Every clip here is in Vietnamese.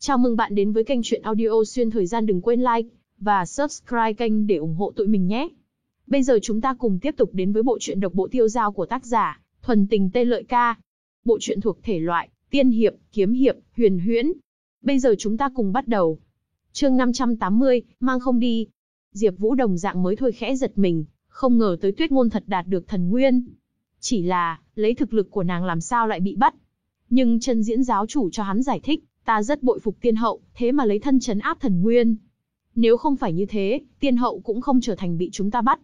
Chào mừng bạn đến với kênh truyện audio xuyên thời gian đừng quên like và subscribe kênh để ủng hộ tụi mình nhé. Bây giờ chúng ta cùng tiếp tục đến với bộ truyện độc bộ tiêu giao của tác giả Thuần Tình Tê Lợi Ca. Bộ truyện thuộc thể loại tiên hiệp, kiếm hiệp, huyền huyễn. Bây giờ chúng ta cùng bắt đầu. Chương 580, mang không đi. Diệp Vũ đồng dạng mới thôi khẽ giật mình, không ngờ tới Tuyết Ngôn thật đạt được thần nguyên. Chỉ là, lấy thực lực của nàng làm sao lại bị bắt? Nhưng chân diễn giáo chủ cho hắn giải thích, ta rất bội phục tiên hậu, thế mà lấy thân chấn áp thần nguyên. Nếu không phải như thế, tiên hậu cũng không trở thành bị chúng ta bắt.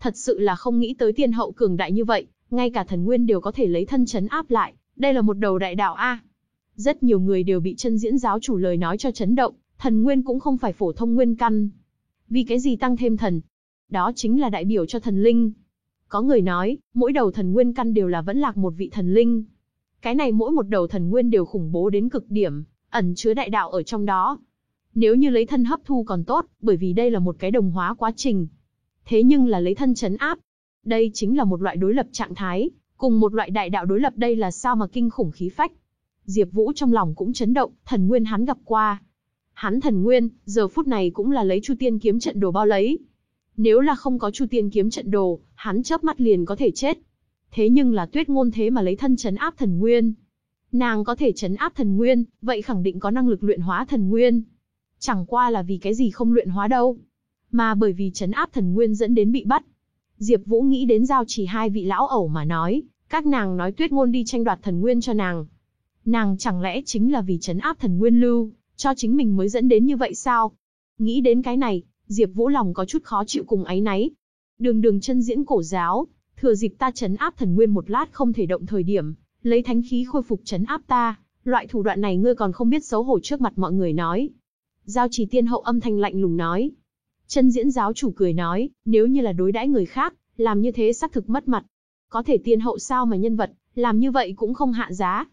Thật sự là không nghĩ tới tiên hậu cường đại như vậy, ngay cả thần nguyên đều có thể lấy thân chấn áp lại, đây là một đầu đại đạo a. Rất nhiều người đều bị chân diễn giáo chủ lời nói cho chấn động, thần nguyên cũng không phải phổ thông nguyên căn. Vì cái gì tăng thêm thần? Đó chính là đại biểu cho thần linh. Có người nói, mỗi đầu thần nguyên căn đều là vẫn lạc một vị thần linh. Cái này mỗi một đầu thần nguyên đều khủng bố đến cực điểm, ẩn chứa đại đạo ở trong đó. Nếu như lấy thân hấp thu còn tốt, bởi vì đây là một cái đồng hóa quá trình. Thế nhưng là lấy thân chấn áp. Đây chính là một loại đối lập trạng thái, cùng một loại đại đạo đối lập đây là sao mà kinh khủng khí phách. Diệp Vũ trong lòng cũng chấn động, thần nguyên hắn gặp qua. Hắn thần nguyên, giờ phút này cũng là lấy Chu Tiên kiếm trận đồ bao lấy. Nếu là không có Chu Tiên kiếm trận đồ, hắn chớp mắt liền có thể chết. Thế nhưng là Tuyết ngôn thế mà lấy thân chấn áp thần nguyên. Nàng có thể chấn áp thần nguyên, vậy khẳng định có năng lực luyện hóa thần nguyên. Chẳng qua là vì cái gì không luyện hóa đâu, mà bởi vì chấn áp thần nguyên dẫn đến bị bắt. Diệp Vũ nghĩ đến giao chỉ hai vị lão ẩu mà nói, các nàng nói Tuyết ngôn đi tranh đoạt thần nguyên cho nàng. Nàng chẳng lẽ chính là vì chấn áp thần nguyên lưu, cho chính mình mới dẫn đến như vậy sao? Nghĩ đến cái này, Diệp Vũ lòng có chút khó chịu cùng áy náy. Đường đường chân diễn cổ giáo, thừa dịp ta chấn áp thần nguyên một lát không thể động thời điểm, lấy thánh khí khôi phục chấn áp ta, loại thủ đoạn này ngươi còn không biết xấu hổ trước mặt mọi người nói. Giao trì tiên hậu âm thanh lạnh lùng nói. Chân diễn giáo chủ cười nói, nếu như là đối đãi người khác, làm như thế xác thực mất mặt. Có thể tiên hậu sao mà nhân vật, làm như vậy cũng không hạ giá.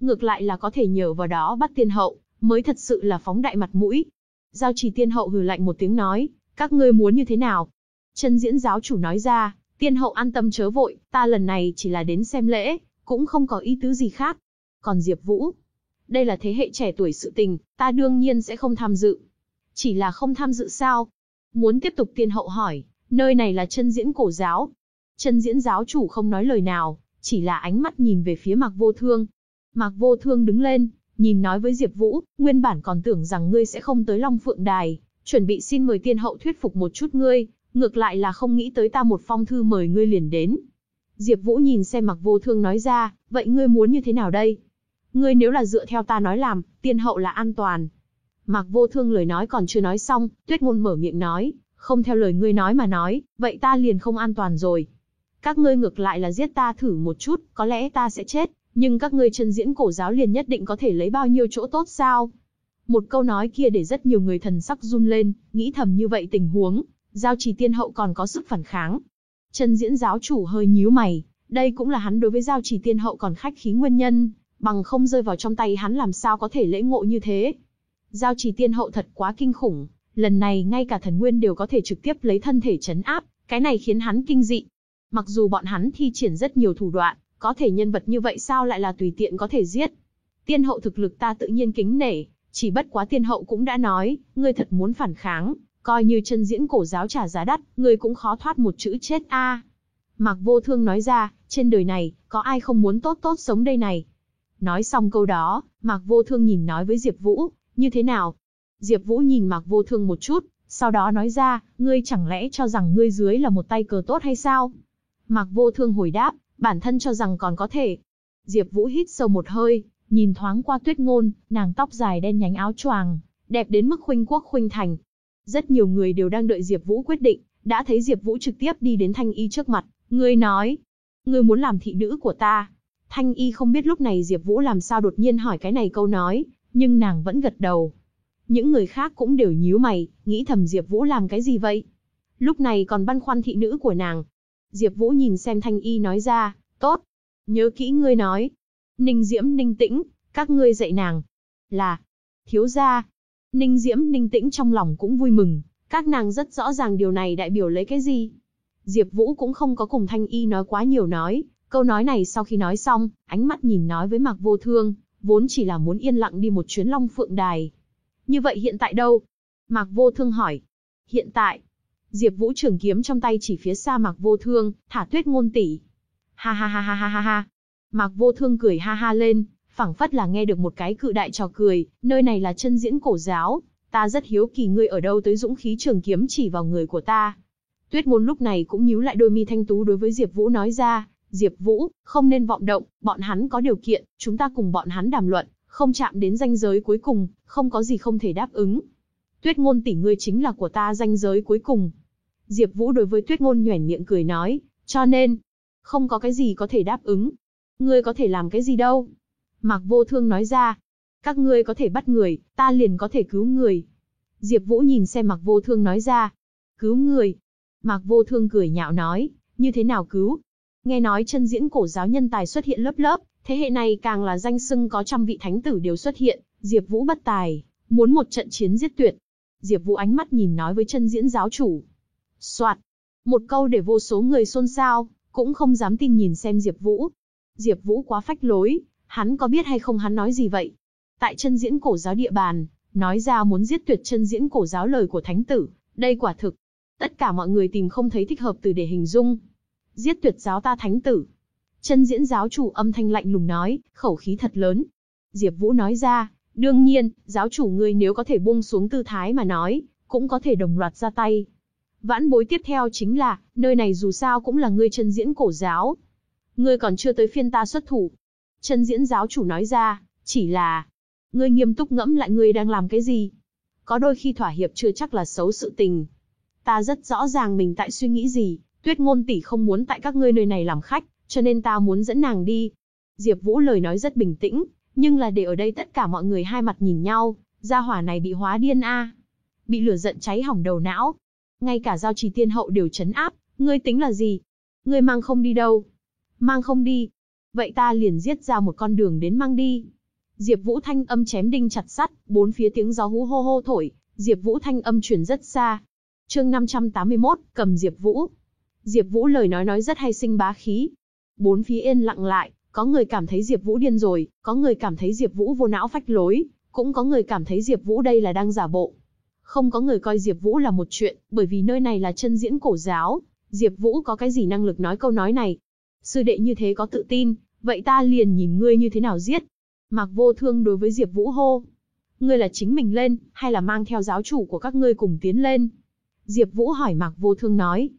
Ngược lại là có thể nhờ vào đó bắt tiên hậu, mới thật sự là phóng đại mặt mũi. Giao trì tiên hậu hừ lạnh một tiếng nói, các ngươi muốn như thế nào? Chân diễn giáo chủ nói ra, tiên hậu an tâm chớ vội, ta lần này chỉ là đến xem lễ, cũng không có ý tứ gì khác. Còn Diệp Vũ, đây là thế hệ trẻ tuổi sự tình, ta đương nhiên sẽ không tham dự. Chỉ là không tham dự sao? Muốn tiếp tục tiên hậu hỏi, nơi này là chân diễn cổ giáo. Chân diễn giáo chủ không nói lời nào, chỉ là ánh mắt nhìn về phía Mạc Vô Thương. Mạc Vô Thương đứng lên, nhìn nói với Diệp Vũ, nguyên bản còn tưởng rằng ngươi sẽ không tới Long Phượng Đài, chuẩn bị xin mời tiên hậu thuyết phục một chút ngươi, ngược lại là không nghĩ tới ta một phong thư mời ngươi liền đến. Diệp Vũ nhìn xem Mặc Vô Thương nói ra, vậy ngươi muốn như thế nào đây? Ngươi nếu là dựa theo ta nói làm, tiên hậu là an toàn. Mặc Vô Thương lời nói còn chưa nói xong, Tuyết Ngôn mở miệng nói, không theo lời ngươi nói mà nói, vậy ta liền không an toàn rồi. Các ngươi ngược lại là giết ta thử một chút, có lẽ ta sẽ chết, nhưng các ngươi chân diễn cổ giáo liền nhất định có thể lấy bao nhiêu chỗ tốt sao? Một câu nói kia để rất nhiều người thần sắc run lên, nghĩ thầm như vậy tình huống, giao trì tiên hậu còn có sức phản kháng, Chân diễn giáo chủ hơi nhíu mày, đây cũng là hắn đối với giao chỉ tiên hậu còn khách khí nguyên nhân, bằng không rơi vào trong tay hắn làm sao có thể lễ ngộ như thế. Giao chỉ tiên hậu thật quá kinh khủng, lần này ngay cả thần nguyên đều có thể trực tiếp lấy thân thể chấn áp, cái này khiến hắn kinh dị. Mặc dù bọn hắn thi triển rất nhiều thủ đoạn, có thể nhân vật như vậy sao lại là tùy tiện có thể giết. Tiên hậu thực lực ta tự nhiên kính nể, chỉ bất quá tiên hậu cũng đã nói, ngươi thật muốn phản kháng, Coi như chân diễn cổ giáo trả giá đắt, người cũng khó thoát một chữ chết a. À. Mạc Vô Thương nói ra, trên đời này, có ai không muốn tốt tốt sống đây này. Nói xong câu đó, Mạc Vô Thương nhìn nói với Diệp Vũ, như thế nào? Diệp Vũ nhìn Mạc Vô Thương một chút, sau đó nói ra, ngươi chẳng lẽ cho rằng ngươi dưới là một tay cờ tốt hay sao? Mạc Vô Thương hồi đáp, bản thân cho rằng còn có thể. Diệp Vũ hít sâu một hơi, nhìn thoáng qua Tuyết Ngôn, nàng tóc dài đen nhánh áo choàng, đẹp đến mức khuynh quốc khuynh thành, rất nhiều người đều đang đợi Diệp Vũ quyết định, đã thấy Diệp Vũ trực tiếp đi đến Thanh Y trước mặt, ngươi nói, ngươi muốn làm thị nữ của ta. Thanh Y không biết lúc này Diệp Vũ làm sao đột nhiên hỏi cái này câu nói, nhưng nàng vẫn gật đầu. Những người khác cũng đều nhíu mày, nghĩ thầm Diệp Vũ làm cái gì vậy? Lúc này còn băn khoăn thị nữ của nàng. Diệp Vũ nhìn xem Thanh Y nói ra, "Tốt, nhớ kỹ ngươi nói. Ninh Diễm Ninh Tĩnh, các ngươi dạy nàng." "Là, thiếu gia." Ninh Diễm Ninh Tĩnh trong lòng cũng vui mừng, các nàng rất rõ ràng điều này đại biểu lấy cái gì. Diệp Vũ cũng không có cùng Thanh Y nói quá nhiều nói, câu nói này sau khi nói xong, ánh mắt nhìn nói với Mạc Vô Thương, vốn chỉ là muốn yên lặng đi một chuyến Long Phượng Đài. Như vậy hiện tại đâu? Mạc Vô Thương hỏi. Hiện tại, Diệp Vũ trường kiếm trong tay chỉ phía xa Mạc Vô Thương, thả Tuyết ngôn tỷ. Ha ha ha ha ha ha ha. Mạc Vô Thương cười ha ha lên, phảng phất là nghe được một cái cự đại trò cười, nơi này là chân diễn cổ giáo, ta rất hiếu kỳ ngươi ở đâu tới dũng khí trường kiếm chỉ vào người của ta. Tuyết ngôn lúc này cũng nhíu lại đôi mi thanh tú đối với Diệp Vũ nói ra, Diệp Vũ, không nên vọng động, bọn hắn có điều kiện, chúng ta cùng bọn hắn đàm luận, không chạm đến ranh giới cuối cùng, không có gì không thể đáp ứng. Tuyết ngôn tỷ ngươi chính là của ta ranh giới cuối cùng. Diệp Vũ đối với Tuyết ngôn nhoẻn miệng cười nói, cho nên, không có cái gì có thể đáp ứng. Ngươi có thể làm cái gì đâu? Mạc Vô Thương nói ra, các ngươi có thể bắt người, ta liền có thể cứu người. Diệp Vũ nhìn xem Mạc Vô Thương nói ra, cứu người. Mạc Vô Thương cười nhạo nói, như thế nào cứu? Nghe nói chân diễn cổ giáo nhân tài xuất hiện lớp lớp, thế hệ này càng là danh xưng có trăm vị thánh tử đều xuất hiện, Diệp Vũ bất tài, muốn một trận chiến giết tuyệt. Diệp Vũ ánh mắt nhìn nói với chân diễn giáo chủ. Soạt, một câu để vô số người xôn xao, cũng không dám tin nhìn xem Diệp Vũ. Diệp Vũ quá phách lối, hắn có biết hay không hắn nói gì vậy? Tại chân diễn cổ giáo địa bàn, nói ra muốn giết tuyệt chân diễn cổ giáo lời của thánh tử, đây quả thực. Tất cả mọi người tìm không thấy thích hợp từ để hình dung. Giết tuyệt giáo ta thánh tử. Chân diễn giáo chủ âm thanh lạnh lùng nói, khẩu khí thật lớn. Diệp Vũ nói ra, đương nhiên, giáo chủ ngươi nếu có thể buông xuống tư thái mà nói, cũng có thể đồng loạt ra tay. Vãn bối tiếp theo chính là, nơi này dù sao cũng là ngươi chân diễn cổ giáo. Ngươi còn chưa tới phiên ta xuất thủ. Chân diễn giáo chủ nói ra, chỉ là, ngươi nghiêm túc ngẫm lại ngươi đang làm cái gì. Có đôi khi thỏa hiệp chưa chắc là xấu sự tình. Ta rất rõ ràng mình tại suy nghĩ gì, tuyết ngôn tỷ không muốn tại các ngươi nơi này làm khách, cho nên ta muốn dẫn nàng đi. Diệp Vũ lời nói rất bình tĩnh, nhưng là để ở đây tất cả mọi người hai mặt nhìn nhau, gia hỏa này bị hóa điên a. Bị lửa giận cháy hỏng đầu não. Ngay cả giao trì tiên hậu đều chấn áp, ngươi tính là gì? Ngươi mang không đi đâu? Mang không đi. Vậy ta liền giết ra một con đường đến mang đi. Diệp Vũ thanh âm chém đinh chặt sắt, bốn phía tiếng gió hú hô hô thổi, Diệp Vũ thanh âm truyền rất xa. Chương 581, cầm Diệp Vũ. Diệp Vũ lời nói nói rất hay sinh bá khí. Bốn phía yên lặng lại, có người cảm thấy Diệp Vũ điên rồi, có người cảm thấy Diệp Vũ vô não phách lối, cũng có người cảm thấy Diệp Vũ đây là đang giả bộ. Không có người coi Diệp Vũ là một chuyện, bởi vì nơi này là chân diễn cổ giáo, Diệp Vũ có cái gì năng lực nói câu nói này. Sư đệ như thế có tự tin, vậy ta liền nhìn ngươi như thế nào giết. Mạc Vô Thương đối với Diệp Vũ hô. Ngươi là chính mình lên, hay là mang theo giáo chủ của các ngươi cùng tiến lên? Diệp Vũ hỏi Mạc Vô Thương nói.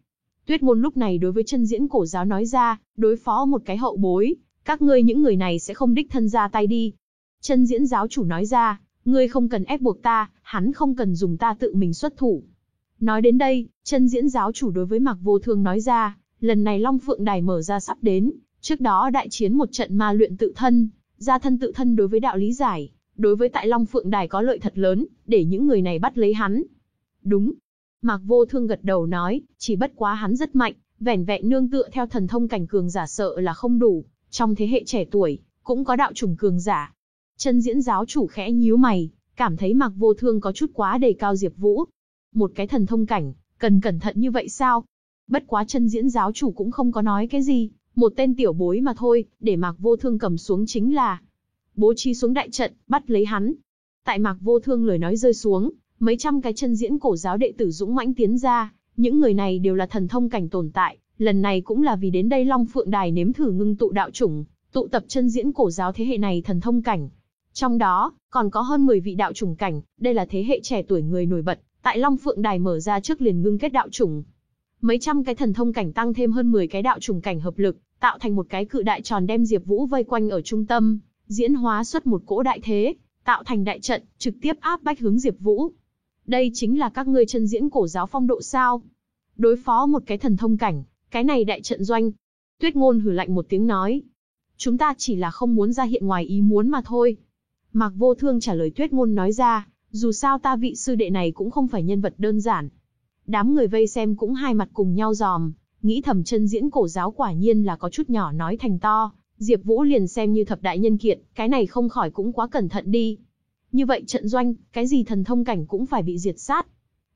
Tuyết Ngôn lúc này đối với chân diễn cổ giáo nói ra, đối phó một cái hậu bối, các ngươi những người này sẽ không đích thân ra tay đi. Chân diễn giáo chủ nói ra, ngươi không cần ép buộc ta, hắn không cần dùng ta tự mình xuất thủ. Nói đến đây, chân diễn giáo chủ đối với Mạc Vô Thương nói ra, lần này Long Phượng Đài mở ra sắp đến, trước đó đại chiến một trận ma luyện tự thân, gia thân tự thân đối với đạo lý giải, đối với tại Long Phượng Đài có lợi thật lớn, để những người này bắt lấy hắn. Đúng. Mạc Vô Thương gật đầu nói, chỉ bất quá hắn rất mạnh, vẻn vẹn nương tựa theo thần thông cảnh cường giả sợ là không đủ, trong thế hệ trẻ tuổi, cũng có đạo chủng cường giả. Chân diễn giáo chủ khẽ nhíu mày, cảm thấy Mạc Vô Thương có chút quá đề cao Diệp Vũ. Một cái thần thông cảnh, cần cẩn thận như vậy sao? Bất quá chân diễn giáo chủ cũng không có nói cái gì, một tên tiểu bối mà thôi, để Mạc Vô Thương cầm xuống chính là bố trí xuống đại trận, bắt lấy hắn. Tại Mạc Vô Thương lời nói rơi xuống, mấy trăm cái chân diễn cổ giáo đệ tử dũng mãnh tiến ra, những người này đều là thần thông cảnh tồn tại, lần này cũng là vì đến đây Long Phượng Đài nếm thử ngưng tụ đạo chủng, tụ tập chân diễn cổ giáo thế hệ này thần thông cảnh. Trong đó, còn có hơn 10 vị đạo chủng cảnh, đây là thế hệ trẻ tuổi người nổi bật, tại Long Phượng Đài mở ra trước liền ngưng kết đạo chủng. Mấy trăm cái thần thông cảnh tăng thêm hơn 10 cái đạo trùng cảnh hợp lực, tạo thành một cái cự đại tròn đem Diệp Vũ vây quanh ở trung tâm, diễn hóa xuất một cỗ đại thế, tạo thành đại trận, trực tiếp áp bách hướng Diệp Vũ. Đây chính là các ngươi chân diễn cổ giáo phong độ sao? Đối phó một cái thần thông cảnh, cái này đại trận doanh. Tuyết ngôn hừ lạnh một tiếng nói. Chúng ta chỉ là không muốn ra hiện ngoài ý muốn mà thôi. Mạc vô thương trả lời tuyết ngôn nói ra, dù sao ta vị sư đệ này cũng không phải nhân vật đơn giản. Đám người vây xem cũng hai mặt cùng nhau giòm, nghĩ thầm chân diễn cổ giáo quả nhiên là có chút nhỏ nói thành to. Diệp Vũ liền xem như thập đại nhân kiện, cái này không khỏi cũng quá cẩn thận đi. Như vậy trận doanh, cái gì thần thông cảnh cũng phải bị diệt sát.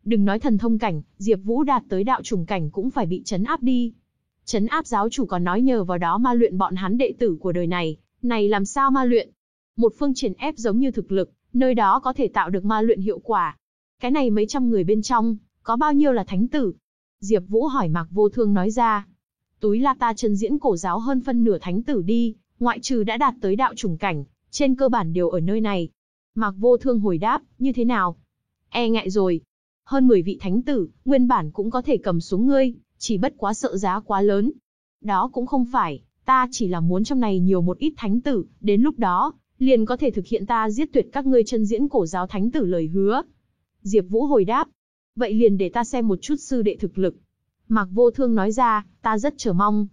Đừng nói thần thông cảnh, Diệp Vũ đạt tới đạo trùng cảnh cũng phải bị chấn áp đi. Chấn áp giáo chủ còn nói nhờ vào đó ma luyện bọn hắn đệ tử của đời này, này làm sao ma luyện? Một phương triển ép giống như thực lực, nơi đó có thể tạo được ma luyện hiệu quả. Cái này mấy trăm người bên trong, có bao nhiêu là thánh tử? Diệp Vũ hỏi Mạc Vô Thương nói ra. Túi La Ta chân diễn cổ giáo hơn phân nửa thánh tử đi, ngoại trừ đã đạt tới đạo trùng cảnh, trên cơ bản đều ở nơi này. Mạc Vô Thương hồi đáp, như thế nào? E ngại rồi. Hơn 10 vị thánh tử, nguyên bản cũng có thể cầm xuống ngươi, chỉ bất quá sợ giá quá lớn. Đó cũng không phải, ta chỉ là muốn trong này nhiều một ít thánh tử, đến lúc đó, liền có thể thực hiện ta giết tuyệt các ngươi chân diễn cổ giáo thánh tử lời hứa. Diệp Vũ hồi đáp, vậy liền để ta xem một chút sư đệ thực lực. Mạc Vô Thương nói ra, ta rất chờ mong.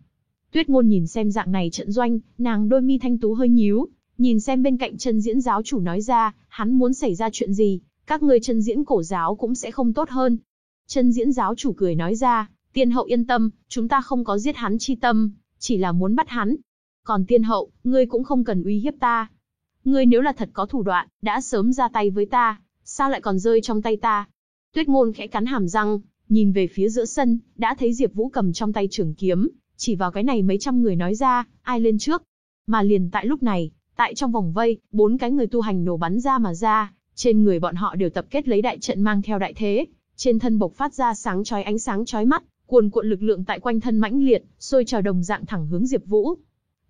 Tuyết Ngôn nhìn xem dạng này trận doanh, nàng đôi mi thanh tú hơi nhíu, nhìn xem bên cạnh chân diễn giáo chủ nói ra, hắn muốn xảy ra chuyện gì, các ngươi chân diễn cổ giáo cũng sẽ không tốt hơn. Chân diễn giáo chủ cười nói ra, tiên hậu yên tâm, chúng ta không có giết hắn chi tâm, chỉ là muốn bắt hắn. Còn tiên hậu, ngươi cũng không cần uy hiếp ta. Ngươi nếu là thật có thủ đoạn, đã sớm ra tay với ta, sao lại còn rơi trong tay ta? Tuyết ngôn khẽ cắn hàm răng, nhìn về phía giữa sân, đã thấy Diệp Vũ cầm trong tay trường kiếm, chỉ vào cái này mấy trăm người nói ra, ai lên trước. Mà liền tại lúc này, tại trong vòng vây, bốn cái người tu hành nổ bắn ra mà ra, trên người bọn họ đều tập kết lấy đại trận mang theo đại thế, trên thân bộc phát ra sáng chói ánh sáng chói mắt, cuồn cuộn lực lượng tại quanh thân mãnh liệt, sôi trào đồng dạng thẳng hướng Diệp Vũ.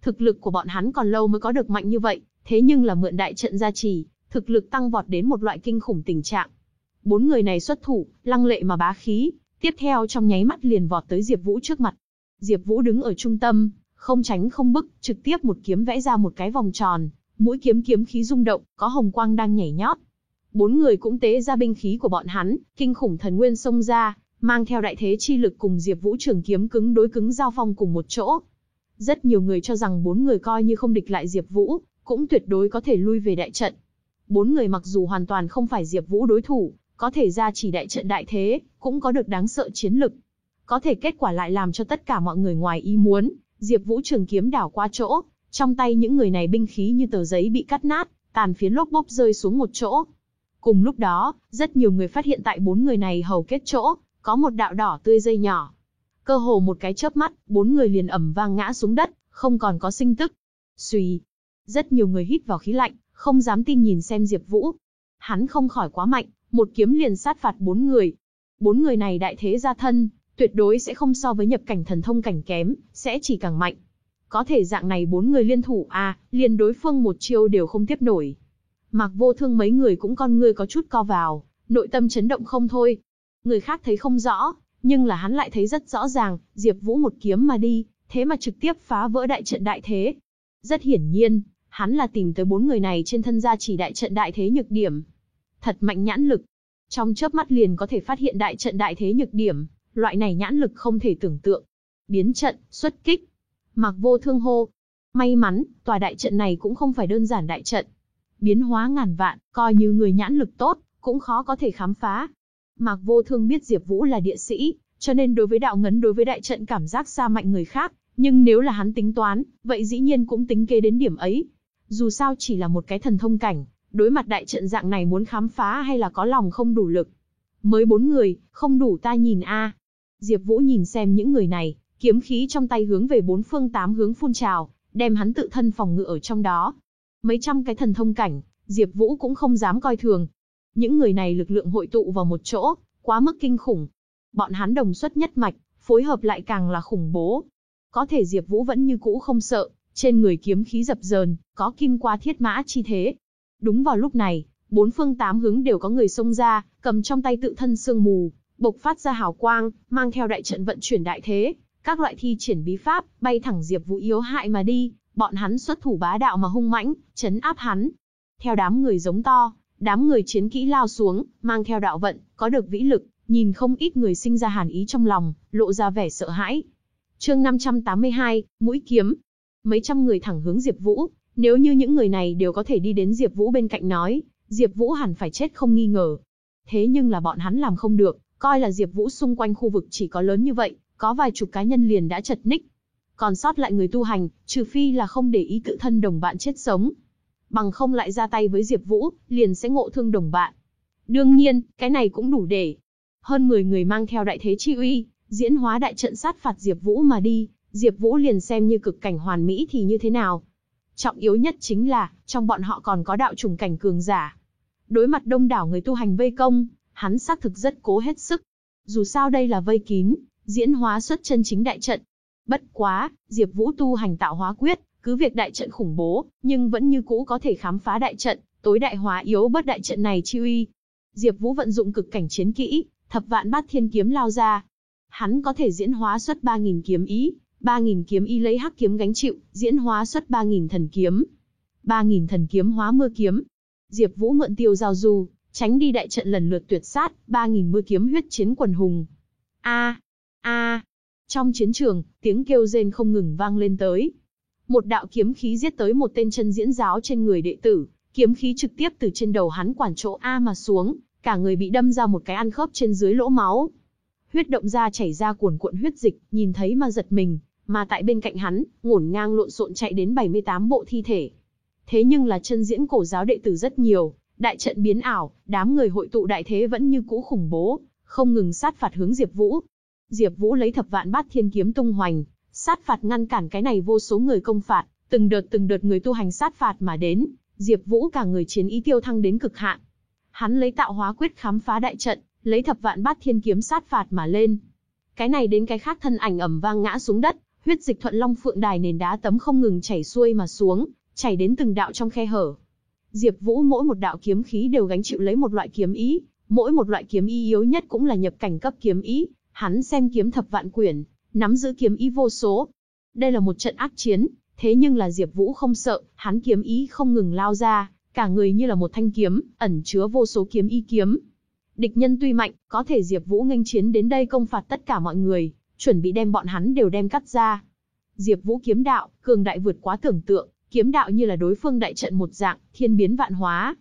Thực lực của bọn hắn còn lâu mới có được mạnh như vậy, thế nhưng là mượn đại trận gia trì, thực lực tăng vọt đến một loại kinh khủng tình trạng. Bốn người này xuất thủ, lăng lệ mà bá khí, tiếp theo trong nháy mắt liền vọt tới Diệp Vũ trước mặt. Diệp Vũ đứng ở trung tâm, không tránh không bức, trực tiếp một kiếm vẽ ra một cái vòng tròn, mũi kiếm kiếm khí rung động, có hồng quang đang nhảy nhót. Bốn người cũng tế ra binh khí của bọn hắn, kinh khủng thần nguyên xông ra, mang theo đại thế chi lực cùng Diệp Vũ trường kiếm cứng đối cứng giao phong cùng một chỗ. Rất nhiều người cho rằng bốn người coi như không địch lại Diệp Vũ, cũng tuyệt đối có thể lui về đại trận. Bốn người mặc dù hoàn toàn không phải Diệp Vũ đối thủ, có thể ra chỉ đại trận đại thế, cũng có được đáng sợ chiến lực. Có thể kết quả lại làm cho tất cả mọi người ngoài ý muốn, Diệp Vũ trường kiếm đảo qua chỗ, trong tay những người này binh khí như tờ giấy bị cắt nát, tàn phiến lốp bốc rơi xuống một chỗ. Cùng lúc đó, rất nhiều người phát hiện tại bốn người này hầu kết chỗ, có một đạo đỏ tươi dây nhỏ. Cơ hồ một cái chớp mắt, bốn người liền ầm vang ngã xuống đất, không còn có sinh tức. Xùy. Rất nhiều người hít vào khí lạnh, không dám tin nhìn xem Diệp Vũ. Hắn không khỏi quá mạnh, một kiếm liền sát phạt bốn người. Bốn người này đại thế gia thân, tuyệt đối sẽ không so với nhập cảnh thần thông cảnh kém, sẽ chỉ càng mạnh. Có thể dạng này bốn người liên thủ à, liền đối phương một chiêu đều không tiếp nổi. Mặc vô thương mấy người cũng con người có chút co vào, nội tâm chấn động không thôi. Người khác thấy không rõ, nhưng là hắn lại thấy rất rõ ràng, Diệp Vũ một kiếm mà đi, thế mà trực tiếp phá vỡ đại trận đại thế. Rất hiển nhiên, hắn là tìm tới bốn người này trên thân gia chỉ đại trận đại thế nhược điểm. Thật mạnh nhãn lực. Trong chớp mắt liền có thể phát hiện đại trận đại thế nhược điểm, loại này nhãn lực không thể tưởng tượng. Biến trận, xuất kích. Mặc vô thương hô. May mắn, tòa đại trận này cũng không phải đơn giản đại trận. Biến hóa ngàn vạn, coi như người nhãn lực tốt, cũng khó có thể khám phá. Mạc Vô Thương biết Diệp Vũ là địa sĩ, cho nên đối với đạo ngấn đối với đại trận cảm giác xa mạnh người khác, nhưng nếu là hắn tính toán, vậy dĩ nhiên cũng tính kế đến điểm ấy. Dù sao chỉ là một cái thần thông cảnh, đối mặt đại trận dạng này muốn khám phá hay là có lòng không đủ lực. Mới bốn người, không đủ ta nhìn a. Diệp Vũ nhìn xem những người này, kiếm khí trong tay hướng về bốn phương tám hướng phun trào, đem hắn tự thân phòng ngự ở trong đó. Mấy trăm cái thần thông cảnh, Diệp Vũ cũng không dám coi thường. Những người này lực lượng hội tụ vào một chỗ, quá mức kinh khủng. Bọn hắn đồng xuất nhất mạch, phối hợp lại càng là khủng bố. Có thể Diệp Vũ vẫn như cũ không sợ, trên người kiếm khí dập dờn, có kim qua thiết mã chi thế. Đúng vào lúc này, bốn phương tám hướng đều có người xông ra, cầm trong tay tự thân sương mù, bộc phát ra hào quang, mang theo đại trận vận chuyển đại thế, các loại thi triển bí pháp, bay thẳng Diệp Vũ yếu hại mà đi, bọn hắn xuất thủ bá đạo mà hung mãnh, chấn áp hắn. Theo đám người giống to, đám người chiến kỹ lao xuống, mang theo đạo vận, có được vĩ lực, nhìn không ít người sinh ra hàn ý trong lòng, lộ ra vẻ sợ hãi. Chương 582, mũi kiếm. Mấy trăm người thẳng hướng Diệp Vũ, nếu như những người này đều có thể đi đến Diệp Vũ bên cạnh nói, Diệp Vũ hẳn phải chết không nghi ngờ. Thế nhưng là bọn hắn làm không được, coi là Diệp Vũ xung quanh khu vực chỉ có lớn như vậy, có vài chục cá nhân liền đã chật ních. Còn sót lại người tu hành, trừ phi là không để ý tự thân đồng bạn chết sống. Bằng không lại ra tay với Diệp Vũ, liền sẽ ngộ thương đồng bạn. Đương nhiên, cái này cũng đủ để. Hơn 10 người mang theo đại thế chi uy, diễn hóa đại trận sát phạt Diệp Vũ mà đi, Diệp Vũ liền xem như cực cảnh hoàn mỹ thì như thế nào. Trọng yếu nhất chính là, trong bọn họ còn có đạo trùng cảnh cường giả. Đối mặt đông đảo người tu hành vây công, hắn xác thực rất cố hết sức. Dù sao đây là vây kín, diễn hóa xuất chân chính đại trận. Bất quá, Diệp Vũ tu hành tạo hóa quyết, cứ việc đại trận khủng bố, nhưng vẫn như cũ có thể khám phá đại trận, tối đại hóa yếu bất đại trận này chi uy. Diệp Vũ vận dụng cực cảnh chiến kỹ, thập vạn bát thiên kiếm lao ra. Hắn có thể diễn hóa xuất 3000 kiếm ý, 3000 kiếm y lấy hắc kiếm gánh chịu, diễn hóa xuất 3000 thần kiếm. 3000 thần kiếm hóa mưa kiếm. Diệp Vũ mượn tiêu giao du, tránh đi đại trận lần lượt tuyệt sát, 3000 mưa kiếm huyết chiến quần hùng. A, a. Trong chiến trường, tiếng kêu rên không ngừng vang lên tới. Một đạo kiếm khí giết tới một tên chân diễn giáo trên người đệ tử, kiếm khí trực tiếp từ trên đầu hắn quản chỗ A mà xuống, cả người bị đâm ra một cái ăn khớp trên dưới lỗ máu. Huyết động ra chảy ra cuồn cuộn huyết dịch, nhìn thấy mà giật mình, mà tại bên cạnh hắn, ngổn ngang lộn xộn chạy đến 78 bộ thi thể. Thế nhưng là chân diễn cổ giáo đệ tử rất nhiều, đại trận biến ảo, đám người hội tụ đại thế vẫn như cũ khủng bố, không ngừng sát phạt hướng Diệp Vũ. Diệp Vũ lấy thập vạn bát thiên kiếm tung hoành, sát phạt ngăn cản cái này vô số người công phạt, từng đợt từng đợt người tu hành sát phạt mà đến, Diệp Vũ cả người chiến ý tiêu thăng đến cực hạn. Hắn lấy tạo hóa quyết khám phá đại trận, lấy thập vạn bát thiên kiếm sát phạt mà lên. Cái này đến cái khác thân ảnh ầm vang ngã xuống đất, huyết dịch thuận long phượng đài nền đá tấm không ngừng chảy xuôi mà xuống, chảy đến từng đạo trong khe hở. Diệp Vũ mỗi một đạo kiếm khí đều gánh chịu lấy một loại kiếm ý, mỗi một loại kiếm ý yếu nhất cũng là nhập cảnh cấp kiếm ý, hắn xem kiếm thập vạn quyển, nắm giữ kiếm ý vô số. Đây là một trận ác chiến, thế nhưng là Diệp Vũ không sợ, hắn kiếm ý không ngừng lao ra, cả người như là một thanh kiếm, ẩn chứa vô số kiếm ý kiếm. Địch nhân tuy mạnh, có thể Diệp Vũ nghênh chiến đến đây công phạt tất cả mọi người, chuẩn bị đem bọn hắn đều đem cắt ra. Diệp Vũ kiếm đạo, cường đại vượt quá tưởng tượng, kiếm đạo như là đối phương đại trận một dạng, thiên biến vạn hóa.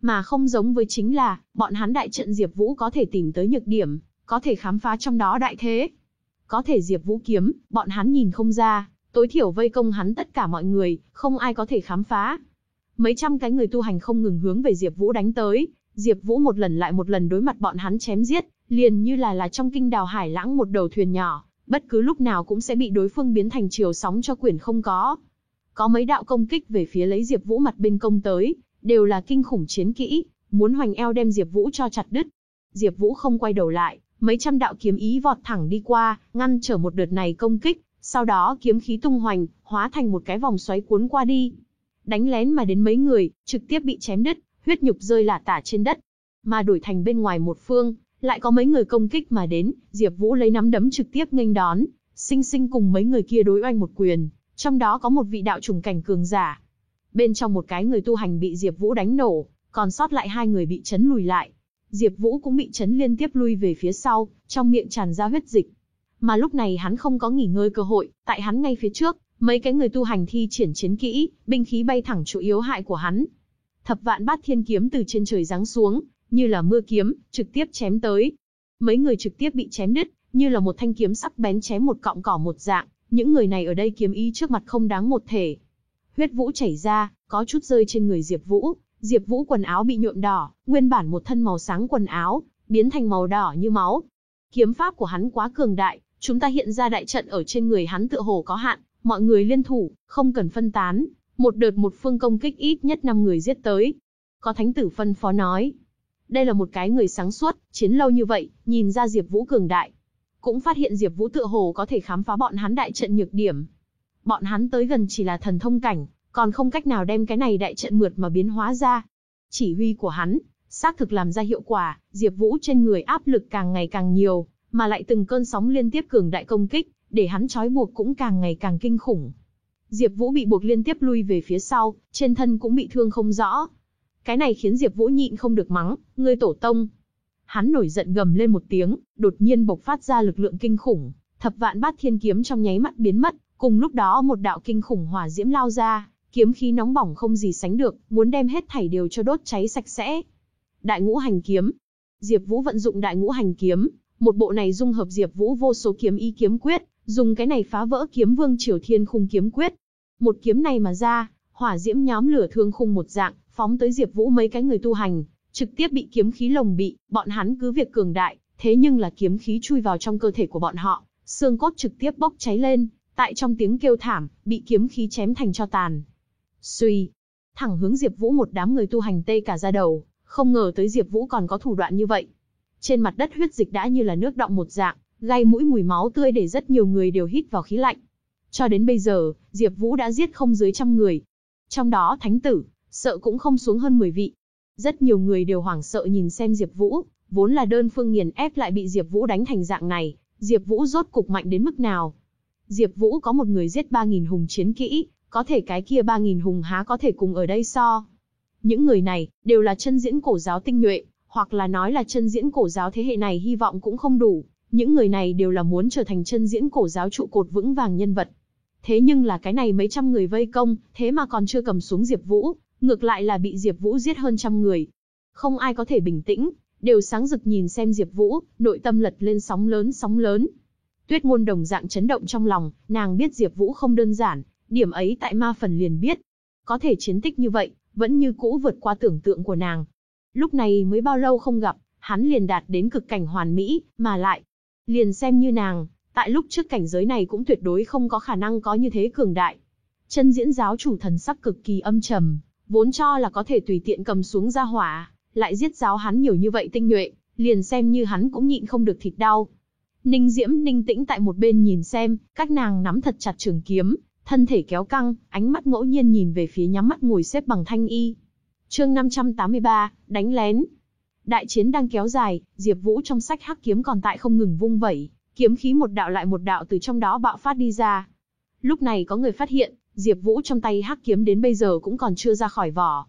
Mà không giống với chính là, bọn hắn đại trận Diệp Vũ có thể tìm tới nhược điểm, có thể khám phá trong đó đại thế. Có thể Diệp Vũ kiếm, bọn hắn nhìn không ra, tối thiểu vây công hắn tất cả mọi người, không ai có thể khám phá. Mấy trăm cái người tu hành không ngừng hướng về Diệp Vũ đánh tới, Diệp Vũ một lần lại một lần đối mặt bọn hắn chém giết, liền như là là trong kinh đào hải lãng một đầu thuyền nhỏ, bất cứ lúc nào cũng sẽ bị đối phương biến thành chiều sóng cho quyển không có. Có mấy đạo công kích về phía lấy Diệp Vũ mặt bên công tới, đều là kinh khủng chiến kỹ, muốn hoành eo đem Diệp Vũ cho chặt đứt. Diệp Vũ không quay đầu lại, mấy trăm đạo kiếm ý vọt thẳng đi qua, ngăn trở một đợt này công kích, sau đó kiếm khí tung hoành, hóa thành một cái vòng xoáy cuốn qua đi. Đánh lén mà đến mấy người, trực tiếp bị chém đứt, huyết nhục rơi lả tả trên đất. Mà đổi thành bên ngoài một phương, lại có mấy người công kích mà đến, Diệp Vũ lấy nắm đấm trực tiếp nghênh đón, sinh sinh cùng mấy người kia đối oanh một quyền, trong đó có một vị đạo trùng cảnh cường giả. Bên trong một cái người tu hành bị Diệp Vũ đánh nổ, còn sót lại hai người bị chấn lùi lại. Diệp Vũ cũng bị chấn liên tiếp lui về phía sau, trong miệng tràn ra huyết dịch. Mà lúc này hắn không có nghỉ ngơi cơ hội, tại hắn ngay phía trước, mấy cái người tu hành thi triển chiến kỹ, binh khí bay thẳng chỗ yếu hại của hắn. Thập vạn bát thiên kiếm từ trên trời giáng xuống, như là mưa kiếm, trực tiếp chém tới. Mấy người trực tiếp bị chém đứt, như là một thanh kiếm sắc bén chém một cọng cỏ một dạng, những người này ở đây kiếm ý trước mặt không đáng một thể. Huyết vũ chảy ra, có chút rơi trên người Diệp Vũ, Diệp Vũ quần áo bị nhuộm đỏ, nguyên bản một thân màu sáng quần áo, biến thành màu đỏ như máu. Kiếm pháp của hắn quá cường đại, chúng ta hiện ra đại trận ở trên người hắn tựa hồ có hạn, mọi người liên thủ, không cần phân tán, một đợt một phương công kích ít nhất 5 người giết tới. Có thánh tử phân phó nói, đây là một cái người sáng suốt, chiến lâu như vậy, nhìn ra Diệp Vũ cường đại. Cũng phát hiện Diệp Vũ tựa hồ có thể khám phá bọn hắn đại trận nhược điểm. Bọn hắn tới gần chỉ là thần thông cảnh, còn không cách nào đem cái này đại trận mượt mà biến hóa ra. Chỉ huy của hắn, xác thực làm ra hiệu quả, Diệp Vũ trên người áp lực càng ngày càng nhiều, mà lại từng cơn sóng liên tiếp cường đại công kích, để hắn trói buộc cũng càng ngày càng kinh khủng. Diệp Vũ bị buộc liên tiếp lui về phía sau, trên thân cũng bị thương không rõ. Cái này khiến Diệp Vũ nhịn không được mắng, ngươi tổ tông. Hắn nổi giận gầm lên một tiếng, đột nhiên bộc phát ra lực lượng kinh khủng, thập vạn bát thiên kiếm trong nháy mắt biến mất, cùng lúc đó một đạo kinh khủng hỏa diễm lao ra, kiếm khí nóng bỏng không gì sánh được, muốn đem hết thảy đều cho đốt cháy sạch sẽ. Đại ngũ hành kiếm. Diệp Vũ vận dụng đại ngũ hành kiếm, một bộ này dung hợp Diệp Vũ vô số kiếm ý kiếm quyết, dùng cái này phá vỡ kiếm vương triều thiên khung kiếm quyết. Một kiếm này mà ra, hỏa diễm nhóm lửa thương khung một dạng, phóng tới Diệp Vũ mấy cái người tu hành, trực tiếp bị kiếm khí lồng bị, bọn hắn cứ việc cường đại, thế nhưng là kiếm khí chui vào trong cơ thể của bọn họ, xương cốt trực tiếp bốc cháy lên, tại trong tiếng kêu thảm, bị kiếm khí chém thành cho tàn. Suy, thẳng hướng Diệp Vũ một đám người tu hành tê cả da đầu, Không ngờ tới Diệp Vũ còn có thủ đoạn như vậy. Trên mặt đất huyết dịch đã như là nước đọng một dạng, gây mũi mùi máu tươi để rất nhiều người đều hít vào khí lạnh. Cho đến bây giờ, Diệp Vũ đã giết không dưới trăm người. Trong đó thánh tử, sợ cũng không xuống hơn 10 vị. Rất nhiều người đều hoảng sợ nhìn xem Diệp Vũ, vốn là đơn phương nghiền ép lại bị Diệp Vũ đánh thành dạng này, Diệp Vũ rốt cục mạnh đến mức nào? Diệp Vũ có một người giết 3000 hùng chiến kỹ, có thể cái kia 3000 hùng há có thể cùng ở đây so. Những người này đều là chân diễn cổ giáo tinh nhuệ, hoặc là nói là chân diễn cổ giáo thế hệ này hy vọng cũng không đủ, những người này đều là muốn trở thành chân diễn cổ giáo trụ cột vững vàng nhân vật. Thế nhưng là cái này mấy trăm người vây công, thế mà còn chưa cầm xuống Diệp Vũ, ngược lại là bị Diệp Vũ giết hơn trăm người. Không ai có thể bình tĩnh, đều sáng rực nhìn xem Diệp Vũ, nội tâm lật lên sóng lớn sóng lớn. Tuyết Ngôn đồng dạng chấn động trong lòng, nàng biết Diệp Vũ không đơn giản, điểm ấy tại ma phần liền biết. Có thể chiến tích như vậy, vẫn như cũ vượt qua tưởng tượng của nàng. Lúc này mới bao lâu không gặp, hắn liền đạt đến cực cảnh hoàn mỹ, mà lại, liền xem như nàng, tại lúc trước cảnh giới này cũng tuyệt đối không có khả năng có như thế cường đại. Chân diễn giáo chủ thần sắc cực kỳ âm trầm, vốn cho là có thể tùy tiện cầm xuống ra hỏa, lại giết giáo hắn nhiều như vậy tinh nhuệ, liền xem như hắn cũng nhịn không được thịt đau. Ninh Diễm ninh tĩnh tại một bên nhìn xem, các nàng nắm thật chặt trường kiếm, thân thể kéo căng, ánh mắt ngẫu nhiên nhìn về phía nhắm mắt ngồi xếp bằng thanh y. Chương 583, đánh lén. Đại chiến đang kéo dài, Diệp Vũ trong sách hắc kiếm còn tại không ngừng vung vẩy, kiếm khí một đạo lại một đạo từ trong đó bạo phát đi ra. Lúc này có người phát hiện, Diệp Vũ trong tay hắc kiếm đến bây giờ cũng còn chưa ra khỏi vỏ.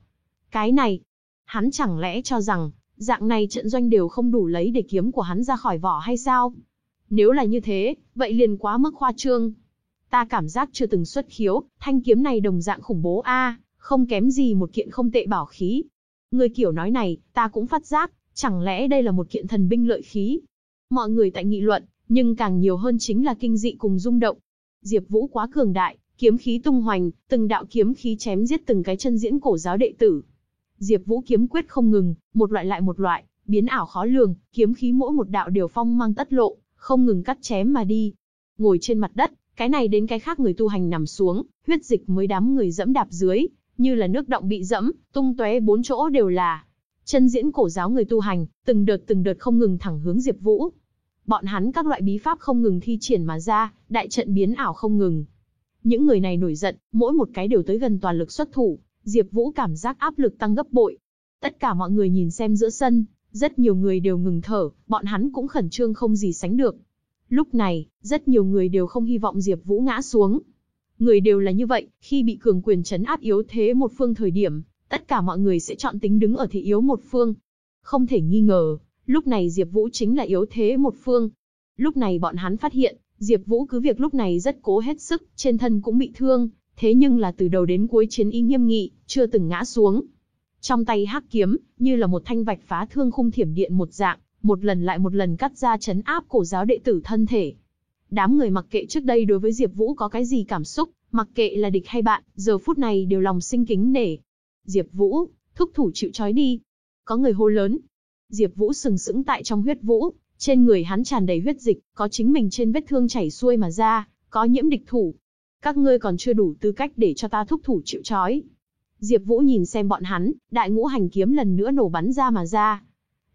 Cái này, hắn chẳng lẽ cho rằng, dạng này trận doanh đều không đủ lấy để kiếm của hắn ra khỏi vỏ hay sao? Nếu là như thế, vậy liền quá mức khoa trương. Ta cảm giác chưa từng xuất khiếu, thanh kiếm này đồng dạng khủng bố a, không kém gì một kiện không tệ bảo khí. Người kiểu nói này, ta cũng phát giác, chẳng lẽ đây là một kiện thần binh lợi khí? Mọi người tại nghị luận, nhưng càng nhiều hơn chính là kinh dị cùng rung động. Diệp Vũ quá cường đại, kiếm khí tung hoành, từng đạo kiếm khí chém giết từng cái chân diễn cổ giáo đệ tử. Diệp Vũ kiếm quyết không ngừng, một loại lại một loại, biến ảo khó lường, kiếm khí mỗi một đạo đều phong mang tất lộ, không ngừng cắt chém mà đi. Ngồi trên mặt đất, cái này đến cái khác người tu hành nằm xuống, huyết dịch mới đám người dẫm đạp dưới, như là nước động bị dẫm, tung tóe bốn chỗ đều là. Chân diễn cổ giáo người tu hành, từng đợt từng đợt không ngừng thẳng hướng Diệp Vũ. Bọn hắn các loại bí pháp không ngừng thi triển mà ra, đại trận biến ảo không ngừng. Những người này nổi giận, mỗi một cái đều tới gần toàn lực xuất thủ, Diệp Vũ cảm giác áp lực tăng gấp bội. Tất cả mọi người nhìn xem giữa sân, rất nhiều người đều ngừng thở, bọn hắn cũng khẩn trương không gì sánh được. Lúc này, rất nhiều người đều không hy vọng Diệp Vũ ngã xuống. Người đều là như vậy, khi bị cường quyền trấn áp yếu thế một phương thời điểm, tất cả mọi người sẽ chọn tính đứng ở thế yếu một phương. Không thể nghi ngờ, lúc này Diệp Vũ chính là yếu thế một phương. Lúc này bọn hắn phát hiện, Diệp Vũ cứ việc lúc này rất cố hết sức, trên thân cũng bị thương, thế nhưng là từ đầu đến cuối chiến ý nghiêm nghị, chưa từng ngã xuống. Trong tay hắc kiếm, như là một thanh vạch phá thương khung thiểm điện một dạng, một lần lại một lần cắt ra chấn áp cổ giáo đệ tử thân thể. Đám người mặc kệ trước đây đối với Diệp Vũ có cái gì cảm xúc, mặc kệ là địch hay bạn, giờ phút này đều lòng sinh kính nể. Diệp Vũ, thúc thủ chịu trói đi. Có người hô lớn. Diệp Vũ sừng sững tại trong huyết vũ, trên người hắn tràn đầy huyết dịch, có chính mình trên vết thương chảy xuôi mà ra, có nhiễm địch thủ. Các ngươi còn chưa đủ tư cách để cho ta thúc thủ chịu trói. Diệp Vũ nhìn xem bọn hắn, đại ngũ hành kiếm lần nữa nổ bắn ra mà ra.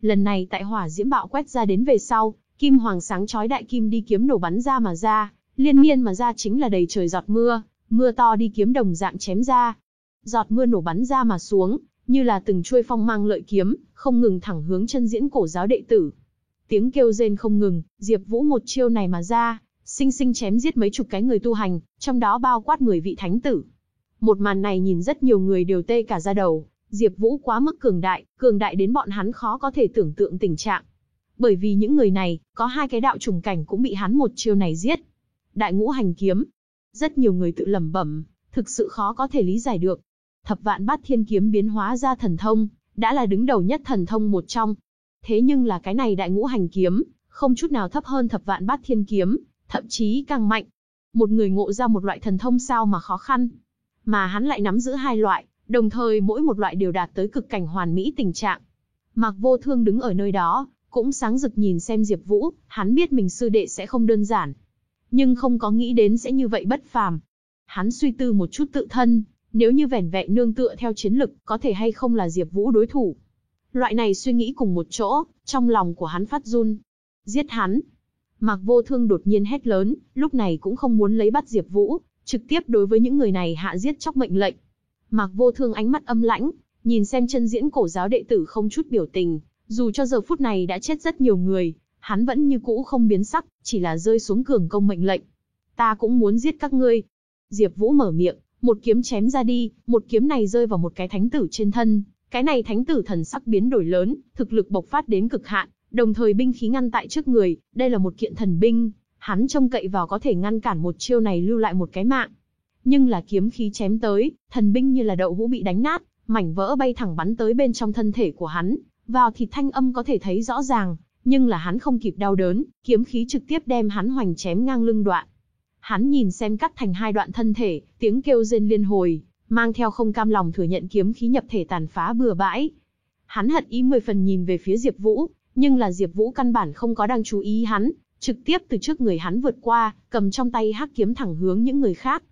Lần này tại hỏa diễm bạo quét ra đến về sau, kim hoàng sáng chói đại kim đi kiếm nổ bắn ra mà ra, liên miên mà ra chính là đầy trời giọt mưa, mưa to đi kiếm đồng dạng chém ra. Giọt mưa nổ bắn ra mà xuống, như là từng chuôi phong mang lợi kiếm, không ngừng thẳng hướng chân diễn cổ giáo đệ tử. Tiếng kêu rên không ngừng, Diệp Vũ một chiêu này mà ra, sinh sinh chém giết mấy chục cái người tu hành, trong đó bao quát 10 vị thánh tử. Một màn này nhìn rất nhiều người đều tê cả da đầu, Diệp Vũ quá mức cường đại, cường đại đến bọn hắn khó có thể tưởng tượng tình trạng. Bởi vì những người này, có hai cái đạo trùng cảnh cũng bị hắn một chiêu này giết. Đại ngũ hành kiếm. Rất nhiều người tự lẩm bẩm, thực sự khó có thể lý giải được. Thập vạn bát thiên kiếm biến hóa ra thần thông, đã là đứng đầu nhất thần thông một trong. Thế nhưng là cái này đại ngũ hành kiếm, không chút nào thấp hơn thập vạn bát thiên kiếm, thậm chí càng mạnh. Một người ngộ ra một loại thần thông sao mà khó khăn. Mà hắn lại nắm giữ hai loại, đồng thời mỗi một loại đều đạt tới cực cảnh hoàn mỹ tình trạng. Mạc Vô Thương đứng ở nơi đó, cũng sáng rực nhìn xem Diệp Vũ, hắn biết mình sư đệ sẽ không đơn giản, nhưng không có nghĩ đến sẽ như vậy bất phàm. Hắn suy tư một chút tự thân, nếu như vẻn vẹn nương tựa theo chiến lực, có thể hay không là Diệp Vũ đối thủ. Loại này suy nghĩ cùng một chỗ, trong lòng của hắn phát run. Giết hắn. Mạc Vô Thương đột nhiên hét lớn, lúc này cũng không muốn lấy bắt Diệp Vũ, trực tiếp đối với những người này hạ giết chóc mệnh lệnh. Mạc Vô Thương ánh mắt âm lãnh, nhìn xem chân diễn cổ giáo đệ tử không chút biểu tình, dù cho giờ phút này đã chết rất nhiều người, hắn vẫn như cũ không biến sắc, chỉ là rơi xuống cường công mệnh lệnh. Ta cũng muốn giết các ngươi. Diệp Vũ mở miệng, một kiếm chém ra đi, một kiếm này rơi vào một cái thánh tử trên thân, cái này thánh tử thần sắc biến đổi lớn, thực lực bộc phát đến cực hạn, đồng thời binh khí ngăn tại trước người, đây là một kiện thần binh, hắn trông cậy vào có thể ngăn cản một chiêu này lưu lại một cái mạng. Nhưng là kiếm khí chém tới, thần binh như là đậu hũ bị đánh nát, mảnh vỡ bay thẳng bắn tới bên trong thân thể của hắn, vào thịt thanh âm có thể thấy rõ ràng, nhưng là hắn không kịp đau đớn, kiếm khí trực tiếp đem hắn hoành chém ngang lưng đoạn. Hắn nhìn xem cắt thành hai đoạn thân thể, tiếng kêu rên liên hồi, mang theo không cam lòng thừa nhận kiếm khí nhập thể tàn phá bừa bãi. Hắn hận ý mười phần nhìn về phía Diệp Vũ, nhưng là Diệp Vũ căn bản không có đang chú ý hắn, trực tiếp từ trước người hắn vượt qua, cầm trong tay hắc kiếm thẳng hướng những người khác.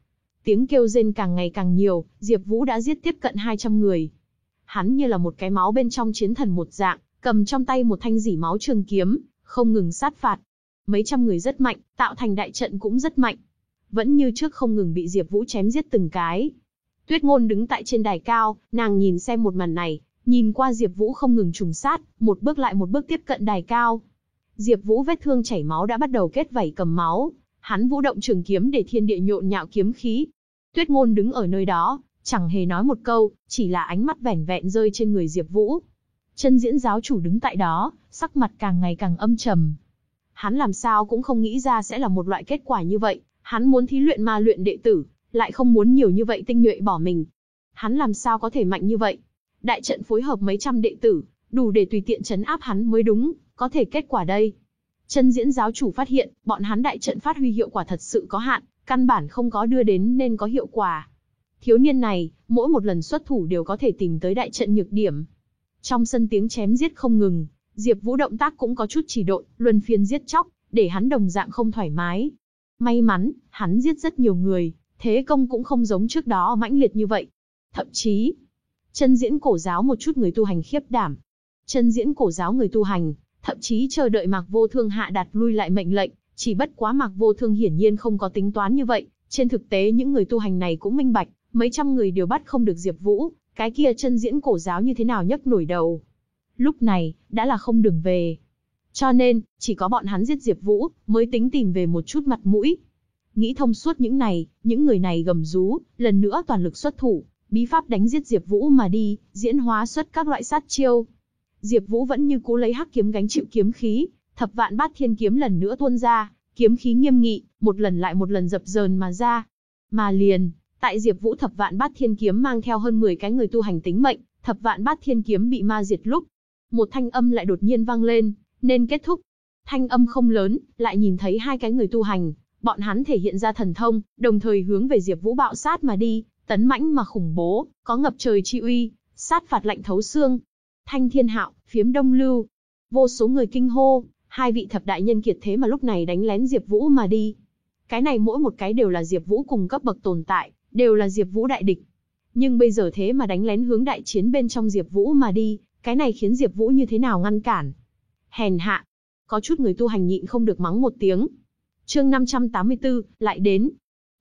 Tiếng kêu rên càng ngày càng nhiều, Diệp Vũ đã giết tiếp cận 200 người. Hắn như là một cái máu bên trong chiến thần một dạng, cầm trong tay một thanh dỉ máu trường kiếm, không ngừng sát phạt. Mấy trăm người rất mạnh, tạo thành đại trận cũng rất mạnh. Vẫn như trước không ngừng bị Diệp Vũ chém giết từng cái. Tuyết Ngôn đứng tại trên đài cao, nàng nhìn xem một màn này, nhìn qua Diệp Vũ không ngừng trùng sát, một bước lại một bước tiếp cận đài cao. Diệp Vũ vết thương chảy máu đã bắt đầu kết vảy cầm máu, hắn vũ động trường kiếm để thiên địa nhộn nhạo kiếm khí. Tuyết Ngôn đứng ở nơi đó, chẳng hề nói một câu, chỉ là ánh mắt vẻn vẹn rơi trên người Diệp Vũ. Chân diễn giáo chủ đứng tại đó, sắc mặt càng ngày càng âm trầm. Hắn làm sao cũng không nghĩ ra sẽ là một loại kết quả như vậy, hắn muốn thí luyện ma luyện đệ tử, lại không muốn nhiều như vậy tinh nhuệ bỏ mình. Hắn làm sao có thể mạnh như vậy? Đại trận phối hợp mấy trăm đệ tử, đủ để tùy tiện chấn áp hắn mới đúng, có thể kết quả đây. Chân diễn giáo chủ phát hiện, bọn hắn đại trận phát huy hiệu quả thật sự có hạn, căn bản không có đưa đến nên có hiệu quả. Thiếu niên này, mỗi một lần xuất thủ đều có thể tìm tới đại trận nhược điểm. Trong sân tiếng chém giết không ngừng, Diệp Vũ động tác cũng có chút chỉ độn, luân phiên giết chóc, để hắn đồng dạng không thoải mái. May mắn, hắn giết rất nhiều người, thế công cũng không giống trước đó mãnh liệt như vậy. Thậm chí, chân diễn cổ giáo một chút người tu hành khiếp đảm. Chân diễn cổ giáo người tu hành, thậm chí chờ đợi Mạc Vô Thương hạ đặt lui lại mệnh lệnh, chỉ bất quá Mạc Vô Thương hiển nhiên không có tính toán như vậy, trên thực tế những người tu hành này cũng minh bạch, mấy trăm người đều bắt không được Diệp Vũ, cái kia chân diễn cổ giáo như thế nào nhấc nổi đầu. Lúc này, đã là không đường về. Cho nên, chỉ có bọn hắn giết Diệp Vũ, mới tính tìm về một chút mặt mũi. Nghĩ thông suốt những này, những người này gầm rú, lần nữa toàn lực xuất thủ, bí pháp đánh giết Diệp Vũ mà đi, diễn hóa xuất các loại sát chiêu. Diệp Vũ vẫn như cũ lấy hắc kiếm gánh chịu kiếm khí, thập vạn bát thiên kiếm lần nữa tuôn ra, kiếm khí nghiêm nghị, một lần lại một lần dập dờn mà ra. Mà liền, tại Diệp Vũ thập vạn bát thiên kiếm mang theo hơn 10 cái người tu hành tính mệnh, thập vạn bát thiên kiếm bị ma diệt lúc, một thanh âm lại đột nhiên vang lên, nên kết thúc. Thanh âm không lớn, lại nhìn thấy hai cái người tu hành, bọn hắn thể hiện ra thần thông, đồng thời hướng về Diệp Vũ bạo sát mà đi, tấn mãnh mà khủng bố, có ngập trời chi uy, sát phạt lạnh thấu xương. Thanh Thiên Hạo, phiếm Đông Lưu, vô số người kinh hô, hai vị thập đại nhân kiệt thế mà lúc này đánh lén Diệp Vũ mà đi. Cái này mỗi một cái đều là Diệp Vũ cùng cấp bậc tồn tại, đều là Diệp Vũ đại địch. Nhưng bây giờ thế mà đánh lén hướng đại chiến bên trong Diệp Vũ mà đi, cái này khiến Diệp Vũ như thế nào ngăn cản? Hèn hạ. Có chút người tu hành nhịn không được mắng một tiếng. Chương 584 lại đến.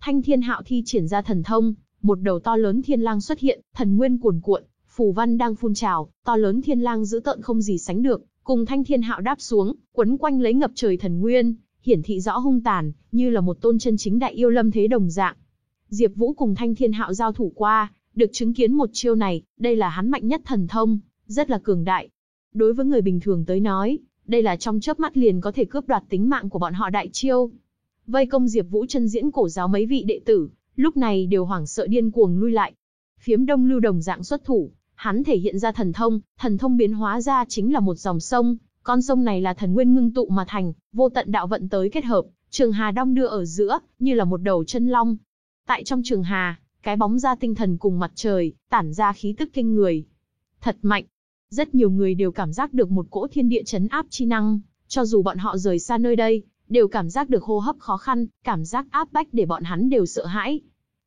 Thanh Thiên Hạo thi triển ra thần thông, một đầu to lớn thiên lang xuất hiện, thần nguyên cuồn cuộn, phù văn đang phun trào, to lớn thiên lang giữ tợn không gì sánh được, cùng Thanh Thiên Hạo đáp xuống, quấn quanh lấy ngập trời thần nguyên, hiển thị rõ hung tàn, như là một tôn chân chính đại yêu lâm thế đồng dạng. Diệp Vũ cùng Thanh Thiên Hạo giao thủ qua, được chứng kiến một chiêu này, đây là hắn mạnh nhất thần thông, rất là cường đại. Đối với người bình thường tới nói, đây là trong chớp mắt liền có thể cướp đoạt tính mạng của bọn họ đại chiêu. Vây công Diệp Vũ chân diễn cổ giáo mấy vị đệ tử, lúc này đều hoảng sợ điên cuồng lui lại. Phiếm Đông Lưu đồng dạng xuất thủ, hắn thể hiện ra thần thông, thần thông biến hóa ra chính là một dòng sông, con sông này là thần nguyên ngưng tụ mà thành, vô tận đạo vận tới kết hợp, trường hà đong đưa ở giữa, như là một đầu chân long. Tại trong trường hà, cái bóng ra tinh thần cùng mặt trời, tản ra khí tức kinh người. Thật mạnh. Rất nhiều người đều cảm giác được một cỗ thiên địa chấn áp chi năng, cho dù bọn họ rời xa nơi đây, đều cảm giác được hô hấp khó khăn, cảm giác áp bách để bọn hắn đều sợ hãi.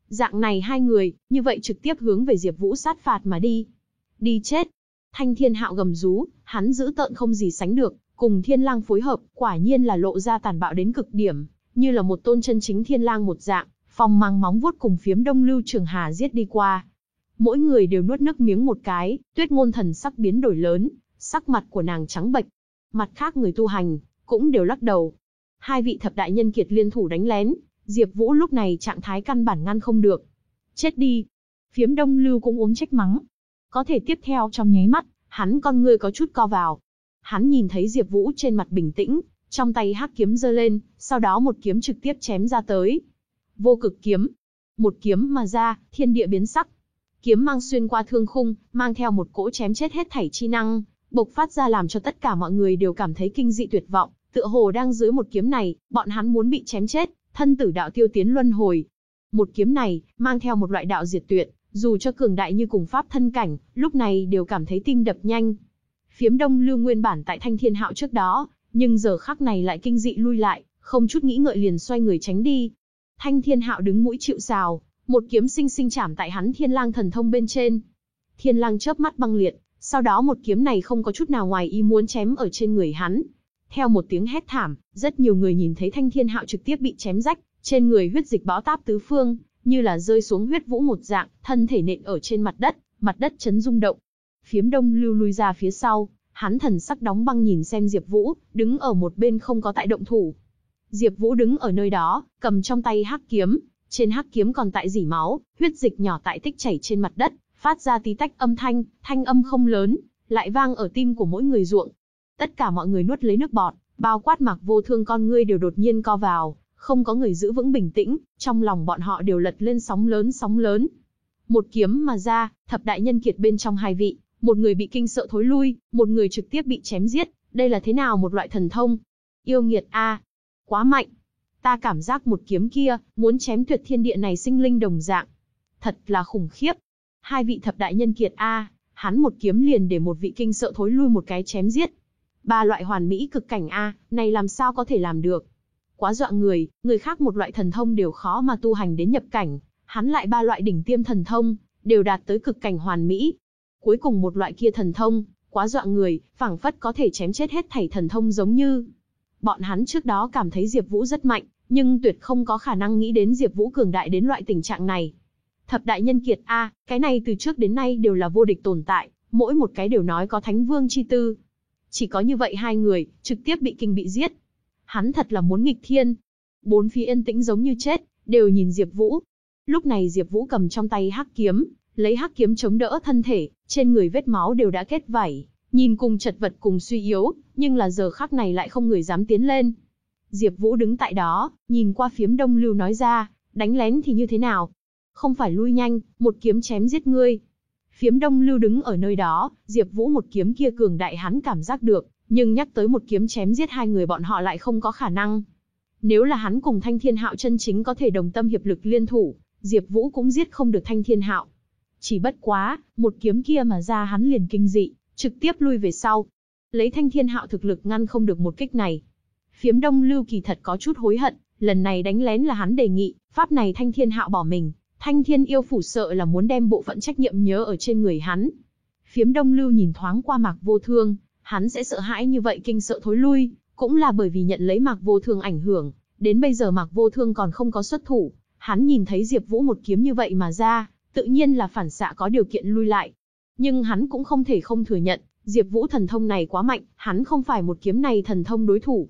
Dạng này hai người, như vậy trực tiếp hướng về Diệp Vũ sát phạt mà đi. Đi chết. Thanh Thiên Hạo gầm rú, hắn giữ tợn không gì sánh được, cùng Thiên Lang phối hợp, quả nhiên là lộ ra tàn bạo đến cực điểm, như là một tôn chân chính Thiên Lang một dạng, phong mang móng vuốt cùng phiếm Đông Lưu Trường Hà giết đi qua. Mỗi người đều nuốt nước miếng một cái, Tuyết Ngôn thần sắc biến đổi lớn, sắc mặt của nàng trắng bệch. Mặt khác người tu hành cũng đều lắc đầu. Hai vị thập đại nhân kiệt liên thủ đánh lén, Diệp Vũ lúc này trạng thái căn bản ngăn không được. Chết đi. Phiếm Đông Lưu cũng uống trách mắng. Có thể tiếp theo trong nháy mắt, hắn con ngươi có chút co vào. Hắn nhìn thấy Diệp Vũ trên mặt bình tĩnh, trong tay hắc kiếm giơ lên, sau đó một kiếm trực tiếp chém ra tới. Vô cực kiếm. Một kiếm mà ra, thiên địa biến sắc. Kiếm mang xuyên qua thương khung, mang theo một cỗ chém chết hết thảy chi năng, bộc phát ra làm cho tất cả mọi người đều cảm thấy kinh dị tuyệt vọng, tựa hồ đang dưới một kiếm này, bọn hắn muốn bị chém chết, thân tử đạo tiêu tiến luân hồi. Một kiếm này, mang theo một loại đạo diệt tuyệt, dù cho cường đại như cùng pháp thân cảnh, lúc này đều cảm thấy tim đập nhanh. Phiếm đông lưu nguyên bản tại thanh thiên hạo trước đó, nhưng giờ khắc này lại kinh dị lui lại, không chút nghĩ ngợi liền xoay người tránh đi. Thanh thiên hạo đứng mũi chịu sào, một kiếm sinh sinh chạm tại hắn thiên lang thần thông bên trên. Thiên lang chớp mắt băng liệt, sau đó một kiếm này không có chút nào ngoài ý muốn chém ở trên người hắn. Theo một tiếng hét thảm, rất nhiều người nhìn thấy thanh thiên hạo trực tiếp bị chém rách, trên người huyết dịch bão táp tứ phương, như là rơi xuống huyết vũ một dạng, thân thể nện ở trên mặt đất, mặt đất chấn rung động. Phiếm đông lưu lui ra phía sau, hắn thần sắc đóng băng nhìn xem Diệp Vũ, đứng ở một bên không có tại động thủ. Diệp Vũ đứng ở nơi đó, cầm trong tay hắc kiếm, trên hắc kiếm còn tại dỉ máu, huyết dịch nhỏ tại tích chảy trên mặt đất, phát ra tí tách âm thanh, thanh âm không lớn, lại vang ở tim của mỗi người ruộng. Tất cả mọi người nuốt lấy nước bọt, bao quát mặc vô thương con ngươi đều đột nhiên co vào, không có người giữ vững bình tĩnh, trong lòng bọn họ đều lật lên sóng lớn sóng lớn. Một kiếm mà ra, thập đại nhân kiệt bên trong hai vị, một người bị kinh sợ thối lui, một người trực tiếp bị chém giết, đây là thế nào một loại thần thông? Yêu nghiệt a, quá mạnh. Ta cảm giác một kiếm kia, muốn chém tuyệt thiên địa này sinh linh đồng dạng. Thật là khủng khiếp. Hai vị thập đại nhân kiệt a, hắn một kiếm liền để một vị kinh sợ thối lui một cái chém giết. Ba loại hoàn mỹ cực cảnh a, này làm sao có thể làm được? Quá dọa người, người khác một loại thần thông đều khó mà tu hành đến nhập cảnh, hắn lại ba loại đỉnh tiêm thần thông, đều đạt tới cực cảnh hoàn mỹ. Cuối cùng một loại kia thần thông, quá dọa người, phảng phất có thể chém chết hết thảy thần thông giống như. Bọn hắn trước đó cảm thấy Diệp Vũ rất mạnh, nhưng tuyệt không có khả năng nghĩ đến Diệp Vũ cường đại đến loại tình trạng này. Thập đại nhân kiệt a, cái này từ trước đến nay đều là vô địch tồn tại, mỗi một cái đều nói có Thánh Vương chi tư. Chỉ có như vậy hai người, trực tiếp bị kinh bị giết. Hắn thật là muốn nghịch thiên. Bốn phía yên tĩnh giống như chết, đều nhìn Diệp Vũ. Lúc này Diệp Vũ cầm trong tay hắc kiếm, lấy hắc kiếm chống đỡ thân thể, trên người vết máu đều đã kết vảy, nhìn cùng chật vật cùng suy yếu, nhưng là giờ khắc này lại không người dám tiến lên. Diệp Vũ đứng tại đó, nhìn qua phiếm Đông Lưu nói ra, đánh lén thì như thế nào? Không phải lui nhanh, một kiếm chém giết ngươi. Phiếm Đông Lưu đứng ở nơi đó, Diệp Vũ một kiếm kia cường đại hắn cảm giác được, nhưng nhắc tới một kiếm chém giết hai người bọn họ lại không có khả năng. Nếu là hắn cùng Thanh Thiên Hạo chân chính có thể đồng tâm hiệp lực liên thủ, Diệp Vũ cũng giết không được Thanh Thiên Hạo. Chỉ bất quá, một kiếm kia mà ra hắn liền kinh dị, trực tiếp lui về sau. Lấy Thanh Thiên Hạo thực lực ngăn không được một kích này. Phiếm Đông Lưu kỳ thật có chút hối hận, lần này đánh lén là hắn đề nghị, pháp này Thanh Thiên Hạo bỏ mình, Thanh Thiên yêu phủ sợ là muốn đem bộ phận trách nhiệm nhớ ở trên người hắn. Phiếm Đông Lưu nhìn thoáng qua Mạc Vô Thương, hắn sẽ sợ hãi như vậy kinh sợ thối lui, cũng là bởi vì nhận lấy Mạc Vô Thương ảnh hưởng, đến bây giờ Mạc Vô Thương còn không có xuất thủ, hắn nhìn thấy Diệp Vũ một kiếm như vậy mà ra, tự nhiên là phản xạ có điều kiện lui lại. Nhưng hắn cũng không thể không thừa nhận, Diệp Vũ thần thông này quá mạnh, hắn không phải một kiếm này thần thông đối thủ.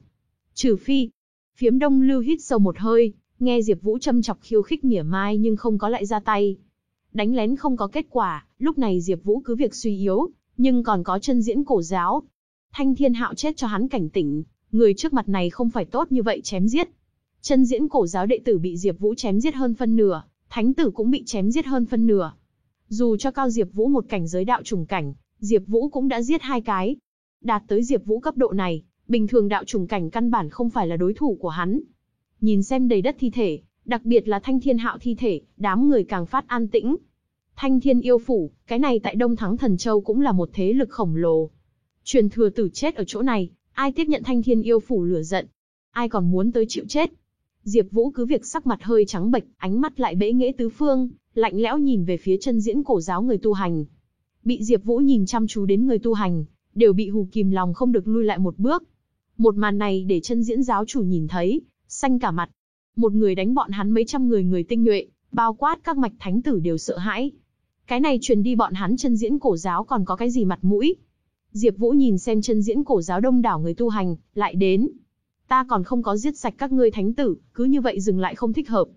Trừ phi, phiếm đông lưu hít sâu một hơi, nghe Diệp Vũ châm chọc khiêu khích mỉa mai nhưng không có lại ra tay. Đánh lén không có kết quả, lúc này Diệp Vũ cứ việc suy yếu, nhưng còn có chân diễn cổ giáo. Thanh Thiên Hạo chết cho hắn cảnh tỉnh, người trước mặt này không phải tốt như vậy chém giết. Chân diễn cổ giáo đệ tử bị Diệp Vũ chém giết hơn phân nửa, thánh tử cũng bị chém giết hơn phân nửa. Dù cho cao Diệp Vũ một cảnh giới đạo trùng cảnh, Diệp Vũ cũng đã giết hai cái. Đạt tới Diệp Vũ cấp độ này, bình thường đạo trùng cảnh căn bản không phải là đối thủ của hắn. Nhìn xem đầy đất thi thể, đặc biệt là Thanh Thiên Hạo thi thể, đám người càng phát an tĩnh. Thanh Thiên yêu phủ, cái này tại Đông Thắng Thần Châu cũng là một thế lực khổng lồ. Truyền thừa tử chết ở chỗ này, ai tiếp nhận Thanh Thiên yêu phủ lửa giận, ai còn muốn tới chịu chết. Diệp Vũ cứ việc sắc mặt hơi trắng bệch, ánh mắt lại bẽ nghễ tứ phương, lạnh lẽo nhìn về phía chân diễn cổ giáo người tu hành. Bị Diệp Vũ nhìn chăm chú đến người tu hành, đều bị hù kìm lòng không được lui lại một bước. Một màn này để chân diễn giáo chủ nhìn thấy, xanh cả mặt. Một người đánh bọn hắn mấy trăm người người tinh nhuệ, bao quát các mạch thánh tử đều sợ hãi. Cái này truyền đi bọn hắn chân diễn cổ giáo còn có cái gì mặt mũi. Diệp Vũ nhìn xem chân diễn cổ giáo đông đảo người tu hành, lại đến. Ta còn không có giết sạch các ngươi thánh tử, cứ như vậy dừng lại không thích hợp.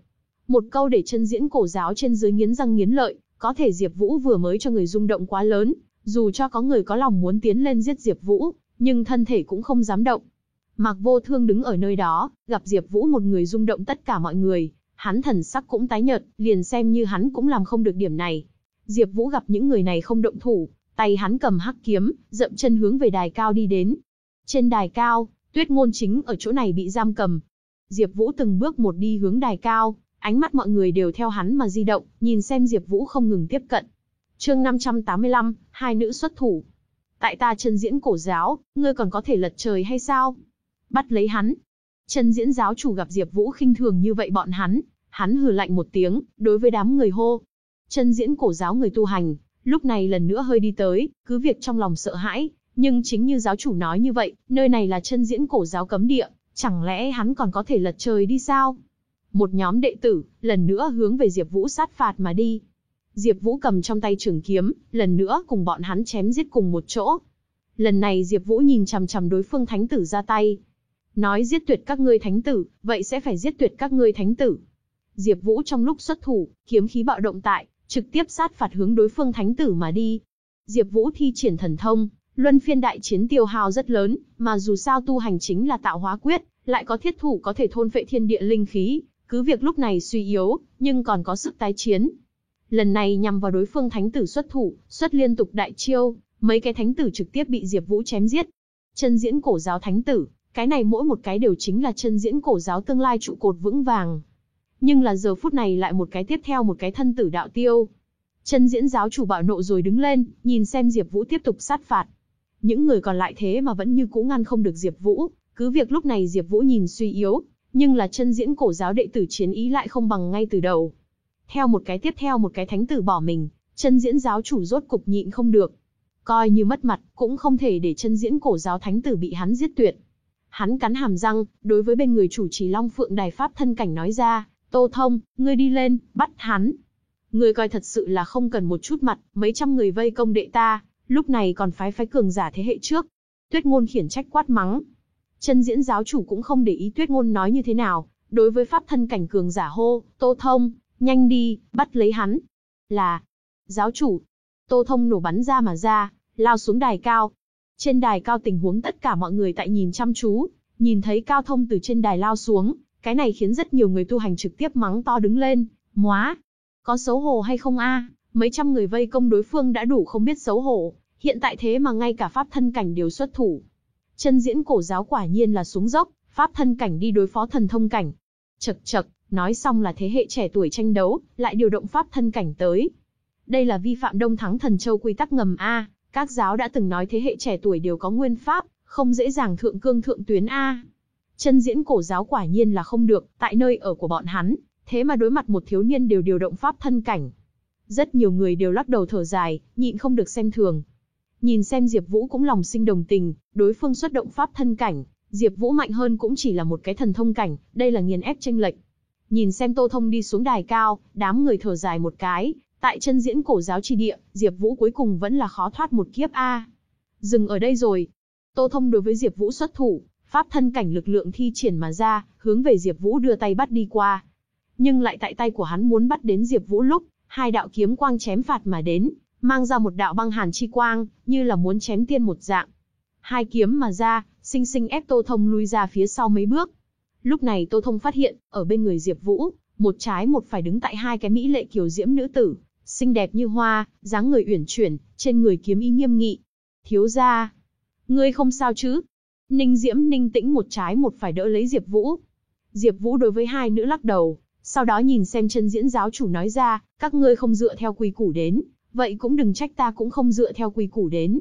Một câu để chân diễn cổ giáo trên dưới nghiến răng nghiến lợi, có thể Diệp Vũ vừa mới cho người rung động quá lớn, dù cho có người có lòng muốn tiến lên giết Diệp Vũ, nhưng thân thể cũng không dám động. Mạc Vô Thương đứng ở nơi đó, gặp Diệp Vũ một người rung động tất cả mọi người, hắn thần sắc cũng tái nhợt, liền xem như hắn cũng làm không được điểm này. Diệp Vũ gặp những người này không động thủ, tay hắn cầm hắc kiếm, dậm chân hướng về đài cao đi đến. Trên đài cao, Tuyết Ngôn chính ở chỗ này bị giam cầm. Diệp Vũ từng bước một đi hướng đài cao, ánh mắt mọi người đều theo hắn mà di động, nhìn xem Diệp Vũ không ngừng tiếp cận. Chương 585, hai nữ xuất thủ. Tại ta chân diễn cổ giáo, ngươi còn có thể lật trời hay sao? Bắt lấy hắn. Chân diễn giáo chủ gặp Diệp Vũ khinh thường như vậy bọn hắn, hắn hừ lạnh một tiếng, đối với đám người hô. Chân diễn cổ giáo người tu hành, lúc này lần nữa hơi đi tới, cứ việc trong lòng sợ hãi, nhưng chính như giáo chủ nói như vậy, nơi này là chân diễn cổ giáo cấm địa, chẳng lẽ hắn còn có thể lật trời đi sao? Một nhóm đệ tử, lần nữa hướng về Diệp Vũ sát phạt mà đi. Diệp Vũ cầm trong tay trường kiếm, lần nữa cùng bọn hắn chém giết cùng một chỗ. Lần này Diệp Vũ nhìn chằm chằm đối phương thánh tử ra tay. Nói giết tuyệt các ngươi thánh tử, vậy sẽ phải giết tuyệt các ngươi thánh tử. Diệp Vũ trong lúc xuất thủ, kiếm khí bạo động tại, trực tiếp sát phạt hướng đối phương thánh tử mà đi. Diệp Vũ thi triển thần thông, luân phiên đại chiến tiêu hao rất lớn, mà dù sao tu hành chính là tạo hóa quyết, lại có thiết thủ có thể thôn phệ thiên địa linh khí, cứ việc lúc này suy yếu, nhưng còn có sức tái chiến. Lần này nhằm vào đối phương thánh tử xuất thủ, xuất liên tục đại chiêu, mấy cái thánh tử trực tiếp bị Diệp Vũ chém giết. Chân diễn cổ giáo thánh tử, cái này mỗi một cái đều chính là chân diễn cổ giáo tương lai trụ cột vững vàng. Nhưng là giờ phút này lại một cái tiếp theo một cái thân tử đạo tiêu. Chân diễn giáo chủ bạo nộ rồi đứng lên, nhìn xem Diệp Vũ tiếp tục sát phạt. Những người còn lại thế mà vẫn như cũ ngăn không được Diệp Vũ, cứ việc lúc này Diệp Vũ nhìn suy yếu, nhưng là chân diễn cổ giáo đệ tử chiến ý lại không bằng ngay từ đầu. Theo một cái tiếp theo một cái thánh tử bỏ mình, chân diễn giáo chủ rốt cục nhịn không được. Coi như mất mặt, cũng không thể để chân diễn cổ giáo thánh tử bị hắn giết tuyệt. Hắn cắn hàm răng, đối với bên người chủ trì Long Phượng Đài Pháp thân cảnh nói ra, Tô Thông, ngươi đi lên, bắt hắn. Ngươi coi thật sự là không cần một chút mặt, mấy trăm người vây công đệ ta, lúc này còn phái phái cường giả thế hệ trước. Tuyết ngôn khiển trách quát mắng. Chân diễn giáo chủ cũng không để ý tuyết ngôn nói như thế nào, đối với pháp thân cảnh cường giả hô, Tô Thông, nhanh đi, bắt lấy hắn. Là, giáo chủ, Tô Thông nổ bắn ra mà ra, lao xuống đài cao. Trên đài cao tình huống tất cả mọi người tại nhìn chăm chú, nhìn thấy Cao Thông từ trên đài lao xuống, cái này khiến rất nhiều người tu hành trực tiếp mắng to đứng lên, móa. Có xấu hổ hay không a? Mấy trăm người vây công đối phương đã đủ không biết xấu hổ, hiện tại thế mà ngay cả pháp thân cảnh đều xuất thủ. Chân diễn cổ giáo quả nhiên là xuống dốc, pháp thân cảnh đi đối phó thần thông cảnh. Chật chật, nói xong là thế hệ trẻ tuổi tranh đấu, lại điều động pháp thân cảnh tới. Đây là vi phạm Đông Thắng Thần Châu quy tắc ngầm A, các giáo đã từng nói thế hệ trẻ tuổi đều có nguyên pháp, không dễ dàng thượng cương thượng tuyến A. Chân diễn cổ giáo quả nhiên là không được, tại nơi ở của bọn hắn, thế mà đối mặt một thiếu niên đều điều động pháp thân cảnh. Rất nhiều người đều lắc đầu thở dài, nhịn không được xem thường. Nhìn xem Diệp Vũ cũng lòng sinh đồng tình, đối phương xuất động pháp thân cảnh, Diệp Vũ mạnh hơn cũng chỉ là một cái thần thông cảnh, đây là nghiền ép chênh lệch. Nhìn xem Tô Thông đi xuống đài cao, đám người thở dài một cái, tại chân diễn cổ giáo chi địa, Diệp Vũ cuối cùng vẫn là khó thoát một kiếp a. Dừng ở đây rồi. Tô Thông đối với Diệp Vũ xuất thủ, pháp thân cảnh lực lượng thi triển mà ra, hướng về Diệp Vũ đưa tay bắt đi qua. Nhưng lại tại tay của hắn muốn bắt đến Diệp Vũ lúc, hai đạo kiếm quang chém phạt mà đến, mang ra một đạo băng hàn chi quang, như là muốn chém tiên một dạng. Hai kiếm mà ra, sinh sinh ép Tô Thông lui ra phía sau mấy bước. Lúc này Tô Thông phát hiện, ở bên người Diệp Vũ, một trái một phải đứng tại hai cái mỹ lệ kiều diễm nữ tử, xinh đẹp như hoa, dáng người uyển chuyển, trên người kiếm ý nghiêm nghị. Thiếu gia, ngươi không sao chứ? Ninh Diễm Ninh Tĩnh một trái một phải đỡ lấy Diệp Vũ. Diệp Vũ đối với hai nữ lắc đầu, sau đó nhìn xem chân diễn giáo chủ nói ra, các ngươi không dựa theo quy củ đến, vậy cũng đừng trách ta cũng không dựa theo quy củ đến.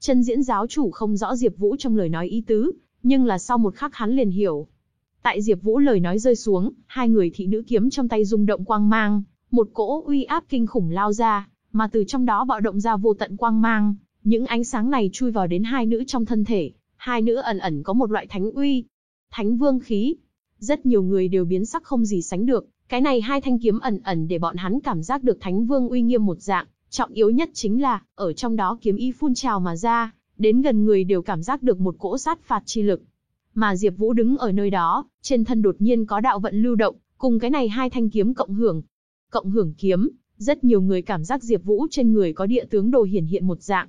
Chân diễn giáo chủ không rõ Diệp Vũ trong lời nói ý tứ, nhưng là sau một khắc hắn liền hiểu. Tại Diệp Vũ lời nói rơi xuống, hai người thị nữ kiếm trong tay rung động quang mang, một cỗ uy áp kinh khủng lao ra, mà từ trong đó bạo động ra vô tận quang mang, những ánh sáng này chui vào đến hai nữ trong thân thể, hai nữ ẩn ẩn có một loại thánh uy, thánh vương khí. Rất nhiều người đều biến sắc không gì sánh được, cái này hai thanh kiếm ẩn ẩn để bọn hắn cảm giác được thánh vương uy nghiêm một dạng, trọng yếu nhất chính là, ở trong đó kiếm y phun trào mà ra, đến gần người đều cảm giác được một cỗ sát phạt chi lực. Mà Diệp Vũ đứng ở nơi đó, trên thân đột nhiên có đạo vận lưu động, cùng cái này hai thanh kiếm cộng hưởng. Cộng hưởng kiếm, rất nhiều người cảm giác Diệp Vũ trên người có địa tướng đồ hiển hiện một dạng.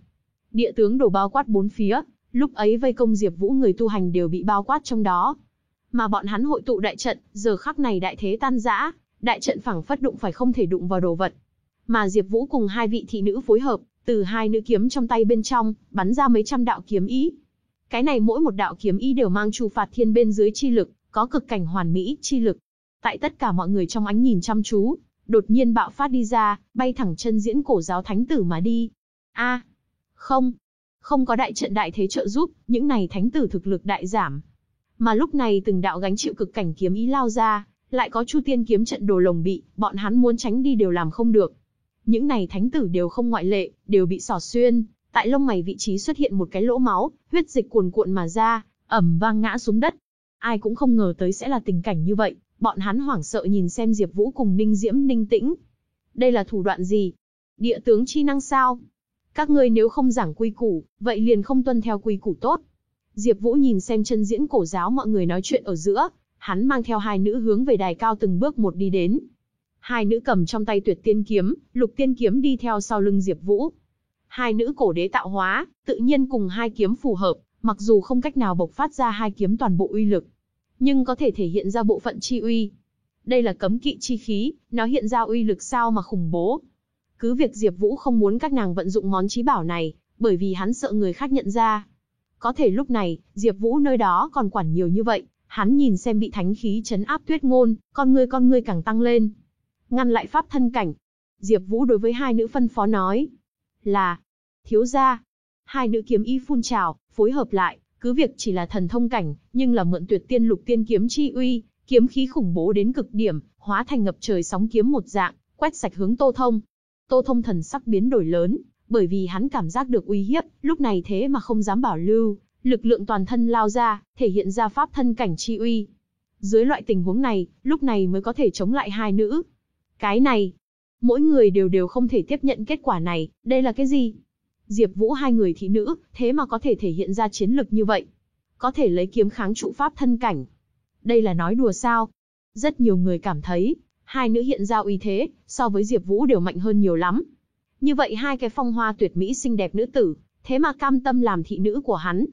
Địa tướng đồ bao quát bốn phía, lúc ấy vây công Diệp Vũ người tu hành đều bị bao quát trong đó. Mà bọn hắn hội tụ đại trận, giờ khắc này đại thế tan rã, đại trận phảng phất đụng phải không thể đụng vào đồ vật. Mà Diệp Vũ cùng hai vị thị nữ phối hợp, từ hai nữ kiếm trong tay bên trong, bắn ra mấy trăm đạo kiếm ý. Cái này mỗi một đạo kiếm ý đều mang chu phạt thiên bên dưới chi lực, có cực cảnh hoàn mỹ chi lực. Tại tất cả mọi người trong ánh nhìn chăm chú, đột nhiên bạo phát đi ra, bay thẳng chân diễn cổ giáo thánh tử mà đi. A, không, không có đại trận đại thế trợ giúp, những này thánh tử thực lực đại giảm. Mà lúc này từng đạo gánh chịu cực cảnh kiếm ý lao ra, lại có Chu Tiên kiếm trận đồ lồng bị, bọn hắn muốn tránh đi đều làm không được. Những này thánh tử đều không ngoại lệ, đều bị sỏ xuyên, tại lông mày vị trí xuất hiện một cái lỗ máu, huyết dịch cuồn cuộn mà ra, ẩm vang ngã xuống đất. Ai cũng không ngờ tới sẽ là tình cảnh như vậy, bọn hắn hoảng sợ nhìn xem Diệp Vũ cùng Ninh Diễm Ninh Tĩnh. Đây là thủ đoạn gì? Địa tướng chi năng sao? Các ngươi nếu không giảng quy củ, vậy liền không tuân theo quy củ tốt. Diệp Vũ nhìn xem chân diễn cổ giáo mọi người nói chuyện ở giữa, hắn mang theo hai nữ hướng về đài cao từng bước một đi đến. Hai nữ cầm trong tay tuyệt tiên kiếm, lục tiên kiếm đi theo sau lưng Diệp Vũ. Hai nữ cổ đế tạo hóa, tự nhiên cùng hai kiếm phù hợp, mặc dù không cách nào bộc phát ra hai kiếm toàn bộ uy lực, nhưng có thể thể hiện ra bộ phận chi uy. Đây là cấm kỵ chi khí, nó hiện ra uy lực sao mà khủng bố. Cứ việc Diệp Vũ không muốn các nàng vận dụng món chí bảo này, bởi vì hắn sợ người khác nhận ra. Có thể lúc này, Diệp Vũ nơi đó còn quản nhiều như vậy, hắn nhìn xem bị thánh khí chấn áp Tuyết Ngôn, con ngươi con ngươi càng tăng lên. Ngăn lại pháp thân cảnh. Diệp Vũ đối với hai nữ phân phó nói, là thiếu gia. Hai nữ kiếm y phun trào, phối hợp lại, cứ việc chỉ là thần thông cảnh, nhưng là mượn tuyệt tiên lục tiên kiếm chi uy, kiếm khí khủng bố đến cực điểm, hóa thành ngập trời sóng kiếm một dạng, quét sạch hướng Tô Thông. Tô Thông thần sắc biến đổi lớn, bởi vì hắn cảm giác được uy hiếp, lúc này thế mà không dám bảo lưu, lực lượng toàn thân lao ra, thể hiện ra pháp thân cảnh chi uy. Dưới loại tình huống này, lúc này mới có thể chống lại hai nữ. Cái này, mỗi người đều đều không thể tiếp nhận kết quả này, đây là cái gì? Diệp Vũ hai người thị nữ, thế mà có thể thể hiện ra chiến lực như vậy. Có thể lấy kiếm kháng trụ pháp thân cảnh. Đây là nói đùa sao? Rất nhiều người cảm thấy, hai nữ hiện ra uy thế, so với Diệp Vũ đều mạnh hơn nhiều lắm. Như vậy hai cái phong hoa tuyệt mỹ xinh đẹp nữ tử, thế mà cam tâm làm thị nữ của hắn.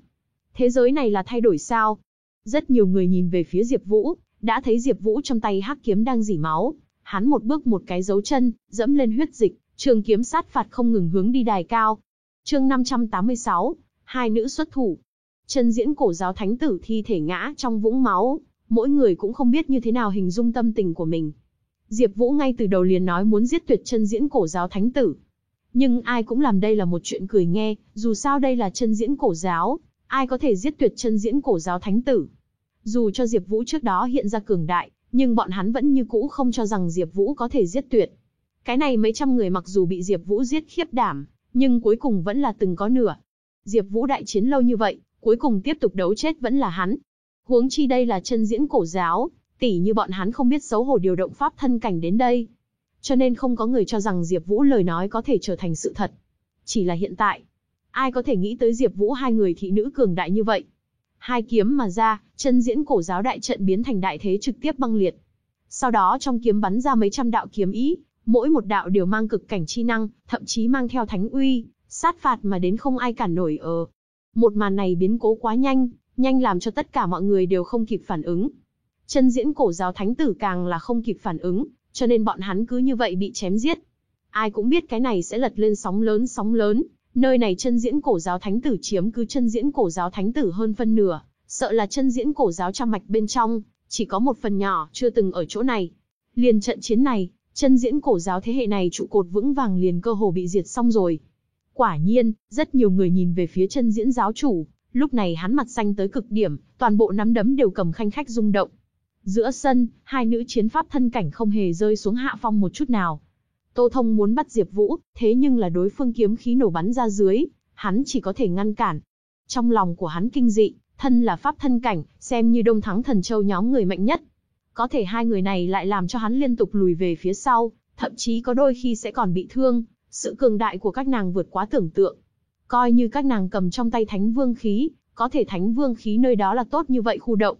Thế giới này là thay đổi sao? Rất nhiều người nhìn về phía Diệp Vũ, đã thấy Diệp Vũ trong tay hắc kiếm đang rỉ máu, hắn một bước một cái dấu chân, dẫm lên huyết dịch, trường kiếm sát phạt không ngừng hướng đi đài cao. Chương 586, hai nữ xuất thủ. Chân diễn cổ giáo thánh tử thi thể ngã trong vũng máu, mỗi người cũng không biết như thế nào hình dung tâm tình của mình. Diệp Vũ ngay từ đầu liền nói muốn giết tuyệt chân diễn cổ giáo thánh tử. Nhưng ai cũng làm đây là một chuyện cười nghe, dù sao đây là chân diễn cổ giáo, ai có thể giết tuyệt chân diễn cổ giáo thánh tử. Dù cho Diệp Vũ trước đó hiện ra cường đại, nhưng bọn hắn vẫn như cũ không cho rằng Diệp Vũ có thể giết tuyệt. Cái này mấy trăm người mặc dù bị Diệp Vũ giết khiếp đảm, nhưng cuối cùng vẫn là từng có nửa. Diệp Vũ đại chiến lâu như vậy, cuối cùng tiếp tục đấu chết vẫn là hắn. Huống chi đây là chân diễn cổ giáo, tỉ như bọn hắn không biết xấu hổ điều động pháp thân cảnh đến đây. Cho nên không có người cho rằng Diệp Vũ lời nói có thể trở thành sự thật. Chỉ là hiện tại, ai có thể nghĩ tới Diệp Vũ hai người thị nữ cường đại như vậy. Hai kiếm mà ra, chân diễn cổ giáo đại trận biến thành đại thế trực tiếp băng liệt. Sau đó trong kiếm bắn ra mấy trăm đạo kiếm ý, mỗi một đạo đều mang cực cảnh chi năng, thậm chí mang theo thánh uy, sát phạt mà đến không ai cản nổi ở. Một màn này biến cố quá nhanh, nhanh làm cho tất cả mọi người đều không kịp phản ứng. Chân diễn cổ giáo thánh tử càng là không kịp phản ứng, cho nên bọn hắn cứ như vậy bị chém giết. Ai cũng biết cái này sẽ lật lên sóng lớn sóng lớn, nơi này chân diễn cổ giáo thánh tử chiếm cứ chân diễn cổ giáo thánh tử hơn phân nửa, sợ là chân diễn cổ giáo trăm mạch bên trong, chỉ có một phần nhỏ chưa từng ở chỗ này. Liền trận chiến này, chân diễn cổ giáo thế hệ này trụ cột vững vàng liền cơ hồ bị diệt xong rồi. Quả nhiên, rất nhiều người nhìn về phía chân diễn giáo chủ, lúc này hắn mặt xanh tới cực điểm, toàn bộ nắm đấm đều cầm khanh khách rung động. Giữa sân, hai nữ chiến pháp thân cảnh không hề rơi xuống hạ phong một chút nào. Tô Thông muốn bắt Diệp Vũ, thế nhưng là đối phương kiếm khí nổ bắn ra dưới, hắn chỉ có thể ngăn cản. Trong lòng của hắn kinh dị, thân là pháp thân cảnh, xem như Đông Thắng Thần Châu nhóm người mạnh nhất. Có thể hai người này lại làm cho hắn liên tục lùi về phía sau, thậm chí có đôi khi sẽ còn bị thương, sự cường đại của các nàng vượt quá tưởng tượng. Coi như các nàng cầm trong tay Thánh Vương khí, có thể Thánh Vương khí nơi đó là tốt như vậy khu động.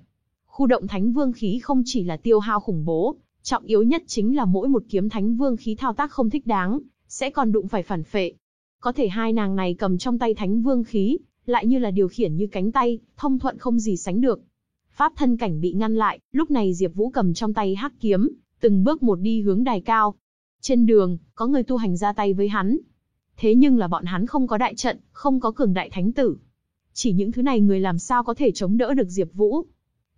Khu động Thánh Vương khí không chỉ là tiêu hao khủng bố, trọng yếu nhất chính là mỗi một kiếm Thánh Vương khí thao tác không thích đáng, sẽ còn đụng phải phản phệ. Có thể hai nàng này cầm trong tay Thánh Vương khí, lại như là điều khiển như cánh tay, thông thuận không gì sánh được. Pháp thân cảnh bị ngăn lại, lúc này Diệp Vũ cầm trong tay hắc kiếm, từng bước một đi hướng đài cao. Trên đường, có người tu hành ra tay với hắn. Thế nhưng là bọn hắn không có đại trận, không có cường đại thánh tử. Chỉ những thứ này người làm sao có thể chống đỡ được Diệp Vũ.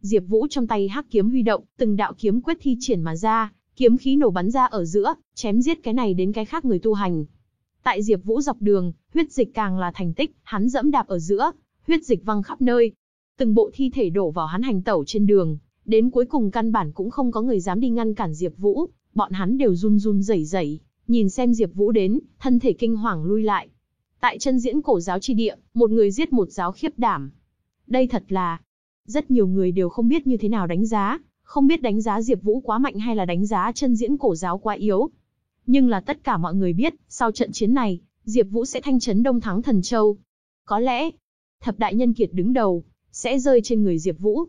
Diệp Vũ trong tay hắc kiếm huy động, từng đạo kiếm quyết thi triển mà ra, kiếm khí nổ bắn ra ở giữa, chém giết cái này đến cái khác người tu hành. Tại Diệp Vũ dọc đường, huyết dịch càng là thành tích, hắn dẫm đạp ở giữa, huyết dịch văng khắp nơi. Từng bộ thi thể đổ vào hắn hành tẩu trên đường, đến cuối cùng căn bản cũng không có người dám đi ngăn cản Diệp Vũ, bọn hắn đều run run rẩy rẩy, nhìn xem Diệp Vũ đến, thân thể kinh hoàng lui lại. Tại chân diễn cổ giáo chi địa, một người giết một giáo khiếp đảm. Đây thật là rất nhiều người đều không biết như thế nào đánh giá, không biết đánh giá Diệp Vũ quá mạnh hay là đánh giá chân diễn cổ giáo quá yếu. Nhưng là tất cả mọi người biết, sau trận chiến này, Diệp Vũ sẽ thanh trấn Đông thắng Thần Châu. Có lẽ, thập đại nhân kiệt đứng đầu, sẽ rơi trên người Diệp Vũ.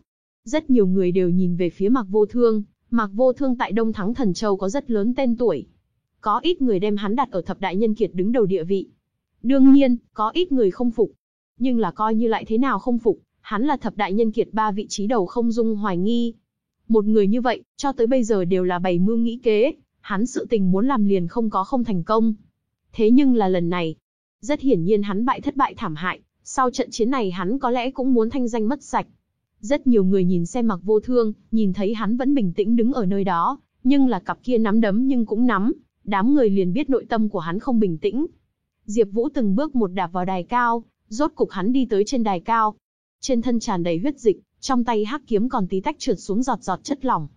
Rất nhiều người đều nhìn về phía Mạc Vô Thương, Mạc Vô Thương tại Đông Thắng Thần Châu có rất lớn tên tuổi. Có ít người đem hắn đặt ở thập đại nhân kiệt đứng đầu địa vị. Đương nhiên, có ít người không phục. Nhưng là coi như lại thế nào không phục, hắn là thập đại nhân kiệt ba vị trí đầu không dung hoài nghi. Một người như vậy, cho tới bây giờ đều là bày mưu nghĩ kế, hắn sự tình muốn làm liền không có không thành công. Thế nhưng là lần này, rất hiển nhiên hắn bại thất bại thảm hại, sau trận chiến này hắn có lẽ cũng muốn thanh danh mất sạch. Rất nhiều người nhìn xem mặc vô thương, nhìn thấy hắn vẫn bình tĩnh đứng ở nơi đó, nhưng là cặp kia nắm đấm nhưng cũng nắm, đám người liền biết nội tâm của hắn không bình tĩnh. Diệp Vũ từng bước một đạp vào đài cao, rốt cục hắn đi tới trên đài cao. Trên thân tràn đầy huyết dịch, trong tay hắc kiếm còn tí tách trượt xuống giọt giọt chất lỏng.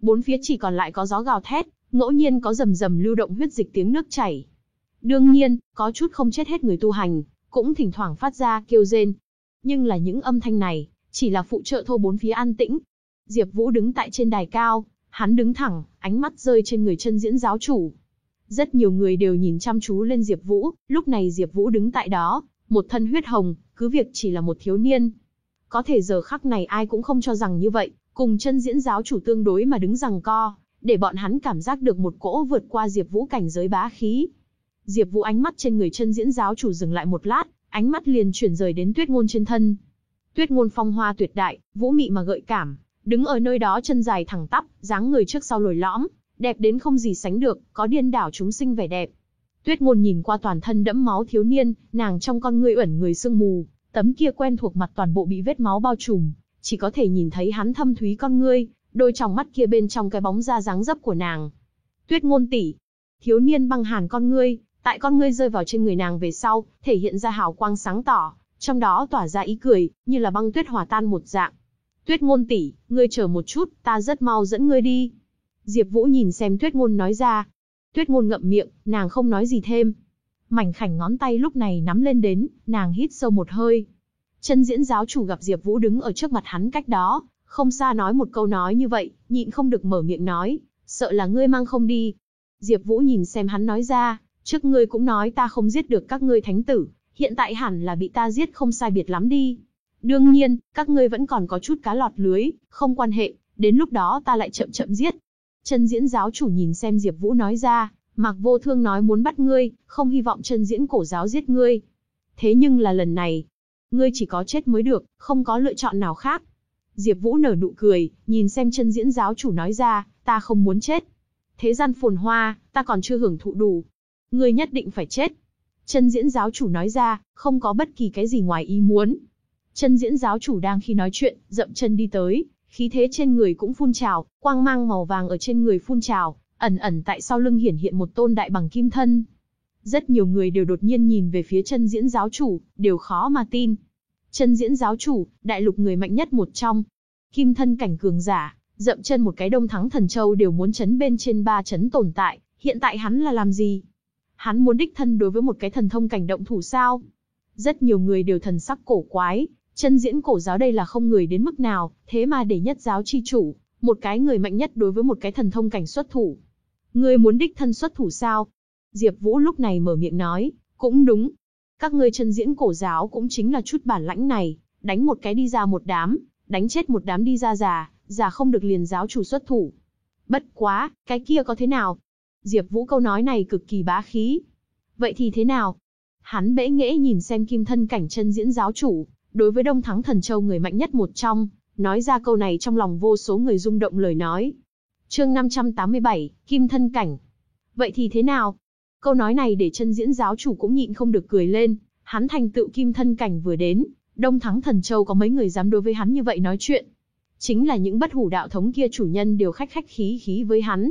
Bốn phía chỉ còn lại có gió gào thét, ngẫu nhiên có rầm rầm lưu động huyết dịch tiếng nước chảy. Đương nhiên, có chút không chết hết người tu hành, cũng thỉnh thoảng phát ra kêu rên. Nhưng là những âm thanh này, chỉ là phụ trợ thô bốn phía an tĩnh. Diệp Vũ đứng tại trên đài cao, hắn đứng thẳng, ánh mắt rơi trên người chân diễn giáo chủ. Rất nhiều người đều nhìn chăm chú lên Diệp Vũ, lúc này Diệp Vũ đứng tại đó, một thân huyết hồng, cứ việc chỉ là một thiếu niên. Có thể giờ khắc này ai cũng không cho rằng như vậy, cùng chân diễn giáo chủ tương đối mà đứng rằng co, để bọn hắn cảm giác được một cỗ vượt qua Diệp Vũ cảnh giới bá khí. Diệp Vũ ánh mắt trên người chân diễn giáo chủ dừng lại một lát, ánh mắt liền chuyển rời đến Tuyết Ngôn trên thân. Tuyết Ngôn phong hoa tuyệt đại, vũ mị mà gợi cảm, đứng ở nơi đó chân dài thẳng tắp, dáng người trước sau lồi lõm, đẹp đến không gì sánh được, có điên đảo chúng sinh vẻ đẹp. Tuyết Ngôn nhìn qua toàn thân đẫm máu thiếu niên, nàng trong con ngươi ẩn người sương mù, tấm kia quen thuộc mặt toàn bộ bị vết máu bao trùm, chỉ có thể nhìn thấy hắn thâm thúy con ngươi, đôi tròng mắt kia bên trong cái bóng da dáng dấp của nàng. Tuyết Ngôn tỷ, thiếu niên băng hàn con ngươi, tại con ngươi rơi vào trên người nàng về sau, thể hiện ra hào quang sáng tỏ, trong đó tỏa ra ý cười, như là băng tuyết hòa tan một dạng. Tuyết ngôn tỷ, ngươi chờ một chút, ta rất mau dẫn ngươi đi. Diệp Vũ nhìn xem Tuyết ngôn nói ra. Tuyết ngôn ngậm miệng, nàng không nói gì thêm. Mảnh khảnh ngón tay lúc này nắm lên đến, nàng hít sâu một hơi. Chân diễn giáo chủ gặp Diệp Vũ đứng ở trước mặt hắn cách đó, không xa nói một câu nói như vậy, nhịn không được mở miệng nói, sợ là ngươi mang không đi. Diệp Vũ nhìn xem hắn nói ra, trước ngươi cũng nói ta không giết được các ngươi thánh tử, hiện tại hẳn là bị ta giết không sai biệt lắm đi. Đương nhiên, các ngươi vẫn còn có chút cá lọt lưới, không quan hệ, đến lúc đó ta lại chậm chậm giết. Chân diễn giáo chủ nhìn xem Diệp Vũ nói ra, Mạc Vô Thương nói muốn bắt ngươi, không hy vọng chân diễn cổ giáo giết ngươi. Thế nhưng là lần này, ngươi chỉ có chết mới được, không có lựa chọn nào khác. Diệp Vũ nở nụ cười, nhìn xem chân diễn giáo chủ nói ra, ta không muốn chết. Thế gian phồn hoa, ta còn chưa hưởng thụ đủ. Ngươi nhất định phải chết. Chân diễn giáo chủ nói ra, không có bất kỳ cái gì ngoài ý muốn. Chân diễn giáo chủ đang khi nói chuyện, dậm chân đi tới, khí thế trên người cũng phun trào, quang mang màu vàng ở trên người phun trào, ẩn ẩn tại sau lưng hiển hiện một tôn đại bằng kim thân. Rất nhiều người đều đột nhiên nhìn về phía chân diễn giáo chủ, đều khó mà tin. Chân diễn giáo chủ, đại lục người mạnh nhất một trong. Kim thân cảnh cường giả, dậm chân một cái đông thắng thần châu đều muốn chấn bên trên ba chấn tồn tại, Hiện tại hắn là làm gì? Hắn muốn đích thân đối với một cái thần thông cảnh động thủ sao? Rất nhiều người đều thần sắc cổ quái, chân diễn cổ giáo đây là không người đến mức nào, thế mà để nhất giáo chi chủ, một cái người mạnh nhất đối với một cái thần thông cảnh xuất thủ. Ngươi muốn đích thân xuất thủ sao? Diệp Vũ lúc này mở miệng nói, cũng đúng. Các ngươi chân diễn cổ giáo cũng chính là chút bản lãnh này, đánh một cái đi ra một đám, đánh chết một đám đi ra già, già không được liền giáo chủ xuất thủ. Bất quá, cái kia có thế nào? Diệp Vũ câu nói này cực kỳ bá khí. Vậy thì thế nào? Hắn bẽ ngẽ nhìn xem kim thân cảnh chân diễn giáo chủ, đối với Đông Thắng Thần Châu người mạnh nhất một trong, nói ra câu này trong lòng vô số người rung động lời nói. Chương 587, Kim thân cảnh. Vậy thì thế nào? Câu nói này để chân diễn giáo chủ cũng nhịn không được cười lên, hắn thành tựu kim thân cảnh vừa đến, Đông Thắng Thần Châu có mấy người dám đối với hắn như vậy nói chuyện. Chính là những bất hủ đạo thống kia chủ nhân đều khách khách khí khí với hắn.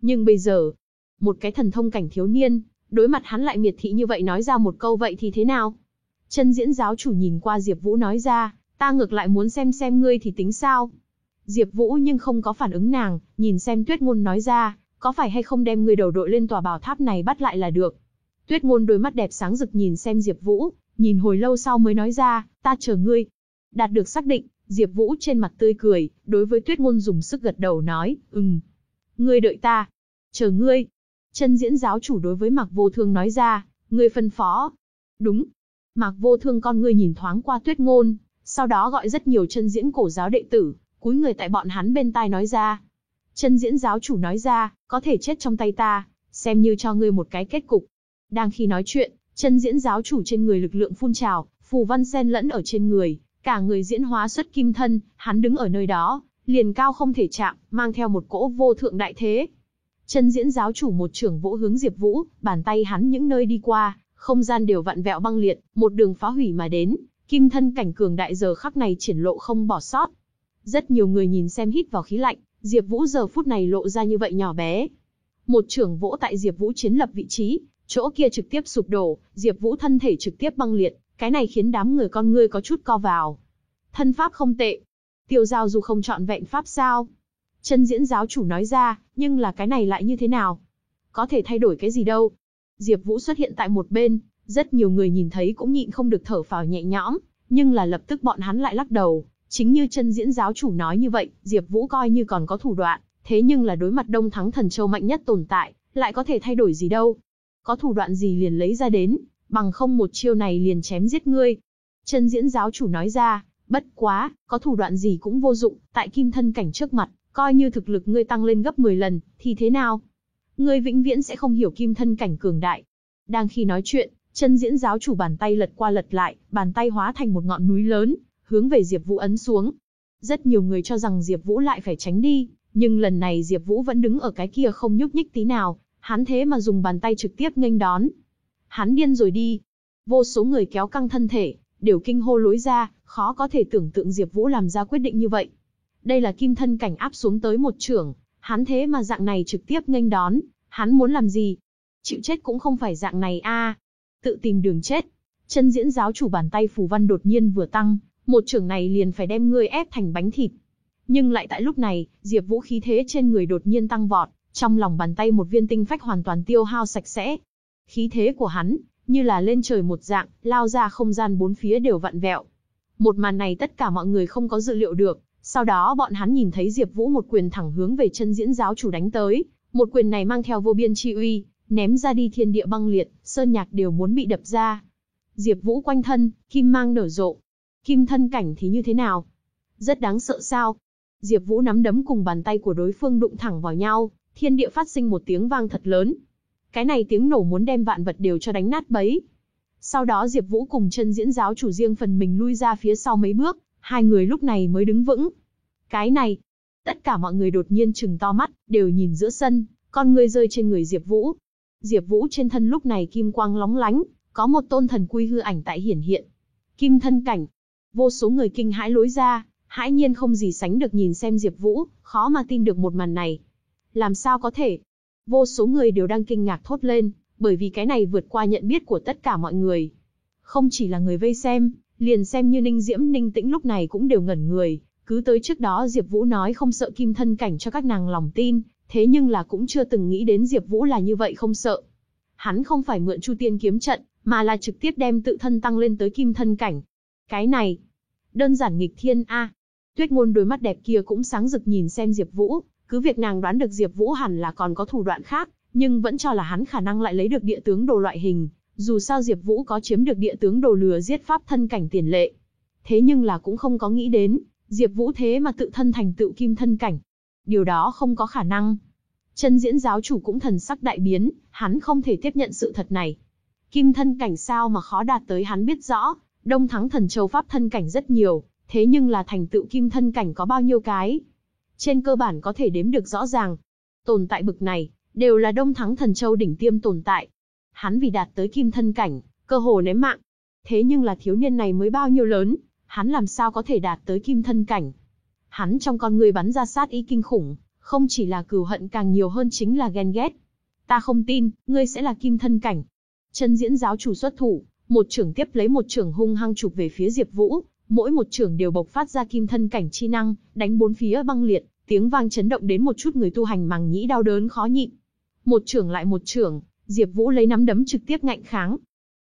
Nhưng bây giờ, một cái thần thông cảnh thiếu niên, đối mặt hắn lại miệt thị như vậy nói ra một câu vậy thì thế nào? Chân diễn giáo chủ nhìn qua Diệp Vũ nói ra, ta ngược lại muốn xem xem ngươi thì tính sao? Diệp Vũ nhưng không có phản ứng nàng, nhìn xem Tuyết Ngôn nói ra, có phải hay không đem người đầu đội lên tòa bảo tháp này bắt lại là được. Tuyết Ngôn đôi mắt đẹp sáng rực nhìn xem Diệp Vũ, nhìn hồi lâu sau mới nói ra, ta chờ ngươi. Đạt được xác định, Diệp Vũ trên mặt tươi cười, đối với Tuyết Ngôn dùng sức gật đầu nói, ừm. Ngươi đợi ta. Chờ ngươi. Chân diễn giáo chủ đối với Mạc Vô Thương nói ra, ngươi phân phó. Đúng. Mạc Vô Thương con ngươi nhìn thoáng qua Tuyết Ngôn, sau đó gọi rất nhiều chân diễn cổ giáo đệ tử, cúi người tại bọn hắn bên tai nói ra. Chân diễn giáo chủ nói ra, có thể chết trong tay ta, xem như cho ngươi một cái kết cục. Đang khi nói chuyện, chân diễn giáo chủ trên người lực lượng phun trào, phù văn sen lẫn ở trên người, cả người diễn hóa xuất kim thân, hắn đứng ở nơi đó, liền cao không thể chạm, mang theo một cỗ vô thượng đại thế. Chân diễn giáo chủ một trưởng vỗ hướng Diệp Vũ, bàn tay hắn những nơi đi qua, không gian đều vặn vẹo băng liệt, một đường phá hủy mà đến, kim thân cảnh cường đại giờ khắc này triển lộ không bỏ sót. Rất nhiều người nhìn xem hít vào khí lạnh, Diệp Vũ giờ phút này lộ ra như vậy nhỏ bé. Một trưởng vỗ tại Diệp Vũ chiến lập vị trí, chỗ kia trực tiếp sụp đổ, Diệp Vũ thân thể trực tiếp băng liệt, cái này khiến đám người con ngươi có chút co vào. Thân pháp không tệ. Tiêu giao dù không chọn vẹn pháp sao? Chân diễn giáo chủ nói ra, nhưng là cái này lại như thế nào? Có thể thay đổi cái gì đâu? Diệp Vũ xuất hiện tại một bên, rất nhiều người nhìn thấy cũng nhịn không được thở phào nhẹ nhõm, nhưng là lập tức bọn hắn lại lắc đầu, chính như chân diễn giáo chủ nói như vậy, Diệp Vũ coi như còn có thủ đoạn, thế nhưng là đối mặt Đông Thắng Thần Châu mạnh nhất tồn tại, lại có thể thay đổi gì đâu? Có thủ đoạn gì liền lấy ra đến, bằng không một chiêu này liền chém giết ngươi. Chân diễn giáo chủ nói ra, bất quá, có thủ đoạn gì cũng vô dụng, tại kim thân cảnh trước mặt, coi như thực lực ngươi tăng lên gấp 10 lần, thì thế nào? Ngươi vĩnh viễn sẽ không hiểu kim thân cảnh cường đại. Đang khi nói chuyện, chân diễn giáo chủ bàn tay lật qua lật lại, bàn tay hóa thành một ngọn núi lớn, hướng về Diệp Vũ ấn xuống. Rất nhiều người cho rằng Diệp Vũ lại phải tránh đi, nhưng lần này Diệp Vũ vẫn đứng ở cái kia không nhúc nhích tí nào, hắn thế mà dùng bàn tay trực tiếp nghênh đón. Hắn điên rồi đi. Vô số người kéo căng thân thể, đều kinh hô lối ra, khó có thể tưởng tượng Diệp Vũ làm ra quyết định như vậy. Đây là kim thân cảnh áp xuống tới một trưởng, hắn thế mà dạng này trực tiếp nghênh đón, hắn muốn làm gì? Chịu chết cũng không phải dạng này a. Tự tìm đường chết. Chân diễn giáo chủ bàn tay phù văn đột nhiên vừa tăng, một trưởng này liền phải đem ngươi ép thành bánh thịt. Nhưng lại tại lúc này, Diệp Vũ khí thế trên người đột nhiên tăng vọt, trong lòng bàn tay một viên tinh phách hoàn toàn tiêu hao sạch sẽ. Khí thế của hắn, như là lên trời một dạng, lao ra không gian bốn phía đều vặn vẹo. Một màn này tất cả mọi người không có dự liệu được, sau đó bọn hắn nhìn thấy Diệp Vũ một quyền thẳng hướng về chân diễn giáo chủ đánh tới, một quyền này mang theo vô biên chi uy, ném ra đi thiên địa băng liệt, sơn nhạc đều muốn bị đập ra. Diệp Vũ quanh thân, kim mang nở rộ, Kim thân cảnh thì như thế nào? Rất đáng sợ sao? Diệp Vũ nắm đấm cùng bàn tay của đối phương đụng thẳng vào nhau, thiên địa phát sinh một tiếng vang thật lớn. Cái này tiếng nổ muốn đem vạn vật đều cho đánh nát bấy. Sau đó Diệp Vũ cùng chân diễn giáo chủ riêng phần mình lui ra phía sau mấy bước, hai người lúc này mới đứng vững. Cái này, tất cả mọi người đột nhiên trừng to mắt, đều nhìn giữa sân, con người rơi trên người Diệp Vũ. Diệp Vũ trên thân lúc này kim quang lóng lánh, có một tôn thần quy hư ảnh tại hiển hiện. Kim thân cảnh, Vô số người kinh hãi lối ra, hãi nhiên không gì sánh được nhìn xem Diệp Vũ, khó mà tin được một màn này. Làm sao có thể? Vô số người đều đang kinh ngạc thốt lên, bởi vì cái này vượt qua nhận biết của tất cả mọi người. Không chỉ là người vây xem, liền xem như Ninh Diễm Ninh Tĩnh lúc này cũng đều ngẩn người, cứ tới trước đó Diệp Vũ nói không sợ kim thân cảnh cho các nàng lòng tin, thế nhưng là cũng chưa từng nghĩ đến Diệp Vũ là như vậy không sợ. Hắn không phải mượn Chu Tiên kiếm trận, mà là trực tiếp đem tự thân tăng lên tới kim thân cảnh. Cái này, đơn giản nghịch thiên a. Tuyết Ngôn đôi mắt đẹp kia cũng sáng rực nhìn xem Diệp Vũ, cứ việc nàng đoán được Diệp Vũ hẳn là còn có thủ đoạn khác, nhưng vẫn cho là hắn khả năng lại lấy được địa tướng đồ loại hình, dù sao Diệp Vũ có chiếm được địa tướng đồ lừa giết pháp thân cảnh tiền lệ. Thế nhưng là cũng không có nghĩ đến, Diệp Vũ thế mà tự thân thành tựu kim thân cảnh. Điều đó không có khả năng. Chân diễn giáo chủ cũng thần sắc đại biến, hắn không thể tiếp nhận sự thật này. Kim thân cảnh sao mà khó đạt tới hắn biết rõ, Đông Thắng Thần Châu pháp thân cảnh rất nhiều, thế nhưng là thành tựu kim thân cảnh có bao nhiêu cái? Trên cơ bản có thể đếm được rõ ràng. Tồn tại bực này, đều là Đông Thắng Thần Châu đỉnh tiêm tồn tại. Hắn vì đạt tới kim thân cảnh, cơ hồ ném mạng. Thế nhưng là thiếu niên này mới bao nhiêu lớn, hắn làm sao có thể đạt tới kim thân cảnh? Hắn trong con người bắn ra sát ý kinh khủng, không chỉ là cừu hận càng nhiều hơn chính là ghen ghét. Ta không tin, ngươi sẽ là kim thân cảnh. Chân diễn giáo chủ xuất thủ, một trưởng tiếp lấy một trưởng hung hăng chụp về phía Diệp Vũ, mỗi một trưởng đều bộc phát ra kim thân cảnh chi năng, đánh bốn phía băng liệt, tiếng vang chấn động đến một chút người tu hành màng nhĩ đau đớn khó nhịn. Một trưởng lại một trưởng, Diệp Vũ lấy nắm đấm trực tiếp ngạnh kháng.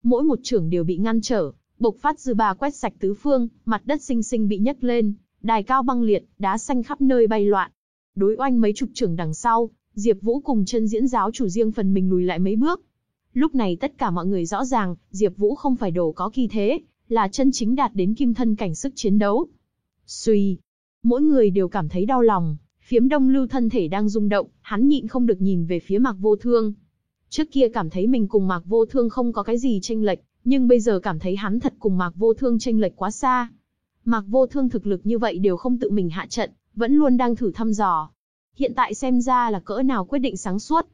Mỗi một trưởng đều bị ngăn trở, bộc phát dư ba quét sạch tứ phương, mặt đất sinh sinh bị nhấc lên, đài cao băng liệt, đá xanh khắp nơi bay loạn. Đối oanh mấy chục trưởng đằng sau, Diệp Vũ cùng chân diễn giáo chủ riêng phần mình lùi lại mấy bước. Lúc này tất cả mọi người rõ ràng, Diệp Vũ không phải đồ có kỳ thế, là chân chính đạt đến kim thân cảnh sức chiến đấu. Suy, mỗi người đều cảm thấy đau lòng, phiếm đông lưu thân thể đang rung động, hắn nhịn không được nhìn về phía Mạc Vô Thương. Trước kia cảm thấy mình cùng Mạc Vô Thương không có cái gì chênh lệch, nhưng bây giờ cảm thấy hắn thật cùng Mạc Vô Thương chênh lệch quá xa. Mạc Vô Thương thực lực như vậy đều không tự mình hạ trận, vẫn luôn đang thử thăm dò. Hiện tại xem ra là cỡ nào quyết định sáng suốt.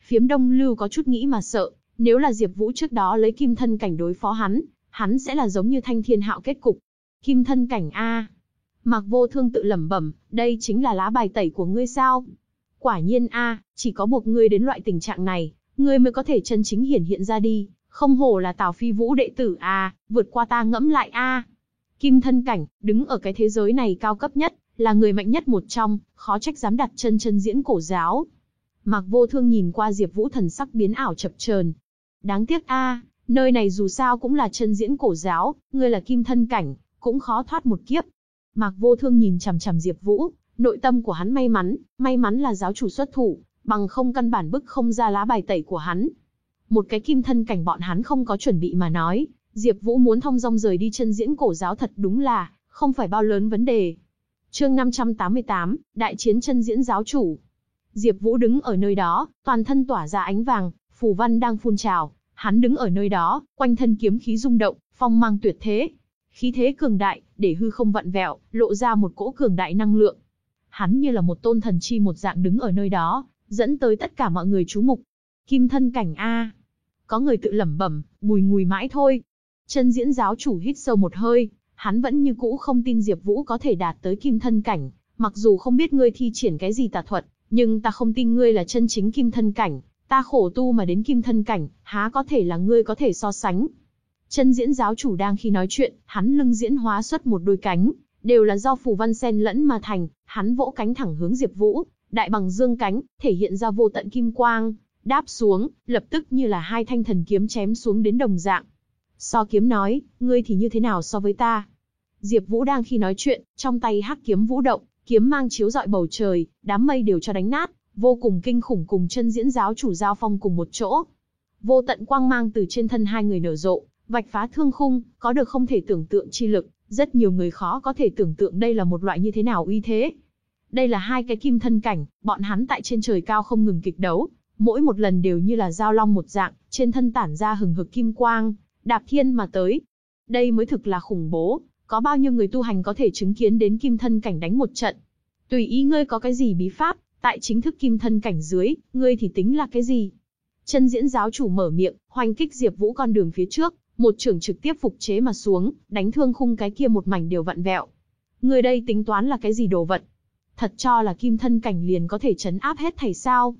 Phiếm Đông Lưu có chút nghĩ mà sợ, nếu là Diệp Vũ trước đó lấy kim thân cảnh đối phó hắn, hắn sẽ là giống như Thanh Thiên Hạo kết cục. Kim thân cảnh a. Mạc Vô Thương tự lẩm bẩm, đây chính là lá bài tẩy của ngươi sao? Quả nhiên a, chỉ có buộc ngươi đến loại tình trạng này, ngươi mới có thể chân chính hiển hiện ra đi, không hổ là Tào Phi Vũ đệ tử a, vượt qua ta ngẫm lại a. Kim thân cảnh, đứng ở cái thế giới này cao cấp nhất, là người mạnh nhất một trong, khó trách dám đặt chân chân diễn cổ giáo. Mạc Vô Thương nhìn qua Diệp Vũ thần sắc biến ảo chập chờn. Đáng tiếc a, nơi này dù sao cũng là chân diễn cổ giáo, ngươi là kim thân cảnh, cũng khó thoát một kiếp. Mạc Vô Thương nhìn chằm chằm Diệp Vũ, nội tâm của hắn may mắn, may mắn là giáo chủ xuất thủ, bằng không căn bản bức không ra lá bài tẩy của hắn. Một cái kim thân cảnh bọn hắn không có chuẩn bị mà nói, Diệp Vũ muốn thông dong rời đi chân diễn cổ giáo thật đúng là không phải bao lớn vấn đề. Chương 588, Đại chiến chân diễn giáo chủ. Diệp Vũ đứng ở nơi đó, toàn thân tỏa ra ánh vàng, phù văn đang phun trào, hắn đứng ở nơi đó, quanh thân kiếm khí rung động, phong mang tuyệt thế. Khí thế cường đại, để hư không vặn vẹo, lộ ra một cỗ cường đại năng lượng. Hắn như là một tôn thần chi một dạng đứng ở nơi đó, dẫn tới tất cả mọi người chú mục. Kim thân cảnh a. Có người tự lẩm bẩm, bùi ngùi mãi thôi. Chân diễn giáo chủ hít sâu một hơi, hắn vẫn như cũ không tin Diệp Vũ có thể đạt tới kim thân cảnh, mặc dù không biết ngươi thi triển cái gì tà thuật, nhưng ta không tin ngươi là chân chính kim thân cảnh, ta khổ tu mà đến kim thân cảnh, há có thể là ngươi có thể so sánh. Chân diễn giáo chủ đang khi nói chuyện, hắn lưng diễn hóa xuất một đôi cánh, đều là do phù văn sen lẫn mà thành, hắn vỗ cánh thẳng hướng Diệp Vũ, đại bằng dương cánh, thể hiện ra vô tận kim quang, đáp xuống, lập tức như là hai thanh thần kiếm chém xuống đến đồng dạng. So kiếm nói, ngươi thì như thế nào so với ta? Diệp Vũ đang khi nói chuyện, trong tay hắc kiếm vũ động, kiếm mang chiếu rọi bầu trời, đám mây đều cho đánh nát, vô cùng kinh khủng cùng chân diễn giáo chủ giao phong cùng một chỗ. Vô tận quang mang từ trên thân hai người nở rộ, vạch phá thương khung, có được không thể tưởng tượng chi lực, rất nhiều người khó có thể tưởng tượng đây là một loại như thế nào uy thế. Đây là hai cái kim thân cảnh, bọn hắn tại trên trời cao không ngừng kịch đấu, mỗi một lần đều như là giao long một dạng, trên thân tản ra hừng hực kim quang, đạp thiên mà tới. Đây mới thực là khủng bố, có bao nhiêu người tu hành có thể chứng kiến đến kim thân cảnh đánh một trận. Tùy ý ngươi có cái gì bí pháp, tại chính thức kim thân cảnh dưới, ngươi thì tính là cái gì? Chân diễn giáo chủ mở miệng, hoành kích Diệp Vũ con đường phía trước, một trường trực tiếp phục chế mà xuống, đánh thương khung cái kia một mảnh đều vặn vẹo. Người đây tính toán là cái gì đồ vật? Thật cho là kim thân cảnh liền có thể chấn áp hết thảy sao?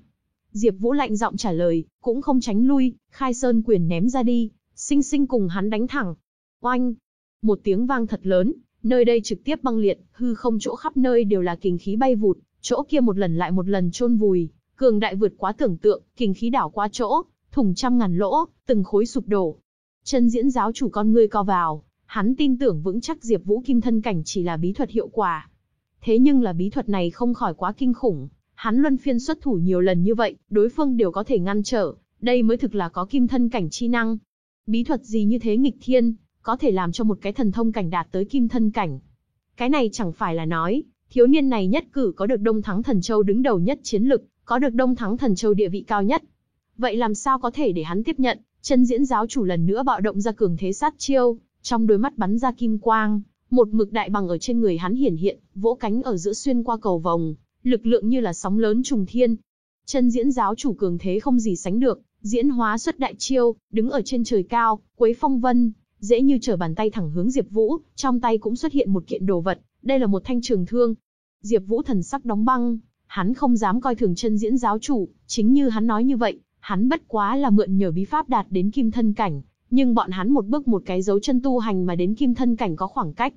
Diệp Vũ lạnh giọng trả lời, cũng không tránh lui, khai sơn quyền ném ra đi, sinh sinh cùng hắn đánh thẳng. Oanh! Một tiếng vang thật lớn, nơi đây trực tiếp băng liệt, hư không chỗ khắp nơi đều là kình khí bay vụt, chỗ kia một lần lại một lần chôn vùi, cường đại vượt quá tưởng tượng, kinh khí đảo qua chỗ, thủng trăm ngàn lỗ, từng khối sụp đổ. Chân diễn giáo chủ con ngươi co vào, hắn tin tưởng vững chắc Diệp Vũ kim thân cảnh chỉ là bí thuật hiệu quả. Thế nhưng là bí thuật này không khỏi quá kinh khủng, hắn luân phiên xuất thủ nhiều lần như vậy, đối phương đều có thể ngăn trở, đây mới thực là có kim thân cảnh chi năng. Bí thuật gì như thế nghịch thiên, có thể làm cho một cái thần thông cảnh đạt tới kim thân cảnh. Cái này chẳng phải là nói, thiếu niên này nhất cử có được Đông Thắng Thần Châu đứng đầu nhất chiến lực, có được Đông Thắng Thần Châu địa vị cao nhất. Vậy làm sao có thể để hắn tiếp nhận, chân diễn giáo chủ lần nữa bạo động ra cường thế sát chiêu, trong đôi mắt bắn ra kim quang, một mực đại bằng ở trên người hắn hiển hiện, vỗ cánh ở giữa xuyên qua cầu vòng, lực lượng như là sóng lớn trùng thiên. Chân diễn giáo chủ cường thế không gì sánh được, diễn hóa xuất đại chiêu, đứng ở trên trời cao, quấy phong vân, dễ như trở bàn tay thẳng hướng Diệp Vũ, trong tay cũng xuất hiện một kiện đồ vật, đây là một thanh trường thương. Diệp Vũ thần sắc đóng băng, hắn không dám coi thường chân diễn giáo chủ, chính như hắn nói như vậy, hắn bất quá là mượn nhờ bí pháp đạt đến kim thân cảnh, nhưng bọn hắn một bước một cái dấu chân tu hành mà đến kim thân cảnh có khoảng cách.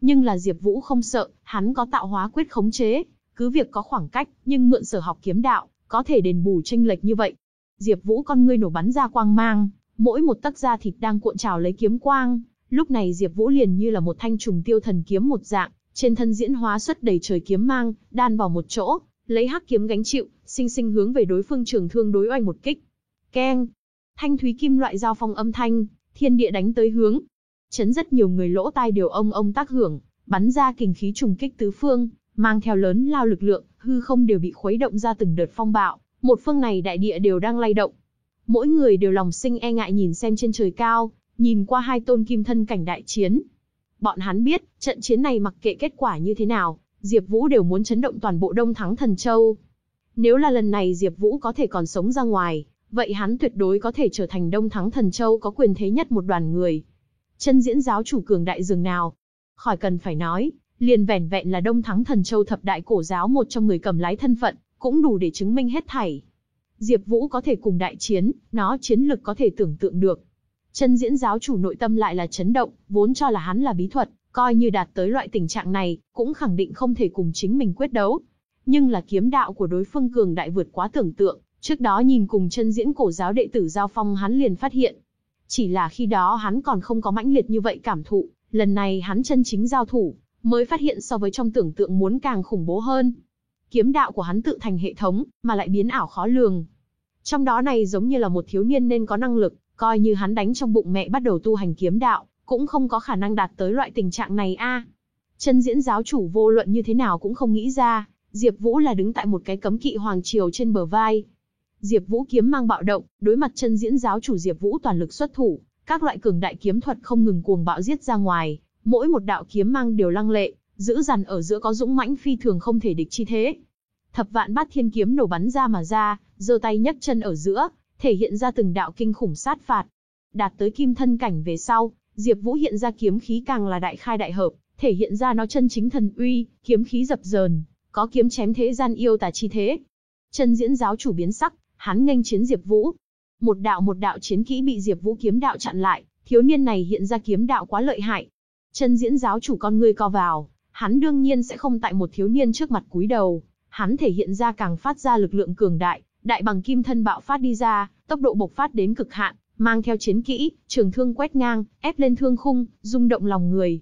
Nhưng là Diệp Vũ không sợ, hắn có tạo hóa quyết khống chế, cứ việc có khoảng cách, nhưng mượn sở học kiếm đạo, có thể đền bù chênh lệch như vậy. Diệp Vũ con ngươi nổ bắn ra quang mang, mỗi một tấc da thịt đang cuộn trào lấy kiếm quang, lúc này Diệp Vũ liền như là một thanh trùng tiêu thần kiếm một dạng, trên thân diễn hóa xuất đầy trời kiếm mang, đan vào một chỗ, lấy hắc kiếm gánh chịu, sinh sinh hướng về đối phương trường thương đối oanh một kích. Keng! Thanh thúy kim loại giao phong âm thanh, thiên địa đánh tới hướng. Chấn rất nhiều người lỗ tai đều ông ông tác hưởng, bắn ra kình khí trùng kích tứ phương, mang theo lớn lao lực lượng, hư không đều bị khuấy động ra từng đợt phong bạo, một phương này đại địa đều đang lay động. Mỗi người đều lòng sinh e ngại nhìn xem trên trời cao, nhìn qua hai tôn kim thân cảnh đại chiến. Bọn hắn biết, trận chiến này mặc kệ kết quả như thế nào, Diệp Vũ đều muốn chấn động toàn bộ Đông Thắng Thần Châu. Nếu là lần này Diệp Vũ có thể còn sống ra ngoài, vậy hắn tuyệt đối có thể trở thành Đông Thắng Thần Châu có quyền thế nhất một đoàn người. Chân diễn giáo chủ cường đại dường nào? Khỏi cần phải nói, liền vẻn vẹn là Đông Thắng Thần Châu thập đại cổ giáo một trong người cầm lái thân phận, cũng đủ để chứng minh hết thảy. Diệp Vũ có thể cùng đại chiến, nó chiến lực có thể tưởng tượng được. Chân diễn giáo chủ nội tâm lại là chấn động, vốn cho là hắn là bí thuật, coi như đạt tới loại tình trạng này, cũng khẳng định không thể cùng chính mình quyết đấu. Nhưng là kiếm đạo của đối phương cường đại vượt quá tưởng tượng, trước đó nhìn cùng chân diễn cổ giáo đệ tử giao phong hắn liền phát hiện. Chỉ là khi đó hắn còn không có mãnh liệt như vậy cảm thụ, lần này hắn chân chính giao thủ, mới phát hiện so với trong tưởng tượng muốn càng khủng bố hơn. Kiếm đạo của hắn tự thành hệ thống, mà lại biến ảo khó lường. Trong đó này giống như là một thiếu niên nên có năng lực, coi như hắn đánh trong bụng mẹ bắt đầu tu hành kiếm đạo, cũng không có khả năng đạt tới loại tình trạng này a. Chân diễn giáo chủ vô luận như thế nào cũng không nghĩ ra, Diệp Vũ là đứng tại một cái cấm kỵ hoàng triều trên bờ vai. Diệp Vũ kiếm mang bạo động, đối mặt chân diễn giáo chủ Diệp Vũ toàn lực xuất thủ, các loại cường đại kiếm thuật không ngừng cuồng bạo giết ra ngoài, mỗi một đạo kiếm mang đều lăng lệ, giữ dằn ở giữa có dũng mãnh phi thường không thể địch chi thế. Thập vạn bát thiên kiếm nổ bắn ra mà ra, giơ tay nhấc chân ở giữa, thể hiện ra từng đạo kinh khủng sát phạt. Đạt tới kim thân cảnh về sau, Diệp Vũ hiện ra kiếm khí càng là đại khai đại hợp, thể hiện ra nó chân chính thần uy, kiếm khí dập dờn, có kiếm chém thế gian yêu tà chi thế. Chân diễn giáo chủ biến sắc, hắn nghênh chiến Diệp Vũ. Một đạo một đạo chiến kỹ bị Diệp Vũ kiếm đạo chặn lại, thiếu niên này hiện ra kiếm đạo quá lợi hại. Chân diễn giáo chủ con ngươi co vào, hắn đương nhiên sẽ không tại một thiếu niên trước mặt cúi đầu, hắn thể hiện ra càng phát ra lực lượng cường đại, đại bằng kim thân bạo phát đi ra, tốc độ bộc phát đến cực hạn, mang theo chiến kỹ, trường thương quét ngang, ép lên thương khung, rung động lòng người.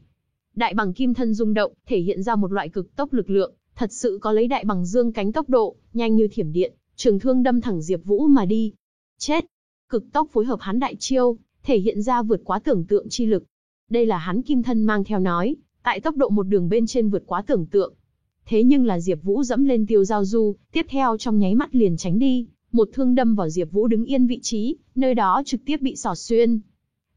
Đại bằng kim thân rung động, thể hiện ra một loại cực tốc lực lượng, thật sự có lấy đại bằng dương cánh tốc độ, nhanh như thiểm điện, trường thương đâm thẳng Diệp Vũ mà đi. Chết! Cực tốc phối hợp hắn đại chiêu, thể hiện ra vượt quá tưởng tượng chi lực. Đây là hắn kim thân mang theo nói, tại tốc độ một đường bên trên vượt quá tưởng tượng. Thế nhưng là Diệp Vũ dẫm lên tiêu giao du, tiếp theo trong nháy mắt liền tránh đi, một thương đâm vào Diệp Vũ đứng yên vị trí, nơi đó trực tiếp bị xỏ xuyên.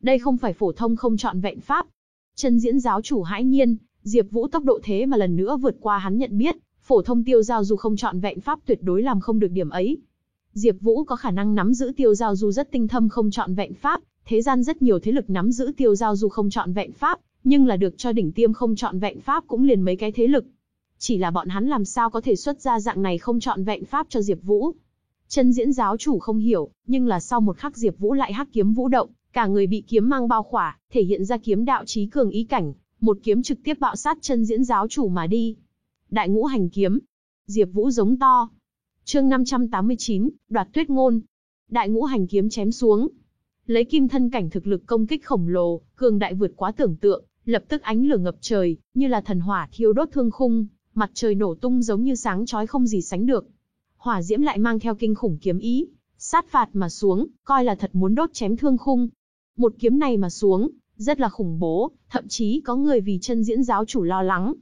Đây không phải phổ thông không chọn vẹn pháp. Chân diễn giáo chủ hãi nhiên, Diệp Vũ tốc độ thế mà lần nữa vượt qua hắn nhận biết, phổ thông tiêu giao du không chọn vẹn pháp tuyệt đối làm không được điểm ấy. Diệp Vũ có khả năng nắm giữ tiêu giao du rất tinh thâm không chọn vẹn pháp, thế gian rất nhiều thế lực nắm giữ tiêu giao du không chọn vẹn pháp, nhưng là được cho đỉnh tiêm không chọn vẹn pháp cũng liền mấy cái thế lực. Chỉ là bọn hắn làm sao có thể xuất ra dạng này không chọn vẹn pháp cho Diệp Vũ. Chân diễn giáo chủ không hiểu, nhưng là sau một khắc Diệp Vũ lại hắc kiếm vũ động, cả người bị kiếm mang bao khỏa, thể hiện ra kiếm đạo chí cường ý cảnh, một kiếm trực tiếp bạo sát chân diễn giáo chủ mà đi. Đại ngũ hành kiếm. Diệp Vũ giống to. Chương 589, đoạt tuyết ngôn. Đại ngũ hành kiếm chém xuống. Lấy kim thân cảnh thực lực công kích khổng lồ, cường đại vượt quá tưởng tượng, lập tức ánh lửa ngập trời, như là thần hỏa thiêu đốt thương khung, mặt trời nổ tung giống như sáng chói không gì sánh được. Hỏa diễm lại mang theo kinh khủng kiếm ý, sát phạt mà xuống, coi là thật muốn đốt chém thương khung. Một kiếm này mà xuống, rất là khủng bố, thậm chí có người vì chân diễn giáo chủ lo lắng.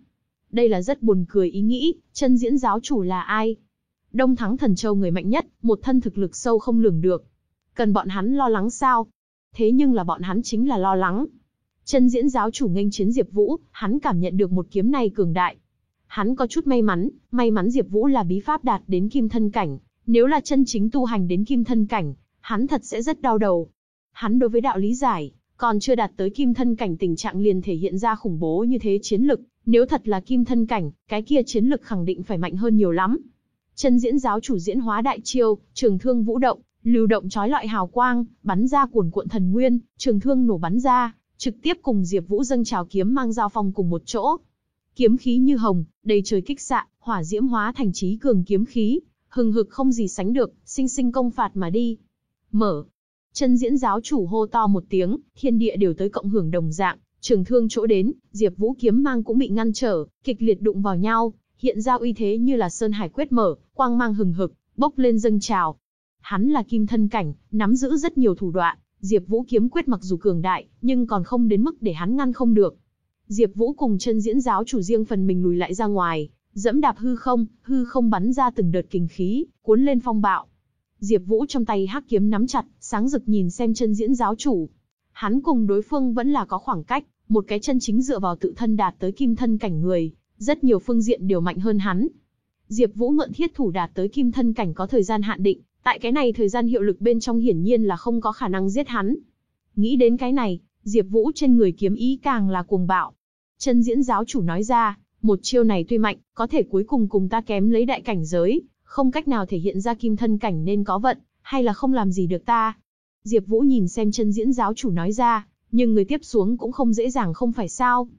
Đây là rất buồn cười ý nghĩ, chân diễn giáo chủ là ai? Đông Thắng Thần Châu người mạnh nhất, một thân thực lực sâu không lường được. Cần bọn hắn lo lắng sao? Thế nhưng là bọn hắn chính là lo lắng. Chân diễn giáo chủ nghênh chiến Diệp Vũ, hắn cảm nhận được một kiếm này cường đại. Hắn có chút may mắn, may mắn Diệp Vũ là bí pháp đạt đến kim thân cảnh, nếu là chân chính tu hành đến kim thân cảnh, hắn thật sẽ rất đau đầu. Hắn đối với đạo lý giải, còn chưa đạt tới kim thân cảnh tình trạng liền thể hiện ra khủng bố như thế chiến lực, nếu thật là kim thân cảnh, cái kia chiến lực khẳng định phải mạnh hơn nhiều lắm. Chân diễn giáo chủ diễn hóa đại chiêu, trường thương vũ động, lưu động chói lọi hào quang, bắn ra cuồn cuộn thần nguyên, trường thương nổ bắn ra, trực tiếp cùng Diệp Vũ dâng trào kiếm mang giao phong cùng một chỗ. Kiếm khí như hồng, đầy trời kích xạ, hỏa diễm hóa thành chí cường kiếm khí, hừng hực không gì sánh được, sinh sinh công phạt mà đi. Mở. Chân diễn giáo chủ hô to một tiếng, thiên địa đều tới cộng hưởng đồng dạng, trường thương chỗ đến, Diệp Vũ kiếm mang cũng bị ngăn trở, kịch liệt đụng vào nhau, hiện ra uy thế như là sơn hải quyết mở, quang mang hừng hực, bốc lên dâng trào. Hắn là kim thân cảnh, nắm giữ rất nhiều thủ đoạn, Diệp Vũ kiếm quyết mặc dù cường đại, nhưng còn không đến mức để hắn ngăn không được. Diệp Vũ cùng chân diễn giáo chủ riêng phần mình lùi lại ra ngoài, dẫm đạp hư không, hư không bắn ra từng đợt kinh khí, cuốn lên phong bạo. Diệp Vũ trong tay hắc kiếm nắm chặt, sáng rực nhìn xem chân diễn giáo chủ. Hắn cùng đối phương vẫn là có khoảng cách, một cái chân chính dựa vào tự thân đạt tới kim thân cảnh người, rất nhiều phương diện đều mạnh hơn hắn. Diệp Vũ mượn thiết thủ đạt tới kim thân cảnh có thời gian hạn định, tại cái này thời gian hiệu lực bên trong hiển nhiên là không có khả năng giết hắn. Nghĩ đến cái này, Diệp Vũ trên người kiếm ý càng là cuồng bạo. Chân diễn giáo chủ nói ra, một chiêu này tuy mạnh, có thể cuối cùng cùng ta kém lấy đại cảnh giới, không cách nào thể hiện ra kim thân cảnh nên có vận, hay là không làm gì được ta. Diệp Vũ nhìn xem chân diễn giáo chủ nói ra, nhưng người tiếp xuống cũng không dễ dàng không phải sao.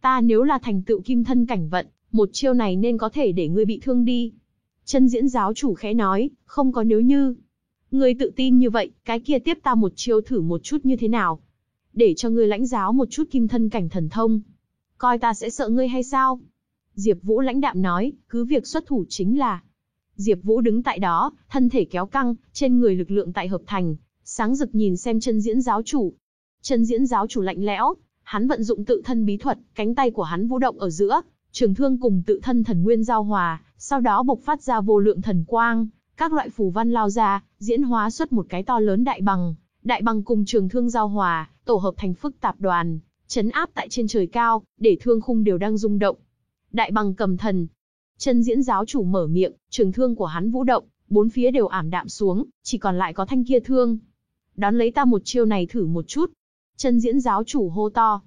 Ta nếu là thành tựu kim thân cảnh vận, một chiêu này nên có thể để ngươi bị thương đi. Chân diễn giáo chủ khẽ nói, không có nếu như. Ngươi tự tin như vậy, cái kia tiếp ta một chiêu thử một chút như thế nào. Để cho ngươi lãnh giáo một chút kim thân cảnh thần thông. Coi ta sẽ sợ ngươi hay sao? Diệp Vũ lãnh đạm nói, cứ việc xuất thủ chính là. Diệp Vũ đứng tại đó, thân thể kéo căng, trên người lực lượng tại hợp thành, sáng rực nhìn xem chân diễn giáo chủ. Chân diễn giáo chủ lạnh lẽo, hắn vận dụng tự thân bí thuật, cánh tay của hắn vũ động ở giữa, trường thương cùng tự thân thần nguyên giao hòa, sau đó bộc phát ra vô lượng thần quang, các loại phù văn lao ra, diễn hóa xuất một cái to lớn đại bằng, đại bằng cùng trường thương giao hòa, tổ hợp thành phức tạp đoàn, chấn áp tại trên trời cao, để thương khung đều đang rung động. Đại bằng cầm thần. Chân diễn giáo chủ mở miệng, trường thương của hắn vũ động, bốn phía đều ảm đạm xuống, chỉ còn lại có thanh kia thương. Đón lấy ta một chiêu này thử một chút. Chân diễn giáo chủ hô to.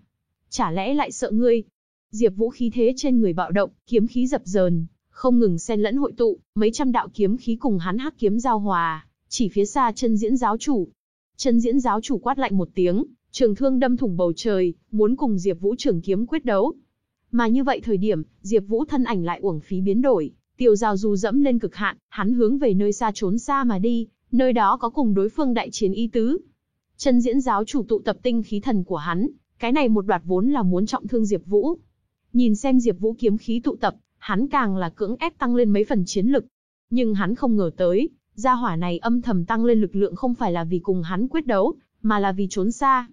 Chả lẽ lại sợ ngươi? Diệp Vũ khí thế trên người bạo động, kiếm khí dập dờn, không ngừng xen lẫn hội tụ, mấy trăm đạo kiếm khí cùng hắn hắc kiếm giao hòa, chỉ phía xa chân diễn giáo chủ. Chân diễn giáo chủ quát lạnh một tiếng, trường thương đâm thủng bầu trời, muốn cùng Diệp Vũ trường kiếm quyết đấu. Mà như vậy thời điểm, Diệp Vũ thân ảnh lại uổng phí biến đổi, tiêu giao du dẫm lên cực hạn, hắn hướng về nơi xa trốn xa mà đi, nơi đó có cùng đối phương đại chiến y tứ. Chân diễn giáo chủ tụ tập tinh khí thần của hắn, cái này một đoạt vốn là muốn trọng thương Diệp Vũ. Nhìn xem Diệp Vũ kiếm khí tụ tập, hắn càng là cưỡng ép tăng lên mấy phần chiến lực. Nhưng hắn không ngờ tới, gia hỏa này âm thầm tăng lên lực lượng không phải là vì cùng hắn quyết đấu, mà là vì trốn xa.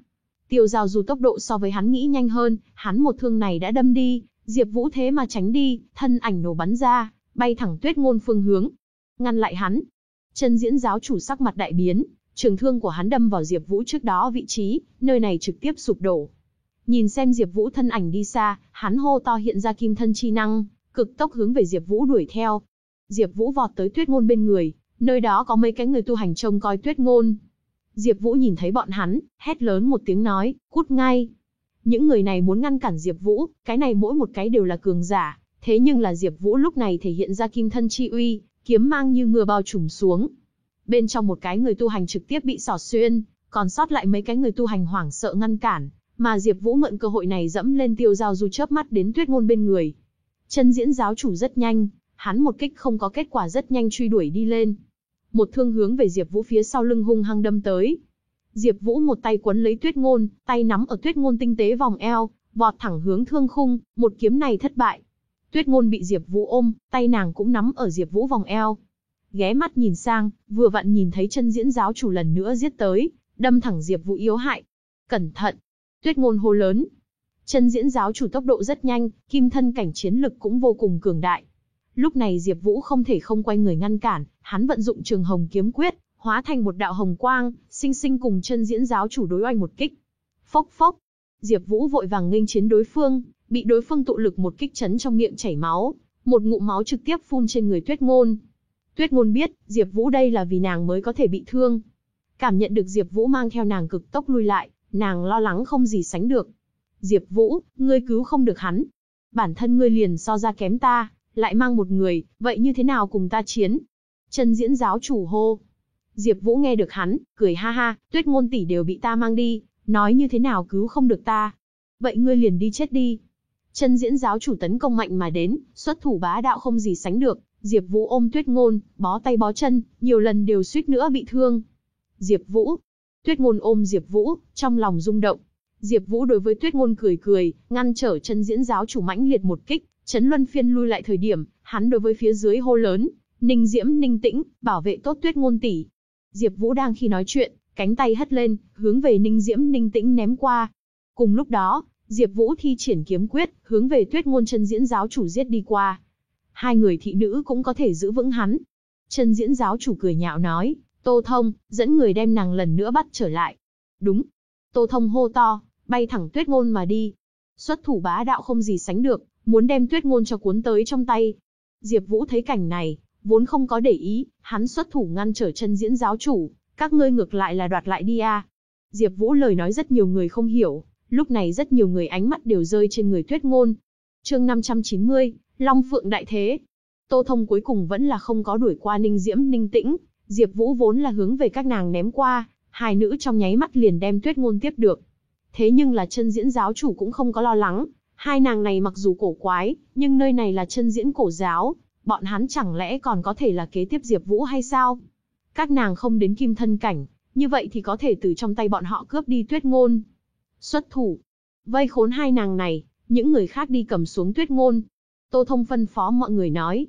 Tiêu Giao dù tốc độ so với hắn nghĩ nhanh hơn, hắn một thương này đã đâm đi, Diệp Vũ thế mà tránh đi, thân ảnh nổ bắn ra, bay thẳng Tuyết Ngôn phương hướng, ngăn lại hắn. Chân Diễn giáo chủ sắc mặt đại biến, trường thương của hắn đâm vào Diệp Vũ trước đó vị trí, nơi này trực tiếp sụp đổ. Nhìn xem Diệp Vũ thân ảnh đi xa, hắn hô to hiện ra kim thân chi năng, cực tốc hướng về Diệp Vũ đuổi theo. Diệp Vũ vọt tới Tuyết Ngôn bên người, nơi đó có mấy cái người tu hành trông coi Tuyết Ngôn. Diệp Vũ nhìn thấy bọn hắn, hét lớn một tiếng nói, cút ngay. Những người này muốn ngăn cản Diệp Vũ, cái này mỗi một cái đều là cường giả, thế nhưng là Diệp Vũ lúc này thể hiện ra kim thân chi uy, kiếm mang như mưa bao trùm xuống. Bên trong một cái người tu hành trực tiếp bị xỏ xuyên, còn sót lại mấy cái người tu hành hoảng sợ ngăn cản, mà Diệp Vũ mượn cơ hội này dẫm lên tiêu giao du chớp mắt đến Tuyết Ngôn bên người. Chân diễn giáo chủ rất nhanh, hắn một kích không có kết quả rất nhanh truy đuổi đi lên. Một thương hướng về Diệp Vũ phía sau lưng hung hăng đâm tới. Diệp Vũ một tay quấn lấy Tuyết Ngôn, tay nắm ở Tuyết Ngôn tinh tế vòng eo, vọt thẳng hướng thương khung, một kiếm này thất bại. Tuyết Ngôn bị Diệp Vũ ôm, tay nàng cũng nắm ở Diệp Vũ vòng eo. Ghé mắt nhìn sang, vừa vặn nhìn thấy chân diễn giáo chủ lần nữa giết tới, đâm thẳng Diệp Vũ yếu hại. Cẩn thận! Tuyết Ngôn hô lớn. Chân diễn giáo chủ tốc độ rất nhanh, kim thân cảnh chiến lực cũng vô cùng cường đại. Lúc này Diệp Vũ không thể không quay người ngăn cản, hắn vận dụng Trường Hồng kiếm quyết, hóa thành một đạo hồng quang, sinh sinh cùng chân diễn giáo chủ đối oanh một kích. Phốc phốc. Diệp Vũ vội vàng nghênh chiến đối phương, bị đối phương tụ lực một kích chấn trong miệng chảy máu, một ngụm máu trực tiếp phun trên người Tuyết Ngôn. Tuyết Ngôn biết, Diệp Vũ đây là vì nàng mới có thể bị thương. Cảm nhận được Diệp Vũ mang theo nàng cực tốc lui lại, nàng lo lắng không gì sánh được. Diệp Vũ, ngươi cứu không được hắn. Bản thân ngươi liền so ra kém ta, lại mang một người, vậy như thế nào cùng ta chiến? Chân diễn giáo chủ hô. Diệp Vũ nghe được hắn, cười ha ha, tuyết ngôn tỷ đều bị ta mang đi, nói như thế nào cứu không được ta. Vậy ngươi liền đi chết đi. Chân diễn giáo chủ tấn công mạnh mà đến, xuất thủ bá đạo không gì sánh được, Diệp Vũ ôm tuyết ngôn, bó tay bó chân, nhiều lần đều suýt nữa bị thương. Diệp Vũ. Tuyết ngôn ôm Diệp Vũ, trong lòng rung động. Diệp Vũ đối với Tuyết ngôn cười cười, ngăn trở chân diễn giáo chủ mãnh liệt một kích, chấn luân phiên lui lại thời điểm, hắn đối với phía dưới hô lớn, Ninh Diễm Ninh Tĩnh, bảo vệ tốt Tuyết ngôn tỷ. Diệp Vũ đang khi nói chuyện, cánh tay hất lên, hướng về Ninh Diễm Ninh Tĩnh ném qua. Cùng lúc đó, Diệp Vũ thi triển kiếm quyết, hướng về Tuyết ngôn chân diễn giáo chủ giết đi qua. Hai người thị nữ cũng có thể giữ vững hắn. Chân diễn giáo chủ cười nhạo nói, Tô Thông, dẫn người đem nàng lần nữa bắt trở lại. Đúng. Tô Thông hô to, bay thẳng Tuyết ngôn mà đi. Xuất thủ bá đạo không gì sánh được, muốn đem Tuyết ngôn cho cuốn tới trong tay. Diệp Vũ thấy cảnh này, vốn không có để ý, hắn xuất thủ ngăn trở chân diễn giáo chủ, các ngươi ngược lại là đoạt lại đi a. Diệp Vũ lời nói rất nhiều người không hiểu, lúc này rất nhiều người ánh mắt đều rơi trên người Tuyết Ngôn. Chương 590, Long Phượng đại thế. Tô Thông cuối cùng vẫn là không có đuổi qua Ninh Diễm, Ninh Tĩnh, Diệp Vũ vốn là hướng về các nàng ném qua, hai nữ trong nháy mắt liền đem Tuyết Ngôn tiếp được. Thế nhưng là chân diễn giáo chủ cũng không có lo lắng, hai nàng này mặc dù cổ quái, nhưng nơi này là chân diễn cổ giáo, bọn hắn chẳng lẽ còn có thể là kế tiếp Diệp Vũ hay sao? Các nàng không đến kim thân cảnh, như vậy thì có thể từ trong tay bọn họ cướp đi tuyết ngôn. Xuất thủ, vây khốn hai nàng này, những người khác đi cầm xuống tuyết ngôn. Tô Thông phân phó mọi người nói.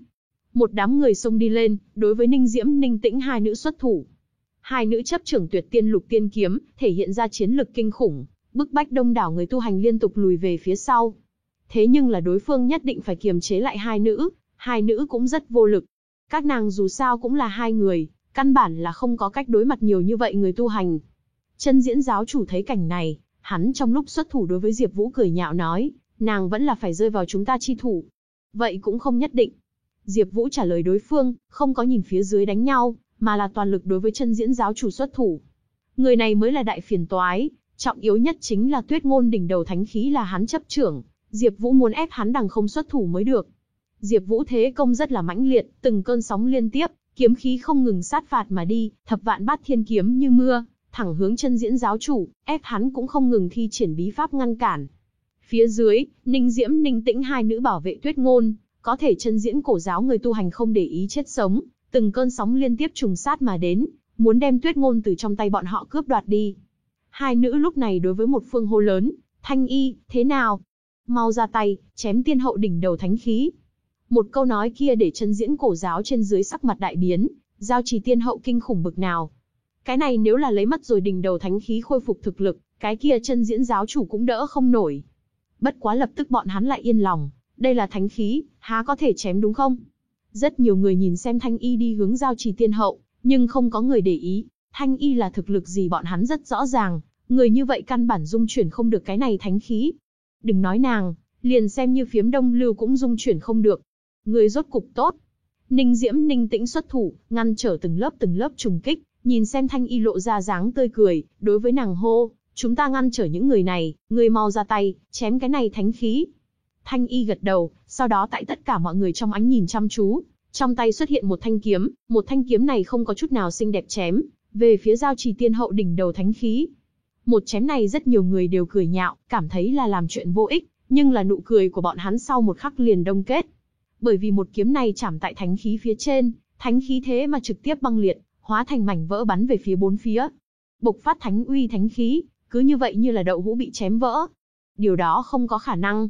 Một đám người xông đi lên, đối với Ninh Diễm Ninh Tĩnh hai nữ xuất thủ. Hai nữ chấp trưởng tuyệt tiên lục tiên kiếm, thể hiện ra chiến lực kinh khủng, bức bách đông đảo người tu hành liên tục lùi về phía sau. Thế nhưng là đối phương nhất định phải kiềm chế lại hai nữ, hai nữ cũng rất vô lực. Các nàng dù sao cũng là hai người, căn bản là không có cách đối mặt nhiều như vậy người tu hành. Chân diễn giáo chủ thấy cảnh này, hắn trong lúc xuất thủ đối với Diệp Vũ cười nhạo nói, nàng vẫn là phải rơi vào chúng ta chi thủ. Vậy cũng không nhất định. Diệp Vũ trả lời đối phương, không có nhìn phía dưới đánh nhau, mà là toàn lực đối với chân diễn giáo chủ xuất thủ. Người này mới là đại phiền toái, trọng yếu nhất chính là Tuyết Ngôn đỉnh đầu thánh khí là hắn chấp trưởng, Diệp Vũ muốn ép hắn đằng không xuất thủ mới được. Diệp Vũ thế công rất là mãnh liệt, từng cơn sóng liên tiếp, kiếm khí không ngừng sát phạt mà đi, thập vạn bát thiên kiếm như mưa, thẳng hướng chân diễn giáo chủ, ép hắn cũng không ngừng thi triển bí pháp ngăn cản. Phía dưới, Ninh Diễm Ninh Tĩnh hai nữ bảo vệ Tuyết Ngôn, có thể chân diễn cổ giáo người tu hành không để ý chết sống, từng cơn sóng liên tiếp trùng sát mà đến, muốn đem Tuyết Ngôn từ trong tay bọn họ cướp đoạt đi. Hai nữ lúc này đối với một phương hô lớn, Thanh Y, thế nào? Mau ra tay, chém tiên hậu đỉnh đầu thánh khí. Một câu nói kia để chân diễn cổ giáo trên dưới sắc mặt đại biến, giao trì tiên hậu kinh khủng bực nào. Cái này nếu là lấy mất rồi đỉnh đầu thánh khí khôi phục thực lực, cái kia chân diễn giáo chủ cũng đỡ không nổi. Bất quá lập tức bọn hắn lại yên lòng, đây là thánh khí, há có thể chém đúng không? Rất nhiều người nhìn xem thanh y đi hướng giao trì tiên hậu, nhưng không có người để ý, thanh y là thực lực gì bọn hắn rất rõ ràng, người như vậy căn bản dung chuyển không được cái này thánh khí. Đừng nói nàng, liền xem như phiếm đông lưu cũng dung chuyển không được, Người rốt cục tốt. Ninh Diễm ninh tĩnh xuất thủ, ngăn trở từng lớp từng lớp trùng kích, nhìn xem Thanh Y lộ ra dáng tươi cười, đối với nàng hô, chúng ta ngăn trở những người này, người mau ra tay, chém cái này thánh khí. Thanh Y gật đầu, sau đó tại tất cả mọi người trong ánh nhìn chăm chú, trong tay xuất hiện một thanh kiếm, một thanh kiếm này không có chút nào xinh đẹp chém, về phía giao trì tiên hậu đỉnh đầu thánh khí. Một chém này rất nhiều người đều cười nhạo, cảm thấy là làm chuyện vô ích, nhưng là nụ cười của bọn hắn sau một khắc liền đông kết bởi vì một kiếm này chạm tại thánh khí phía trên, thánh khí thế mà trực tiếp băng liệt, hóa thành mảnh vỡ bắn về phía bốn phía. Bộc phát thánh uy thánh khí, cứ như vậy như là đậu hũ bị chém vỡ. Điều đó không có khả năng.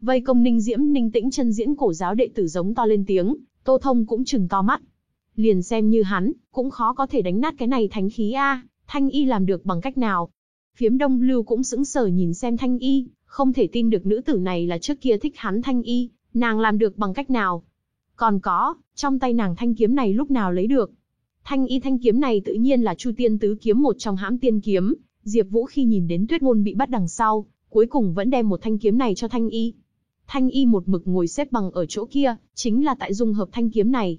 Vây công ninh diễm ninh tĩnh chân diễn cổ giáo đệ tử giống to lên tiếng, tô thông cũng chừng to mắt. Liền xem như hắn, cũng khó có thể đánh nát cái này thánh khí A, thanh y làm được bằng cách nào. Phiếm đông lưu cũng sững sờ nhìn xem thanh y, không thể tin được nữ tử này là trước kia thích hắn thanh y, nàng làm được bằng cách nào. Còn có, trong tay nàng thanh kiếm này lúc nào lấy được. Thanh y thanh kiếm này tự nhiên là Chu Tiên Tứ kiếm một trong hãm tiên kiếm, Diệp Vũ khi nhìn đến Tuyết Ngôn bị bắt đằng sau, cuối cùng vẫn đem một thanh kiếm này cho Thanh Y. Thanh Y một mực ngồi xếp bằng ở chỗ kia, chính là tại dung hợp thanh kiếm này.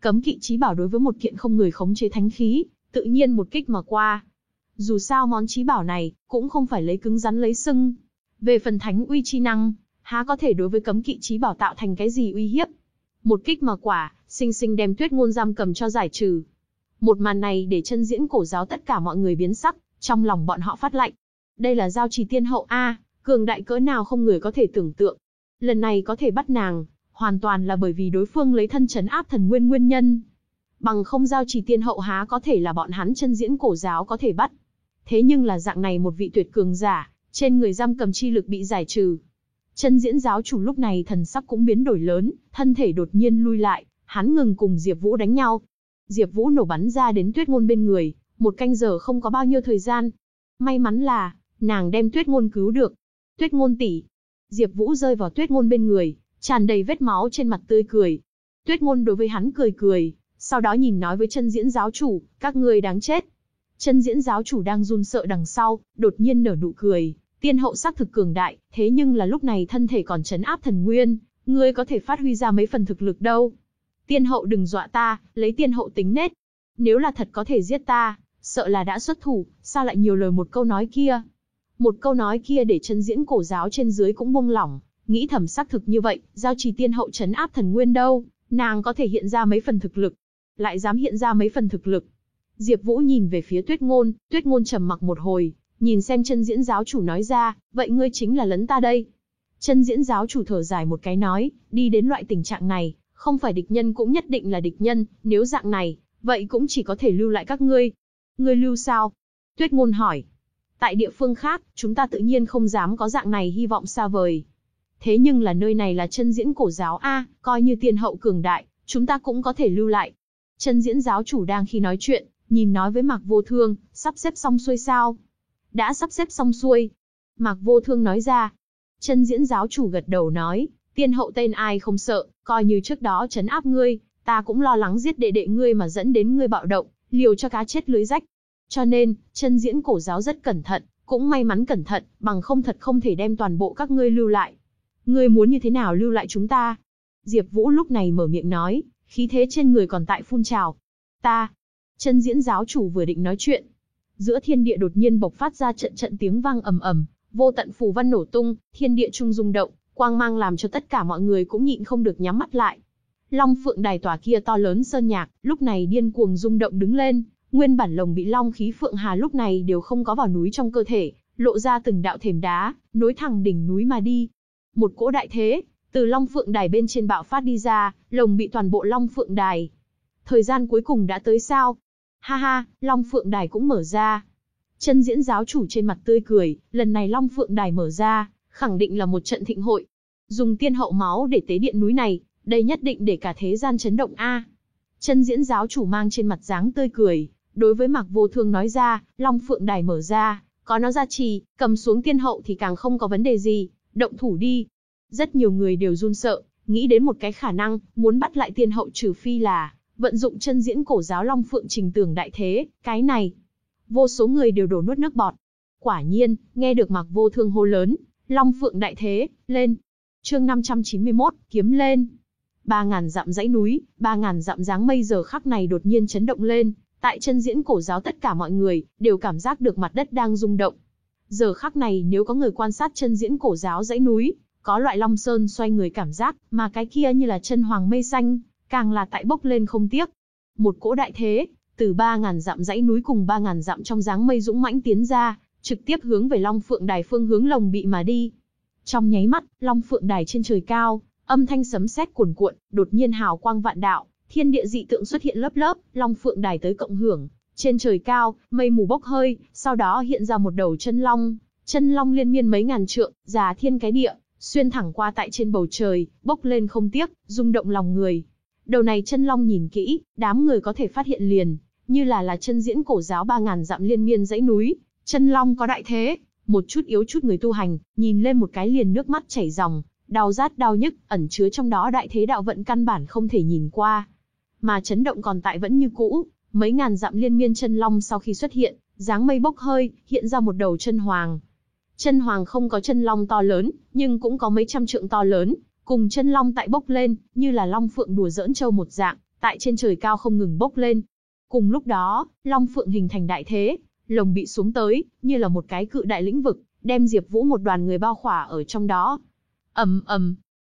Cấm kỵ chí bảo đối với một kiện không người khống chế thánh khí, tự nhiên một kích mà qua. Dù sao món chí bảo này cũng không phải lấy cứng rắn lấy sưng. Về phần thánh uy chi năng, há có thể đối với cấm kỵ chí bảo tạo thành cái gì uy hiếp. Một kích mà quả, sinh sinh đem Tuyết ngôn giam cầm cho giải trừ. Một màn này để chân diễn cổ giáo tất cả mọi người biến sắc, trong lòng bọn họ phát lạnh. Đây là giao trì tiên hậu A, cường đại cỡ nào không người có thể tưởng tượng. Lần này có thể bắt nàng, hoàn toàn là bởi vì đối phương lấy thân chấn áp thần nguyên nguyên nhân. Bằng không giao trì tiên hậu há có thể là bọn hắn chân diễn cổ giáo có thể bắt. Thế nhưng là dạng này một vị tuyệt cường giả, trên người giam cầm chi lực bị giải trừ. Chân diễn giáo chủ lúc này thần sắc cũng biến đổi lớn, thân thể đột nhiên lui lại, hắn ngừng cùng Diệp Vũ đánh nhau. Diệp Vũ nổ bắn ra đến tuyết ngôn bên người, một canh giờ không có bao nhiêu thời gian. May mắn là, nàng đem tuyết ngôn cứu được. Tuyết ngôn tỷ. Diệp Vũ rơi vào tuyết ngôn bên người, tràn đầy vết máu trên mặt tươi cười. Tuyết ngôn đối với hắn cười cười, sau đó nhìn nói với chân diễn giáo chủ, các ngươi đáng chết. Chân diễn giáo chủ đang run sợ đằng sau, đột nhiên nở nụ cười, tiên hậu sắc thực cường đại, thế nhưng là lúc này thân thể còn chấn áp thần nguyên, ngươi có thể phát huy ra mấy phần thực lực đâu. Tiên hậu đừng dọa ta, lấy tiên hậu tính nết. Nếu là thật có thể giết ta, sợ là đã xuất thủ, sao lại nhiều lời một câu nói kia. Một câu nói kia để chân diễn cổ giáo trên dưới cũng buông lỏng, nghĩ thầm xác thực như vậy, giao trì tiên hậu chấn áp thần nguyên đâu, nàng có thể hiện ra mấy phần thực lực, lại dám hiện ra mấy phần thực lực. Diệp Vũ nhìn về phía Tuyết Ngôn, Tuyết Ngôn trầm mặc một hồi, nhìn xem chân diễn giáo chủ nói ra, vậy ngươi chính là lấn ta đây. Chân diễn giáo chủ thở dài một cái nói, đi đến loại tình trạng này, không phải địch nhân cũng nhất định là địch nhân, nếu dạng này, vậy cũng chỉ có thể lưu lại các ngươi. Ngươi lưu sao? Tuyết ngôn hỏi. Tại địa phương khác, chúng ta tự nhiên không dám có dạng này hy vọng xa vời. Thế nhưng là nơi này là chân diễn cổ giáo A, coi như tiên hậu cường đại, chúng ta cũng có thể lưu lại. Chân diễn giáo chủ đang khi nói chuyện, nhìn nói với Mạc Vô Thương, sắp xếp xong xuôi sao? Đã sắp xếp xong xuôi. Mạc Vô Thương nói ra. Chân diễn giáo chủ gật đầu nói, tiên hậu tên ai không sợ, coi như trước đó chấn áp ngươi, ta cũng lo lắng giết đệ đệ ngươi mà dẫn đến ngươi bạo động, liều cho cá chết lưới rách. Cho nên, chân diễn cổ giáo rất cẩn thận, cũng may mắn cẩn thận, bằng không thật không thể đem toàn bộ các ngươi lưu lại. Ngươi muốn như thế nào lưu lại chúng ta? Diệp Vũ lúc này mở miệng nói, khí thế trên người còn tại phun trào. Ta, chân diễn giáo chủ vừa định nói chuyện. Giữa thiên địa đột nhiên bộc phát ra trận trận tiếng vang ầm ầm, vô tận phù văn nổ tung, thiên địa trung rung động, quang mang làm cho tất cả mọi người cũng nhịn không được nhắm mắt lại. Long Phượng đài tòa kia to lớn sơn nhạc, lúc này điên cuồng rung động đứng lên, nguyên bản lồng bị long khí Phượng Hà lúc này đều không có vào núi trong cơ thể, lộ ra từng đạo thềm đá, nối thẳng đỉnh núi mà đi. Một cỗ đại thế, từ Long Phượng đài bên trên bạo phát đi ra, lồng bị toàn bộ Long Phượng đài. Thời gian cuối cùng đã tới sao? Ha ha, Long Phượng đài cũng mở ra. Chân diễn giáo chủ trên mặt tươi cười, lần này Long Phượng đài mở ra, khẳng định là một trận thịnh hội. Dùng tiên hậu máu để tế điện núi này, đây nhất định để cả thế gian chấn động a. Chân diễn giáo chủ mang trên mặt dáng tươi cười, đối với Mạc Vô Thương nói ra, Long Phượng Đài mở ra, có nó ra trì, cầm xuống tiên hậu thì càng không có vấn đề gì, động thủ đi. Rất nhiều người đều run sợ, nghĩ đến một cái khả năng, muốn bắt lại tiên hậu trừ phi là, vận dụng chân diễn cổ giáo Long Phượng trình tường đại thế, cái này. Vô số người đều đổ nuốt nước bọt. Quả nhiên, nghe được Mạc Vô Thương hô lớn, Long Phượng đại thế, lên. Chương 591, kiếm lên. Ba ngàn dặm dãy núi, ba ngàn dặm dáng mây giờ khắc này đột nhiên chấn động lên, tại chân diễn cổ giáo tất cả mọi người đều cảm giác được mặt đất đang rung động. Giờ khắc này nếu có người quan sát chân diễn cổ giáo dãy núi, có loại long sơn xoay người cảm giác, mà cái kia như là chân hoàng mây xanh, càng là tại bốc lên không tiếc. Một cỗ đại thế, từ ba ngàn dặm dãy núi cùng ba ngàn dặm trong dáng mây dũng mãnh tiến ra, trực tiếp hướng về Long Phượng Đài phương hướng lồng bị mà đi. Trong nháy mắt, Long Phượng Đài trên trời cao, Âm thanh sấm sét cuồn cuộn, đột nhiên hào quang vạn đạo, thiên địa dị tượng xuất hiện lớp lớp, long phượng đài tới cộng hưởng. Trên trời cao, mây mù bốc hơi, sau đó hiện ra một đầu chân long, chân long liên miên mấy ngàn trượng, già thiên cái địa, xuyên thẳng qua tại trên bầu trời, bốc lên không tiếc, rung động lòng người. Đầu này chân long nhìn kỹ, đám người có thể phát hiện liền, như là là chân diễn cổ giáo ba ngàn dặm liên miên dãy núi, chân long có đại thế, một chút yếu chút người tu hành, nhìn lên một cái liền nước mắt chảy ròng, đau rát đau nhức, ẩn chứa trong đó đại thế đạo vận căn bản không thể nhìn qua. Mà chấn động còn tại vẫn như cũ, mấy ngàn dặm liên miên chân long sau khi xuất hiện, dáng mây bốc hơi, hiện ra một đầu chân hoàng. Chân hoàng không có chân long to lớn, nhưng cũng có mấy trăm trượng to lớn, cùng chân long tại bốc lên, như là long phượng đùa giỡn châu một dạng, tại trên trời cao không ngừng bốc lên. Cùng lúc đó, long phượng hình thành đại thế, lồng bị xuống tới, như là một cái cự đại lĩnh vực, đem Diệp Vũ một đoàn người bao khỏa ở trong đó. Ầm ầm.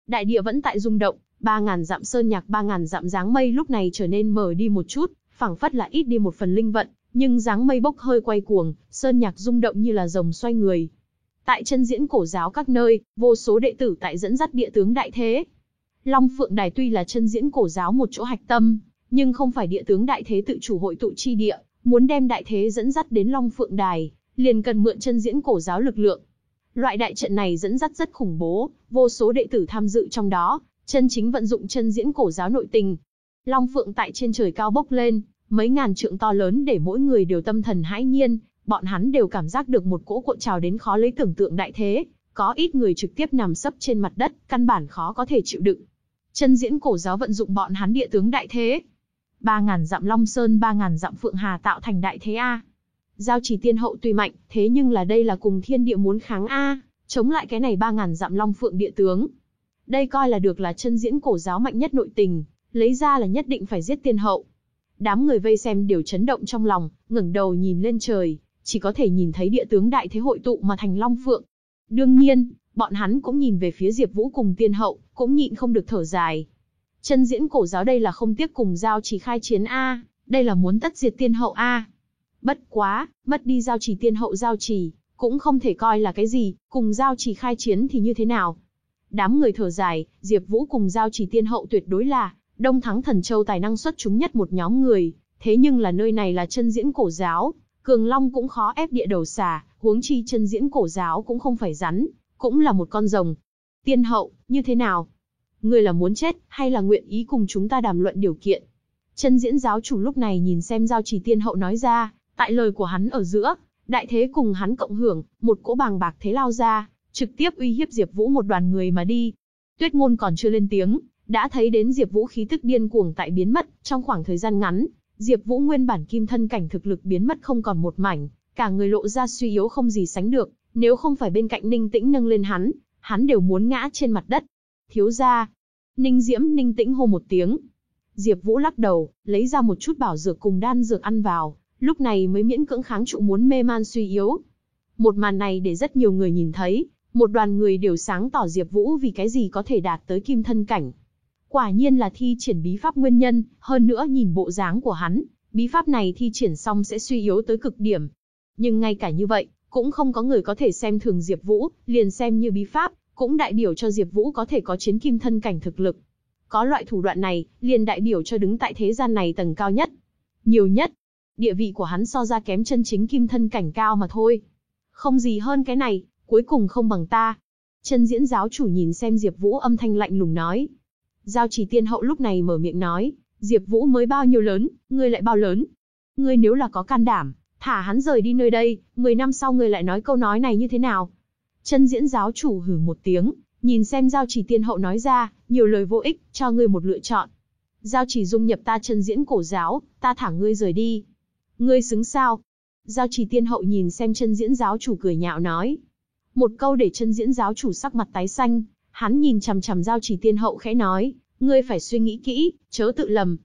Đại địa vẫn tại rung động, ba ngàn dặm sơn nhạc ba ngàn dặm dáng mây lúc này trở nên mờ đi một chút, phảng phất là ít đi một phần linh vận, nhưng dáng mây bốc hơi quay cuồng, sơn nhạc rung động như là rồng xoay người. Tại chân diễn cổ giáo các nơi, vô số đệ tử tại dẫn dắt địa tướng đại thế. Long Phượng Đài tuy là chân diễn cổ giáo một chỗ hạch tâm, nhưng không phải địa tướng đại thế tự chủ hội tụ chi địa, muốn đem đại thế dẫn dắt đến Long Phượng Đài, liền cần mượn chân diễn cổ giáo lực lượng. Loại đại trận này dẫn dắt rất khủng bố, vô số đệ tử tham dự trong đó, chân chính vận dụng chân diễn cổ giáo nội tình. Long Phượng tại trên trời cao bốc lên, mấy ngàn trượng to lớn để mỗi người đều tâm thần hãi nhiên, bọn hắn đều cảm giác được một cỗ cuộn trào đến khó lấy tưởng tượng đại thế, có ít người trực tiếp nằm sấp trên mặt đất, căn bản khó có thể chịu đựng. Chân diễn cổ giáo vận dụng bọn hắn địa tướng đại thế. Ba ngàn dặm Long Sơn ba ngàn dặm Phượng Hà tạo thành đại thế A. Giao chỉ tiên hậu tuy mạnh, thế nhưng là đây là cùng thiên địa muốn kháng A, chống lại cái này ba ngàn dặm Long Phượng địa tướng. Đây coi là được là chân diễn cổ giáo mạnh nhất nội tình, lấy ra là nhất định phải giết tiên hậu. Đám người vây xem đều chấn động trong lòng, ngẩng đầu nhìn lên trời, chỉ có thể nhìn thấy địa tướng đại thế hội tụ mà thành Long Phượng. Đương nhiên, bọn hắn cũng nhìn về phía Diệp Vũ cùng tiên hậu, cũng nhịn không được thở dài. Chân diễn cổ giáo đây là không tiếc cùng giao chỉ khai chiến a, đây là muốn tất diệt tiên hậu a. Bất quá, mất đi giao chỉ tiên hậu giao chỉ, cũng không thể coi là cái gì, cùng giao chỉ khai chiến thì như thế nào. Đám người thở dài, Diệp Vũ cùng giao chỉ tiên hậu tuyệt đối là Đông Thắng Thần Châu tài năng xuất chúng nhất một nhóm người, thế nhưng là nơi này là chân diễn cổ giáo, Cường Long cũng khó ép địa đầu xà, huống chi chân diễn cổ giáo cũng không phải rắn, cũng là một con rồng. Tiên hậu, như thế nào? Ngươi là muốn chết, hay là nguyện ý cùng chúng ta đàm luận điều kiện? Chân diễn giáo chủ lúc này nhìn xem giao chỉ tiên hậu nói ra, tại lời của hắn ở giữa, đại thế cùng hắn cộng hưởng, một cỗ bàng bạc thế lao ra, trực tiếp uy hiếp Diệp Vũ một đoàn người mà đi. Tuyết ngôn còn chưa lên tiếng, đã thấy đến Diệp Vũ khí tức điên cuồng tại biến mất, trong khoảng thời gian ngắn, Diệp Vũ nguyên bản kim thân cảnh thực lực biến mất không còn một mảnh, cả người lộ ra suy yếu không gì sánh được, nếu không phải bên cạnh Ninh Tĩnh nâng lên hắn, hắn đều muốn ngã trên mặt đất. Thiếu gia. Ninh Diễm Ninh Tĩnh hô một tiếng. Diệp Vũ lắc đầu, lấy ra một chút bảo dược cùng đan dược ăn vào, lúc này mới miễn cưỡng kháng trụ muốn mê man suy yếu. Một màn này để rất nhiều người nhìn thấy, một đoàn người đều sáng tỏ Diệp Vũ vì cái gì có thể đạt tới kim thân cảnh. Quả nhiên là thi triển bí pháp nguyên nhân, hơn nữa nhìn bộ dáng của hắn, bí pháp này thi triển xong sẽ suy yếu tới cực điểm. Nhưng ngay cả như vậy, cũng không có người có thể xem thường Diệp Vũ, liền xem như bí pháp, cũng đại biểu cho Diệp Vũ có thể có chiến kim thân cảnh thực lực. Có loại thủ đoạn này, liền đại biểu cho đứng tại thế gian này tầng cao nhất. Nhiều nhất, địa vị của hắn so ra kém chân chính kim thân cảnh cao mà thôi. Không gì hơn cái này, cuối cùng không bằng ta. Chân diễn giáo chủ nhìn xem Diệp Vũ âm thanh lạnh lùng nói. Giao chỉ tiên hậu lúc này mở miệng nói, Diệp Vũ mới bao nhiêu lớn, ngươi lại bao lớn. Ngươi nếu là có can đảm, thả hắn rời đi nơi đây, 10 năm sau ngươi lại nói câu nói này như thế nào? Chân diễn giáo chủ hừ một tiếng, nhìn xem giao chỉ tiên hậu nói ra, nhiều lời vô ích, cho ngươi một lựa chọn. Giao chỉ dung nhập ta chân diễn cổ giáo, ta thả ngươi rời đi. Ngươi xứng sao? Giao chỉ tiên hậu nhìn xem chân diễn giáo chủ cười nhạo nói. Một câu để chân diễn giáo chủ sắc mặt tái xanh, hắn nhìn chằm chằm giao chỉ tiên hậu khẽ nói, ngươi phải suy nghĩ kỹ, chớ tự lầm.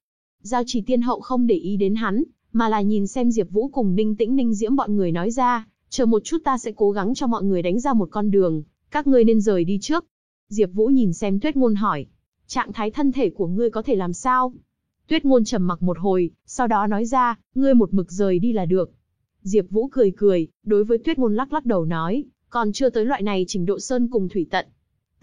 Giao chỉ tiên hậu không để ý đến hắn, mà là nhìn xem Diệp Vũ cùng Ninh Tĩnh Ninh Diễm bọn người nói ra, chờ một chút ta sẽ cố gắng cho mọi người đánh ra một con đường, các ngươi nên rời đi trước. Diệp Vũ nhìn xem Tuyết Ngôn hỏi, trạng thái thân thể của ngươi có thể làm sao? Tuyết Ngôn trầm mặc một hồi, sau đó nói ra, ngươi một mực rời đi là được. Diệp Vũ cười cười, đối với Tuyết Ngôn lắc lắc đầu nói, còn chưa tới loại này trình độ sơn cùng thủy tận.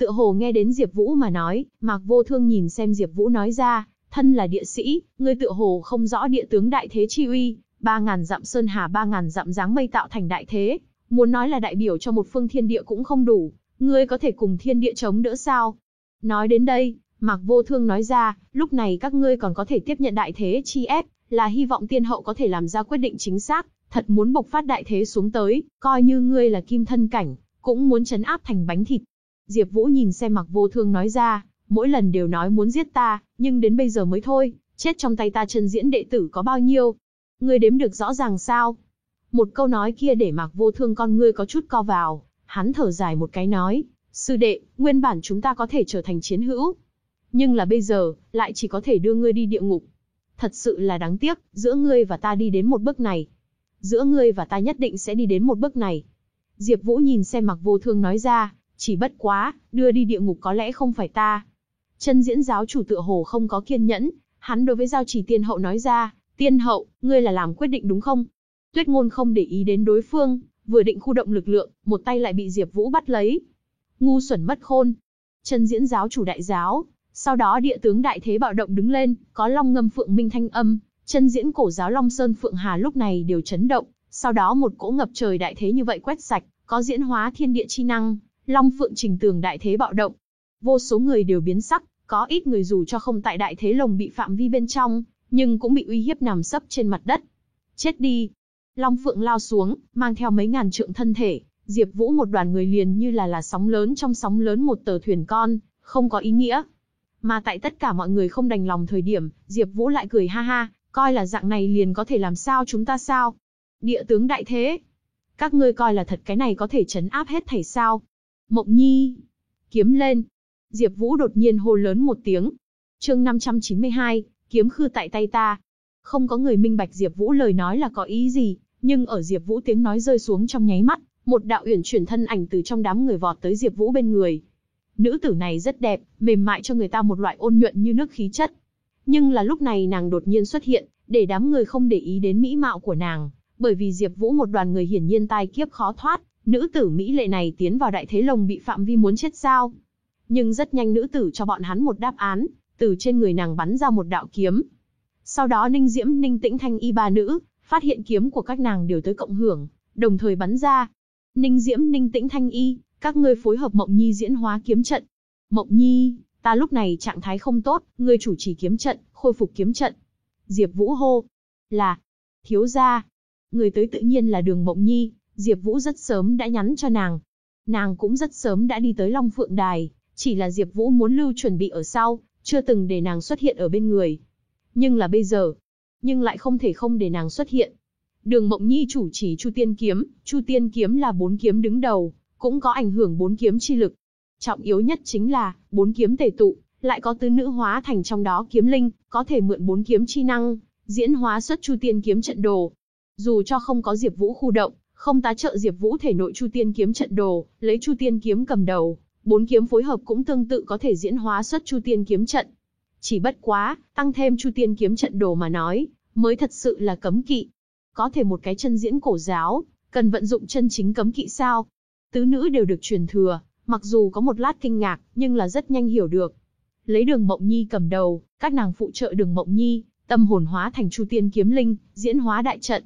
Tựa hồ nghe đến Diệp Vũ mà nói, Mạc Vô Thương nhìn xem Diệp Vũ nói ra, thân là địa sĩ, ngươi tựa hồ không rõ địa tướng đại thế chi uy, ba ngàn dặm sơn hà ba ngàn dặm dáng mây tạo thành đại thế, muốn nói là đại biểu cho một phương thiên địa cũng không đủ, ngươi có thể cùng thiên địa chống đỡ sao? Nói đến đây, Mạc Vô Thương nói ra, lúc này các ngươi còn có thể tiếp nhận đại thế chi ép, là hy vọng tiên hậu có thể làm ra quyết định chính xác, thật muốn bộc phát đại thế xuống tới, coi như ngươi là kim thân cảnh, cũng muốn chấn áp thành bánh thịt. Diệp Vũ nhìn xem Mạc Vô Thương nói ra, mỗi lần đều nói muốn giết ta, nhưng đến bây giờ mới thôi, chết trong tay ta chân diễn đệ tử có bao nhiêu? Ngươi đếm được rõ ràng sao? Một câu nói kia để Mạc Vô Thương con ngươi có chút co vào, hắn thở dài một cái nói, sư đệ, nguyên bản chúng ta có thể trở thành chiến hữu, nhưng là bây giờ, lại chỉ có thể đưa ngươi đi địa ngục. Thật sự là đáng tiếc, giữa ngươi và ta đi đến một bước này. Giữa ngươi và ta nhất định sẽ đi đến một bước này. Diệp Vũ nhìn xem Mặc Vô Thương nói ra, chỉ bất quá, đưa đi địa ngục có lẽ không phải ta. Chân diễn giáo chủ tựa hồ không có kiên nhẫn, hắn đối với giao chỉ tiên hậu nói ra, tiên hậu, ngươi là làm quyết định đúng không? Tuyết ngôn không để ý đến đối phương, vừa định khu động lực lượng, một tay lại bị Diệp Vũ bắt lấy. Ngu xuẩn mất khôn. Chân diễn giáo chủ đại giáo, sau đó địa tướng đại thế bạo động đứng lên, có long ngâm phượng minh thanh âm, chân diễn cổ giáo Long Sơn Phượng Hà lúc này đều chấn động, sau đó một cỗ ngập trời đại thế như vậy quét sạch, có diễn hóa thiên địa chi năng, Long Phượng trình tường đại thế bạo động. Vô số người đều biến sắc, có ít người dù cho không tại đại thế lồng bị phạm vi bên trong, nhưng cũng bị uy hiếp nằm sấp trên mặt đất. Chết đi! Long Phượng lao xuống, mang theo mấy ngàn trượng thân thể, Diệp Vũ một đoàn người liền như là là sóng lớn trong sóng lớn một tờ thuyền con, không có ý nghĩa. Mà tại tất cả mọi người không đành lòng thời điểm, Diệp Vũ lại cười ha ha, coi là dạng này liền có thể làm sao chúng ta sao? Địa tướng đại thế, các ngươi coi là thật cái này có thể chấn áp hết thảy sao? Mộng Nhi, kiếm lên. Diệp Vũ đột nhiên hô lớn một tiếng. Chương 592, kiếm khư tại tay ta. Không có người minh bạch Diệp Vũ lời nói là có ý gì, nhưng ở Diệp Vũ tiếng nói rơi xuống trong nháy mắt, một đạo uyển chuyển thân ảnh từ trong đám người vọt tới Diệp Vũ bên người, Nữ tử này rất đẹp, mềm mại cho người ta một loại ôn nhuận như nước khí chất. Nhưng là lúc này nàng đột nhiên xuất hiện, để đám người không để ý đến mỹ mạo của nàng, bởi vì Diệp Vũ một đoàn người hiển nhiên tai kiếp khó thoát, nữ tử mỹ lệ này tiến vào đại thế lồng bị phạm vi muốn chết sao? Nhưng rất nhanh nữ tử cho bọn hắn một đáp án, từ trên người nàng bắn ra một đạo kiếm. Sau đó Ninh Diễm, Ninh Tĩnh Thanh y ba nữ, phát hiện kiếm của các nàng đều tới cộng hưởng, đồng thời bắn ra. Ninh Diễm, Ninh Tĩnh Thanh y, các ngươi phối hợp Mộng Nhi diễn hóa kiếm trận. Mộng Nhi, ta lúc này trạng thái không tốt, ngươi chủ trì kiếm trận, khôi phục kiếm trận. Diệp Vũ hô. Là. Thiếu gia. Người tới tự nhiên là đường Mộng Nhi, Diệp Vũ rất sớm đã nhắn cho nàng. Nàng cũng rất sớm đã đi tới Long Phượng Đài, chỉ là Diệp Vũ muốn lưu chuẩn bị ở sau, chưa từng để nàng xuất hiện ở bên người. Nhưng là bây giờ, nhưng lại không thể không để nàng xuất hiện. Đường Mộng Nhi chủ trì Chu Tiên kiếm, Chu Tiên kiếm là bốn kiếm đứng đầu, cũng có ảnh hưởng bốn kiếm chi lực. Trọng yếu nhất chính là, bốn kiếm tề tụ, lại có tứ nữ hóa thành trong đó kiếm linh, có thể mượn bốn kiếm chi năng, diễn hóa xuất Chu Tiên kiếm trận đồ. Dù cho không có Diệp Vũ khu động, không tá trợ Diệp Vũ thể nội Chu Tiên kiếm trận đồ, lấy Chu Tiên kiếm cầm đầu, bốn kiếm phối hợp cũng tương tự có thể diễn hóa xuất Chu Tiên kiếm trận. Chỉ bất quá, tăng thêm Chu Tiên kiếm trận đồ mà nói, mới thật sự là cấm kỵ. Có thể một cái chân diễn cổ giáo, cần vận dụng chân chính cấm kỵ sao? Tứ nữ đều được truyền thừa, mặc dù có một lát kinh ngạc, nhưng là rất nhanh hiểu được. Lấy đường Mộng Nhi cầm đầu, các nàng phụ trợ đường Mộng Nhi, tâm hồn hóa thành Chu Tiên kiếm linh, diễn hóa đại trận.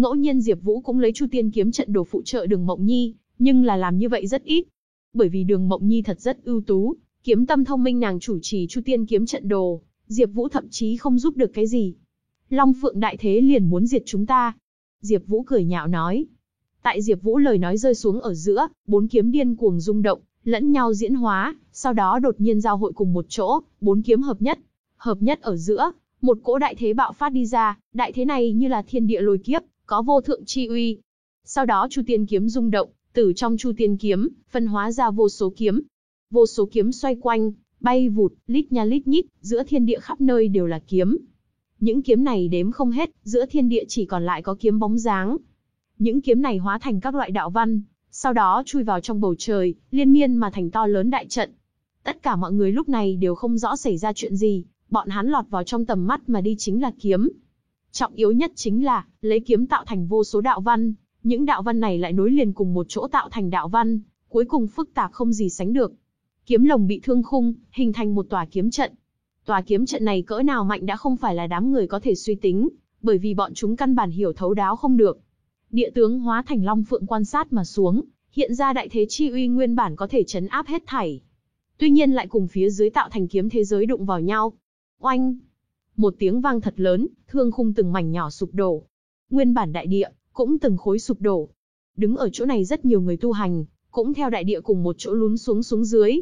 Ngẫu nhiên Diệp Vũ cũng lấy Chu Tiên kiếm trận đồ phụ trợ đường Mộng Nhi, nhưng là làm như vậy rất ít. Bởi vì đường Mộng Nhi thật rất ưu tú, kiếm tâm thông minh nàng chủ trì Chu Tiên kiếm trận đồ, Diệp Vũ thậm chí không giúp được cái gì. Long Phượng đại thế liền muốn diệt chúng ta. Diệp Vũ cười nhạo nói, Tại Diệp Vũ lời nói rơi xuống ở giữa, bốn kiếm điên cuồng rung động, lẫn nhau diễn hóa, sau đó đột nhiên giao hội cùng một chỗ, bốn kiếm hợp nhất. Hợp nhất ở giữa, một cỗ đại thế bạo phát đi ra, đại thế này như là thiên địa lôi kiếp, có vô thượng chi uy. Sau đó Chu Tiên kiếm rung động, từ trong Chu Tiên kiếm, phân hóa ra vô số kiếm. Vô số kiếm xoay quanh, bay vụt, lít nha lít nhít, giữa thiên địa khắp nơi đều là kiếm. Những kiếm này đếm không hết, giữa thiên địa chỉ còn lại có kiếm bóng dáng, những kiếm này hóa thành các loại đạo văn, sau đó chui vào trong bầu trời, liên miên mà thành to lớn đại trận. Tất cả mọi người lúc này đều không rõ xảy ra chuyện gì, bọn hắn lọt vào trong tầm mắt mà đi chính là kiếm. Trọng yếu nhất chính là, lấy kiếm tạo thành vô số đạo văn, những đạo văn này lại nối liền cùng một chỗ tạo thành đạo văn, cuối cùng phức tạp không gì sánh được. kiếm lồng bị thương khung, hình thành một tòa kiếm trận. Tòa kiếm trận này cỡ nào mạnh đã không phải là đám người có thể suy tính, bởi vì bọn chúng căn bản hiểu thấu đáo không được. Địa tướng hóa thành long phượng quan sát mà xuống, hiện ra đại thế chi uy nguyên bản có thể chấn áp hết thảy. Tuy nhiên lại cùng phía dưới tạo thành kiếm thế giới đụng vào nhau. Oanh! Một tiếng vang thật lớn, thương khung từng mảnh nhỏ sụp đổ. Nguyên bản đại địa, cũng từng khối sụp đổ. Đứng ở chỗ này rất nhiều người tu hành, cũng theo đại địa cùng một chỗ lún xuống xuống dưới.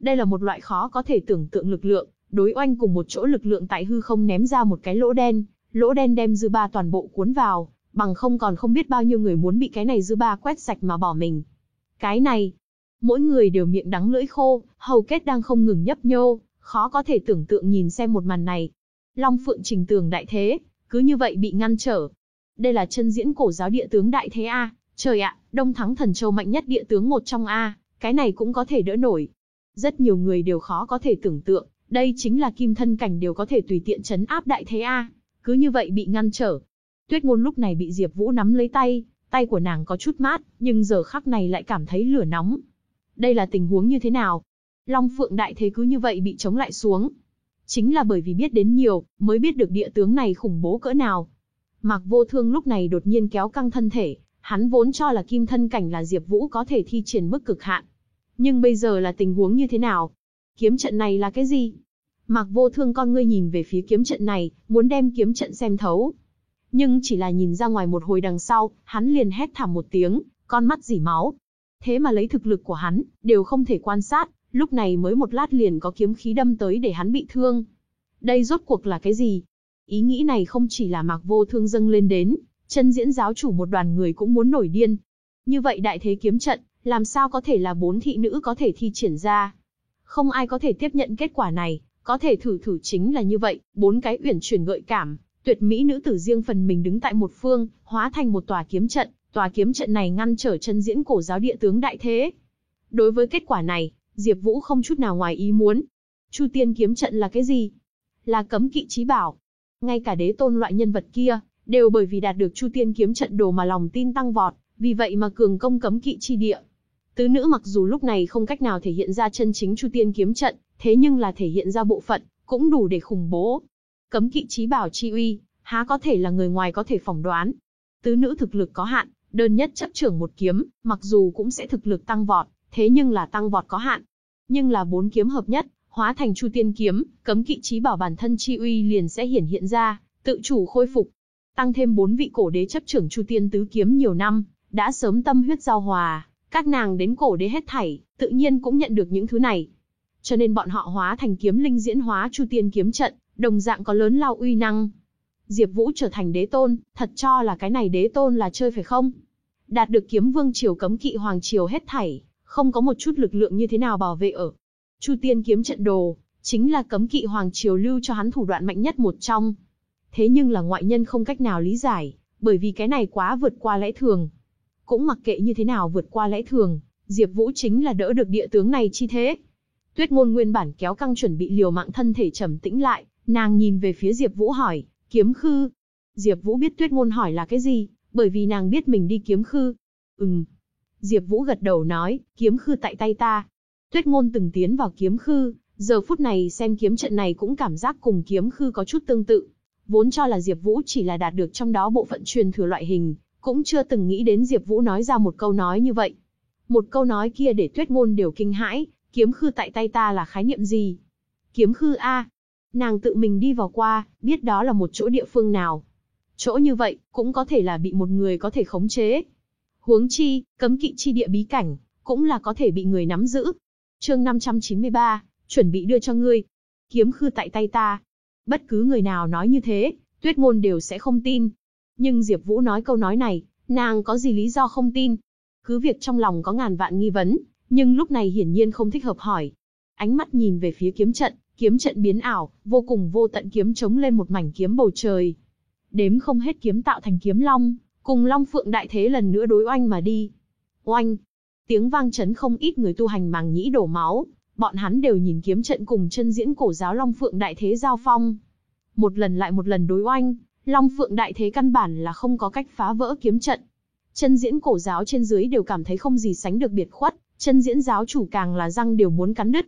Đây là một loại khó có thể tưởng tượng lực lượng, đối oanh cùng một chỗ lực lượng tại hư không ném ra một cái lỗ đen, lỗ đen đem dư ba toàn bộ cuốn vào, bằng không còn không biết bao nhiêu người muốn bị cái này dư ba quét sạch mà bỏ mình. Cái này, mỗi người đều miệng đắng lưỡi khô, hầu kết đang không ngừng nhấp nhô, khó có thể tưởng tượng nhìn xem một màn này. Long Phượng trình tường đại thế, cứ như vậy bị ngăn trở. Đây là chân diễn cổ giáo địa tướng đại thế A, trời ạ, Đông Thắng Thần Châu mạnh nhất địa tướng một trong A, cái này cũng có thể đỡ nổi. Rất nhiều người đều khó có thể tưởng tượng, đây chính là kim thân cảnh đều có thể tùy tiện chấn áp đại thế A, cứ như vậy bị ngăn trở. Tuyết ngôn lúc này bị Diệp Vũ nắm lấy tay, tay của nàng có chút mát, nhưng giờ khắc này lại cảm thấy lửa nóng. Đây là tình huống như thế nào? Long Phượng đại thế cứ như vậy bị chống lại xuống. Chính là bởi vì biết đến nhiều, mới biết được địa tướng này khủng bố cỡ nào. Mạc Vô Thương lúc này đột nhiên kéo căng thân thể, hắn vốn cho là kim thân cảnh là Diệp Vũ có thể thi triển mức cực hạn. Nhưng bây giờ là tình huống như thế nào? Kiếm trận này là cái gì? Mạc Vô Thương con ngươi nhìn về phía kiếm trận này, muốn đem kiếm trận xem thấu. Nhưng chỉ là nhìn ra ngoài một hồi đằng sau, hắn liền hét thảm một tiếng, con mắt dỉ máu. Thế mà lấy thực lực của hắn, đều không thể quan sát, lúc này mới một lát liền có kiếm khí đâm tới để hắn bị thương. Đây rốt cuộc là cái gì? Ý nghĩ này không chỉ là Mạc Vô Thương dâng lên đến, chân diễn giáo chủ một đoàn người cũng muốn nổi điên. Như vậy đại thế kiếm trận, làm sao có thể là bốn thị nữ có thể thi triển ra? Không ai có thể tiếp nhận kết quả này, có thể thử thử chính là như vậy, bốn cái uyển chuyển gợi cảm, tuyệt mỹ nữ tử riêng phần mình đứng tại một phương, hóa thành một tòa kiếm trận, tòa kiếm trận này ngăn trở chân diễn cổ giáo địa tướng đại thế. Đối với kết quả này, Diệp Vũ không chút nào ngoài ý muốn. Chu Tiên kiếm trận là cái gì? Là cấm kỵ chí bảo. Ngay cả đế tôn loại nhân vật kia, đều bởi vì đạt được Chu Tiên kiếm trận đồ mà lòng tin tăng vọt, vì vậy mà cường công cấm kỵ chi địa. Tứ nữ mặc dù lúc này không cách nào thể hiện ra chân chính Chu Tiên kiếm trận, thế nhưng là thể hiện ra bộ phận, cũng đủ để khủng bố. Cấm kỵ chí bảo chi uy, há có thể là người ngoài có thể phỏng đoán. Tứ nữ thực lực có hạn, đơn nhất chấp trưởng một kiếm, mặc dù cũng sẽ thực lực tăng vọt, thế nhưng là tăng vọt có hạn. Nhưng là bốn kiếm hợp nhất, hóa thành Chu Tiên kiếm, cấm kỵ chí bảo bản thân chi uy liền sẽ hiển hiện ra, tự chủ khôi phục. Tăng thêm bốn vị cổ đế chấp trưởng Chu Tiên tứ kiếm nhiều năm, đã sớm tâm huyết giao hòa, các nàng đến cổ đế hết thảy, tự nhiên cũng nhận được những thứ này. Cho nên bọn họ hóa thành kiếm linh diễn hóa Chu Tiên kiếm trận, đồng dạng có lớn lao uy năng. Diệp Vũ trở thành đế tôn, thật cho là cái này đế tôn là chơi phải không? Đạt được kiếm vương triều cấm kỵ hoàng triều hết thảy, không có một chút lực lượng như thế nào bảo vệ ở. Chu Tiên kiếm trận đồ, chính là cấm kỵ hoàng triều lưu cho hắn thủ đoạn mạnh nhất một trong. Thế nhưng là ngoại nhân không cách nào lý giải, bởi vì cái này quá vượt qua lẽ thường. Cũng mặc kệ như thế nào vượt qua lẽ thường, Diệp Vũ chính là đỡ được địa tướng này chi thế. Tuyết Ngôn nguyên bản kéo căng chuẩn bị liều mạng thân thể trầm tĩnh lại, nàng nhìn về phía Diệp Vũ hỏi, "Kiếm khư?" Diệp Vũ biết Tuyết Ngôn hỏi là cái gì, bởi vì nàng biết mình đi kiếm khư. "Ừm." Diệp Vũ gật đầu nói, "Kiếm khư tại tay ta." Tuyết Ngôn từng tiến vào kiếm khư, giờ phút này xem kiếm trận này cũng cảm giác cùng kiếm khư có chút tương tự. Vốn cho là Diệp Vũ chỉ là đạt được trong đó bộ phận truyền thừa loại hình, cũng chưa từng nghĩ đến Diệp Vũ nói ra một câu nói như vậy. Một câu nói kia để Tuyết Ngôn đều kinh hãi, kiếm khư tại tay ta là khái niệm gì? Kiếm khư a? Nàng tự mình đi vào qua, biết đó là một chỗ địa phương nào. Chỗ như vậy, cũng có thể là bị một người có thể khống chế. Huống chi, cấm kỵ chi địa bí cảnh, cũng là có thể bị người nắm giữ. Chương 593, chuẩn bị đưa cho ngươi. Kiếm khư tại tay ta. Bất cứ người nào nói như thế, Tuyết Ngôn đều sẽ không tin. Nhưng Diệp Vũ nói câu nói này, nàng có gì lý do không tin? Cứ việc trong lòng có ngàn vạn nghi vấn, nhưng lúc này hiển nhiên không thích hợp hỏi. Ánh mắt nhìn về phía kiếm trận, kiếm trận biến ảo, vô cùng vô tận kiếm chống lên một mảnh kiếm bầu trời. Đếm không hết kiếm tạo thành kiếm long, cùng long phượng đại thế lần nữa đối oanh mà đi. Oanh! Tiếng vang chấn không ít người tu hành màng nhĩ đổ máu, bọn hắn đều nhìn kiếm trận cùng chân diễn cổ giáo long phượng đại thế giao phong. Một lần lại một lần đối oanh, long phượng đại thế căn bản là không có cách phá vỡ kiếm trận. Chân diễn cổ giáo trên dưới đều cảm thấy không gì sánh được biệt khuất, Chân diễn giáo chủ càng là răng đều muốn cắn đứt.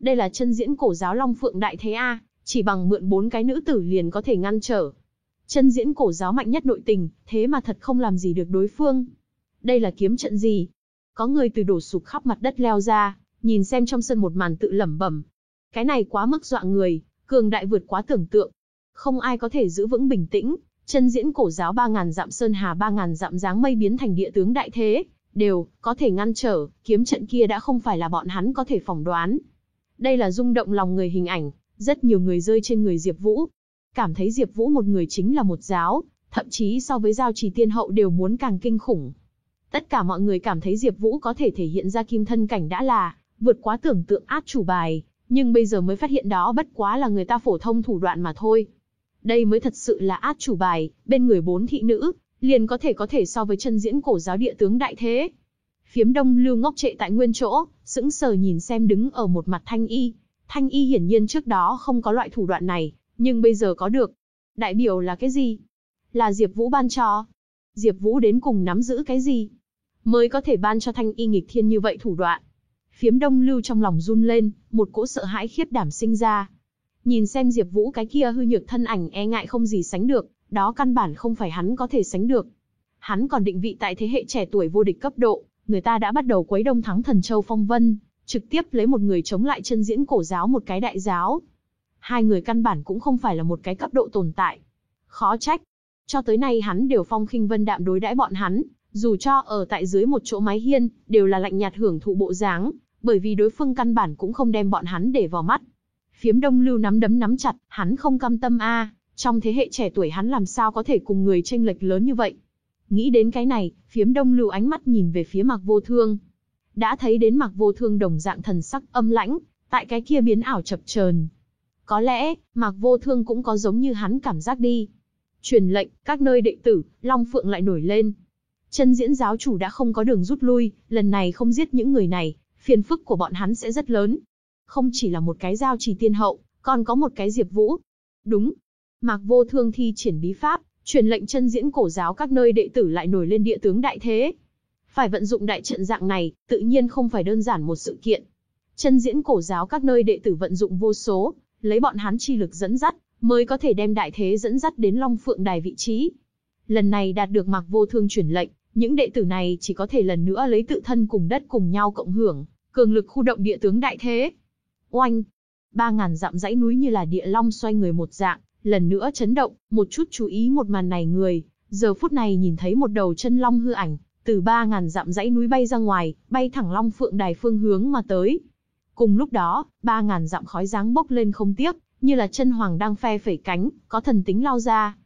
Đây là chân diễn cổ giáo Long Phượng Đại Thế A, chỉ bằng mượn bốn cái nữ tử liền có thể ngăn trở. Chân diễn cổ giáo mạnh nhất nội tình, thế mà thật không làm gì được đối phương. Đây là kiếm trận gì? Có người từ đổ sụp khắp mặt đất leo ra, nhìn xem trong sân một màn tự lẩm bẩm. Cái này quá mức dọa người, cường đại vượt quá tưởng tượng. Không ai có thể giữ vững bình tĩnh, chân diễn cổ giáo 3.000 dặm sơn hà 3.000 dặm dáng mây biến thành địa tướng đại thế, đều, có thể ngăn trở, kiếm trận kia đã không phải là bọn hắn có thể phỏng đoán. Đây là rung động lòng người hình ảnh, rất nhiều người rơi trên người Diệp Vũ. Cảm thấy Diệp Vũ một người chính là một giáo, thậm chí so với giao trì tiên hậu đều muốn càng kinh khủng. Tất cả mọi người cảm thấy Diệp Vũ có thể thể hiện ra kim thân cảnh đã là vượt quá tưởng tượng át chủ bài, nhưng bây giờ mới phát hiện đó bất quá là người ta phổ thông thủ đoạn mà thôi. Đây mới thật sự là át chủ bài, bên người bốn thị nữ, liền có thể có thể so với chân diễn cổ giáo địa tướng đại thế. Phiếm đông lưu ngốc trệ tại nguyên chỗ, sững sờ nhìn xem đứng ở một mặt thanh y. Thanh y hiển nhiên trước đó không có loại thủ đoạn này, nhưng bây giờ có được. Đại biểu là cái gì? Là Diệp Vũ ban cho. Diệp Vũ đến cùng nắm giữ cái gì? Mới có thể ban cho thanh y nghịch thiên như vậy thủ đoạn. Phiếm đông lưu trong lòng run lên, một cỗ sợ hãi khiếp đảm sinh ra. Nhìn xem Diệp Vũ cái kia hư nhược thân ảnh e ngại không gì sánh được, đó căn bản không phải hắn có thể sánh được. Hắn còn định vị tại thế hệ trẻ tuổi vô địch cấp độ, người ta đã bắt đầu quấy đông thắng thần châu phong vân, trực tiếp lấy một người chống lại chân diễn cổ giáo một cái đại giáo. Hai người căn bản cũng không phải là một cái cấp độ tồn tại. Khó trách. Cho tới nay hắn đều phong khinh vân đạm đối đãi bọn hắn, dù cho ở tại dưới một chỗ mái hiên, đều là lạnh nhạt hưởng thụ bộ dáng, bởi vì đối phương căn bản cũng không đem bọn hắn để vào mắt. Phiếm Đông Lưu nắm đấm nắm chặt, hắn không cam tâm a, trong thế hệ trẻ tuổi hắn làm sao có thể cùng người tranh lệch lớn như vậy. Nghĩ đến cái này, Phiếm Đông Lưu ánh mắt nhìn về phía Mạc Vô Thương. Đã thấy đến Mạc Vô Thương đồng dạng thần sắc âm lãnh, tại cái kia biến ảo chập chờn. Có lẽ, Mạc Vô Thương cũng có giống như hắn cảm giác đi. Truyền lệnh, các nơi đệ tử, Long Phượng lại nổi lên. Chân diễn giáo chủ đã không có đường rút lui, lần này không giết những người này, phiền phức của bọn hắn sẽ rất lớn. Không chỉ là một cái giao trì tiên hậu, còn có một cái Diệp Vũ. Đúng. Mạc Vô Thương thi triển bí pháp, truyền lệnh chân diễn cổ giáo các nơi đệ tử lại nổi lên địa tướng đại thế. Phải vận dụng đại trận dạng này, tự nhiên không phải đơn giản một sự kiện. Chân diễn cổ giáo các nơi đệ tử vận dụng vô số, lấy bọn hắn chi lực dẫn dắt, mới có thể đem đại thế dẫn dắt đến Long Phượng Đài vị trí. Lần này đạt được Mạc Vô Thương truyền lệnh, những đệ tử này chỉ có thể lần nữa lấy tự thân cùng đất cùng nhau cộng hưởng, cường lực khu động địa tướng đại thế. Oanh! Ba ngàn dặm dãy núi như là địa long xoay người một dạng, lần nữa chấn động, một chút chú ý một màn này người, giờ phút này nhìn thấy một đầu chân long hư ảnh, từ ba ngàn dặm dãy núi bay ra ngoài, bay thẳng long phượng đài phương hướng mà tới. Cùng lúc đó, ba ngàn dặm khói dáng bốc lên không tiếc, như là chân hoàng đang phe phẩy cánh, có thần tính lao ra.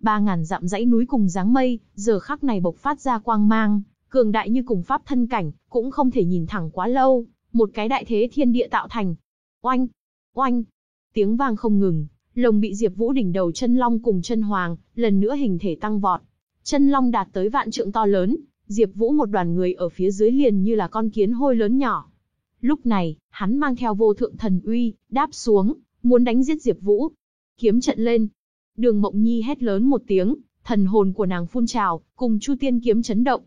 Ba ngàn dặm dãy núi cùng dáng mây, giờ khắc này bộc phát ra quang mang, cường đại như cùng pháp thân cảnh, cũng không thể nhìn thẳng quá lâu, một cái đại thế thiên địa tạo thành. Oanh, oanh, tiếng vang không ngừng, lồng bị Diệp Vũ đỉnh đầu chân long cùng chân hoàng, lần nữa hình thể tăng vọt. Chân long đạt tới vạn trượng to lớn, Diệp Vũ một đoàn người ở phía dưới liền như là con kiến hôi lớn nhỏ. Lúc này, hắn mang theo vô thượng thần uy, đáp xuống, muốn đánh giết Diệp Vũ. Kiếm trận lên. Đường Mộng Nhi hét lớn một tiếng, thần hồn của nàng phun trào, cùng Chu Tiên kiếm chấn động.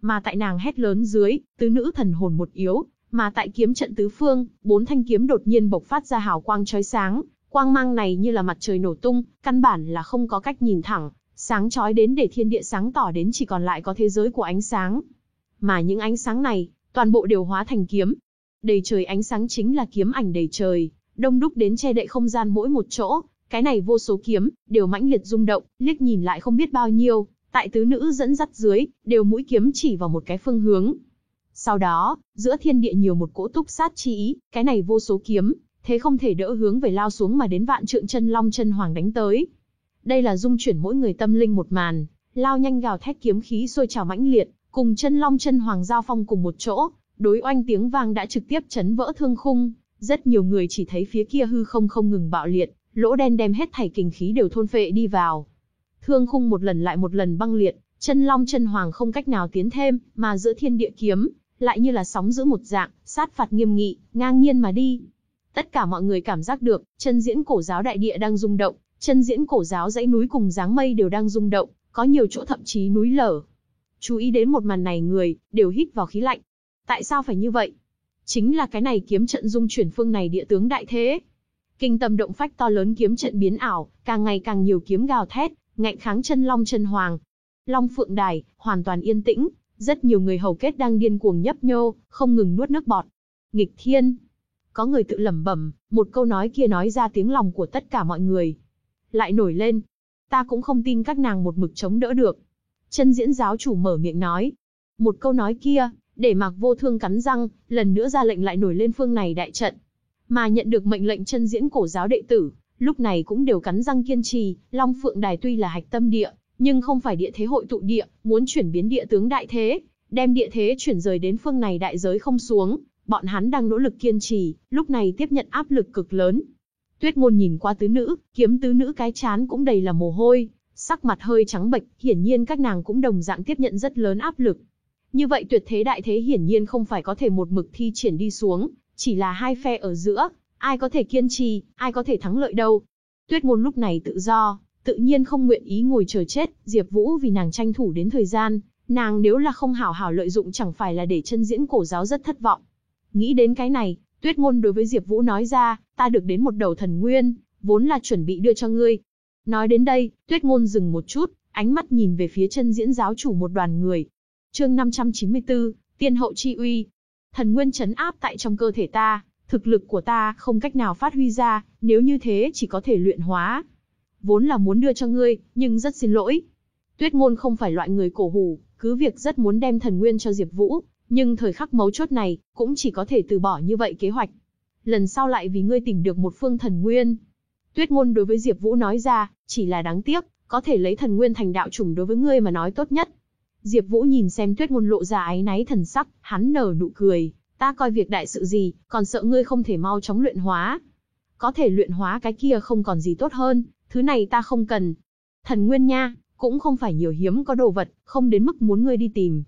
Mà tại nàng hét lớn dưới, tứ nữ thần hồn một yếu, mà tại kiếm trận tứ phương, bốn thanh kiếm đột nhiên bộc phát ra hào quang chói sáng, quang mang này như là mặt trời nổ tung, căn bản là không có cách nhìn thẳng, sáng chói đến để thiên địa sáng tỏ đến chỉ còn lại có thế giới của ánh sáng. Mà những ánh sáng này, toàn bộ đều hóa thành kiếm. Đầy trời ánh sáng chính là kiếm ảnh đầy trời, đông đúc đến che đậy không gian mỗi một chỗ, cái này vô số kiếm, đều mãnh liệt rung động, liếc nhìn lại không biết bao nhiêu, tại tứ nữ dẫn dắt dưới, đều mũi kiếm chỉ vào một cái phương hướng. Sau đó, giữa thiên địa nhiều một cỗ túc sát chi ý, cái này vô số kiếm, thế không thể đỡ hướng về lao xuống mà đến vạn trượng chân long chân hoàng đánh tới. Đây là dung chuyển mỗi người tâm linh một màn, lao nhanh gào thét kiếm khí sôi trào mãnh liệt, cùng chân long chân hoàng giao phong cùng một chỗ, đối oanh tiếng vang đã trực tiếp chấn vỡ thương khung, rất nhiều người chỉ thấy phía kia hư không không ngừng bạo liệt, lỗ đen đem hết thảy kình khí đều thôn phệ đi vào. Thương khung một lần lại một lần băng liệt, chân long chân hoàng không cách nào tiến thêm, mà giữa thiên địa kiếm, lại như là sóng giữa một dạng, sát phạt nghiêm nghị, ngang nhiên mà đi. Tất cả mọi người cảm giác được, chân diễn cổ giáo đại địa đang rung động, chân diễn cổ giáo dãy núi cùng dáng mây đều đang rung động, có nhiều chỗ thậm chí núi lở. Chú ý đến một màn này người, đều hít vào khí lạnh. Tại sao phải như vậy? Chính là cái này kiếm trận dung chuyển phương này địa tướng đại thế. Kinh tâm động phách to lớn kiếm trận biến ảo, càng ngày càng nhiều kiếm gào thét, ngạnh kháng chân long chân hoàng. Long phượng đài, hoàn toàn yên tĩnh, rất nhiều người hầu kết đang điên cuồng nhấp nhô, không ngừng nuốt nước bọt. Nghịch thiên. Có người tự lẩm bẩm, một câu nói kia nói ra tiếng lòng của tất cả mọi người. Lại nổi lên. Ta cũng không tin các nàng một mực chống đỡ được. Chân diễn giáo chủ mở miệng nói. Một câu nói kia, để mặc vô thương cắn răng, lần nữa ra lệnh lại nổi lên phương này đại trận. Mà nhận được mệnh lệnh chân diễn cổ giáo đệ tử, lúc này cũng đều cắn răng kiên trì, Long Phượng Đài tuy là hạch tâm địa, nhưng không phải địa thế hội tụ địa, muốn chuyển biến địa tướng đại thế, đem địa thế chuyển rời đến phương này đại giới không xuống, bọn hắn đang nỗ lực kiên trì, lúc này tiếp nhận áp lực cực lớn. Tuyết ngôn nhìn qua tứ nữ, kiếm tứ nữ cái chán cũng đầy là mồ hôi, sắc mặt hơi trắng bệch, hiển nhiên các nàng cũng đồng dạng tiếp nhận rất lớn áp lực. Như vậy tuyệt thế đại thế hiển nhiên không phải có thể một mực thi triển đi xuống, chỉ là hai phe ở giữa, ai có thể kiên trì, ai có thể thắng lợi đâu. Tuyết ngôn lúc này tự do, tự nhiên không nguyện ý ngồi chờ chết, Diệp Vũ vì nàng tranh thủ đến thời gian, nàng nếu là không hảo hảo lợi dụng chẳng phải là để chân diễn cổ giáo rất thất vọng. Nghĩ đến cái này, Tuyết ngôn đối với Diệp Vũ nói ra, ta được đến một đầu thần nguyên, vốn là chuẩn bị đưa cho ngươi. Nói đến đây, Tuyết ngôn dừng một chút, ánh mắt nhìn về phía chân diễn giáo chủ một đoàn người. Chương 594, Tiên hậu chi uy. Thần nguyên trấn áp tại trong cơ thể ta, thực lực của ta không cách nào phát huy ra, nếu như thế chỉ có thể luyện hóa. Vốn là muốn đưa cho ngươi, nhưng rất xin lỗi. Tuyết ngôn không phải loại người cổ hủ, cứ việc rất muốn đem thần nguyên cho Diệp Vũ, nhưng thời khắc mấu chốt này, cũng chỉ có thể từ bỏ như vậy kế hoạch. Lần sau lại vì ngươi tìm được một phương thần nguyên. Tuyết ngôn đối với Diệp Vũ nói ra, chỉ là đáng tiếc, có thể lấy thần nguyên thành đạo chủng đối với ngươi mà nói tốt nhất. Diệp Vũ nhìn xem Tuyết ngôn lộ ra áy náy thần sắc, hắn nở nụ cười, ta coi việc đại sự gì, còn sợ ngươi không thể mau chóng luyện hóa. Có thể luyện hóa cái kia không còn gì tốt hơn, thứ này ta không cần. Thần nguyên nha, cũng không phải nhiều hiếm có đồ vật, không đến mức muốn ngươi đi tìm.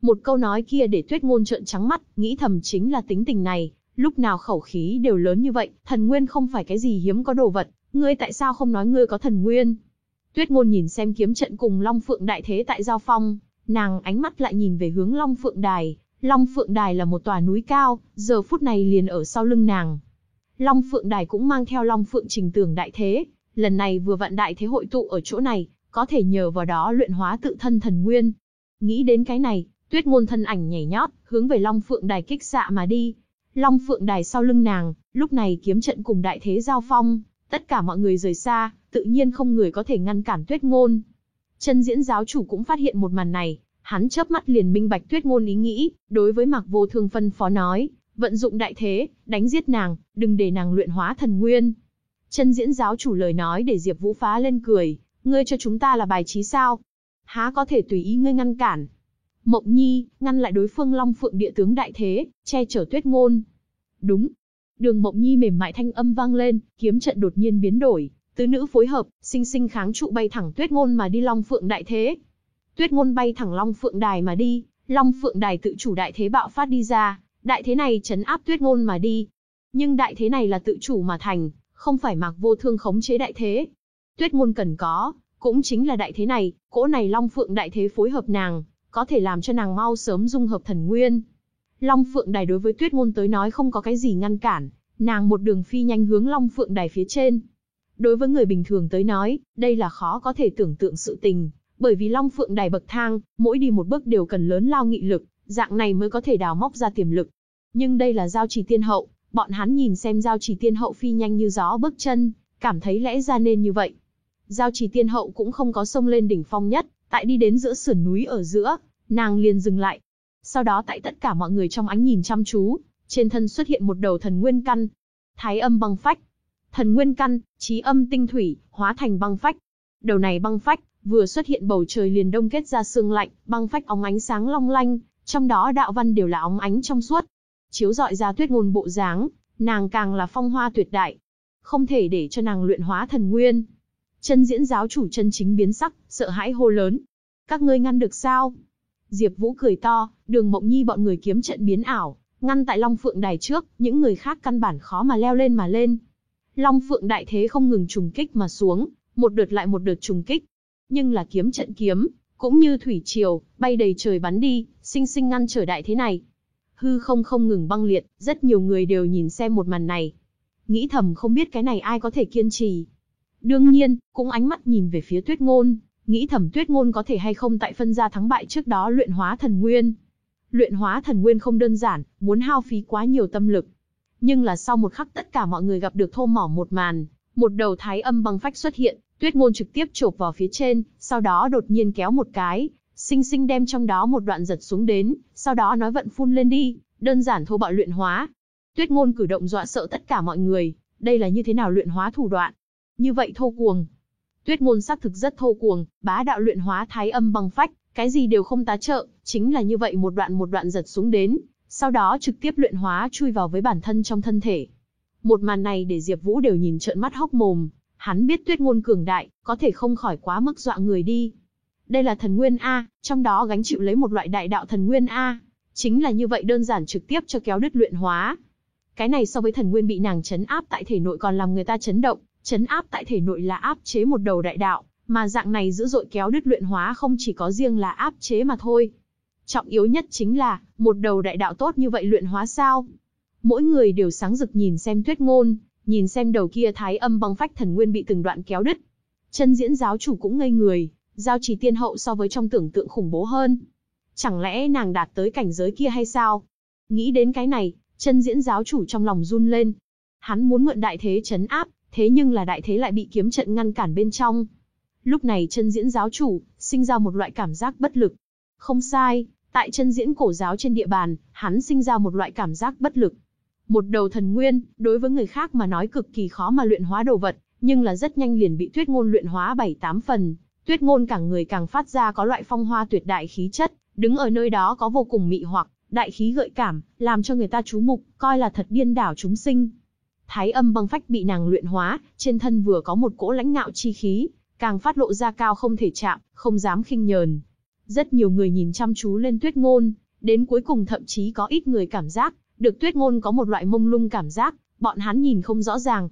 Một câu nói kia để tuyết ngôn trợn trắng mắt, nghĩ thầm chính là tính tình này, lúc nào khẩu khí đều lớn như vậy, thần nguyên không phải cái gì hiếm có đồ vật, ngươi tại sao không nói ngươi có thần nguyên? Tuyết ngôn nhìn xem kiếm trận cùng Long Phượng Đại Thế tại giao phong, nàng ánh mắt lại nhìn về hướng Long Phượng Đài, Long Phượng Đài là một tòa núi cao, giờ phút này liền ở sau lưng nàng. Long Phượng Đài cũng mang theo Long Phượng Trình Tường Đại Thế, lần này vừa vặn Đại Thế hội tụ ở chỗ này, có thể nhờ vào đó luyện hóa tự thân thần nguyên. Nghĩ đến cái này, Tuyết ngôn thân ảnh nhảy nhót, hướng về Long Phượng Đài kích xạ mà đi. Long Phượng Đài sau lưng nàng, lúc này kiếm trận cùng đại thế giao phong, tất cả mọi người rời xa, tự nhiên không người có thể ngăn cản Tuyết ngôn. Chân diễn giáo chủ cũng phát hiện một màn này, hắn chớp mắt liền minh bạch Tuyết ngôn ý nghĩ, đối với Mạc Vô Thương phân phó nói, vận dụng đại thế, đánh giết nàng, đừng để nàng luyện hóa thần nguyên. Chân diễn giáo chủ lời nói để Diệp Vũ phá lên cười, ngươi cho chúng ta là bài trí sao? Há có thể tùy ý ngươi ngăn cản, Mộng Nhi, ngăn lại đối phương Long Phượng địa tướng đại thế, che chở tuyết ngôn. Đúng. Đường Mộng Nhi mềm mại thanh âm vang lên, kiếm trận đột nhiên biến đổi, tứ nữ phối hợp, sinh sinh kháng trụ bay thẳng tuyết ngôn mà đi Long Phượng đại thế. Tuyết ngôn bay thẳng Long Phượng đài mà đi, Long Phượng đài tự chủ đại thế bạo phát đi ra, đại thế này chấn áp tuyết ngôn mà đi. Nhưng đại thế này là tự chủ mà thành, không phải mặc vô thương khống chế đại thế. Tuyết ngôn cần có, cũng chính là đại thế này, cỗ này Long Phượng đại thế phối hợp nàng, có thể làm cho nàng mau sớm dung hợp thần nguyên. Long Phượng Đài đối với Tuyết Ngôn tới nói không có cái gì ngăn cản, nàng một đường phi nhanh hướng Long Phượng Đài phía trên. Đối với người bình thường tới nói, đây là khó có thể tưởng tượng sự tình, bởi vì Long Phượng Đài bậc thang, mỗi đi một bước đều cần lớn lao nghị lực, dạng này mới có thể đào móc ra tiềm lực. Nhưng đây là giao trì tiên hậu, bọn hắn nhìn xem giao trì tiên hậu phi nhanh như gió bước chân, cảm thấy lẽ ra nên như vậy. Giao trì tiên hậu cũng không có sông lên đỉnh phong nhất, Tại đi đến giữa sườn núi ở giữa, nàng liền dừng lại. Sau đó tại tất cả mọi người trong ánh nhìn chăm chú, trên thân xuất hiện một đầu thần nguyên căn. Thái âm băng phách. Thần nguyên căn, trí âm tinh thủy, hóa thành băng phách. Đầu này băng phách, vừa xuất hiện bầu trời liền đông kết ra sương lạnh, băng phách óng ánh sáng long lanh, trong đó đạo văn đều là óng ánh trong suốt. Chiếu dọi ra tuyết ngôn bộ dáng, nàng càng là phong hoa tuyệt đại. Không thể để cho nàng luyện hóa thần nguyên. Chân diễn giáo chủ chân chính biến sắc, sợ hãi hô lớn. Các ngươi ngăn được sao? Diệp Vũ cười to, đường mộng nhi bọn người kiếm trận biến ảo, ngăn tại Long Phượng Đài trước, những người khác căn bản khó mà leo lên mà lên. Long Phượng Đại Thế không ngừng trùng kích mà xuống, một đợt lại một đợt trùng kích. Nhưng là kiếm trận kiếm, cũng như thủy triều, bay đầy trời bắn đi, sinh sinh ngăn trở đại thế này. hư không không ngừng băng liệt, rất nhiều người đều nhìn xem một màn này. Nghĩ thầm không biết cái này ai có thể kiên trì. Đương nhiên, cũng ánh mắt nhìn về phía tuyết ngôn, nghĩ thầm tuyết ngôn có thể hay không tại phân ra thắng bại trước đó luyện hóa thần nguyên. Luyện hóa thần nguyên không đơn giản, muốn hao phí quá nhiều tâm lực. Nhưng là sau một khắc tất cả mọi người gặp được thô mỏ một màn, một đầu thái âm băng phách xuất hiện, tuyết ngôn trực tiếp chộp vào phía trên, sau đó đột nhiên kéo một cái, sinh sinh đem trong đó một đoạn giật xuống đến, sau đó nói vận phun lên đi, đơn giản thô bạo luyện hóa. Tuyết ngôn cử động dọa sợ tất cả mọi người, đây là như thế nào luyện hóa thủ đoạn? Như vậy thô cuồng. Tuyết ngôn xác thực rất thô cuồng, bá đạo luyện hóa thái âm băng phách, cái gì đều không tá trợ, chính là như vậy một đoạn một đoạn giật xuống đến, sau đó trực tiếp luyện hóa chui vào với bản thân trong thân thể. Một màn này để Diệp Vũ đều nhìn trợn mắt hốc mồm, hắn biết Tuyết ngôn cường đại, có thể không khỏi quá mức dọa người đi. Đây là thần nguyên a, trong đó gánh chịu lấy một loại đại đạo thần nguyên a, chính là như vậy đơn giản trực tiếp cho kéo đứt luyện hóa. Cái này so với thần nguyên bị nàng chấn áp tại thể nội còn làm người ta chấn động, chấn áp tại thể nội là áp chế một đầu đại đạo, mà dạng này dữ dội kéo đứt luyện hóa không chỉ có riêng là áp chế mà thôi. Trọng yếu nhất chính là, một đầu đại đạo tốt như vậy luyện hóa sao? Mỗi người đều sáng rực nhìn xem tuyết ngôn, nhìn xem đầu kia thái âm băng phách thần nguyên bị từng đoạn kéo đứt. Chân diễn giáo chủ cũng ngây người, giao trì tiên hậu so với trong tưởng tượng khủng bố hơn. Chẳng lẽ nàng đạt tới cảnh giới kia hay sao? Nghĩ đến cái này, chân diễn giáo chủ trong lòng run lên. Hắn muốn mượn đại thế chấn áp, thế nhưng là đại thế lại bị kiếm trận ngăn cản bên trong. Lúc này chân diễn giáo chủ, sinh ra một loại cảm giác bất lực. Không sai, tại chân diễn cổ giáo trên địa bàn, hắn sinh ra một loại cảm giác bất lực. Một đầu thần nguyên, đối với người khác mà nói cực kỳ khó mà luyện hóa đồ vật, nhưng là rất nhanh liền bị tuyết ngôn luyện hóa bảy tám phần. Tuyết ngôn càng người càng phát ra có loại phong hoa tuyệt đại khí chất, đứng ở nơi đó có vô cùng mị hoặc, đại khí gợi cảm, làm cho người ta chú mục, coi là thật điên đảo chúng sinh. Thái âm băng phách bị nàng luyện hóa, trên thân vừa có một cỗ lãnh ngạo chi khí, càng phát lộ ra cao không thể chạm, không dám khinh nhờn. Rất nhiều người nhìn chăm chú lên tuyết ngôn, đến cuối cùng thậm chí có ít người cảm giác, được tuyết ngôn có một loại mông lung cảm giác, bọn hắn nhìn không rõ ràng.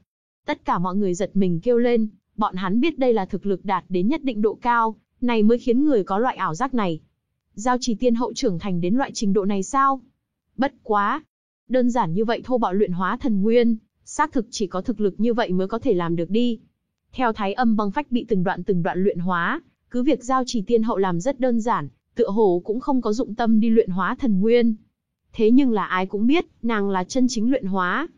Tất cả mọi người giật mình kêu lên, bọn hắn biết đây là thực lực đạt đến nhất định độ cao, này mới khiến người có loại ảo giác này. Giao trì tiên hậu trưởng thành đến loại trình độ này sao? Bất quá. Đơn giản như vậy thô bạo luyện hóa thần nguyên, xác thực chỉ có thực lực như vậy mới có thể làm được đi. Theo thái âm băng phách bị từng đoạn từng đoạn luyện hóa, cứ việc giao chỉ tiên hậu làm rất đơn giản, tựa hồ cũng không có dụng tâm đi luyện hóa thần nguyên. Thế nhưng là ai cũng biết, nàng là chân chính luyện hóa.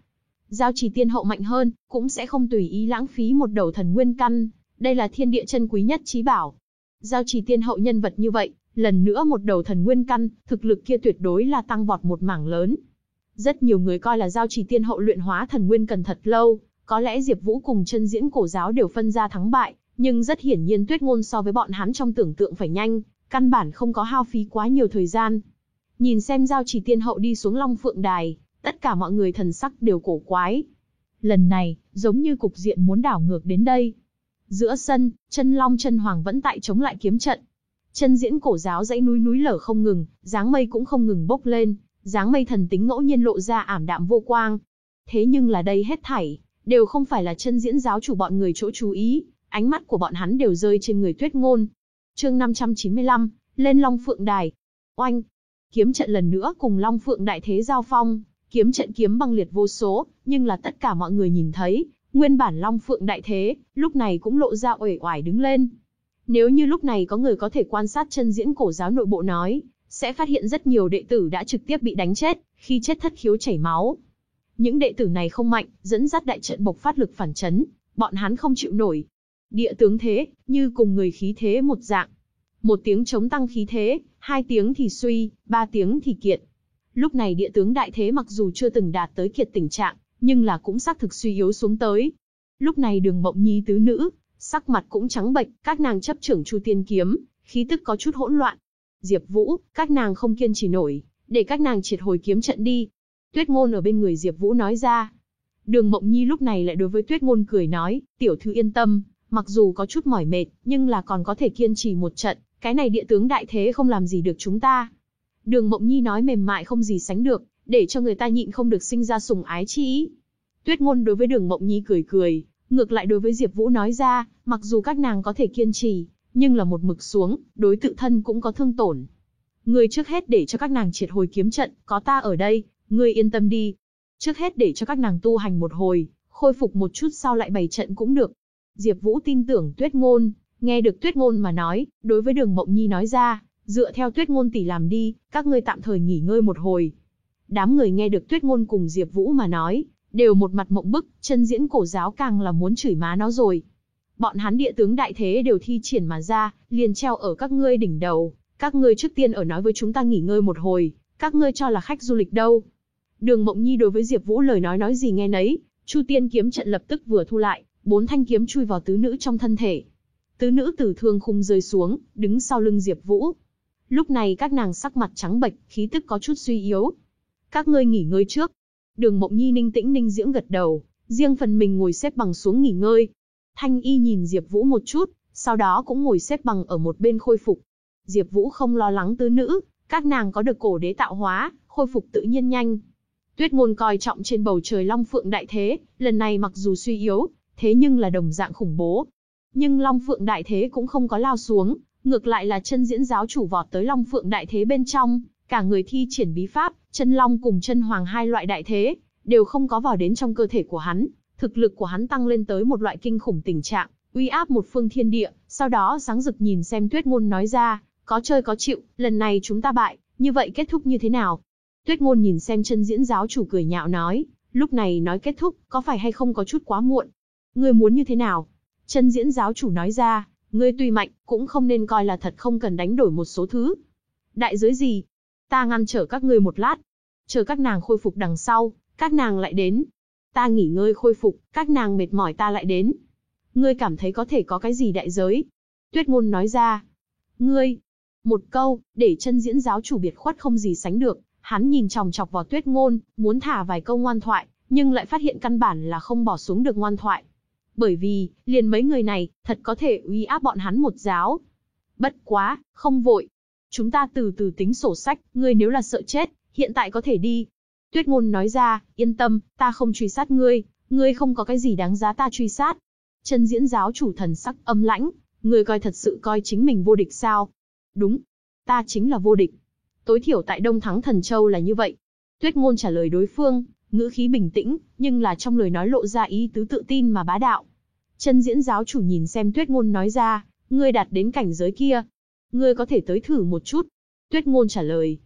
Giao chỉ tiên hậu mạnh hơn, cũng sẽ không tùy ý lãng phí một đầu thần nguyên căn, đây là thiên địa chân quý nhất trí bảo. Giao chỉ tiên hậu nhân vật như vậy, lần nữa một đầu thần nguyên căn, thực lực kia tuyệt đối là tăng vọt một mảng lớn. Rất nhiều người coi là giao chỉ tiên hậu luyện hóa thần nguyên cần thật lâu, có lẽ Diệp Vũ cùng chân diễn cổ giáo đều phân ra thắng bại, nhưng rất hiển nhiên Tuyết Ngôn so với bọn hắn trong tưởng tượng phải nhanh, căn bản không có hao phí quá nhiều thời gian. Nhìn xem giao chỉ tiên hậu đi xuống Long Phượng Đài, tất cả mọi người thần sắc đều cổ quái. Lần này, giống như cục diện muốn đảo ngược đến đây. Giữa sân, chân Long chân Hoàng vẫn tại chống lại kiếm trận. Chân diễn cổ giáo dãy núi núi lở không ngừng, dáng mây cũng không ngừng bốc lên, dáng mây thần tính ngẫu nhiên lộ ra ảm đạm vô quang. Thế nhưng là đây hết thảy, đều không phải là chân diễn giáo chủ bọn người chỗ chú ý, ánh mắt của bọn hắn đều rơi trên người tuyết ngôn. chương 595, lên Long Phượng Đài. Oanh! Kiếm trận lần nữa cùng Long Phượng Đại Thế giao phong, kiếm trận kiếm băng liệt vô số, nhưng là tất cả mọi người nhìn thấy, nguyên bản Long Phượng Đại Thế, lúc này cũng lộ ra uể oải đứng lên. Nếu như lúc này có người có thể quan sát chân diễn cổ giáo nội bộ nói, sẽ phát hiện rất nhiều đệ tử đã trực tiếp bị đánh chết, khi chết thất khiếu chảy máu. Những đệ tử này không mạnh, dẫn dắt đại trận bộc phát lực phản chấn, bọn hắn không chịu nổi. Địa tướng thế, như cùng người khí thế một dạng. Một tiếng chống tăng khí thế, hai tiếng thì suy, ba tiếng thì kiệt. Lúc này địa tướng đại thế mặc dù chưa từng đạt tới kiệt tình trạng, nhưng là cũng xác thực suy yếu xuống tới. Lúc này đường mộng nhi tứ nữ, sắc mặt cũng trắng bệch, các nàng chấp trưởng chu tiên kiếm, khí tức có chút hỗn loạn. Diệp Vũ, các nàng không kiên trì nổi, để các nàng triệt hồi kiếm trận đi. Tuyết Ngôn ở bên người Diệp Vũ nói ra. Đường Mộng Nhi lúc này lại đối với Tuyết Ngôn cười nói, tiểu thư yên tâm, mặc dù có chút mỏi mệt, nhưng là còn có thể kiên trì một trận, cái này địa tướng đại thế không làm gì được chúng ta. Đường Mộng Nhi nói mềm mại không gì sánh được, để cho người ta nhịn không được sinh ra sùng ái chi ý. Tuyết Ngôn đối với Đường Mộng Nhi cười cười, ngược lại đối với Diệp Vũ nói ra, mặc dù các nàng có thể kiên trì, nhưng là một mực xuống, đối tự thân cũng có thương tổn. Ngươi trước hết để cho các nàng triệt hồi kiếm trận, có ta ở đây, ngươi yên tâm đi. Trước hết để cho các nàng tu hành một hồi, khôi phục một chút sau lại bày trận cũng được. Diệp Vũ tin tưởng Tuyết Ngôn, nghe được Tuyết Ngôn mà nói, đối với Đường Mộng Nhi nói ra, dựa theo Tuyết Ngôn tỷ làm đi, các ngươi tạm thời nghỉ ngơi một hồi. Đám người nghe được Tuyết Ngôn cùng Diệp Vũ mà nói, đều một mặt mộng bức, chân diễn cổ giáo càng là muốn chửi má nó rồi. Bọn hắn địa tướng đại thế đều thi triển mà ra, liền treo ở các ngươi đỉnh đầu, các ngươi trước tiên ở nói với chúng ta nghỉ ngơi một hồi, các ngươi cho là khách du lịch đâu. Đường Mộng Nhi đối với Diệp Vũ lời nói nói gì nghe nấy, Chu Tiên kiếm trận lập tức vừa thu lại, bốn thanh kiếm chui vào tứ nữ trong thân thể. Tứ nữ tử thương khung rơi xuống, đứng sau lưng Diệp Vũ. Lúc này các nàng sắc mặt trắng bệch, khí tức có chút suy yếu. Các ngươi nghỉ ngơi trước. Đường Mộng Nhi ninh tĩnh ninh diễm gật đầu, riêng phần mình ngồi xếp bằng xuống nghỉ ngơi. Thanh Y nhìn Diệp Vũ một chút, sau đó cũng ngồi xếp bằng ở một bên khôi phục. Diệp Vũ không lo lắng tứ nữ, các nàng có được cổ đế tạo hóa, khôi phục tự nhiên nhanh. Tuyết Ngôn coi trọng trên bầu trời Long Phượng đại thế, lần này mặc dù suy yếu, thế nhưng là đồng dạng khủng bố. Nhưng Long Phượng đại thế cũng không có lao xuống, ngược lại là chân diễn giáo chủ vọt tới Long Phượng đại thế bên trong, cả người thi triển bí pháp, chân long cùng chân hoàng hai loại đại thế, đều không có vào đến trong cơ thể của hắn, thực lực của hắn tăng lên tới một loại kinh khủng tình trạng, uy áp một phương thiên địa, sau đó sáng rực nhìn xem Tuyết Ngôn nói ra, có chơi có chịu, lần này chúng ta bại, như vậy kết thúc như thế nào? Tuyết Ngôn nhìn xem chân diễn giáo chủ cười nhạo nói, lúc này nói kết thúc, có phải hay không có chút quá muộn? Ngươi muốn như thế nào? Chân diễn giáo chủ nói ra, ngươi tuy mạnh, cũng không nên coi là thật không cần đánh đổi một số thứ. Đại giới gì? Ta ngăn trở các ngươi một lát. Chờ các nàng khôi phục đằng sau, các nàng lại đến. Ta nghỉ ngơi khôi phục, các nàng mệt mỏi ta lại đến. Ngươi cảm thấy có thể có cái gì đại giới? Tuyết ngôn nói ra. Ngươi, một câu, để chân diễn giáo chủ biệt khuất không gì sánh được, hắn nhìn chòng chọc vào tuyết ngôn, muốn thả vài câu ngoan thoại, nhưng lại phát hiện căn bản là không bỏ xuống được ngoan thoại. Bởi vì, liền mấy người này, thật có thể uy áp bọn hắn một giáo. Bất quá, không vội. Chúng ta từ từ tính sổ sách, ngươi nếu là sợ chết, hiện tại có thể đi. Tuyết ngôn nói ra, yên tâm, ta không truy sát ngươi, ngươi không có cái gì đáng giá ta truy sát. Chân diễn giáo chủ thần sắc âm lãnh, ngươi coi thật sự coi chính mình vô địch sao? Đúng, ta chính là vô địch. Tối thiểu tại Đông Thắng Thần Châu là như vậy. Tuyết ngôn trả lời đối phương, ngữ khí bình tĩnh, nhưng là trong lời nói lộ ra ý tứ tự tin mà bá đạo. Chân diễn giáo chủ nhìn xem tuyết ngôn nói ra, ngươi đạt đến cảnh giới kia. Ngươi có thể tới thử một chút. Tuyết ngôn trả lời.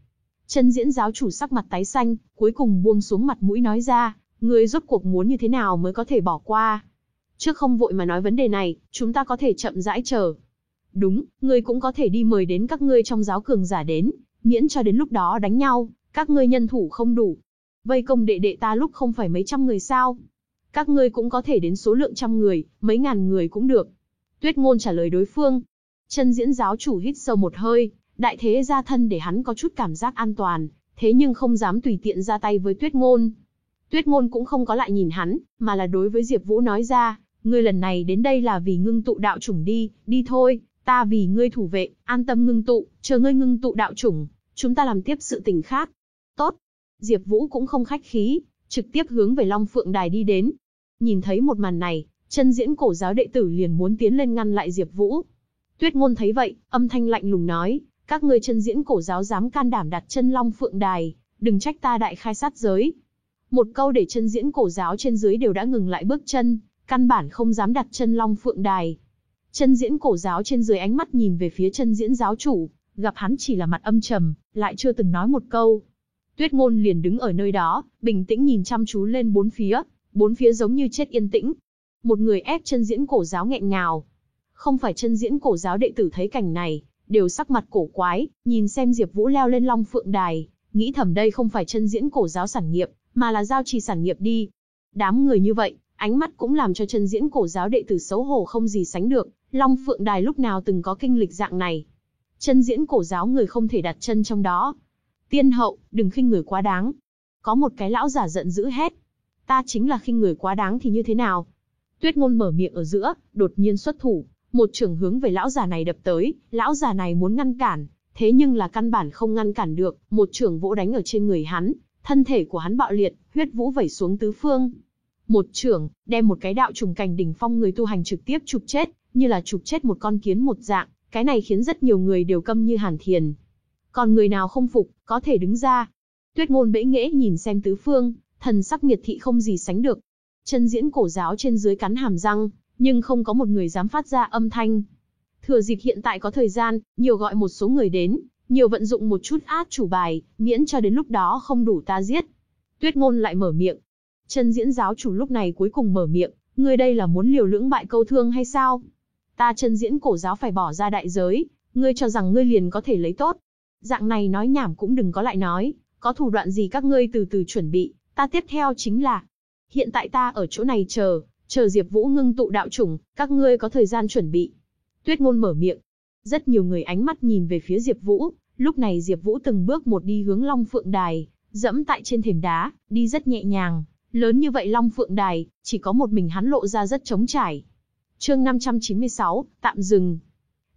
Chân diễn giáo chủ sắc mặt tái xanh, cuối cùng buông xuống mặt mũi nói ra, ngươi rốt cuộc muốn như thế nào mới có thể bỏ qua. Trước không vội mà nói vấn đề này, chúng ta có thể chậm rãi chờ. Đúng, ngươi cũng có thể đi mời đến các ngươi trong giáo cường giả đến, miễn cho đến lúc đó đánh nhau, các ngươi nhân thủ không đủ. Vây công đệ đệ ta lúc không phải mấy trăm người sao? Các ngươi cũng có thể đến số lượng trăm người, mấy ngàn người cũng được. Tuyết ngôn trả lời đối phương. Chân diễn giáo chủ hít sâu một hơi, đại thế ra thân để hắn có chút cảm giác an toàn, thế nhưng không dám tùy tiện ra tay với tuyết ngôn. Tuyết ngôn cũng không có lại nhìn hắn, mà là đối với Diệp Vũ nói ra, ngươi lần này đến đây là vì ngưng tụ đạo chủng đi, đi thôi, ta vì ngươi thủ vệ, an tâm ngưng tụ, chờ ngươi ngưng tụ đạo chủng, chúng ta làm tiếp sự tình khác. Diệp Vũ cũng không khách khí, trực tiếp hướng về Long Phượng Đài đi đến. Nhìn thấy một màn này, chân diễn cổ giáo đệ tử liền muốn tiến lên ngăn lại Diệp Vũ. Tuyết Ngôn thấy vậy, âm thanh lạnh lùng nói, các ngươi chân diễn cổ giáo dám can đảm đặt chân Long Phượng Đài, đừng trách ta đại khai sát giới. Một câu để chân diễn cổ giáo trên dưới đều đã ngừng lại bước chân, căn bản không dám đặt chân Long Phượng Đài. Chân diễn cổ giáo trên dưới ánh mắt nhìn về phía chân diễn giáo chủ, gặp hắn chỉ là mặt âm trầm, lại chưa từng nói một câu. Tuyết ngôn liền đứng ở nơi đó, bình tĩnh nhìn chăm chú lên bốn phía, bốn phía giống như chết yên tĩnh. Một người ép chân diễn cổ giáo nghẹn ngào. Không phải chân diễn cổ giáo đệ tử thấy cảnh này, đều sắc mặt cổ quái, nhìn xem Diệp Vũ leo lên Long Phượng Đài, nghĩ thầm đây không phải chân diễn cổ giáo sản nghiệp, mà là giao trì sản nghiệp đi. Đám người như vậy, ánh mắt cũng làm cho chân diễn cổ giáo đệ tử xấu hổ không gì sánh được, Long Phượng Đài lúc nào từng có kinh lịch dạng này. Chân diễn cổ giáo người không thể đặt chân trong đó. Tiên hậu, đừng khinh người quá đáng. Có một cái lão giả giận dữ hét. Ta chính là khinh người quá đáng thì như thế nào? Tuyết ngôn mở miệng ở giữa, đột nhiên xuất thủ, một trường hướng về lão giả này đập tới, lão giả này muốn ngăn cản, thế nhưng là căn bản không ngăn cản được, một trường vỗ đánh ở trên người hắn, thân thể của hắn bạo liệt, huyết vũ vẩy xuống tứ phương. Một trường, đem một cái đạo trùng cảnh đỉnh phong người tu hành trực tiếp chụp chết, như là chụp chết một con kiến một dạng, cái này khiến rất nhiều người đều câm như hàn thiền. Còn người nào không phục, có thể đứng ra. Tuyết ngôn bẽ nghễ nhìn xem tứ phương, thần sắc miệt thị không gì sánh được. Chân diễn cổ giáo trên dưới cắn hàm răng, nhưng không có một người dám phát ra âm thanh. Thừa dịp hiện tại có thời gian, nhiều gọi một số người đến, nhiều vận dụng một chút át chủ bài, miễn cho đến lúc đó không đủ ta giết. Tuyết ngôn lại mở miệng. Chân diễn giáo chủ lúc này cuối cùng mở miệng, ngươi đây là muốn liều lưỡng bại câu thương hay sao? Ta chân diễn cổ giáo phải bỏ ra đại giới, ngươi cho rằng ngươi liền có thể lấy tốt. Dạng này nói nhảm cũng đừng có lại nói, có thủ đoạn gì các ngươi từ từ chuẩn bị, ta tiếp theo chính là. Hiện tại ta ở chỗ này chờ, chờ Diệp Vũ ngưng tụ đạo chủng, các ngươi có thời gian chuẩn bị. Tuyết ngôn mở miệng. Rất nhiều người ánh mắt nhìn về phía Diệp Vũ, lúc này Diệp Vũ từng bước một đi hướng Long Phượng Đài, dẫm tại trên thềm đá, đi rất nhẹ nhàng, lớn như vậy Long Phượng Đài, chỉ có một mình hắn lộ ra rất trống trải. Chương 596, tạm dừng.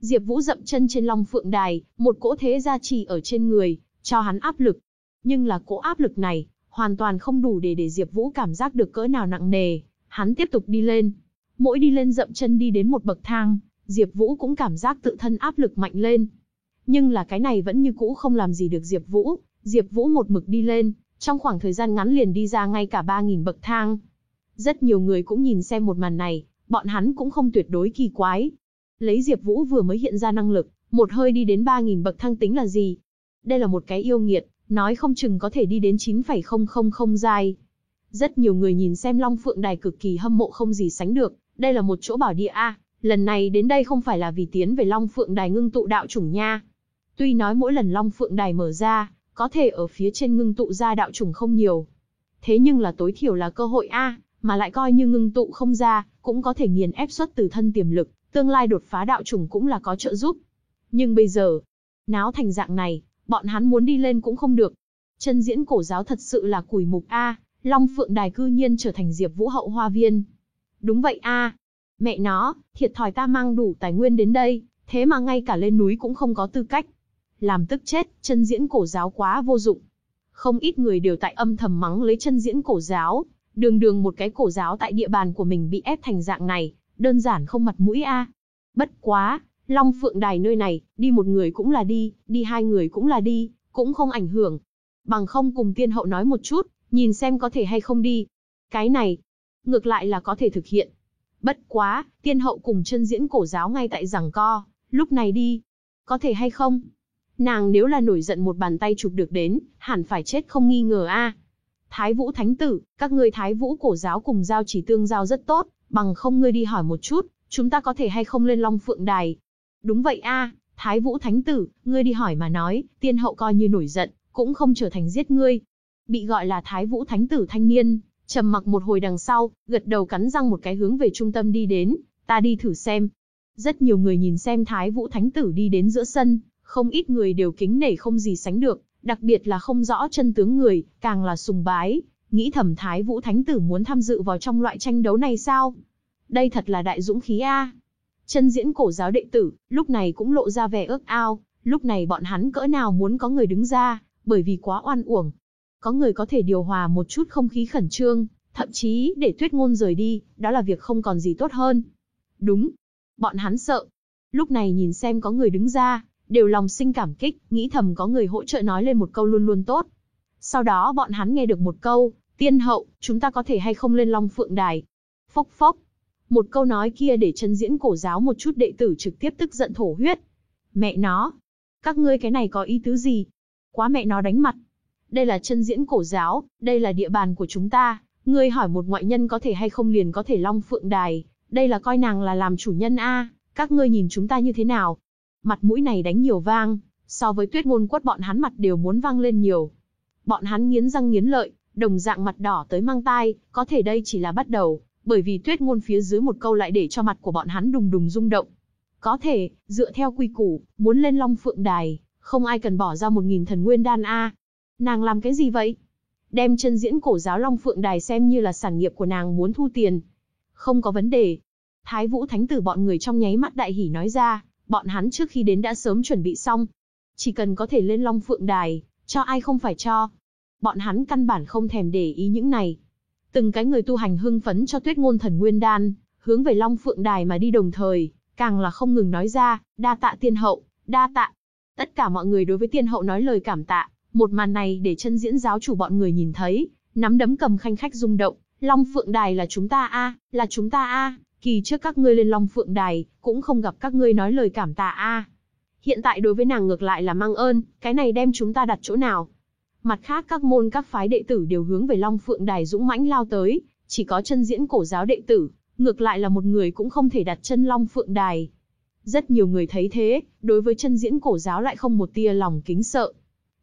Diệp Vũ dậm chân trên Long Phượng Đài, một cỗ thế gia trì ở trên người, cho hắn áp lực. Nhưng là cỗ áp lực này, hoàn toàn không đủ để để Diệp Vũ cảm giác được cỡ nào nặng nề. Hắn tiếp tục đi lên. Mỗi đi lên dậm chân đi đến một bậc thang, Diệp Vũ cũng cảm giác tự thân áp lực mạnh lên. Nhưng là cái này vẫn như cũ không làm gì được Diệp Vũ, Diệp Vũ một mực đi lên, trong khoảng thời gian ngắn liền đi ra ngay cả 3000 bậc thang. Rất nhiều người cũng nhìn xem một màn này, bọn hắn cũng không tuyệt đối kỳ quái. Lấy Diệp Vũ vừa mới hiện ra năng lực, một hơi đi đến 3000 bậc thang tính là gì? Đây là một cái yêu nghiệt, nói không chừng có thể đi đến 9,000 giai. Rất nhiều người nhìn xem Long Phượng Đài cực kỳ hâm mộ không gì sánh được, đây là một chỗ bảo địa a, lần này đến đây không phải là vì tiến về Long Phượng Đài ngưng tụ đạo chủng nha. Tuy nói mỗi lần Long Phượng Đài mở ra, có thể ở phía trên ngưng tụ ra đạo chủng không nhiều. Thế nhưng là tối thiểu là cơ hội a, mà lại coi như ngưng tụ không ra, cũng có thể nghiền ép xuất từ thân tiềm lực, tương lai đột phá đạo chủng cũng là có trợ giúp. Nhưng bây giờ, náo thành dạng này, bọn hắn muốn đi lên cũng không được. Chân diễn cổ giáo thật sự là củi mục a, Long Phượng Đài cư nhiên trở thành Diệp Vũ hậu hoa viên. Đúng vậy a, mẹ nó, thiệt thòi ta mang đủ tài nguyên đến đây, thế mà ngay cả lên núi cũng không có tư cách làm tức chết, chân diễn cổ giáo quá vô dụng. Không ít người đều tại âm thầm mắng lấy chân diễn cổ giáo, đường đường một cái cổ giáo tại địa bàn của mình bị ép thành dạng này, đơn giản không mặt mũi a. Bất quá, Long Phượng Đài nơi này, đi một người cũng là đi, đi hai người cũng là đi, cũng không ảnh hưởng. Bằng không cùng tiên hậu nói một chút, nhìn xem có thể hay không đi. Cái này, ngược lại là có thể thực hiện. Bất quá, tiên hậu cùng chân diễn cổ giáo ngay tại giảng co, lúc này đi. Có thể hay không? Nàng nếu là nổi giận một bàn tay chụp được đến, hẳn phải chết không nghi ngờ a. Thái Vũ Thánh Tử, các ngươi Thái Vũ cổ giáo cùng giao chỉ tương giao rất tốt, bằng không ngươi đi hỏi một chút, chúng ta có thể hay không lên Long Phượng Đài. Đúng vậy a, Thái Vũ Thánh Tử, ngươi đi hỏi mà nói, tiên hậu coi như nổi giận, cũng không trở thành giết ngươi. Bị gọi là Thái Vũ Thánh Tử thanh niên, trầm mặc một hồi đằng sau, gật đầu cắn răng một cái hướng về trung tâm đi đến, ta đi thử xem. Rất nhiều người nhìn xem Thái Vũ Thánh Tử đi đến giữa sân, không ít người đều kính nể không gì sánh được, đặc biệt là không rõ chân tướng người, càng là sùng bái, nghĩ thẩm thái vũ thánh tử muốn tham dự vào trong loại tranh đấu này sao? Đây thật là đại dũng khí a. Chân diễn cổ giáo đệ tử, lúc này cũng lộ ra vẻ ước ao, lúc này bọn hắn cỡ nào muốn có người đứng ra, bởi vì quá oan uổng. Có người có thể điều hòa một chút không khí khẩn trương, thậm chí để tuyết ngôn rời đi, đó là việc không còn gì tốt hơn. Đúng, bọn hắn sợ. Lúc này nhìn xem có người đứng ra, đều lòng sinh cảm kích, nghĩ thầm có người hỗ trợ nói lên một câu luôn luôn tốt. Sau đó bọn hắn nghe được một câu, tiên hậu, chúng ta có thể hay không lên Long Phượng Đài. Phốc phốc. Một câu nói kia để chân diễn cổ giáo một chút đệ tử trực tiếp tức giận thổ huyết. Mẹ nó. Các ngươi cái này có ý tứ gì? Quá mẹ nó đánh mặt. Đây là chân diễn cổ giáo, đây là địa bàn của chúng ta. Ngươi hỏi một ngoại nhân có thể hay không liền có thể Long Phượng Đài. Đây là coi nàng là làm chủ nhân A. Các ngươi nhìn chúng ta như thế nào? Mặt mũi này đánh nhiều vang, so với tuyết ngôn quất bọn hắn mặt đều muốn vang lên nhiều. Bọn hắn nghiến răng nghiến lợi, đồng dạng mặt đỏ tới mang tai, có thể đây chỉ là bắt đầu, bởi vì tuyết ngôn phía dưới một câu lại để cho mặt của bọn hắn đùng đùng rung động. Có thể, dựa theo quy củ, muốn lên Long Phượng Đài, không ai cần bỏ ra một nghìn thần nguyên đan A. Nàng làm cái gì vậy? Đem chân diễn cổ giáo Long Phượng Đài xem như là sản nghiệp của nàng muốn thu tiền. Không có vấn đề. Thái Vũ Thánh Tử bọn người trong nháy mắt đại hỉ nói ra, Bọn hắn trước khi đến đã sớm chuẩn bị xong. Chỉ cần có thể lên Long Phượng Đài, cho ai không phải cho. Bọn hắn căn bản không thèm để ý những này. Từng cái người tu hành hưng phấn cho tuyết ngôn thần nguyên đan, hướng về Long Phượng Đài mà đi đồng thời, càng là không ngừng nói ra, đa tạ tiên hậu, đa tạ. Tất cả mọi người đối với tiên hậu nói lời cảm tạ, một màn này để chân diễn giáo chủ bọn người nhìn thấy, nắm đấm cầm khanh khách rung động, Long Phượng Đài là chúng ta a, là chúng ta a, kỳ trước các ngươi lên Long Phượng Đài, cũng không gặp các ngươi nói lời cảm tạ a. Hiện tại đối với nàng ngược lại là mang ơn, cái này đem chúng ta đặt chỗ nào? Mặt khác các môn các phái đệ tử đều hướng về Long Phượng Đài dũng mãnh lao tới, chỉ có chân diễn cổ giáo đệ tử, ngược lại là một người cũng không thể đặt chân Long Phượng Đài. Rất nhiều người thấy thế, đối với chân diễn cổ giáo lại không một tia lòng kính sợ.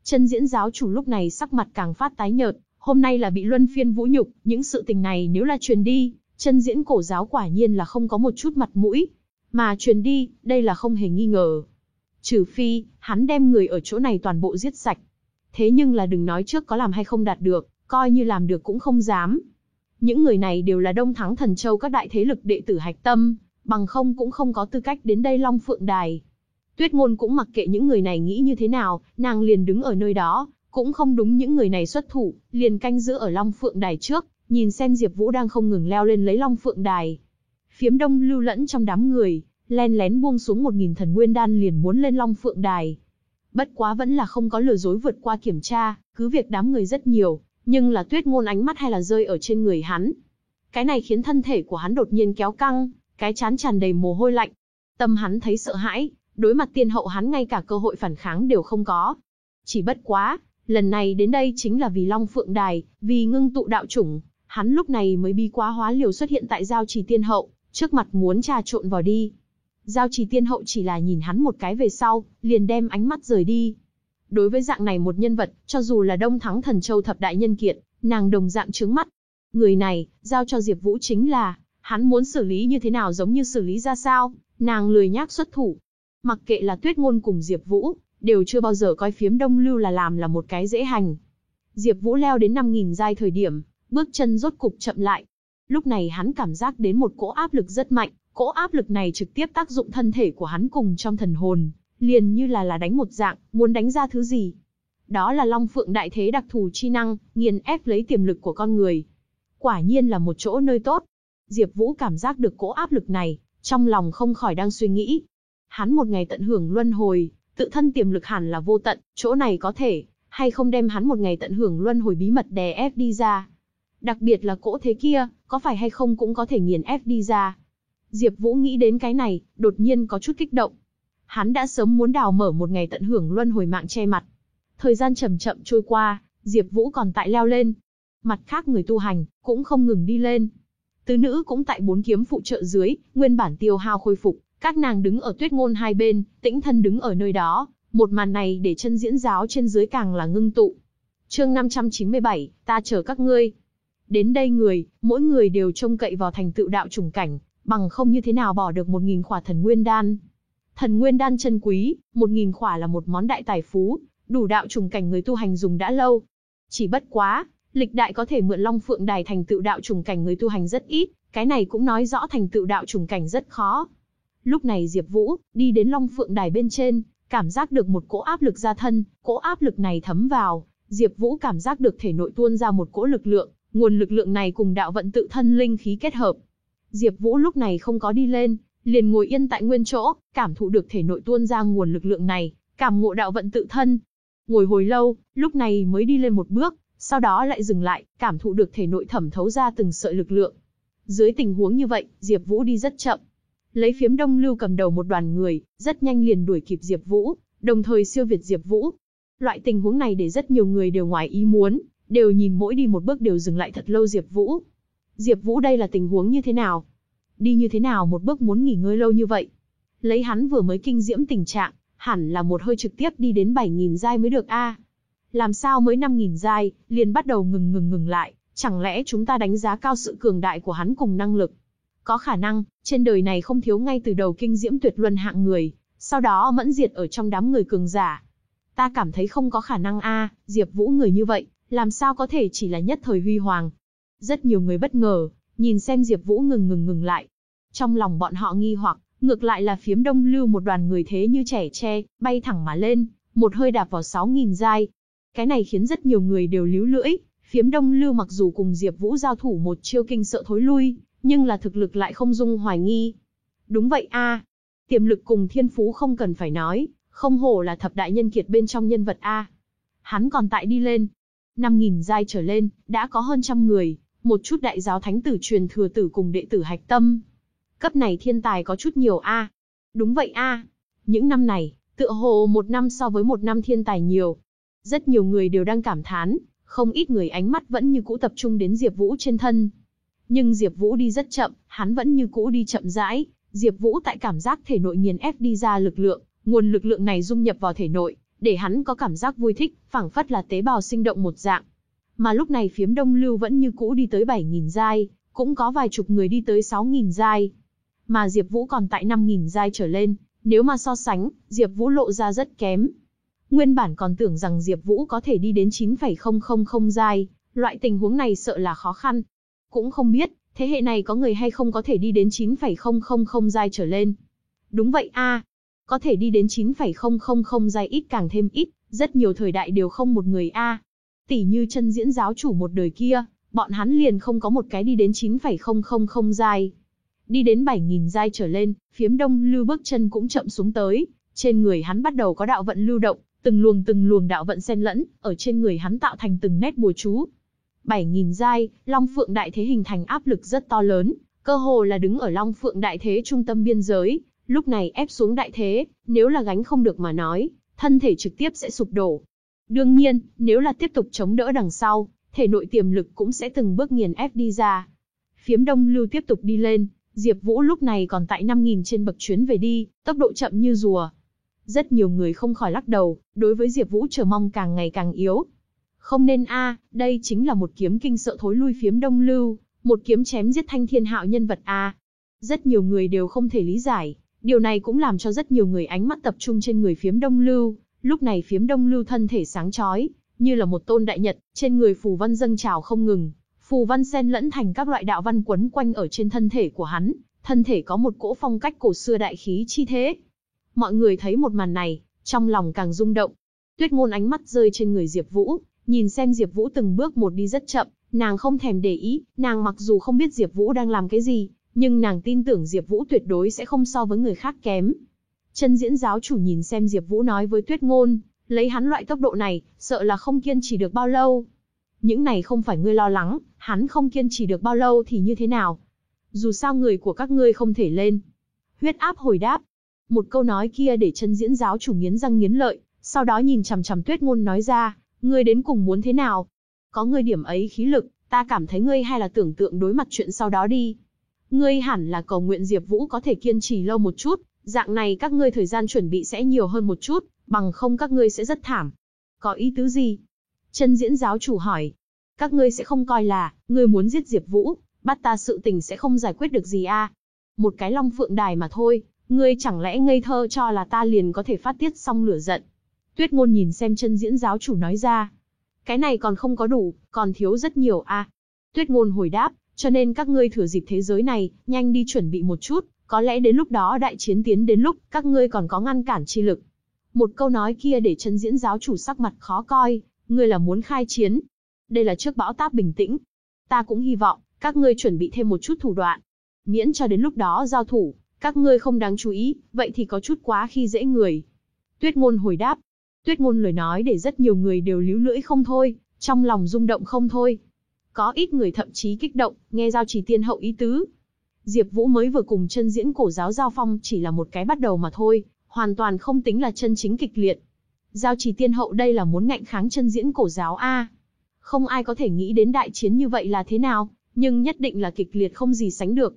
Chân diễn giáo chủ lúc này sắc mặt càng phát tái nhợt, hôm nay là bị luân phiên vũ nhục, những sự tình này nếu là truyền đi, chân diễn cổ giáo quả nhiên là không có một chút mặt mũi. Mà truyền đi, đây là không hề nghi ngờ. Trừ phi, hắn đem người ở chỗ này toàn bộ giết sạch. Thế nhưng là đừng nói trước có làm hay không đạt được, coi như làm được cũng không dám. Những người này đều là đông thắng thần châu các đại thế lực đệ tử hạch tâm, bằng không cũng không có tư cách đến đây Long Phượng Đài. Tuyết ngôn cũng mặc kệ những người này nghĩ như thế nào, nàng liền đứng ở nơi đó, cũng không đúng những người này xuất thủ, liền canh giữ ở Long Phượng Đài trước, nhìn xem Diệp Vũ đang không ngừng leo lên lấy Long Phượng Đài. Phiếm Đông lưu lẫn trong đám người, len lén buông xuống một nghìn thần nguyên đan liền muốn lên Long Phượng Đài. Bất quá vẫn là không có lừa dối vượt qua kiểm tra, cứ việc đám người rất nhiều, nhưng là Tuyết Ngôn ánh mắt hay là rơi ở trên người hắn. Cái này khiến thân thể của hắn đột nhiên kéo căng, cái chán tràn đầy mồ hôi lạnh. Tâm hắn thấy sợ hãi, đối mặt tiên hậu hắn ngay cả cơ hội phản kháng đều không có. Chỉ bất quá, lần này đến đây chính là vì Long Phượng Đài, vì ngưng tụ đạo chủng, hắn lúc này mới bi quá hóa liều xuất hiện tại giao trì tiên hậu, trước mặt muốn trà trộn vào đi. Giao trì tiên hậu chỉ là nhìn hắn một cái về sau, liền đem ánh mắt rời đi. Đối với dạng này một nhân vật, cho dù là đông thắng thần châu thập đại nhân kiệt, nàng đồng dạng trướng mắt. Người này, giao cho Diệp Vũ chính là, hắn muốn xử lý như thế nào giống như xử lý ra sao, nàng lười nhác xuất thủ. Mặc kệ là Tuyết Ngôn cùng Diệp Vũ, đều chưa bao giờ coi phiếm Đông Lưu là làm là một cái dễ hành. Diệp Vũ leo đến 5000 giai thời điểm, bước chân rốt cục chậm lại. Lúc này hắn cảm giác đến một cỗ áp lực rất mạnh, cỗ áp lực này trực tiếp tác dụng thân thể của hắn cùng trong thần hồn, liền như là là đánh một dạng, muốn đánh ra thứ gì. Đó là Long Phượng đại thế đặc thù chi năng, nghiền ép lấy tiềm lực của con người. Quả nhiên là một chỗ nơi tốt. Diệp Vũ cảm giác được cỗ áp lực này, trong lòng không khỏi đang suy nghĩ. Hắn một ngày tận hưởng luân hồi, tự thân tiềm lực hẳn là vô tận, chỗ này có thể, hay không đem hắn một ngày tận hưởng luân hồi bí mật đè ép đi ra. Đặc biệt là cỗ thế kia, có phải hay không cũng có thể nghiền ép đi ra. Diệp Vũ nghĩ đến cái này, đột nhiên có chút kích động. Hắn đã sớm muốn đào mở một ngày tận hưởng luân hồi mạng che mặt. Thời gian chậm chậm trôi qua, Diệp Vũ còn tại leo lên. Mặt khác người tu hành cũng không ngừng đi lên. Tứ nữ cũng tại bốn kiếm phụ trợ dưới, nguyên bản tiêu hao khôi phục, các nàng đứng ở tuyết ngôn hai bên, tĩnh thân đứng ở nơi đó, một màn này để chân diễn giáo trên dưới càng là ngưng tụ. Chương 597, ta chờ các ngươi. Đến đây người, mỗi người đều trông cậy vào thành tựu đạo trùng cảnh, bằng không như thế nào bỏ được một nghìn khỏa thần nguyên đan. Thần nguyên đan chân quý, một nghìn khỏa là một món đại tài phú, đủ đạo trùng cảnh người tu hành dùng đã lâu. Chỉ bất quá, lịch đại có thể mượn Long Phượng Đài thành tựu đạo trùng cảnh người tu hành rất ít, cái này cũng nói rõ thành tựu đạo trùng cảnh rất khó. Lúc này Diệp Vũ đi đến Long Phượng Đài bên trên, cảm giác được một cỗ áp lực ra thân, cỗ áp lực này thấm vào, Diệp Vũ cảm giác được thể nội tuôn ra một cỗ lực lượng, nguồn lực lượng này cùng đạo vận tự thân linh khí kết hợp. Diệp Vũ lúc này không có đi lên, liền ngồi yên tại nguyên chỗ, cảm thụ được thể nội tuôn ra nguồn lực lượng này, cảm ngộ đạo vận tự thân. Ngồi hồi lâu, lúc này mới đi lên một bước, sau đó lại dừng lại, cảm thụ được thể nội thẩm thấu ra từng sợi lực lượng. Dưới tình huống như vậy, Diệp Vũ đi rất chậm. Lấy phiếm Đông Lưu cầm đầu một đoàn người, rất nhanh liền đuổi kịp Diệp Vũ, đồng thời siêu việt Diệp Vũ. Loại tình huống này để rất nhiều người đều ngoài ý muốn, đều nhìn mỗi đi một bước đều dừng lại thật lâu Diệp Vũ. Diệp Vũ đây là tình huống như thế nào? Đi như thế nào một bước muốn nghỉ ngơi lâu như vậy? Lấy hắn vừa mới kinh diễm tình trạng, hẳn là một hơi trực tiếp đi đến 7000 giai mới được a. Làm sao mới 5000 giai, liền bắt đầu ngừng ngừng ngừng lại, chẳng lẽ chúng ta đánh giá cao sự cường đại của hắn cùng năng lực? Có khả năng, trên đời này không thiếu ngay từ đầu kinh diễm tuyệt luân hạng người, sau đó mẫn diệt ở trong đám người cường giả. Ta cảm thấy không có khả năng a, Diệp Vũ người như vậy, làm sao có thể chỉ là nhất thời huy hoàng. Rất nhiều người bất ngờ, nhìn xem Diệp Vũ ngừng ngừng ngừng lại. Trong lòng bọn họ nghi hoặc, ngược lại là phiếm đông lưu một đoàn người thế như trẻ tre, bay thẳng mà lên, một hơi đạp vào 6.000 giai. Cái này khiến rất nhiều người đều líu lưỡi, phiếm đông lưu mặc dù cùng Diệp Vũ giao thủ một chiêu kinh sợ thối lui, nhưng là thực lực lại không dung hoài nghi. Đúng vậy a, tiềm lực cùng thiên phú không cần phải nói, Không hổ là thập đại nhân kiệt bên trong nhân vật A. Hắn còn tại đi lên. 5.000 giai trở lên, đã có hơn trăm người, một chút đại giáo thánh tử truyền thừa tử cùng đệ tử hạch tâm. Cấp này thiên tài có chút nhiều A. Đúng vậy A. Những năm này, tựa hồ một năm so với một năm thiên tài nhiều. Rất nhiều người đều đang cảm thán, không ít người ánh mắt vẫn như cũ tập trung đến Diệp Vũ trên thân. Nhưng Diệp Vũ đi rất chậm, hắn vẫn như cũ đi chậm rãi, Diệp Vũ tại cảm giác thể nội nghiền ép đi ra lực lượng, nguồn lực lượng này dung nhập vào thể nội, để hắn có cảm giác vui thích, phảng phất là tế bào sinh động một dạng. Mà lúc này phiếm Đông Lưu vẫn như cũ đi tới 7000 giai, cũng có vài chục người đi tới 6000 giai. Mà Diệp Vũ còn tại 5000 giai trở lên, nếu mà so sánh, Diệp Vũ lộ ra rất kém. Nguyên bản còn tưởng rằng Diệp Vũ có thể đi đến 9.000 giai, loại tình huống này sợ là khó khăn. Cũng không biết, thế hệ này có người hay không có thể đi đến 9.000 giai trở lên. Đúng vậy a, có thể đi đến 9.000 giai ít càng thêm ít, rất nhiều thời đại đều không một người a. Tỷ như chân diễn giáo chủ một đời kia, bọn hắn liền không có một cái đi đến 9.000 giai. Đi đến 7.000 giai trở lên, phiếm đông lưu bước chân cũng chậm xuống tới, trên người hắn bắt đầu có đạo vận lưu động, từng luồng từng luồng đạo vận xen lẫn, ở trên người hắn tạo thành từng nét bùa chú. 7.000 giai, Long Phượng Đại Thế hình thành áp lực rất to lớn, cơ hồ là đứng ở Long Phượng Đại Thế trung tâm biên giới, lúc này ép xuống Đại Thế, nếu là gánh không được mà nói, thân thể trực tiếp sẽ sụp đổ. Đương nhiên, nếu là tiếp tục chống đỡ đằng sau, thể nội tiềm lực cũng sẽ từng bước nghiền ép đi ra. Phiếm Đông Lưu tiếp tục đi lên, Diệp Vũ lúc này còn tại 5000 trên bậc chuyến về đi, tốc độ chậm như rùa. Rất nhiều người không khỏi lắc đầu, đối với Diệp Vũ chờ mong càng ngày càng yếu. Không nên a, đây chính là một kiếm kinh sợ thối lui phiếm Đông Lưu, một kiếm chém giết Thanh Thiên Hạo nhân vật a. Rất nhiều người đều không thể lý giải, điều này cũng làm cho rất nhiều người ánh mắt tập trung trên người phiếm Đông Lưu, lúc này phiếm Đông Lưu thân thể sáng chói, như là một tôn đại nhật, trên người phù văn dâng trào không ngừng, phù văn xen lẫn thành các loại đạo văn quấn quanh ở trên thân thể của hắn, thân thể có một cỗ phong cách cổ xưa đại khí chi thế. Mọi người thấy một màn này, trong lòng càng rung động. Tuyết ngôn ánh mắt rơi trên người Diệp Vũ, nhìn xem Diệp Vũ từng bước một đi rất chậm, nàng không thèm để ý, nàng mặc dù không biết Diệp Vũ đang làm cái gì, nhưng nàng tin tưởng Diệp Vũ tuyệt đối sẽ không so với người khác kém. Chân diễn giáo chủ nhìn xem Diệp Vũ nói với Tuyết ngôn, lấy hắn loại tốc độ này, sợ là không kiên trì được bao lâu. Những này không phải ngươi lo lắng, hắn không kiên trì được bao lâu thì như thế nào? Dù sao người của các ngươi không thể lên. Huyết áp hồi đáp. Một câu nói kia để chân diễn giáo chủ nghiến răng nghiến lợi, sau đó nhìn chằm chằm tuyết ngôn nói ra, ngươi đến cùng muốn thế nào? Có ngươi điểm ấy khí lực, ta cảm thấy ngươi hay là tưởng tượng đối mặt chuyện sau đó đi. Ngươi hẳn là cầu nguyện Diệp Vũ có thể kiên trì lâu một chút, dạng này các ngươi thời gian chuẩn bị sẽ nhiều hơn một chút, bằng không các ngươi sẽ rất thảm. Có ý tứ gì? Chân diễn giáo chủ hỏi. Các ngươi sẽ không coi là, ngươi muốn giết Diệp Vũ, bắt ta sự tình sẽ không giải quyết được gì a? À? Một cái long phượng đài mà thôi, ngươi chẳng lẽ ngây thơ cho là ta liền có thể phát tiết xong lửa giận. Tuyết ngôn nhìn xem chân diễn giáo chủ nói ra. Cái này còn không có đủ, còn thiếu rất nhiều a. À? Tuyết ngôn hồi đáp, cho nên các ngươi thừa dịp thế giới này, nhanh đi chuẩn bị một chút, có lẽ đến lúc đó đại chiến tiến đến lúc, các ngươi còn có ngăn cản chi lực. Một câu nói kia để chân diễn giáo chủ sắc mặt khó coi, ngươi là muốn khai chiến. Đây là trước bão táp bình tĩnh. Ta cũng hy vọng, các ngươi chuẩn bị thêm một chút thủ đoạn. Miễn cho đến lúc đó giao thủ, các ngươi không đáng chú ý, vậy thì có chút quá khi dễ người. Tuyết ngôn hồi đáp. Tuyết ngôn lời nói để rất nhiều người đều líu lưỡi không thôi, trong lòng rung động không thôi. Có ít người thậm chí kích động, nghe giao chỉ tiên hậu ý tứ. Diệp Vũ mới vừa cùng chân diễn cổ giáo giao phong chỉ là một cái bắt đầu mà thôi, hoàn toàn không tính là chân chính kịch liệt. Giao chỉ tiên hậu đây là muốn ngạnh kháng chân diễn cổ giáo A. Không ai có thể nghĩ đến đại chiến như vậy là thế nào, nhưng nhất định là kịch liệt không gì sánh được.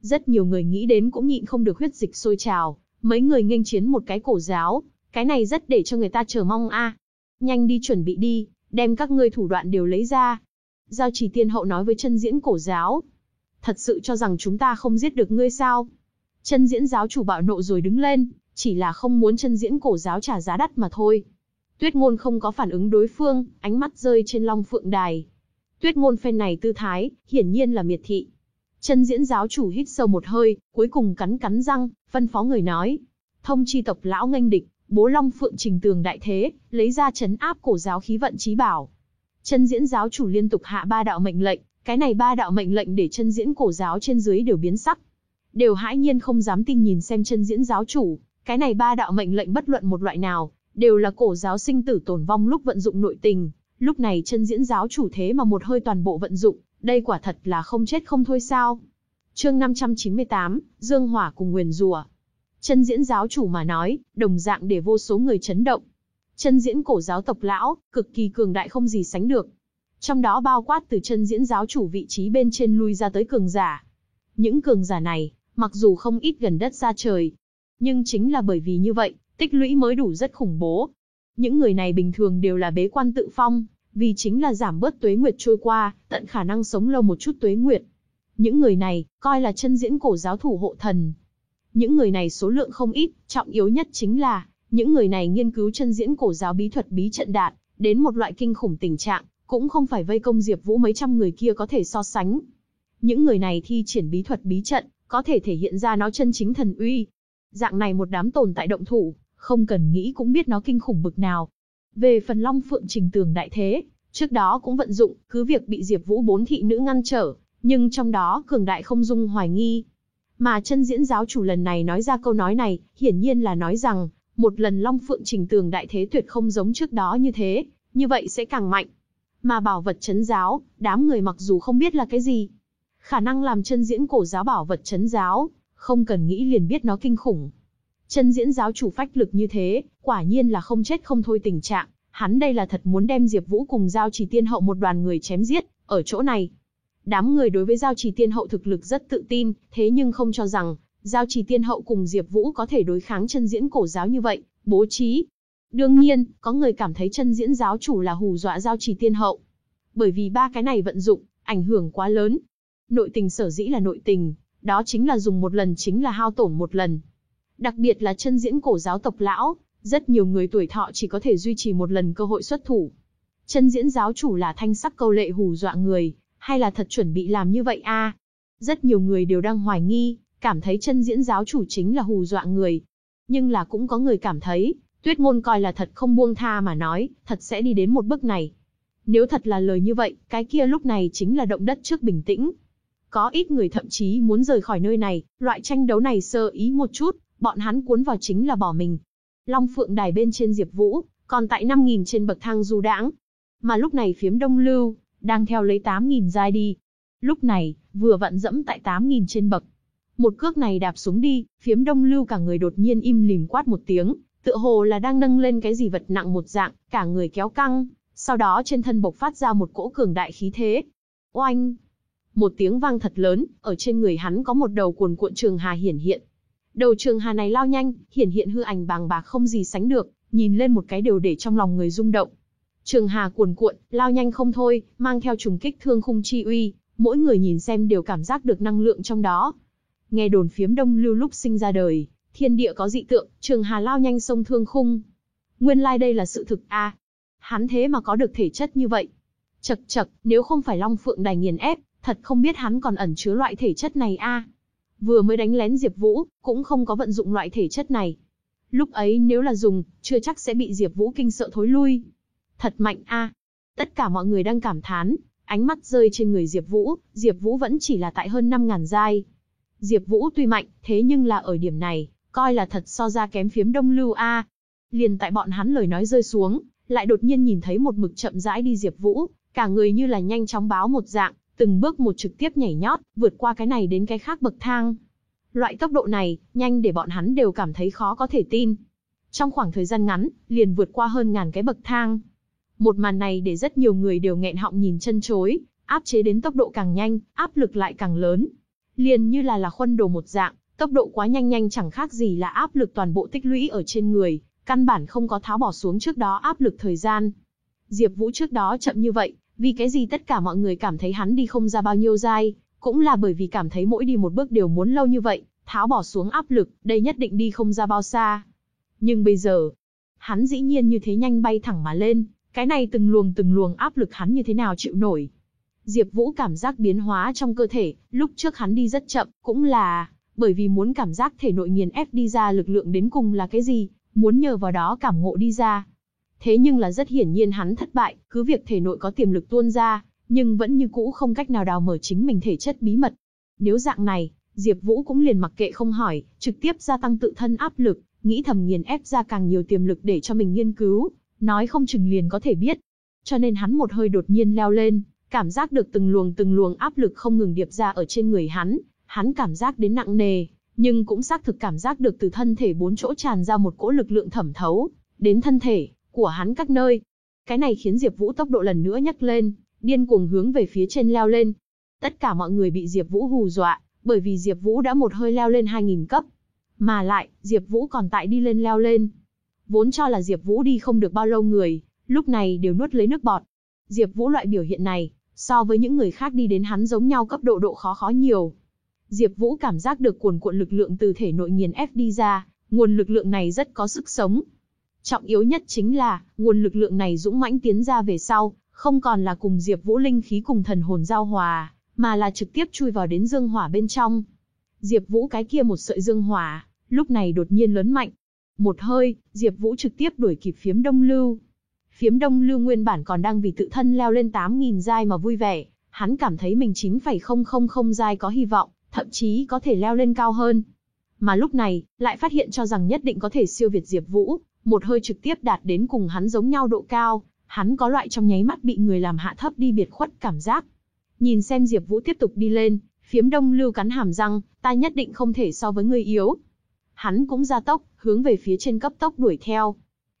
Rất nhiều người nghĩ đến cũng nhịn không được huyết dịch sôi trào, mấy người nghênh chiến một cái cổ giáo, cái này rất để cho người ta chờ mong a. Nhanh đi chuẩn bị đi, đem các ngươi thủ đoạn đều lấy ra. Giao chỉ tiên hậu nói với chân diễn cổ giáo. Thật sự cho rằng chúng ta không giết được ngươi sao? Chân diễn giáo chủ bạo nộ rồi đứng lên, chỉ là không muốn chân diễn cổ giáo trả giá đắt mà thôi. Tuyết ngôn không có phản ứng đối phương, ánh mắt rơi trên long phượng đài. Tuyết ngôn phen này tư thái, hiển nhiên là miệt thị. Chân diễn giáo chủ hít sâu một hơi, cuối cùng cắn cắn răng, phân phó người nói. Thông chi tộc lão nghênh địch, bố long phượng trình tường đại thế, lấy ra chấn áp cổ giáo khí vận trí bảo. Chân diễn giáo chủ liên tục hạ ba đạo mệnh lệnh, cái này ba đạo mệnh lệnh để chân diễn cổ giáo trên dưới đều biến sắc. Đều hãi nhiên không dám tin nhìn xem chân diễn giáo chủ, Cái này ba đạo mệnh lệnh bất luận một loại nào, đều là cổ giáo sinh tử tồn vong lúc vận dụng nội tình. Lúc này chân diễn giáo chủ thế mà một hơi toàn bộ vận dụng, đây quả thật là không chết không thôi sao. Chương 598, Dương Hỏa cùng Nguyền Rùa. Chân diễn giáo chủ mà nói, đồng dạng để vô số người chấn động. Chân diễn cổ giáo tộc lão, cực kỳ cường đại không gì sánh được. Trong đó bao quát từ chân diễn giáo chủ vị trí bên trên lui ra tới cường giả. Những cường giả này, mặc dù không ít gần đất xa trời, nhưng chính là bởi vì như vậy, tích lũy mới đủ rất khủng bố. Những người này bình thường đều là bế quan tự phong, vì chính là giảm bớt tuế nguyệt trôi qua, tận khả năng sống lâu một chút tuế nguyệt. Những người này, coi là chân diễn cổ giáo thủ hộ thần. Những người này số lượng không ít, trọng yếu nhất chính là, những người này nghiên cứu chân diễn cổ giáo bí thuật bí trận đạt, đến một loại kinh khủng tình trạng, cũng không phải vây công Diệp Vũ mấy trăm người kia có thể so sánh. Những người này thi triển bí thuật bí trận, có thể thể hiện ra nó chân chính thần uy. Dạng này một đám tồn tại động thủ, không cần nghĩ cũng biết nó kinh khủng bực nào. Về phần Long Phượng Trình Tường đại thế, trước đó cũng vận dụng, cứ việc bị Diệp Vũ bốn thị nữ ngăn trở, nhưng trong đó cường đại không dung hoài nghi. Mà chân diễn giáo chủ lần này nói ra câu nói này, hiển nhiên là nói rằng, một lần Long Phượng Trình Tường đại thế tuyệt không giống trước đó như thế, như vậy sẽ càng mạnh. Mà bảo vật chấn giáo, đám người mặc dù không biết là cái gì, khả năng làm chân diễn cổ giáo bảo vật chấn giáo, không cần nghĩ liền biết nó kinh khủng. Chân diễn giáo chủ phách lực như thế, quả nhiên là không chết không thôi tình trạng, hắn đây là thật muốn đem Diệp Vũ cùng giao trì tiên hậu một đoàn người chém giết, ở chỗ này. Đám người đối với giao trì tiên hậu thực lực rất tự tin, thế nhưng không cho rằng, giao trì tiên hậu cùng Diệp Vũ có thể đối kháng chân diễn cổ giáo như vậy, bố trí. Đương nhiên, có người cảm thấy chân diễn giáo chủ là hù dọa giao trì tiên hậu. Bởi vì ba cái này vận dụng, ảnh hưởng quá lớn. Nội tình sở dĩ là nội tình, đó chính là dùng một lần chính là hao tổn một lần. Đặc biệt là chân diễn cổ giáo tộc lão, rất nhiều người tuổi thọ chỉ có thể duy trì một lần cơ hội xuất thủ. Chân diễn giáo chủ là thanh sắc câu lệ hù dọa người, hay là thật chuẩn bị làm như vậy a? Rất nhiều người đều đang hoài nghi, cảm thấy chân diễn giáo chủ chính là hù dọa người. Nhưng là cũng có người cảm thấy, tuyết ngôn coi là thật không buông tha mà nói, thật sẽ đi đến một bước này. Nếu thật là lời như vậy, cái kia lúc này chính là động đất trước bình tĩnh. Có ít người thậm chí muốn rời khỏi nơi này, loại tranh đấu này sơ ý một chút, bọn hắn cuốn vào chính là bỏ mình. Long Phượng Đài bên trên Diệp Vũ, còn tại 5000 trên bậc thang du đãng. Mà lúc này phiếm Đông Lưu đang theo lấy 8000 giai đi. Lúc này, vừa vặn dẫm tại 8000 trên bậc. Một cước này đạp xuống đi, phiếm Đông Lưu cả người đột nhiên im lìm quát một tiếng, tựa hồ là đang nâng lên cái gì vật nặng một dạng, cả người kéo căng, sau đó trên thân bộc phát ra một cỗ cường đại khí thế. Oanh! Một tiếng vang thật lớn, ở trên người hắn có một đầu cuồn cuộn trường hà hiển hiện, Đầu trường hà này lao nhanh, hiển hiện hư ảnh bàng bạc không gì sánh được, nhìn lên một cái đều để trong lòng người rung động. Trường hà cuồn cuộn, lao nhanh không thôi, mang theo trùng kích thương khung chi uy, mỗi người nhìn xem đều cảm giác được năng lượng trong đó. Nghe đồn phiếm đông lưu lúc sinh ra đời, thiên địa có dị tượng, trường hà lao nhanh sông thương khung. Nguyên lai like đây là sự thực a. hắn thế mà có được thể chất như vậy. Chật chật, nếu không phải Long Phượng đài nghiền ép, thật không biết hắn còn ẩn chứa loại thể chất này a. Vừa mới đánh lén Diệp Vũ, cũng không có vận dụng loại thể chất này. Lúc ấy nếu là dùng, chưa chắc sẽ bị Diệp Vũ kinh sợ thối lui. Thật mạnh a. Tất cả mọi người đang cảm thán, ánh mắt rơi trên người Diệp Vũ, Diệp Vũ vẫn chỉ là tại hơn 5000 giai. Diệp Vũ tuy mạnh, thế nhưng là ở điểm này, coi là thật so ra kém phiếm Đông Lưu a. Liền tại bọn hắn lời nói rơi xuống, lại đột nhiên nhìn thấy một mực chậm rãi đi Diệp Vũ, cả người như là nhanh chóng báo một dạng, từng bước một trực tiếp nhảy nhót, vượt qua cái này đến cái khác bậc thang. Loại tốc độ này, nhanh để bọn hắn đều cảm thấy khó có thể tin. Trong khoảng thời gian ngắn, liền vượt qua hơn ngàn cái bậc thang. Một màn này để rất nhiều người đều nghẹn họng nhìn chân chối, áp chế đến tốc độ càng nhanh, áp lực lại càng lớn. Liền như là là khuân đồ một dạng, tốc độ quá nhanh nhanh chẳng khác gì là áp lực toàn bộ tích lũy ở trên người, căn bản không có tháo bỏ xuống trước đó áp lực thời gian. Diệp Vũ trước đó chậm như vậy, vì cái gì tất cả mọi người cảm thấy hắn đi không ra bao nhiêu giai, cũng là bởi vì cảm thấy mỗi đi một bước đều muốn lâu như vậy, tháo bỏ xuống áp lực, đây nhất định đi không ra bao xa. Nhưng bây giờ, hắn dĩ nhiên như thế nhanh bay thẳng mà lên, cái này từng luồng từng luồng áp lực hắn như thế nào chịu nổi. Diệp Vũ cảm giác biến hóa trong cơ thể, lúc trước hắn đi rất chậm, cũng là bởi vì muốn cảm giác thể nội nghiền ép đi ra lực lượng đến cùng là cái gì, muốn nhờ vào đó cảm ngộ đi ra. Thế nhưng là rất hiển nhiên hắn thất bại, cứ việc thể nội có tiềm lực tuôn ra, nhưng vẫn như cũ không cách nào đào mở chính mình thể chất bí mật. Nếu dạng này, Diệp Vũ cũng liền mặc kệ không hỏi, trực tiếp gia tăng tự thân áp lực, nghĩ thầm nghiền ép ra càng nhiều tiềm lực để cho mình nghiên cứu, nói không chừng liền có thể biết. Cho nên hắn một hơi đột nhiên leo lên, cảm giác được từng luồng từng luồng áp lực không ngừng điệp ra ở trên người hắn, hắn cảm giác đến nặng nề, nhưng cũng xác thực cảm giác được từ thân thể bốn chỗ tràn ra một cỗ lực lượng thẩm thấu, đến thân thể của hắn các nơi. Cái này khiến Diệp Vũ tốc độ lần nữa nhấc lên, điên cuồng hướng về phía trên leo lên. Tất cả mọi người bị Diệp Vũ hù dọa, bởi vì Diệp Vũ đã một hơi leo lên 2000 cấp. Mà lại, Diệp Vũ còn tại đi lên leo lên. Vốn cho là Diệp Vũ đi không được bao lâu người, lúc này đều nuốt lấy nước bọt. Diệp Vũ loại biểu hiện này, so với những người khác đi đến hắn giống nhau cấp độ độ khó khó nhiều. Diệp Vũ cảm giác được cuồn cuộn lực lượng từ thể nội nghiền ép đi ra, nguồn lực lượng này rất có sức sống. Trọng yếu nhất chính là, nguồn lực lượng này dũng mãnh tiến ra về sau, không còn là cùng Diệp Vũ linh khí cùng thần hồn giao hòa, mà là trực tiếp chui vào đến dương hỏa bên trong. Diệp Vũ cái kia một sợi dương hỏa, lúc này đột nhiên lớn mạnh. Một hơi, Diệp Vũ trực tiếp đuổi kịp phiếm Đông Lưu. Phiếm Đông Lưu nguyên bản còn đang vì tự thân leo lên 8000 giai mà vui vẻ, hắn cảm thấy mình 9.000 giai có hy vọng, thậm chí có thể leo lên cao hơn. Mà lúc này, lại phát hiện cho rằng nhất định có thể siêu việt Diệp Vũ, một hơi trực tiếp đạt đến cùng hắn giống nhau độ cao, hắn có loại trong nháy mắt bị người làm hạ thấp đi biệt khuất cảm giác. Nhìn xem Diệp Vũ tiếp tục đi lên, phiếm đông lưu cắn hàm răng, ta nhất định không thể so với ngươi yếu. Hắn cũng gia tốc, hướng về phía trên cấp tốc đuổi theo.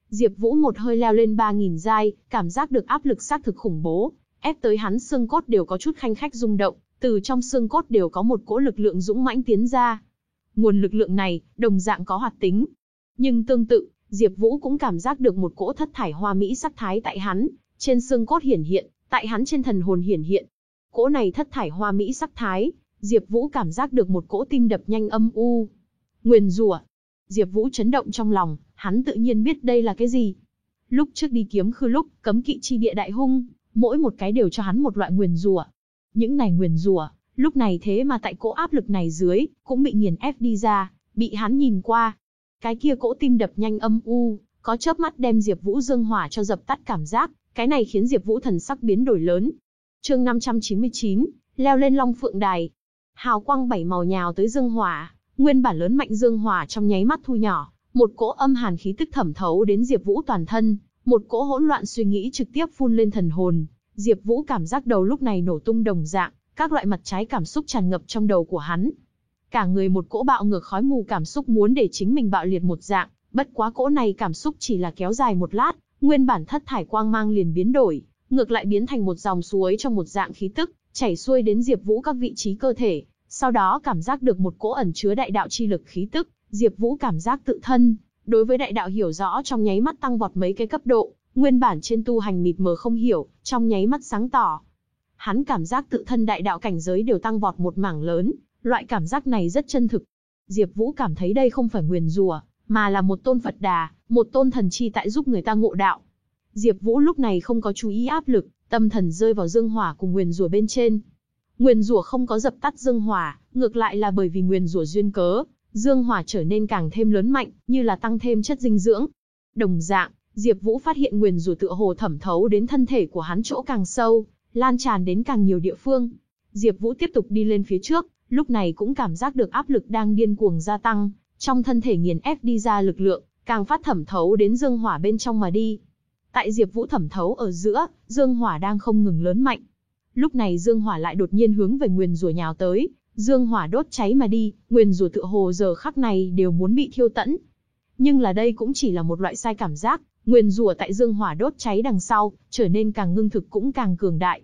Diệp Vũ một hơi leo lên 3000 giai, cảm giác được áp lực xác thực khủng bố, ép tới hắn xương cốt đều có chút khanh khách rung động, từ trong xương cốt đều có một cỗ lực lượng dũng mãnh tiến ra. Nguồn lực lượng này, đồng dạng có hoạt tính. Nhưng tương tự, Diệp Vũ cũng cảm giác được một cỗ thất thải hoa mỹ sắc thái tại hắn, trên xương cốt hiển hiện, tại hắn trên thần hồn hiển hiện. Cỗ này thất thải hoa mỹ sắc thái, Diệp Vũ cảm giác được một cỗ tim đập nhanh âm u. Nguyền rủa. Diệp Vũ chấn động trong lòng, hắn tự nhiên biết đây là cái gì. Lúc trước đi kiếm khư lúc, cấm kỵ chi địa đại hung, mỗi một cái đều cho hắn một loại nguyền rủa. Những này nguyền rủa, lúc này thế mà tại cỗ áp lực này dưới, cũng bị nghiền ép đi ra, bị hắn nhìn qua. Cái kia cỗ tim đập nhanh âm u, có chớp mắt đem Diệp Vũ dương hỏa cho dập tắt cảm giác, cái này khiến Diệp Vũ thần sắc biến đổi lớn. Chương 599, leo lên Long Phượng Đài. Hào quang bảy màu nhào tới dương hỏa, nguyên bản lớn mạnh dương hỏa trong nháy mắt thu nhỏ, một cỗ âm hàn khí tức thẩm thấu đến Diệp Vũ toàn thân, một cỗ hỗn loạn suy nghĩ trực tiếp phun lên thần hồn, Diệp Vũ cảm giác đầu lúc này nổ tung đồng dạng, các loại mặt trái cảm xúc tràn ngập trong đầu của hắn. Cả người một cỗ bạo ngược khói mù cảm xúc muốn để chính mình bạo liệt một dạng, bất quá cỗ này cảm xúc chỉ là kéo dài một lát, nguyên bản thất thải quang mang liền biến đổi, ngược lại biến thành một dòng suối trong một dạng khí tức, chảy xuôi đến Diệp Vũ các vị trí cơ thể, sau đó cảm giác được một cỗ ẩn chứa đại đạo chi lực khí tức, Diệp Vũ cảm giác tự thân, đối với đại đạo hiểu rõ trong nháy mắt tăng vọt mấy cái cấp độ, Nguyên bản trên tu hành mịt mờ không hiểu, trong nháy mắt sáng tỏ. Hắn cảm giác tự thân đại đạo cảnh giới đều tăng vọt một mảng lớn, loại cảm giác này rất chân thực. Diệp Vũ cảm thấy đây không phải nguyền rủa, mà là một tôn Phật Đà, một tôn thần chi tại giúp người ta ngộ đạo. Diệp Vũ lúc này không có chú ý áp lực, tâm thần rơi vào dương hỏa cùng nguyền rủa bên trên. Nguyền rủa không có dập tắt dương hỏa, ngược lại là bởi vì nguyền rủa duyên cớ, dương hỏa trở nên càng thêm lớn mạnh, như là tăng thêm chất dinh dưỡng. Đồng dạng, Diệp Vũ phát hiện nguyền rủa tựa hồ thẩm thấu đến thân thể của hắn chỗ càng sâu, lan tràn đến càng nhiều địa phương. Diệp Vũ tiếp tục đi lên phía trước, lúc này cũng cảm giác được áp lực đang điên cuồng gia tăng, trong thân thể nghiền ép đi ra lực lượng, càng phát thẩm thấu đến dương hỏa bên trong mà đi. Tại Diệp Vũ thẩm thấu ở giữa, dương hỏa đang không ngừng lớn mạnh. Lúc này dương hỏa lại đột nhiên hướng về nguyền rủa nhào tới, dương hỏa đốt cháy mà đi, nguyền rủa tựa hồ giờ khắc này đều muốn bị thiêu tận. Nhưng là đây cũng chỉ là một loại sai cảm giác, Nguyên rủa tại dương hỏa đốt cháy đằng sau, trở nên càng ngưng thực cũng càng cường đại.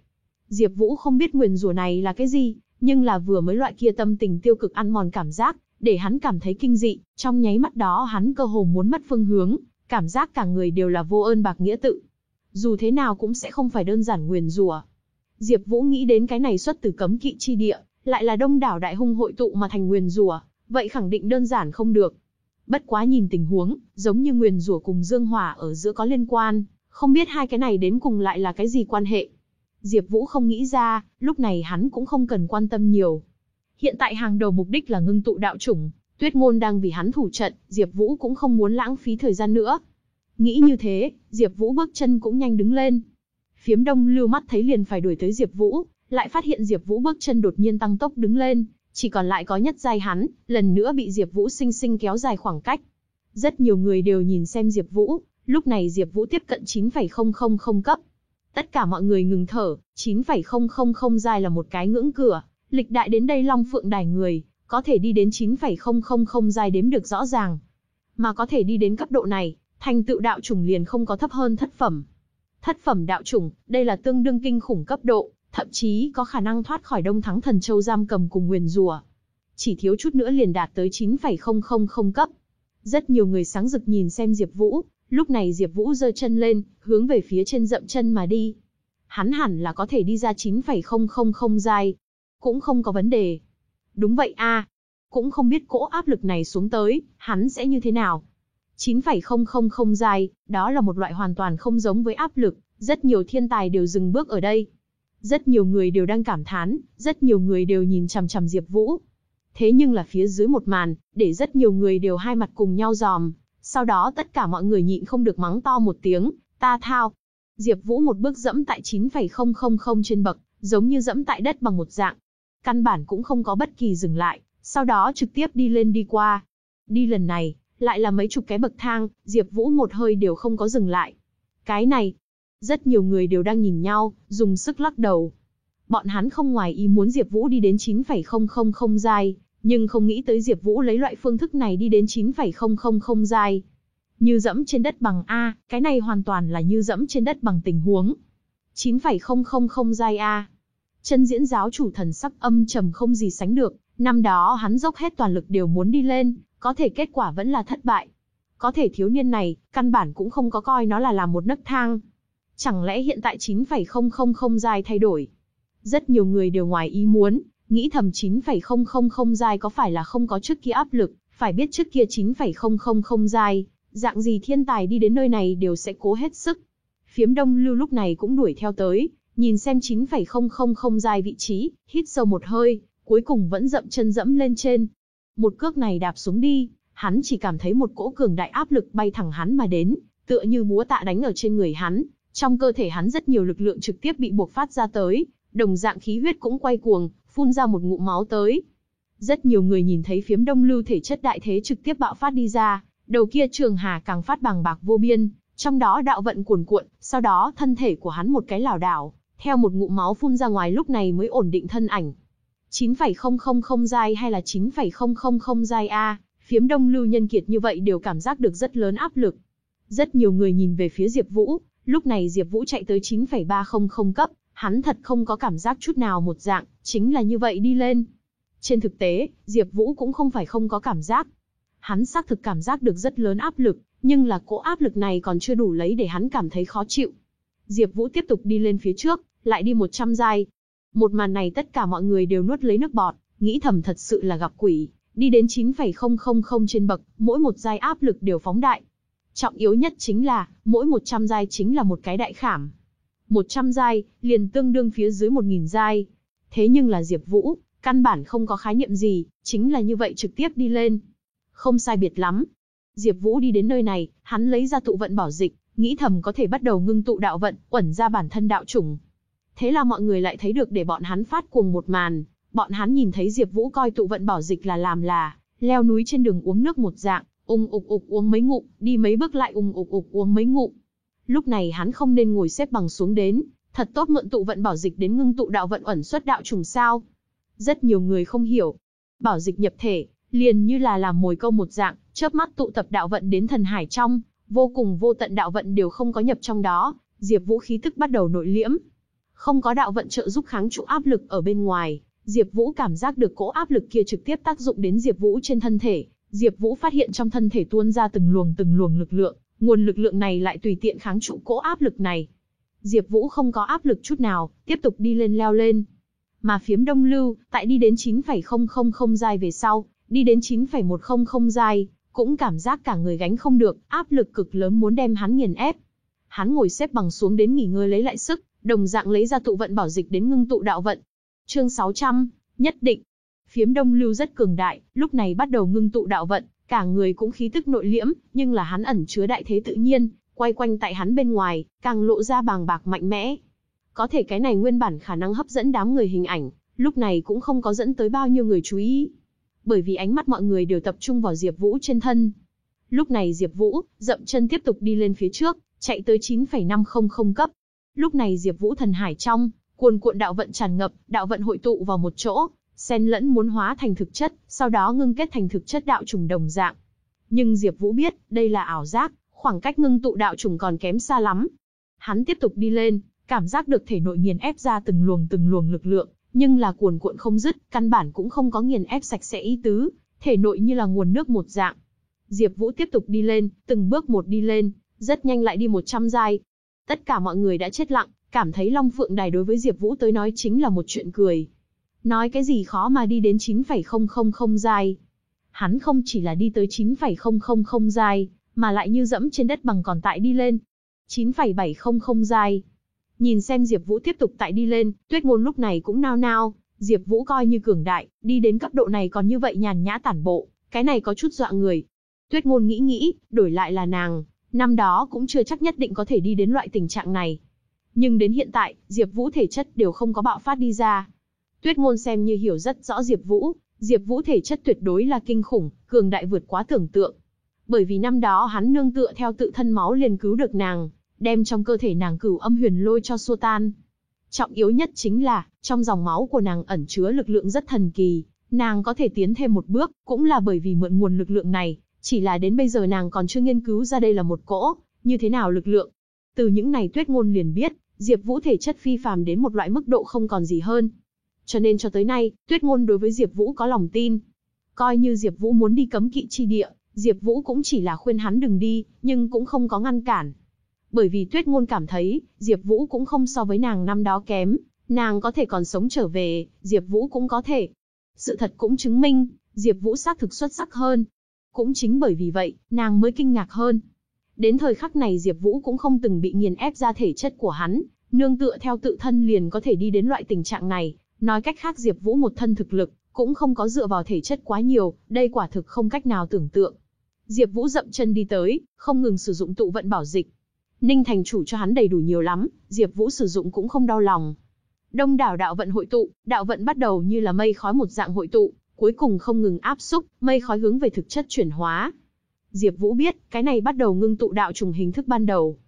Diệp Vũ không biết nguyên rủa này là cái gì, nhưng là vừa mới loại kia tâm tình tiêu cực ăn mòn cảm giác, để hắn cảm thấy kinh dị, trong nháy mắt đó hắn cơ hồ muốn mất phương hướng, cảm giác cả người đều là vô ơn bạc nghĩa tự. Dù thế nào cũng sẽ không phải đơn giản nguyên rủa. Diệp Vũ nghĩ đến cái này xuất từ cấm kỵ chi địa, lại là đông đảo đại hung hội tụ mà thành nguyên rủa, vậy khẳng định đơn giản không được. Bất quá nhìn tình huống, giống như nguyền rủa cùng dương hỏa ở giữa có liên quan, không biết hai cái này đến cùng lại là cái gì quan hệ. Diệp Vũ không nghĩ ra, lúc này hắn cũng không cần quan tâm nhiều. Hiện tại hàng đầu mục đích là ngưng tụ đạo chủng, Tuyết Ngôn đang vì hắn thủ trận, Diệp Vũ cũng không muốn lãng phí thời gian nữa. Nghĩ như thế, Diệp Vũ bước chân cũng nhanh đứng lên. Phiếm Đông Lưu mắt thấy liền phải đuổi tới Diệp Vũ, lại phát hiện Diệp Vũ bước chân đột nhiên tăng tốc đứng lên, chỉ còn lại có nhất giai hắn, lần nữa bị Diệp Vũ sinh sinh kéo dài khoảng cách. Rất nhiều người đều nhìn xem Diệp Vũ, lúc này Diệp Vũ tiếp cận 9,000 cấp. Tất cả mọi người ngừng thở, 9,000 giai là một cái ngưỡng cửa, lịch đại đến đây Long Phượng đài người, có thể đi đến 9,000 giai đếm được rõ ràng. Mà có thể đi đến cấp độ này, thành tựu đạo chủng liền không có thấp hơn thất phẩm. Thất phẩm đạo chủng, đây là tương đương kinh khủng cấp độ, thậm chí có khả năng thoát khỏi Đông Thắng Thần Châu giam cầm cùng nguyền rủa. Chỉ thiếu chút nữa liền đạt tới 9,000 cấp. Rất nhiều người sáng rực nhìn xem Diệp Vũ, lúc này Diệp Vũ giơ chân lên, hướng về phía trên dậm chân mà đi. Hắn hẳn là có thể đi ra 9,000 giai, cũng không có vấn đề. Đúng vậy a, cũng không biết cỗ áp lực này xuống tới, hắn sẽ như thế nào. 9,000 giai, đó là một loại hoàn toàn không giống với áp lực, rất nhiều thiên tài đều dừng bước ở đây. Rất nhiều người đều đang cảm thán, rất nhiều người đều nhìn chằm chằm Diệp Vũ. Thế nhưng là phía dưới một màn, để rất nhiều người đều hai mặt cùng nhau giòm, sau đó tất cả mọi người nhịn không được mắng to một tiếng, ta thao. Diệp Vũ một bước dẫm tại 9.0000 trên bậc, giống như dẫm tại đất bằng một dạng. Căn bản cũng không có bất kỳ dừng lại, sau đó trực tiếp đi lên đi qua. Đi lần này, lại là mấy chục cái bậc thang, Diệp Vũ một hơi đều không có dừng lại. Cái này, rất nhiều người đều đang nhìn nhau, dùng sức lắc đầu. Bọn hắn không ngoài ý muốn Diệp Vũ đi đến 9,000 giai, nhưng không nghĩ tới Diệp Vũ lấy loại phương thức này đi đến 9,000 giai. Như dẫm trên đất bằng a, cái này hoàn toàn là như dẫm trên đất bằng tình huống. 9,000 giai a. Chân diễn giáo chủ thần sắc âm trầm không gì sánh được, năm đó hắn dốc hết toàn lực đều muốn đi lên, có thể kết quả vẫn là thất bại. Có thể thiếu niên này, căn bản cũng không có coi nó là làm một nấc thang. Chẳng lẽ hiện tại 9,000 giai thay đổi? Rất nhiều người đều ngoài ý muốn, nghĩ thầm 9,000 giai có phải là không có trước kia áp lực, phải biết trước kia 9,000 giai, dạng gì thiên tài đi đến nơi này đều sẽ cố hết sức. Phiếm đông lưu lúc này cũng đuổi theo tới, nhìn xem 9,000 giai vị trí, hít sâu một hơi, cuối cùng vẫn dậm chân dẫm lên trên. Một cước này đạp xuống đi, hắn chỉ cảm thấy một cỗ cường đại áp lực bay thẳng hắn mà đến, tựa như búa tạ đánh ở trên người hắn, trong cơ thể hắn rất nhiều lực lượng trực tiếp bị buộc phát ra tới, đồng dạng khí huyết cũng quay cuồng, phun ra một ngụm máu tới. Rất nhiều người nhìn thấy phiếm đông lưu thể chất đại thế trực tiếp bạo phát đi ra, đầu kia trường hà càng phát bằng bạc vô biên, trong đó đạo vận cuồn cuộn, sau đó thân thể của hắn một cái lảo đảo, theo một ngụm máu phun ra ngoài lúc này mới ổn định thân ảnh. 9,000 giai hay là 9,000 giai A, phiếm đông lưu nhân kiệt như vậy đều cảm giác được rất lớn áp lực. Rất nhiều người nhìn về phía Diệp Vũ, lúc này Diệp Vũ chạy tới 9,300 cấp, hắn thật không có cảm giác chút nào một dạng, chính là như vậy đi lên. Trên thực tế, Diệp Vũ cũng không phải không có cảm giác. Hắn xác thực cảm giác được rất lớn áp lực, nhưng là cỗ áp lực này còn chưa đủ lấy để hắn cảm thấy khó chịu. Diệp Vũ tiếp tục đi lên phía trước, lại đi 100 giai. Một màn này tất cả mọi người đều nuốt lấy nước bọt, nghĩ thầm thật sự là gặp quỷ, đi đến 9,000 trên bậc, mỗi một giai áp lực đều phóng đại. Trọng yếu nhất chính là, mỗi 100 giai chính là một cái đại khảm. 100 giai, liền tương đương phía dưới 1000 giai. Thế nhưng là Diệp Vũ, căn bản không có khái niệm gì, chính là như vậy trực tiếp đi lên. Không sai biệt lắm. Diệp Vũ đi đến nơi này, hắn lấy ra tụ vận bảo dịch, nghĩ thầm có thể bắt đầu ngưng tụ đạo vận, ẩn ra bản thân đạo chủng. Thế là mọi người lại thấy được để bọn hắn phát cuồng một màn, bọn hắn nhìn thấy Diệp Vũ coi tụ vận bảo dịch là làm là leo núi trên đường uống nước một dạng, ung ục ục uống mấy ngụm, đi mấy bước lại ung ục ục uống mấy ngụm. Lúc này hắn không nên ngồi xếp bằng xuống đến, thật tốt mượn tụ vận bảo dịch đến ngưng tụ đạo vận ẩn xuất đạo trùng sao? Rất nhiều người không hiểu. Bảo dịch nhập thể, liền như là làm mồi câu một dạng, chớp mắt tụ tập đạo vận đến thần hải trong, vô cùng vô tận đạo vận đều không có nhập trong đó, Diệp Vũ khí tức bắt đầu nội liễm. Không có đạo vận trợ giúp kháng trụ áp lực ở bên ngoài, Diệp Vũ cảm giác được cỗ áp lực kia trực tiếp tác dụng đến Diệp Vũ trên thân thể, Diệp Vũ phát hiện trong thân thể tuôn ra từng luồng từng luồng lực lượng, nguồn lực lượng này lại tùy tiện kháng trụ cỗ áp lực này. Diệp Vũ không có áp lực chút nào, tiếp tục đi lên leo lên. Mà phiếm Đông Lưu, tại đi đến 9.000 giai về sau, đi đến 9.100 giai, cũng cảm giác cả người gánh không được, áp lực cực lớn muốn đem hắn nghiền ép. Hắn ngồi xếp bằng xuống đến nghỉ ngơi lấy lại sức, đồng dạng lấy ra tụ vận bảo dịch đến ngưng tụ đạo vận. Chương 600, nhất định. Phiếm Đông Lưu rất cường đại, lúc này bắt đầu ngưng tụ đạo vận, cả người cũng khí tức nội liễm, nhưng là hắn ẩn chứa đại thế tự nhiên, quay quanh tại hắn bên ngoài, càng lộ ra bàng bạc mạnh mẽ. Có thể cái này nguyên bản khả năng hấp dẫn đám người hình ảnh, lúc này cũng không có dẫn tới bao nhiêu người chú ý. Bởi vì ánh mắt mọi người đều tập trung vào Diệp Vũ trên thân. Lúc này Diệp Vũ, dậm chân tiếp tục đi lên phía trước, chạy tới 9.500 cấp. Lúc này Diệp Vũ thần hải trong, cuồn cuộn đạo vận tràn ngập, đạo vận hội tụ vào một chỗ, xen lẫn muốn hóa thành thực chất, sau đó ngưng kết thành thực chất đạo trùng đồng dạng. Nhưng Diệp Vũ biết, đây là ảo giác, khoảng cách ngưng tụ đạo trùng còn kém xa lắm. Hắn tiếp tục đi lên, cảm giác được thể nội nghiền ép ra từng luồng từng luồng lực lượng, nhưng là cuồn cuộn không dứt, căn bản cũng không có nghiền ép sạch sẽ ý tứ, thể nội như là nguồn nước một dạng. Diệp Vũ tiếp tục đi lên, từng bước một đi lên, rất nhanh lại đi 100 giai. Tất cả mọi người đã chết lặng, cảm thấy Long Phượng Đài đối với Diệp Vũ tới nói chính là một chuyện cười. Nói cái gì khó mà đi đến 9,000 dài, Hắn không chỉ là đi tới 9,000 dài mà lại như dẫm trên đất bằng còn tại đi lên. 9,700 dài. Nhìn xem Diệp Vũ tiếp tục tại đi lên, Tuyết Ngôn lúc này cũng nao nao, Diệp Vũ coi như cường đại, đi đến cấp độ này còn như vậy nhàn nhã tản bộ, cái này có chút dọa người. Tuyết Ngôn nghĩ nghĩ, đổi lại là nàng, năm đó cũng chưa chắc nhất định có thể đi đến loại tình trạng này. Nhưng đến hiện tại, Diệp Vũ thể chất đều không có bạo phát đi ra. Tuyết Ngôn xem như hiểu rất rõ Diệp Vũ, Diệp Vũ thể chất tuyệt đối là kinh khủng, cường đại vượt quá tưởng tượng. Bởi vì năm đó hắn nương tựa theo tự thân máu liền cứu được nàng, đem trong cơ thể nàng cửu âm huyền lôi cho xua tan. Trọng yếu nhất chính là, trong dòng máu của nàng ẩn chứa lực lượng rất thần kỳ, nàng có thể tiến thêm một bước, cũng là bởi vì mượn nguồn lực lượng này, chỉ là đến bây giờ nàng còn chưa nghiên cứu ra đây là một cỗ, như thế nào lực lượng. Từ những này tuyết ngôn liền biết, Diệp Vũ thể chất phi phàm đến một loại mức độ không còn gì hơn. Cho nên cho tới nay, tuyết ngôn đối với Diệp Vũ có lòng tin. Coi như Diệp Vũ muốn đi cấm kỵ chi địa, Diệp Vũ cũng chỉ là khuyên hắn đừng đi, nhưng cũng không có ngăn cản. Bởi vì tuyết ngôn cảm thấy, Diệp Vũ cũng không so với nàng năm đó kém, nàng có thể còn sống trở về, Diệp Vũ cũng có thể. Sự thật cũng chứng minh, Diệp Vũ xác thực xuất sắc hơn, cũng chính bởi vì vậy, nàng mới kinh ngạc hơn. Đến thời khắc này Diệp Vũ cũng không từng bị nghiền ép ra thể chất của hắn, nương tựa theo tự thân liền có thể đi đến loại tình trạng này, nói cách khác Diệp Vũ một thân thực lực, cũng không có dựa vào thể chất quá nhiều, đây quả thực không cách nào tưởng tượng. Diệp Vũ dậm chân đi tới, không ngừng sử dụng tụ vận bảo dịch. Ninh thành chủ cho hắn đầy đủ nhiều lắm, Diệp Vũ sử dụng cũng không đau lòng. Đông đảo đạo vận hội tụ, đạo vận bắt đầu như là mây khói một dạng hội tụ, cuối cùng không ngừng áp xúc, mây khói hướng về thực chất chuyển hóa. Diệp Vũ biết, cái này bắt đầu ngưng tụ đạo trùng hình thức ban đầu.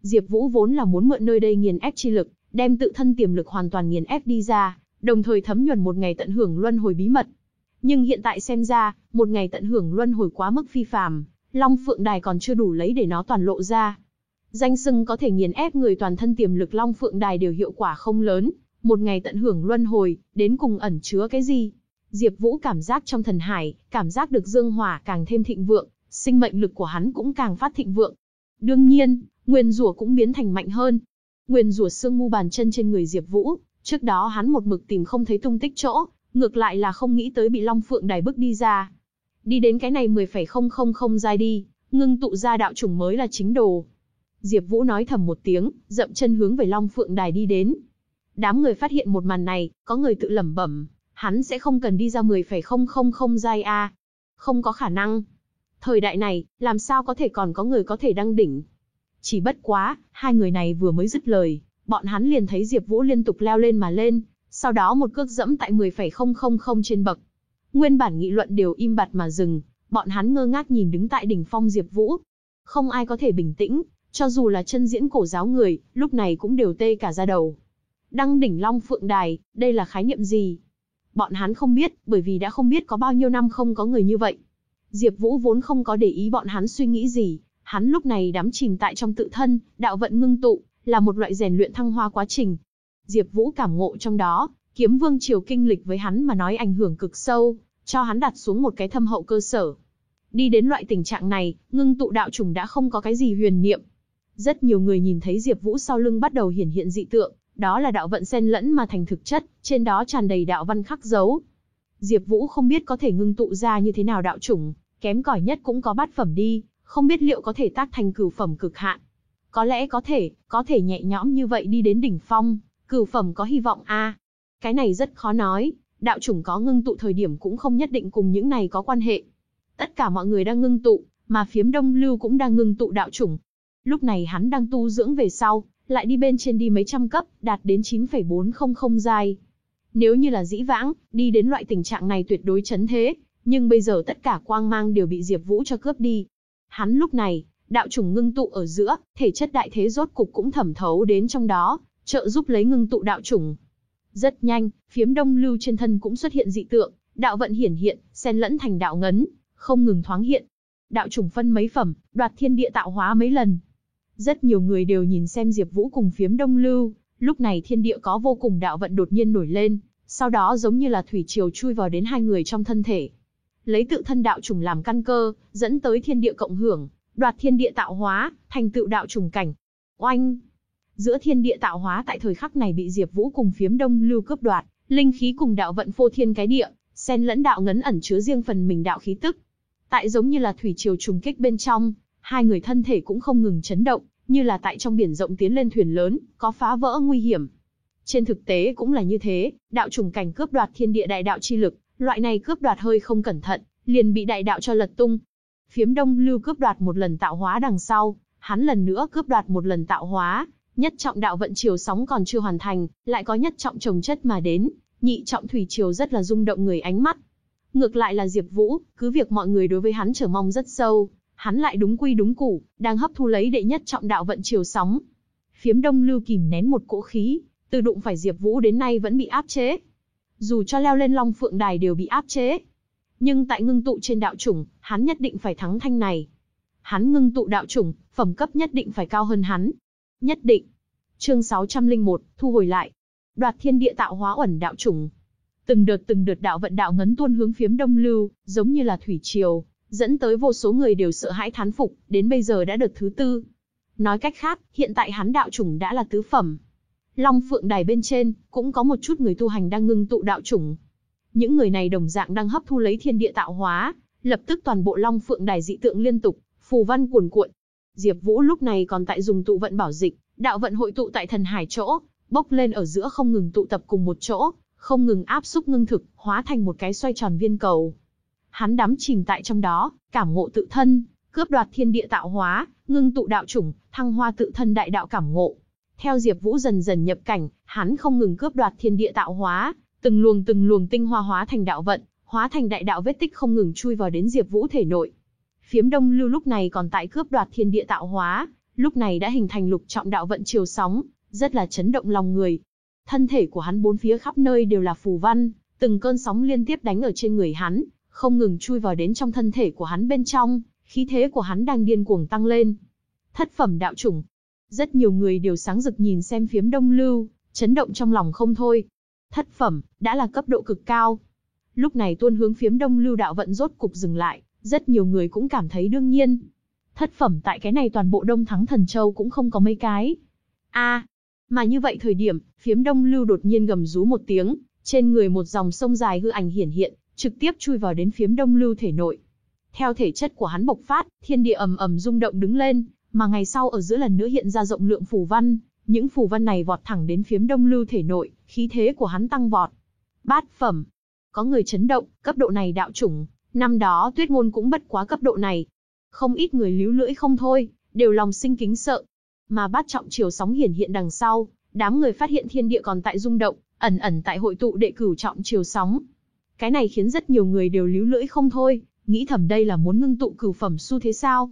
Diệp Vũ vốn là muốn mượn nơi đây nghiền ép chi lực, đem tự thân tiềm lực hoàn toàn nghiền ép đi ra, đồng thời thấm nhuần một ngày tận hưởng luân hồi bí mật. Nhưng hiện tại xem ra, một ngày tận hưởng luân hồi quá mức phi phàm, Long Phượng Đài còn chưa đủ lấy để nó toàn lộ ra. Danh xưng có thể nghiền ép người toàn thân tiềm lực Long Phượng Đài đều hiệu quả không lớn, một ngày tận hưởng luân hồi, đến cùng ẩn chứa cái gì? Diệp Vũ cảm giác trong thần hải, cảm giác được dương hỏa càng thêm thịnh vượng, sinh mệnh lực của hắn cũng càng phát thịnh vượng. Đương nhiên, nguyên rủa cũng biến thành mạnh hơn. Nguyên rủa xương mu bàn chân trên người Diệp Vũ, trước đó hắn một mực tìm không thấy tung tích chỗ, ngược lại là không nghĩ tới bị Long Phượng đài bước đi ra. Đi đến cái này 10,000 giai đi, ngưng tụ ra đạo chủng mới là chính đồ. Diệp Vũ nói thầm một tiếng, dậm chân hướng về Long Phượng đài đi đến. Đám người phát hiện một màn này, có người tự lẩm bẩm, hắn sẽ không cần đi ra 10,000 giai A. Không có khả năng. Thời đại này, làm sao có thể còn có người có thể đăng đỉnh. Chỉ bất quá, hai người này vừa mới dứt lời, bọn hắn liền thấy Diệp Vũ liên tục leo lên mà lên, sau đó một cước dẫm tại 10.000 trên bậc. Nguyên bản nghị luận đều im bặt mà dừng, bọn hắn ngơ ngác nhìn đứng tại đỉnh phong Diệp Vũ. Không ai có thể bình tĩnh, cho dù là chân diễn cổ giáo người, lúc này cũng đều tê cả da đầu. Đăng đỉnh Long Phượng Đài, đây là khái niệm gì? Bọn hắn không biết, bởi vì đã không biết có bao nhiêu năm không có người như vậy. Diệp Vũ vốn không có để ý bọn hắn suy nghĩ gì, hắn lúc này đắm chìm tại trong tự thân, đạo vận ngưng tụ, là một loại rèn luyện thăng hoa quá trình. Diệp Vũ cảm ngộ trong đó, Kiếm Vương triều kinh lịch với hắn mà nói ảnh hưởng cực sâu, cho hắn đặt xuống một cái thâm hậu cơ sở. Đi đến loại tình trạng này, ngưng tụ đạo trùng đã không có cái gì huyền niệm. Rất nhiều người nhìn thấy Diệp Vũ sau lưng bắt đầu hiển hiện dị tượng, đó là đạo vận xen lẫn mà thành thực chất, trên đó tràn đầy đạo văn khắc dấu. Diệp Vũ không biết có thể ngưng tụ ra như thế nào đạo chủng, kém cỏi nhất cũng có bát phẩm đi, không biết liệu có thể tác thành cửu phẩm cực hạn. Có lẽ có thể, có thể nhẹ nhõm như vậy đi đến đỉnh phong, cửu phẩm có hy vọng a. Cái này rất khó nói, đạo chủng có ngưng tụ thời điểm cũng không nhất định cùng những này có quan hệ. Tất cả mọi người đang ngưng tụ, mà phiếm Đông Lưu cũng đang ngưng tụ đạo chủng. Lúc này hắn đang tu dưỡng về sau, lại đi bên trên đi mấy trăm cấp, đạt đến 9,400 giai. Nếu như là dĩ vãng, đi đến loại tình trạng này tuyệt đối chấn thế, nhưng bây giờ tất cả quang mang đều bị Diệp Vũ cho cướp đi. Hắn lúc này, đạo chủng ngưng tụ ở giữa, thể chất đại thế rốt cục cũng thẩm thấu đến trong đó, trợ giúp lấy ngưng tụ đạo chủng. Rất nhanh, phiếm đông lưu trên thân cũng xuất hiện dị tượng, đạo vận hiển hiện, xen lẫn thành đạo ngấn, không ngừng thoáng hiện. Đạo chủng phân mấy phẩm, đoạt thiên địa tạo hóa mấy lần. Rất nhiều người đều nhìn xem Diệp Vũ cùng phiếm đông lưu, lúc này thiên địa có vô cùng đạo vận đột nhiên nổi lên, sau đó giống như là thủy triều chui vào đến hai người trong thân thể. Lấy tự thân đạo trùng làm căn cơ, dẫn tới thiên địa cộng hưởng, đoạt thiên địa tạo hóa, thành tựu đạo trùng cảnh. Oanh! Giữa thiên địa tạo hóa tại thời khắc này bị Diệp Vũ cùng phiếm đông lưu cướp đoạt, linh khí cùng đạo vận phô thiên cái địa, xen lẫn đạo ngấn ẩn chứa riêng phần mình đạo khí tức. Tại giống như là thủy triều trùng kích bên trong, hai người thân thể cũng không ngừng chấn động, như là tại trong biển rộng tiến lên thuyền lớn, có phá vỡ nguy hiểm. Trên thực tế cũng là như thế, đạo trùng cảnh cướp đoạt thiên địa đại đạo chi lực, loại này cướp đoạt hơi không cẩn thận, liền bị đại đạo cho lật tung. Phiếm Đông Lưu cướp đoạt một lần tạo hóa đằng sau, hắn lần nữa cướp đoạt một lần tạo hóa, nhất trọng đạo vận chiều sóng còn chưa hoàn thành, lại có nhất trọng trồng chất mà đến, nhị trọng thủy chiều rất là rung động người ánh mắt. Ngược lại là Diệp Vũ, cứ việc mọi người đối với hắn chờ mong rất sâu, hắn lại đúng quy đúng củ, đang hấp thu lấy đệ nhất trọng đạo vận chiều sóng. Phiếm Đông Lưu kìm nén một cỗ khí, từ đụng phải Diệp Vũ đến nay vẫn bị áp chế. Dù cho leo lên Long Phượng Đài đều bị áp chế. Nhưng tại ngưng tụ trên đạo chủng, hắn nhất định phải thắng thanh này. Hắn ngưng tụ đạo chủng, phẩm cấp nhất định phải cao hơn hắn. Nhất định. Chương 601, thu hồi lại. Đoạt thiên địa tạo hóa ẩn đạo chủng. Từng đợt từng đợt đạo vận đạo ngấn tuôn hướng phiếm Đông Lưu, giống như là thủy triều, dẫn tới vô số người đều sợ hãi thán phục, đến bây giờ đã đợt thứ tư. Nói cách khác, hiện tại hắn đạo chủng đã là tứ phẩm. Long Phượng Đài bên trên, cũng có một chút người tu hành đang ngưng tụ đạo chủng. Những người này đồng dạng đang hấp thu lấy thiên địa tạo hóa, lập tức toàn bộ Long Phượng Đài dị tượng liên tục, phù văn cuồn cuộn. Diệp Vũ lúc này còn tại dùng tụ vận bảo dịch, đạo vận hội tụ tại thần hải chỗ, bốc lên ở giữa không ngừng tụ tập cùng một chỗ, không ngừng áp xúc ngưng thực, hóa thành một cái xoay tròn viên cầu. Hắn đắm chìm tại trong đó, cảm ngộ tự thân, cướp đoạt thiên địa tạo hóa, ngưng tụ đạo chủng, thăng hoa tự thân đại đạo cảm ngộ. Theo Diệp Vũ dần dần nhập cảnh, hắn không ngừng cướp đoạt thiên địa tạo hóa, từng luồng từng luồng tinh hoa hóa thành đạo vận, hóa thành đại đạo vết tích không ngừng chui vào đến Diệp Vũ thể nội. Phiếm Đông Lưu lúc này còn tại cướp đoạt thiên địa tạo hóa, lúc này đã hình thành lục trọng đạo vận chiều sóng, rất là chấn động lòng người. Thân thể của hắn bốn phía khắp nơi đều là phù văn, từng cơn sóng liên tiếp đánh ở trên người hắn, không ngừng chui vào đến trong thân thể của hắn bên trong, khí thế của hắn đang điên cuồng tăng lên. Thất phẩm đạo chủng. Rất nhiều người đều sáng rực nhìn xem phiếm đông lưu, chấn động trong lòng không thôi. Thất phẩm, đã là cấp độ cực cao. Lúc này tuôn hướng phiếm đông lưu đạo vận rốt cục dừng lại, rất nhiều người cũng cảm thấy đương nhiên. Thất phẩm tại cái này toàn bộ Đông Thắng Thần Châu cũng không có mấy cái. a mà như vậy thời điểm, phiếm đông lưu đột nhiên gầm rú một tiếng, trên người một dòng sông dài hư ảnh hiển hiện, trực tiếp chui vào đến phiếm đông lưu thể nội. Theo thể chất của hắn bộc phát, thiên địa ầm ầm rung động đứng lên, mà ngày sau ở giữa lần nữa hiện ra rộng lượng phù văn, những phù văn này vọt thẳng đến phiếm đông lưu thể nội, khí thế của hắn tăng vọt. Bát phẩm. Có người chấn động, cấp độ này đạo chủng, năm đó tuyết ngôn cũng bất quá cấp độ này. Không ít người líu lưỡi không thôi, đều lòng sinh kính sợ. Mà bát trọng chiều sóng hiển hiện đằng sau, đám người phát hiện thiên địa còn tại rung động, ẩn ẩn tại hội tụ đệ cửu trọng chiều sóng. Cái này khiến rất nhiều người đều líu lưỡi không thôi, nghĩ thầm đây là muốn ngưng tụ cửu phẩm xu thế sao.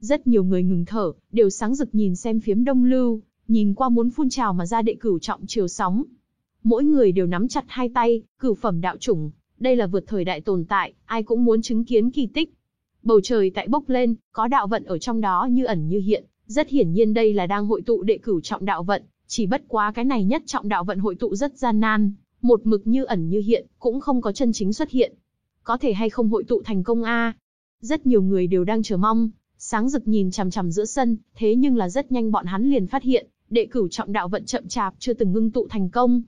Rất nhiều người ngừng thở, đều sáng rực nhìn xem phiếm đông lưu, nhìn qua muốn phun trào mà ra đệ cửu trọng chiều sóng. Mỗi người đều nắm chặt hai tay, cửu phẩm đạo chủng, đây là vượt thời đại tồn tại, ai cũng muốn chứng kiến kỳ tích. Bầu trời tại bốc lên, có đạo vận ở trong đó như ẩn như hiện, rất hiển nhiên đây là đang hội tụ đệ cửu trọng đạo vận, chỉ bất quá cái này nhất trọng đạo vận hội tụ rất gian nan, một mực như ẩn như hiện, cũng không có chân chính xuất hiện. Có thể hay không hội tụ thành công a? Rất nhiều người đều đang chờ mong, sáng rực nhìn chằm chằm giữa sân, thế nhưng là rất nhanh bọn hắn liền phát hiện, đệ cửu trọng đạo vận chậm chạp chưa từng ngưng tụ thành công.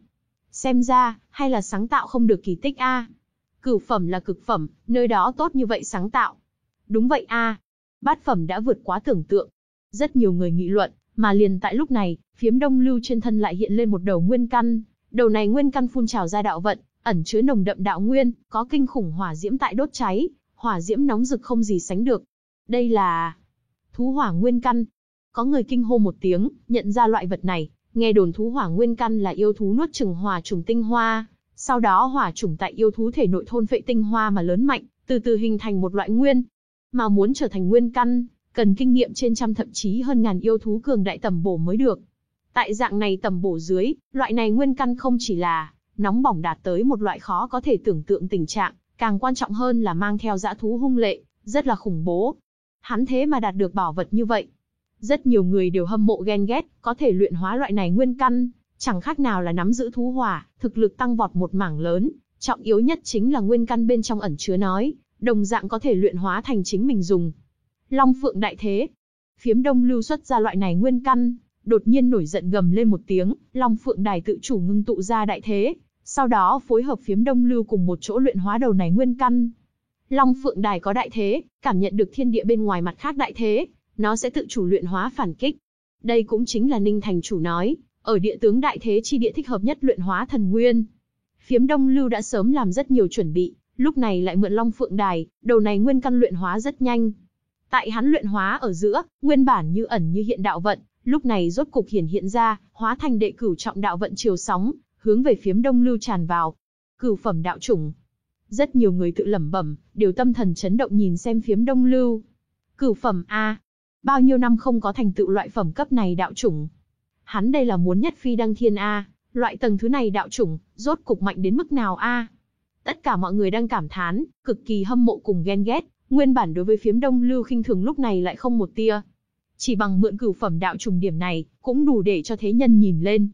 Xem ra, hay là sáng tạo không được kỳ tích a? Cửu phẩm là cực phẩm, nơi đó tốt như vậy sáng tạo. Đúng vậy a. Bát phẩm đã vượt quá tưởng tượng. Rất nhiều người nghị luận, mà liền tại lúc này, phiếm đông lưu trên thân lại hiện lên một đầu nguyên căn, Đầu này nguyên căn phun trào ra đạo vận, ẩn chứa nồng đậm đạo nguyên, có kinh khủng hỏa diễm tại đốt cháy, hỏa diễm nóng rực không gì sánh được. Đây là thú hỏa nguyên căn. Có người kinh hô một tiếng, nhận ra loại vật này, nghe đồn thú hỏa nguyên căn là yêu thú nuốt chừng hỏa trùng tinh hoa, sau đó hỏa trùng tại yêu thú thể nội thôn phệ tinh hoa mà lớn mạnh, từ từ hình thành một loại nguyên. Mà muốn trở thành nguyên căn, cần kinh nghiệm trên trăm thậm chí hơn ngàn yêu thú cường đại tầm bổ mới được. Tại dạng này tầm bổ dưới, loại này nguyên căn không chỉ là nóng bỏng đạt tới một loại khó có thể tưởng tượng tình trạng, càng quan trọng hơn là mang theo dã thú hung lệ, rất là khủng bố. Hắn thế mà đạt được bảo vật như vậy. Rất nhiều người đều hâm mộ ghen ghét, có thể luyện hóa loại này nguyên căn, chẳng khác nào là nắm giữ thú hỏa, thực lực tăng vọt một mảng lớn, trọng yếu nhất chính là nguyên căn bên trong ẩn chứa nói, đồng dạng có thể luyện hóa thành chính mình dùng. Long Phượng đại thế. Phiếm Đông lưu xuất ra loại này nguyên căn, đột nhiên nổi giận gầm lên một tiếng, Long Phượng đài tự chủ ngưng tụ ra đại thế, sau đó phối hợp phiếm Đông lưu cùng một chỗ luyện hóa đầu này nguyên căn. Long Phượng đài có đại thế, cảm nhận được thiên địa bên ngoài mặt khác đại thế, nó sẽ tự chủ luyện hóa phản kích. Đây cũng chính là Ninh Thành chủ nói, ở địa tướng đại thế chi địa thích hợp nhất luyện hóa thần nguyên. Phiếm Đông Lưu đã sớm làm rất nhiều chuẩn bị, lúc này lại mượn Long Phượng Đài, đầu này nguyên căn luyện hóa rất nhanh. Tại hắn luyện hóa ở giữa, nguyên bản như ẩn như hiện đạo vận, lúc này rốt cục hiển hiện ra, hóa thành đệ cửu trọng đạo vận chiều sóng, hướng về phiếm Đông Lưu tràn vào. Cửu phẩm đạo chủng. Rất nhiều người tự lẩm bẩm, đều tâm thần chấn động nhìn xem phiếm Đông Lưu. Cửu phẩm a, bao nhiêu năm không có thành tựu loại phẩm cấp này đạo chủng. Hắn đây là muốn nhất phi đăng thiên a, loại tầng thứ này đạo chủng, rốt cục mạnh đến mức nào a? Tất cả mọi người đang cảm thán, cực kỳ hâm mộ cùng ghen ghét, nguyên bản đối với phiếm đông lưu khinh thường lúc này lại không một tia. Chỉ bằng mượn cửu phẩm đạo trùng điểm này, cũng đủ để cho thế nhân nhìn lên.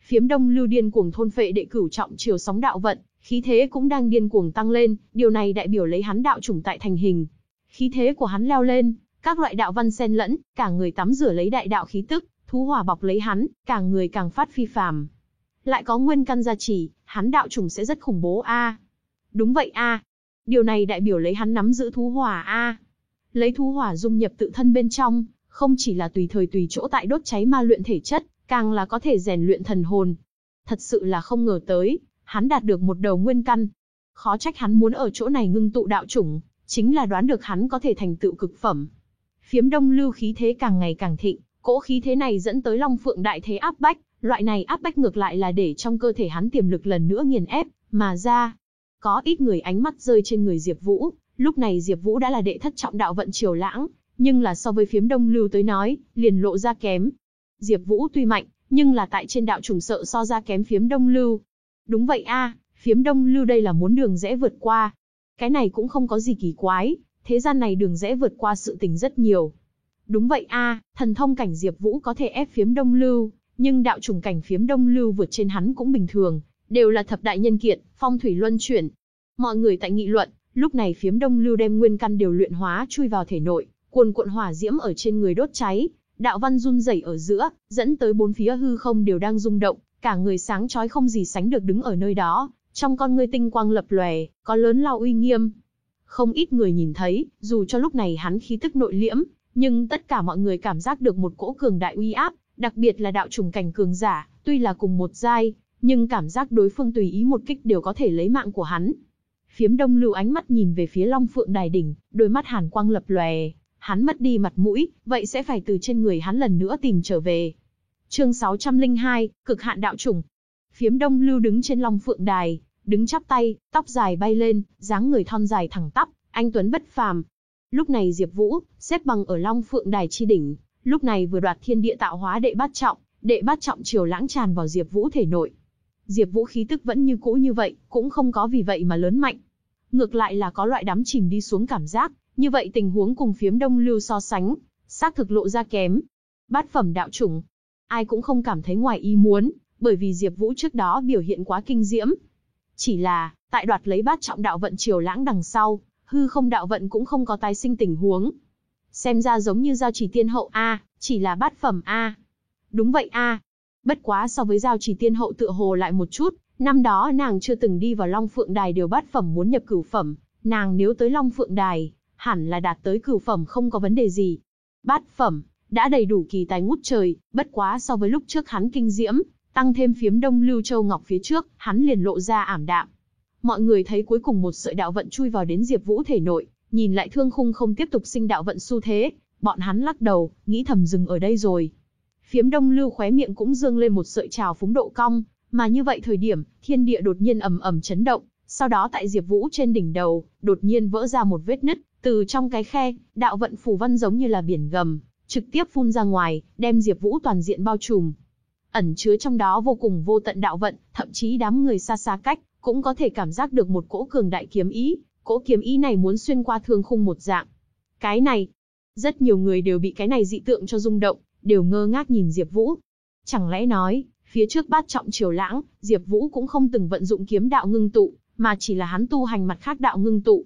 Phiếm đông lưu điên cuồng thôn phệ đệ cửu trọng chiều sóng đạo vận, khí thế cũng đang điên cuồng tăng lên, điều này đại biểu lấy hắn đạo trùng tại thành hình. Khí thế của hắn leo lên, các loại đạo văn xen lẫn, cả người tắm rửa lấy đại đạo khí tức, thú hỏa bọc lấy hắn, cả người càng phát phi phàm. Lại có nguyên căn gia trì, hắn đạo trùng sẽ rất khủng bố a. Đúng vậy a. Điều này đại biểu lấy hắn nắm giữ thú hỏa a. Lấy thú hỏa dung nhập tự thân bên trong, không chỉ là tùy thời tùy chỗ tại đốt cháy ma luyện thể chất, càng là có thể rèn luyện thần hồn. Thật sự là không ngờ tới, hắn đạt được một đầu nguyên căn. Khó trách hắn muốn ở chỗ này ngưng tụ đạo chủng, chính là đoán được hắn có thể thành tựu cực phẩm. Phiếm đông lưu khí thế càng ngày càng thịnh, cỗ khí thế này dẫn tới Long Phượng đại thế áp bách, loại này áp bách ngược lại là để trong cơ thể hắn tiềm lực lần nữa nghiền ép, mà ra. Có ít người ánh mắt rơi trên người Diệp Vũ, lúc này Diệp Vũ đã là đệ thất trọng đạo vận triều lãng, nhưng là so với phiếm đông lưu tới nói, liền lộ ra kém. Diệp Vũ tuy mạnh, nhưng là tại trên đạo trùng sợ so ra kém phiếm đông lưu. Đúng vậy a, phiếm đông lưu đây là muốn đường dễ vượt qua. Cái này cũng không có gì kỳ quái, thế gian này đường rẽ vượt qua sự tình rất nhiều. Đúng vậy a, thần thông cảnh Diệp Vũ có thể ép phiếm đông lưu, nhưng đạo trùng cảnh phiếm đông lưu vượt trên hắn cũng bình thường, đều là thập đại nhân kiện, phong thủy luân chuyển. Mọi người tại nghị luận, lúc này phiếm đông lưu đem nguyên căn đều luyện hóa chui vào thể nội, cuồn cuộn hỏa diễm ở trên người đốt cháy, đạo văn run rẩy ở giữa, dẫn tới bốn phía hư không đều đang rung động, cả người sáng chói không gì sánh được đứng ở nơi đó, trong con ngươi tinh quang lập lòe, có lớn lao uy nghiêm. Không ít người nhìn thấy, dù cho lúc này hắn khí tức nội liễm, nhưng tất cả mọi người cảm giác được một cỗ cường đại uy áp, đặc biệt là đạo trùng cảnh cường giả, tuy là cùng một giai, nhưng cảm giác đối phương tùy ý một kích đều có thể lấy mạng của hắn. Phiếm Đông Lưu ánh mắt nhìn về phía Long Phượng Đài đỉnh, đôi mắt hàn quang lập lòe, hắn mất đi mặt mũi, vậy sẽ phải từ trên người hắn lần nữa tìm trở về. Chương 602, cực hạn đạo trùng. Phiếm Đông Lưu đứng trên Long Phượng Đài, đứng chắp tay, tóc dài bay lên, dáng người thon dài thẳng tắp, anh tuấn bất phàm. Lúc này Diệp Vũ xếp bằng ở Long Phượng Đài chi đỉnh, lúc này vừa đoạt thiên địa tạo hóa đệ bát trọng, đệ bát trọng triều lãng tràn vào Diệp Vũ thể nội. Diệp Vũ khí tức vẫn như cũ như vậy, cũng không có vì vậy mà lớn mạnh. Ngược lại là có loại đắm chìm đi xuống cảm giác, như vậy tình huống cùng phiếm Đông Lưu so sánh, xác thực lộ ra kém. Bát phẩm đạo chủng, ai cũng không cảm thấy ngoài ý muốn, bởi vì Diệp Vũ trước đó biểu hiện quá kinh diễm. Chỉ là, tại đoạt lấy bát trọng đạo vận triều lãng đằng sau, hư không đạo vận cũng không có tái sinh tình huống. Xem ra giống như giao chỉ tiên hậu A, chỉ là bát phẩm A. Đúng vậy A. Bất quá so với giao chỉ tiên hậu tựa hồ lại một chút, năm đó nàng chưa từng đi vào Long Phượng Đài đều bát phẩm muốn nhập cửu phẩm, nàng nếu tới Long Phượng Đài, hẳn là đạt tới cửu phẩm không có vấn đề gì. Bát phẩm, đã đầy đủ kỳ tài ngút trời, bất quá so với lúc trước hắn kinh diễm, tăng thêm phiếm đông lưu châu ngọc phía trước, hắn liền lộ ra ảm đạm. Mọi người thấy cuối cùng một sợi đạo vận chui vào đến Diệp Vũ thể nội, nhìn lại thương khung không tiếp tục sinh đạo vận xu thế, bọn hắn lắc đầu, nghĩ thầm dừng ở đây rồi. Phiếm đông lưu khóe miệng cũng dương lên một sợi trào phúng độ cong, mà như vậy thời điểm, thiên địa đột nhiên ầm ầm chấn động, sau đó tại Diệp Vũ trên đỉnh đầu, đột nhiên vỡ ra một vết nứt, Từ trong cái khe, đạo vận phù văn giống như là biển gầm, trực tiếp phun ra ngoài, đem Diệp Vũ toàn diện bao trùm. Ẩn chứa trong đó vô cùng vô tận đạo vận, thậm chí đám người xa xa cách cũng có thể cảm giác được một cỗ cường đại kiếm ý, cỗ kiếm ý này muốn xuyên qua thương khung một dạng. Cái này, rất nhiều người đều bị cái này dị tượng cho rung động, đều ngơ ngác nhìn Diệp Vũ. Chẳng lẽ nói, phía trước bát trọng triều lãng, Diệp Vũ cũng không từng vận dụng kiếm đạo ngưng tụ, mà chỉ là hắn tu hành mặt khác đạo ngưng tụ.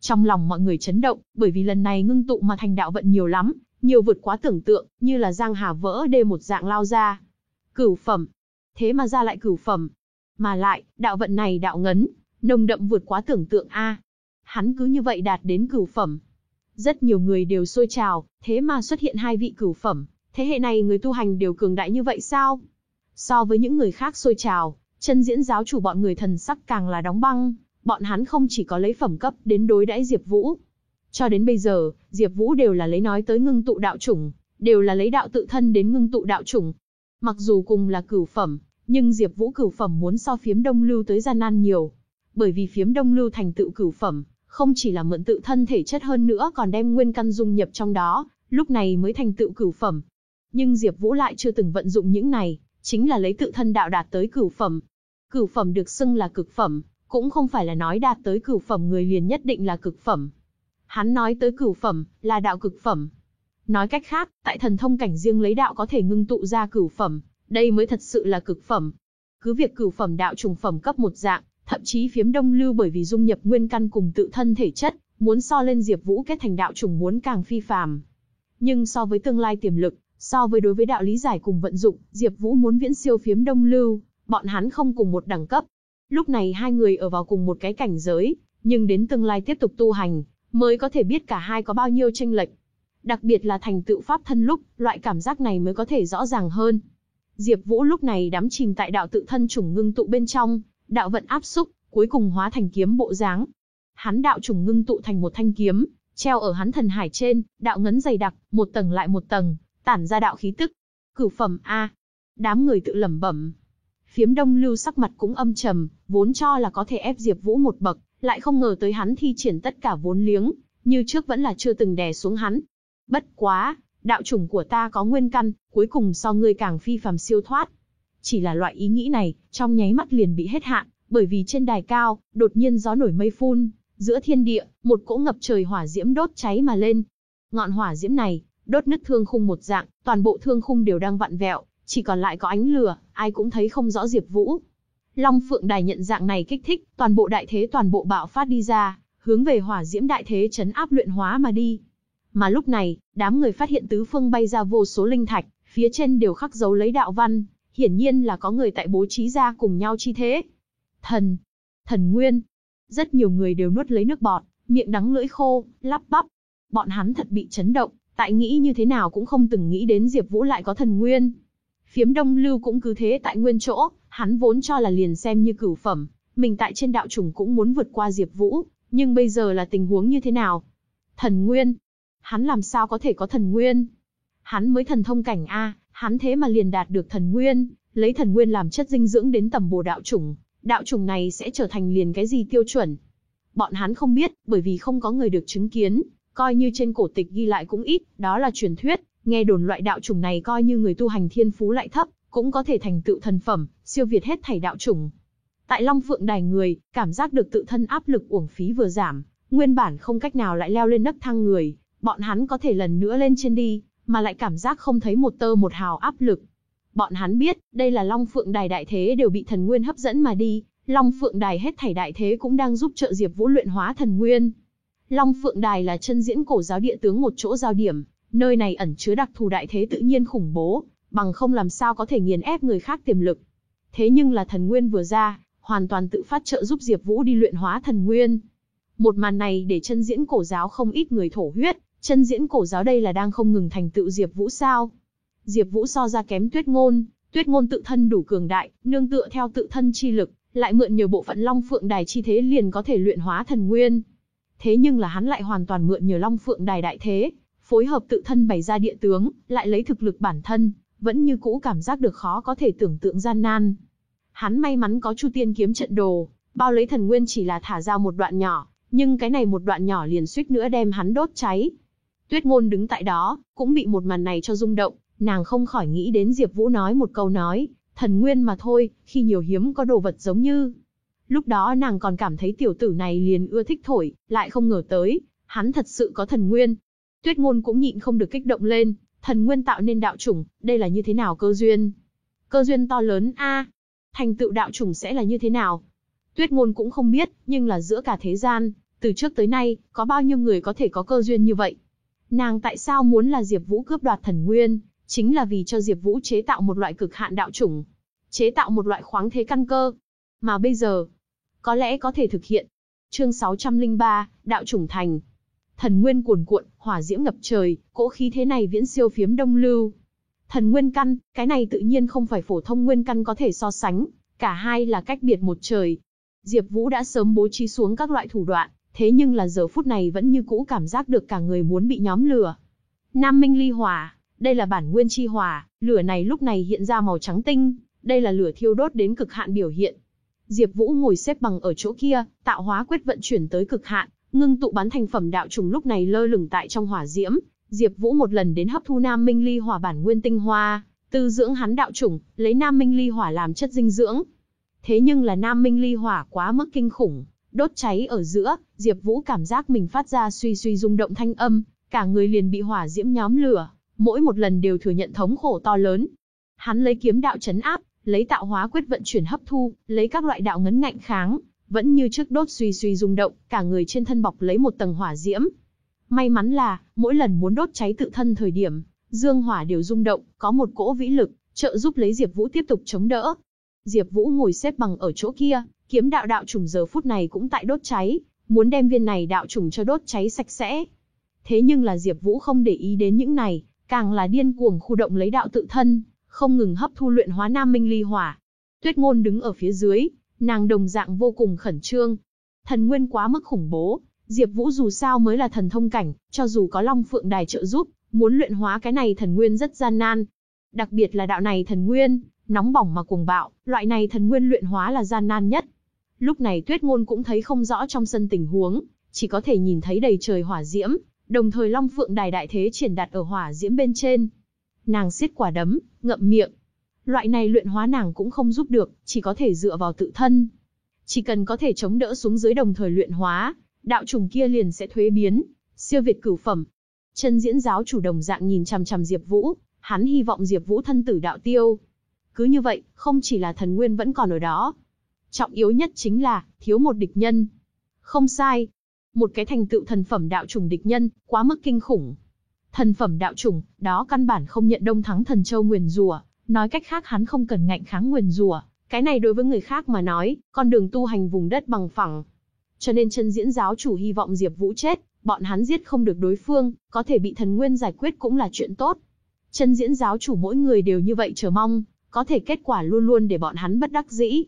Trong lòng mọi người chấn động, bởi vì lần này ngưng tụ mà thành đạo vận nhiều lắm, nhiều vượt quá tưởng tượng, như là giang hà vỡ đê một dạng lao ra. Cửu phẩm. Thế mà ra lại cửu phẩm. Mà lại, đạo vận này đạo ngấn, nồng đậm vượt quá tưởng tượng a. Hắn cứ như vậy đạt đến cửu phẩm. Rất nhiều người đều sôi trào, thế mà xuất hiện hai vị cửu phẩm, thế hệ này người tu hành đều cường đại như vậy sao? So với những người khác sôi trào, chân diễn giáo chủ bọn người thần sắc càng là đóng băng, bọn hắn không chỉ có lấy phẩm cấp đến đối đãi Diệp Vũ. Cho đến bây giờ, Diệp Vũ đều là lấy nói tới ngưng tụ đạo chủng, đều là lấy đạo tự thân đến ngưng tụ đạo chủng. Mặc dù cùng là cửu phẩm, nhưng Diệp Vũ cửu phẩm muốn so phiếm Đông Lưu tới gian nan nhiều. Bởi vì phiếm Đông Lưu thành tựu cửu phẩm, không chỉ là mượn tự thân thể chất hơn nữa còn đem nguyên căn dung nhập trong đó, lúc này mới thành tựu cửu phẩm. Nhưng Diệp Vũ lại chưa từng vận dụng những này, chính là lấy tự thân đạo đạt tới cửu phẩm. Cửu phẩm được xưng là cực phẩm, cũng không phải là nói đạt tới cửu phẩm người liền nhất định là cực phẩm. Hắn nói tới cửu phẩm, là đạo cực phẩm. Nói cách khác, tại thần thông cảnh riêng lấy đạo có thể ngưng tụ ra cửu phẩm, đây mới thật sự là cực phẩm. Cứ việc cửu phẩm đạo trùng phẩm cấp một dạng, thậm chí phiếm đông lưu bởi vì dung nhập nguyên căn cùng tự thân thể chất, muốn so lên Diệp Vũ kết thành đạo trùng muốn càng phi phàm. Nhưng so với tương lai tiềm lực, so với đối với đạo lý giải cùng vận dụng, Diệp Vũ muốn viễn siêu phiếm đông lưu, bọn hắn không cùng một đẳng cấp. Lúc này hai người ở vào cùng một cái cảnh giới, nhưng đến tương lai tiếp tục tu hành, mới có thể biết cả hai có bao nhiêu chênh lệch. Đặc biệt là thành tựu pháp thân lúc, loại cảm giác này mới có thể rõ ràng hơn. Diệp Vũ lúc này đắm chìm tại đạo tự thân trùng ngưng tụ bên trong, đạo vận áp xúc, cuối cùng hóa thành kiếm bộ dáng. Hắn đạo trùng ngưng tụ thành một thanh kiếm, treo ở hắn thần hải trên, đạo ngấn dày đặc, một tầng lại một tầng, tản ra đạo khí tức. Cửu phẩm a. Đám người tự lẩm bẩm. Phiếm Đông Lưu sắc mặt cũng âm trầm, vốn cho là có thể ép Diệp Vũ một bậc, lại không ngờ tới hắn thi triển tất cả vốn liếng, như trước vẫn là chưa từng đè xuống hắn. Bất quá, đạo chủng của ta có nguyên căn, cuối cùng so ngươi càng phi phàm siêu thoát. Chỉ là loại ý nghĩ này, trong nháy mắt liền bị hết hạn, bởi vì trên đài cao, đột nhiên gió nổi mây phun, giữa thiên địa, một cỗ ngập trời hỏa diễm đốt cháy mà lên. Ngọn hỏa diễm này, đốt nứt thương khung một dạng, toàn bộ thương khung đều đang vặn vẹo, chỉ còn lại có ánh lửa, ai cũng thấy không rõ Diệp Vũ. Long Phượng Đài nhận dạng này kích thích, toàn bộ đại thế toàn bộ bạo phát đi ra, hướng về hỏa diễm đại thế chấn áp luyện hóa mà đi. Mà lúc này, đám người phát hiện tứ phương bay ra vô số linh thạch, phía trên đều khắc dấu lấy đạo văn, hiển nhiên là có người tại bố trí ra cùng nhau chi thế. Thần, thần nguyên. Rất nhiều người đều nuốt lấy nước bọt, miệng đắng lưỡi khô, lắp bắp. Bọn hắn thật bị chấn động, tại nghĩ như thế nào cũng không từng nghĩ đến Diệp Vũ lại có thần nguyên. Phiếm Đông Lưu cũng cứ thế tại nguyên chỗ, hắn vốn cho là liền xem như cửu phẩm, mình tại trên đạo trùng cũng muốn vượt qua Diệp Vũ, nhưng bây giờ là tình huống như thế nào? Thần nguyên, hắn làm sao có thể có thần nguyên? Hắn mới thần thông cảnh a, hắn thế mà liền đạt được thần nguyên, lấy thần nguyên làm chất dinh dưỡng đến tầm bổ đạo trùng, đạo trùng này sẽ trở thành liền cái gì tiêu chuẩn? Bọn hắn không biết, bởi vì không có người được chứng kiến, coi như trên cổ tịch ghi lại cũng ít, đó là truyền thuyết, nghe đồn loại đạo trùng này coi như người tu hành thiên phú lại thấp, cũng có thể thành tựu thần phẩm, siêu việt hết thảy đạo trùng. Tại Long Phượng Đài người, cảm giác được tự thân áp lực uổng phí vừa giảm, nguyên bản không cách nào lại leo lên nấc thang người, bọn hắn có thể lần nữa lên trên đi, mà lại cảm giác không thấy một tơ một hào áp lực. Bọn hắn biết, đây là Long Phượng Đài đại thế đều bị thần nguyên hấp dẫn mà đi, Long Phượng Đài hết thảy đại thế cũng đang giúp trợ Diệp Vũ luyện hóa thần nguyên. Long Phượng Đài là chân diễn cổ giáo địa tướng một chỗ giao điểm, nơi này ẩn chứa đặc thù đại thế tự nhiên khủng bố, bằng không làm sao có thể nghiền ép người khác tiềm lực. Thế nhưng là thần nguyên vừa ra, hoàn toàn tự phát trợ giúp Diệp Vũ đi luyện hóa thần nguyên. Một màn này để chân diễn cổ giáo không ít người thổ huyết, chân diễn cổ giáo đây là đang không ngừng thành tựu Diệp Vũ sao? Diệp Vũ so ra kém Tuyết Ngôn, Tuyết Ngôn tự thân đủ cường đại, nương tựa theo tự thân chi lực, lại mượn nhiều bộ phận Long Phượng Đài chi thế liền có thể luyện hóa thần nguyên. Thế nhưng là hắn lại hoàn toàn mượn nhờ Long Phượng Đài đại thế, phối hợp tự thân bày ra địa tướng, lại lấy thực lực bản thân, vẫn như cũ cảm giác được khó có thể tưởng tượng gian nan. Hắn may mắn có Chu Tiên kiếm trận đồ, bao lấy thần nguyên chỉ là thả ra một đoạn nhỏ, Nhưng cái này một đoạn nhỏ liền suýt nữa đem hắn đốt cháy. Tuyết ngôn đứng tại đó, cũng bị một màn này cho rung động, nàng không khỏi nghĩ đến Diệp Vũ nói một câu nói, thần nguyên mà thôi, khi nhiều hiếm có đồ vật giống như. Lúc đó nàng còn cảm thấy tiểu tử này liền ưa thích thổi, lại không ngờ tới, hắn thật sự có thần nguyên. Tuyết ngôn cũng nhịn không được kích động lên, thần nguyên tạo nên đạo chủng, đây là như thế nào cơ duyên? Cơ duyên to lớn a, thành tựu đạo chủng sẽ là như thế nào? Tuyết ngôn cũng không biết, nhưng là giữa cả thế gian, từ trước tới nay, có bao nhiêu người có thể có cơ duyên như vậy? Nàng tại sao muốn là Diệp Vũ cướp đoạt thần nguyên, chính là vì cho Diệp Vũ chế tạo một loại cực hạn đạo chủng, chế tạo một loại khoáng thế căn cơ. Mà bây giờ, có lẽ có thể thực hiện. Chương 603, đạo chủng thành. Thần nguyên cuồn cuộn, hỏa diễm ngập trời, cỗ khí thế này viễn siêu phiếm đông lưu. Thần nguyên căn, cái này tự nhiên không phải phổ thông nguyên căn có thể so sánh, cả hai là cách biệt một trời. Diệp Vũ đã sớm bố trí xuống các loại thủ đoạn, thế nhưng là giờ phút này vẫn như cũ cảm giác được cả người muốn bị nhóm lửa. Nam Minh Ly Hỏa, đây là bản nguyên chi hỏa, lửa này lúc này hiện ra màu trắng tinh, đây là lửa thiêu đốt đến cực hạn biểu hiện. Diệp Vũ ngồi xếp bằng ở chỗ kia, tạo hóa quyết vận chuyển tới cực hạn, ngưng tụ bán thành phẩm đạo trùng lúc này lơ lửng tại trong hỏa diễm, Diệp Vũ một lần đến hấp thu Nam Minh Ly Hỏa bản nguyên tinh hoa, tư dưỡng hắn đạo trùng, lấy Nam Minh Ly Hỏa làm chất dinh dưỡng. Thế nhưng là Nam Minh Ly Hỏa quá mức kinh khủng, đốt cháy ở giữa, Diệp Vũ cảm giác mình phát ra suy suy rung động thanh âm, cả người liền bị hỏa diễm nhóm lửa, mỗi một lần đều thừa nhận thống khổ to lớn. Hắn lấy kiếm đạo chấn áp, lấy tạo hóa quyết vận chuyển hấp thu, lấy các loại đạo ngấn ngạnh kháng, vẫn như trước đốt suy suy rung động, cả người trên thân bọc lấy một tầng hỏa diễm. May mắn là, mỗi lần muốn đốt cháy tự thân thời điểm, dương hỏa đều rung động, có một cỗ vĩ lực, trợ giúp lấy Diệp Vũ tiếp tục chống đỡ. Diệp Vũ ngồi xếp bằng ở chỗ kia, kiếm đạo đạo trùng giờ phút này cũng tại đốt cháy, muốn đem viên này đạo trùng cho đốt cháy sạch sẽ. Thế nhưng là Diệp Vũ không để ý đến những này, càng là điên cuồng khu động lấy đạo tự thân, không ngừng hấp thu luyện hóa Nam Minh Ly Hỏa. Tuyết Ngôn đứng ở phía dưới, nàng đồng dạng vô cùng khẩn trương. Thần nguyên quá mức khủng bố, Diệp Vũ dù sao mới là thần thông cảnh, cho dù có Long Phượng Đài trợ giúp, muốn luyện hóa cái này thần nguyên rất gian nan. Đặc biệt là đạo này thần nguyên, nóng bỏng mà cuồng bạo, loại này thần nguyên luyện hóa là gian nan nhất. Lúc này Tuyết Ngôn cũng thấy không rõ trong sân tình huống, chỉ có thể nhìn thấy đầy trời hỏa diễm, đồng thời Long Phượng Đài đại thế triển đặt ở hỏa diễm bên trên. Nàng siết quả đấm, ngậm miệng. Loại này luyện hóa nàng cũng không giúp được, chỉ có thể dựa vào tự thân. Chỉ cần có thể chống đỡ xuống dưới đồng thời luyện hóa, đạo trùng kia liền sẽ thuế biến, siêu việt cửu phẩm. Chân diễn giáo chủ đồng dạng nhìn chằm chằm Diệp Vũ, hắn hy vọng Diệp Vũ thân tử đạo tiêu. Cứ như vậy, không chỉ là thần nguyên vẫn còn ở đó. Trọng yếu nhất chính là, thiếu một địch nhân. Không sai. Một cái thành tựu thần phẩm đạo trùng địch nhân, quá mức kinh khủng. Thần phẩm đạo trùng, đó căn bản không nhận đông thắng thần châu nguyền rủa, nói cách khác hắn không cần ngạnh kháng nguyền rủa, cái này đối với người khác mà nói, con đường tu hành vùng đất bằng phẳng, cho nên chân diễn giáo chủ hy vọng Diệp Vũ chết, bọn hắn giết không được đối phương, có thể bị thần nguyên giải quyết cũng là chuyện tốt. Chân diễn giáo chủ mỗi người đều như vậy chờ mong, có thể kết quả luôn luôn để bọn hắn bất đắc dĩ.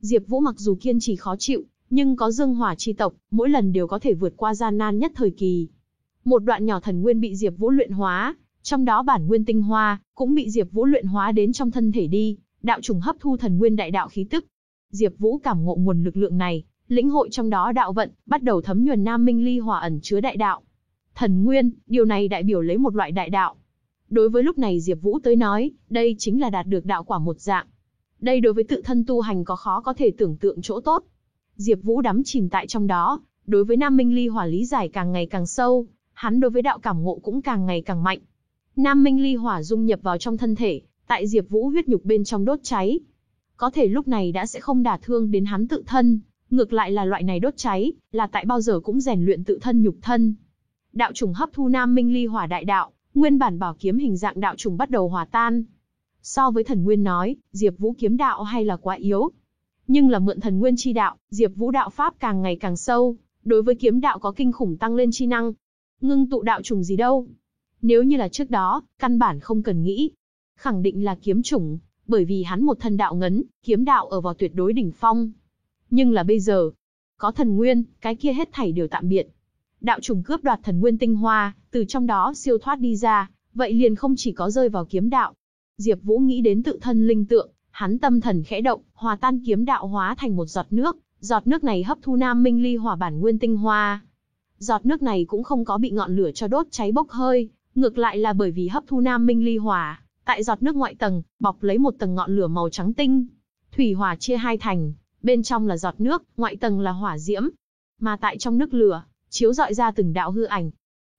Diệp Vũ mặc dù kiên trì khó chịu, nhưng có dương hỏa chi tộc, mỗi lần đều có thể vượt qua gian nan nhất thời kỳ. Một đoạn nhỏ thần nguyên bị Diệp Vũ luyện hóa, trong đó bản nguyên tinh hoa cũng bị Diệp Vũ luyện hóa đến trong thân thể đi, đạo trùng hấp thu thần nguyên đại đạo khí tức. Diệp Vũ cảm ngộ nguồn lực lượng này, lĩnh hội trong đó đạo vận, bắt đầu thấm nhuần Nam Minh Ly hỏa ẩn chứa đại đạo. Thần nguyên, điều này đại biểu lấy một loại đại đạo. Đối với lúc này Diệp Vũ tới nói, đây chính là đạt được đạo quả một dạng. Đây đối với tự thân tu hành có khó có thể tưởng tượng chỗ tốt. Diệp Vũ đắm chìm tại trong đó, đối với Nam Minh Ly hỏa lý giải càng ngày càng sâu, hắn đối với đạo cảm ngộ cũng càng ngày càng mạnh. Nam Minh Ly hỏa dung nhập vào trong thân thể, tại Diệp Vũ huyết nhục bên trong đốt cháy. Có thể lúc này đã sẽ không đả thương đến hắn tự thân, Ngược lại là loại này đốt cháy, là tại bao giờ cũng rèn luyện tự thân nhục thân. Đạo trùng hấp thu Nam Minh Ly Hỏa đại đạo, nguyên bản bảo kiếm hình dạng đạo trùng bắt đầu hòa tan. So với thần nguyên nói, Diệp Vũ kiếm đạo hay là quá yếu. Nhưng là mượn thần nguyên chi đạo, Diệp Vũ đạo pháp càng ngày càng sâu, đối với kiếm đạo có kinh khủng tăng lên chi năng. Ngưng tụ đạo trùng gì đâu? Nếu như là trước đó, căn bản không cần nghĩ. Khẳng định là kiếm trùng, bởi vì hắn một thân đạo ngấn, kiếm đạo ở vào tuyệt đối đỉnh phong. Nhưng là bây giờ, có thần nguyên, cái kia hết thảy đều tạm biệt. Đạo trùng cướp đoạt thần nguyên tinh hoa, từ trong đó siêu thoát đi ra, vậy liền không chỉ có rơi vào kiếm đạo. Diệp Vũ nghĩ đến tự thân linh tượng, hắn tâm thần khẽ động, hòa tan kiếm đạo hóa thành một giọt nước, Giọt nước này hấp thu Nam Minh Ly hỏa bản nguyên tinh hoa. Giọt nước này cũng không có bị ngọn lửa cho đốt cháy bốc hơi, ngược lại là bởi vì hấp thu Nam Minh Ly hỏa, tại giọt nước ngoại tầng, bọc lấy một tầng ngọn lửa màu trắng tinh. Thủy hỏa chia hai thành, bên trong là giọt nước, ngoại tầng là hỏa diễm. Mà tại trong nước lửa, chiếu rọi ra từng đạo hư ảnh.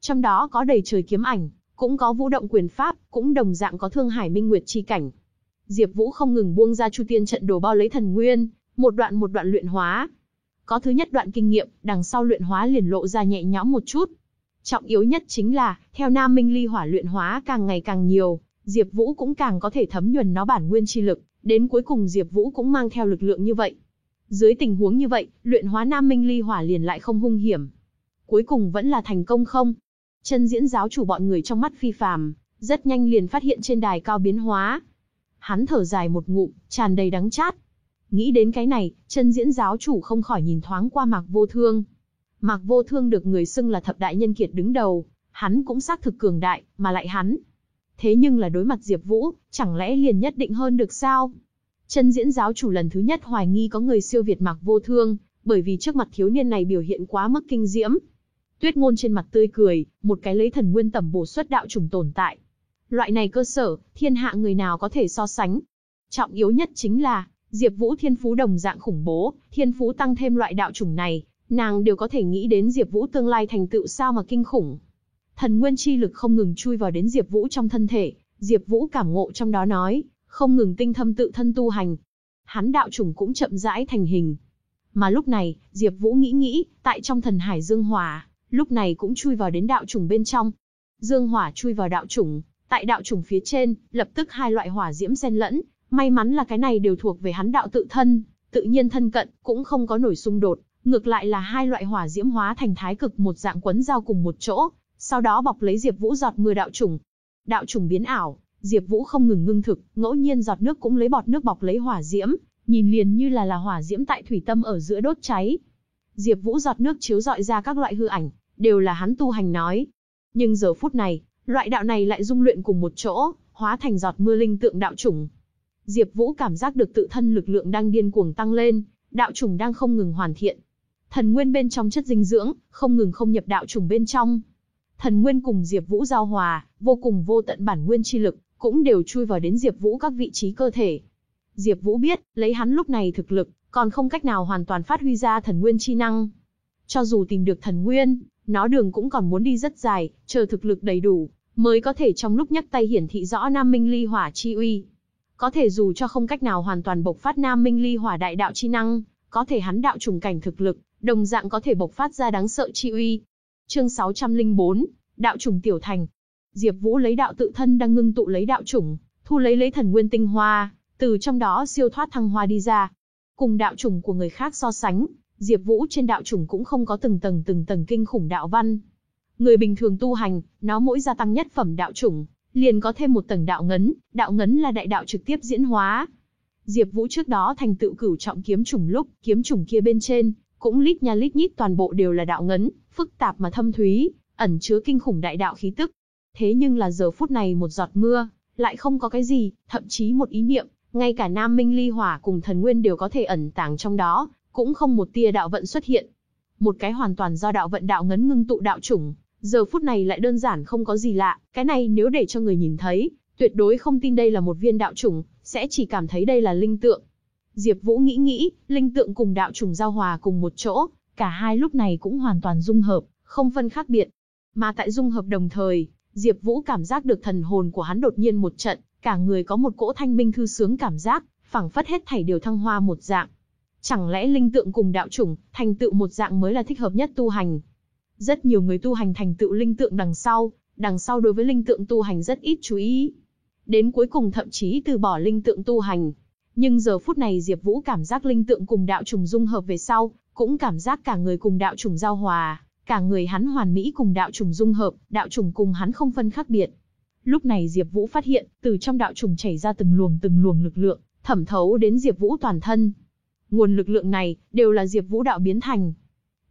Trong đó có đầy trời kiếm ảnh, cũng có vũ động quyền pháp, cũng đồng dạng có thương hải minh nguyệt chi cảnh. Diệp Vũ không ngừng buông ra Chu Tiên trận đồ bao lấy thần nguyên, một đoạn một đoạn luyện hóa. Có thứ nhất đoạn kinh nghiệm, đằng sau luyện hóa liền lộ ra nhẹ nhõm một chút. Trọng yếu nhất chính là, theo Nam Minh Ly Hỏa luyện hóa càng ngày càng nhiều, Diệp Vũ cũng càng có thể thấm nhuần nó bản nguyên chi lực, đến cuối cùng Diệp Vũ cũng mang theo lực lượng như vậy. Dưới tình huống như vậy, luyện hóa Nam Minh Ly Hỏa liền lại không hung hiểm. Cuối cùng vẫn là thành công không? Chân diễn giáo chủ bọn người trong mắt phi phàm, rất nhanh liền phát hiện trên đài cao biến hóa. Hắn thở dài một ngụm, tràn đầy đắng chát. Nghĩ đến cái này, chân diễn giáo chủ không khỏi nhìn thoáng qua Mạc Vô Thương. Mạc Vô Thương được người xưng là thập đại nhân kiệt đứng đầu, hắn cũng xác thực cường đại, mà lại hắn. Thế nhưng là đối mặt Diệp Vũ, chẳng lẽ liền nhất định hơn được sao? Chân diễn giáo chủ lần thứ nhất hoài nghi có người siêu việt Mạc Vô Thương, bởi vì trước mặt thiếu niên này biểu hiện quá mức kinh diễm, Tuyết ngôn trên mặt tươi cười, một cái lấy thần nguyên tẩm bổ xuất đạo trùng tồn tại. Loại này cơ sở, thiên hạ người nào có thể so sánh. Trọng yếu nhất chính là, Diệp Vũ thiên phú đồng dạng khủng bố, thiên phú tăng thêm loại đạo trùng này, nàng đều có thể nghĩ đến Diệp Vũ tương lai thành tựu sao mà kinh khủng. Thần nguyên chi lực không ngừng chui vào đến Diệp Vũ trong thân thể, Diệp Vũ cảm ngộ trong đó nói, không ngừng tinh thâm tự thân tu hành. Hắn đạo trùng cũng chậm rãi thành hình. Mà lúc này, Diệp Vũ nghĩ nghĩ, tại trong thần hải dương hỏa, lúc này cũng chui vào đến đạo chủng bên trong. Dương hỏa chui vào đạo chủng, tại đạo chủng phía trên, lập tức hai loại hỏa diễm xen lẫn, may mắn là cái này đều thuộc về hắn đạo tự thân, tự nhiên thân cận, cũng không có nổi xung đột, ngược lại là hai loại hỏa diễm hóa thành thái cực một dạng quấn giao cùng một chỗ, sau đó bọc lấy Diệp Vũ giọt mưa đạo chủng. Đạo chủng biến ảo, Diệp Vũ không ngừng ngưng thực, ngẫu nhiên giọt nước cũng lấy bọt nước bọc lấy hỏa diễm, nhìn liền như là là hỏa diễm tại thủy tâm ở giữa đốt cháy. Diệp Vũ giọt nước chiếu rọi ra các loại hư ảnh, đều là hắn tu hành nói. Nhưng giờ phút này, loại đạo này lại dung luyện cùng một chỗ, hóa thành giọt mưa linh tượng đạo chủng. Diệp Vũ cảm giác được tự thân lực lượng đang điên cuồng tăng lên, đạo chủng đang không ngừng hoàn thiện. Thần nguyên bên trong chất dinh dưỡng, không ngừng không nhập đạo chủng bên trong. Thần nguyên cùng Diệp Vũ giao hòa, vô cùng vô tận bản nguyên chi lực, cũng đều chui vào đến Diệp Vũ các vị trí cơ thể. Diệp Vũ biết, lấy hắn lúc này thực lực, còn không cách nào hoàn toàn phát huy ra thần nguyên chi năng. Cho dù tìm được thần nguyên, nó đường cũng còn muốn đi rất dài, chờ thực lực đầy đủ, mới có thể trong lúc nhấc tay hiển thị rõ Nam Minh Ly Hỏa chi uy. Có thể dù cho không cách nào hoàn toàn bộc phát Nam Minh Ly Hỏa đại đạo chi năng, có thể hắn đạo trùng cảnh thực lực, đồng dạng có thể bộc phát ra đáng sợ chi uy. Chương 604, đạo trùng tiểu thành. Diệp Vũ lấy đạo tự thân đang ngưng tụ lấy đạo trùng, thu lấy lấy thần nguyên tinh hoa, từ trong đó siêu thoát thăng hoa đi ra. Cùng đạo trùng của người khác so sánh, Diệp Vũ trên đạo chủng cũng không có từng tầng từng tầng kinh khủng đạo văn. Người bình thường tu hành, nó mỗi gia tăng nhất phẩm đạo chủng, liền có thêm một tầng đạo ngấn, đạo ngấn là đại đạo trực tiếp diễn hóa. Diệp Vũ trước đó thành tựu cửu trọng kiếm chủng lúc, kiếm chủng kia bên trên, cũng lít nha lít nhít toàn bộ đều là đạo ngấn, phức tạp mà thâm thúy, ẩn chứa kinh khủng đại đạo khí tức. Thế nhưng là giờ phút này một giọt mưa, lại không có cái gì, thậm chí một ý niệm, ngay cả Nam Minh Ly Hỏa cùng Thần Nguyên đều có thể ẩn tàng trong đó, cũng không một tia đạo vận xuất hiện. Một cái hoàn toàn do đạo vận đạo ngấn ngưng tụ đạo chủng, giờ phút này lại đơn giản không có gì lạ, cái này nếu để cho người nhìn thấy, tuyệt đối không tin đây là một viên đạo chủng, sẽ chỉ cảm thấy đây là linh tượng. Diệp Vũ nghĩ nghĩ, linh tượng cùng đạo chủng giao hòa cùng một chỗ, cả hai lúc này cũng hoàn toàn dung hợp, không phân khác biệt. Mà tại dung hợp đồng thời, Diệp Vũ cảm giác được thần hồn của hắn đột nhiên một trận, cả người có một cỗ thanh minh thư sướng cảm giác, phảng phất hết thảy đều thăng hoa một dạng. Chẳng lẽ linh tượng cùng đạo chủng, thành tựu một dạng mới là thích hợp nhất tu hành? Rất nhiều người tu hành thành tựu linh tượng đằng sau, đằng sau đối với linh tượng tu hành rất ít chú ý. Đến cuối cùng thậm chí từ bỏ linh tượng tu hành. Nhưng giờ phút này Diệp Vũ cảm giác linh tượng cùng đạo trùng dung hợp về sau, cũng cảm giác cả người cùng đạo trùng giao hòa, cả người hắn hoàn mỹ cùng đạo trùng dung hợp, đạo trùng cùng hắn không phân khác biệt. Lúc này Diệp Vũ phát hiện, từ trong đạo trùng chảy ra từng luồng từng luồng lực lượng, thẩm thấu đến Diệp Vũ toàn thân. Nguồn lực lượng này, đều là Diệp Vũ đạo biến thành.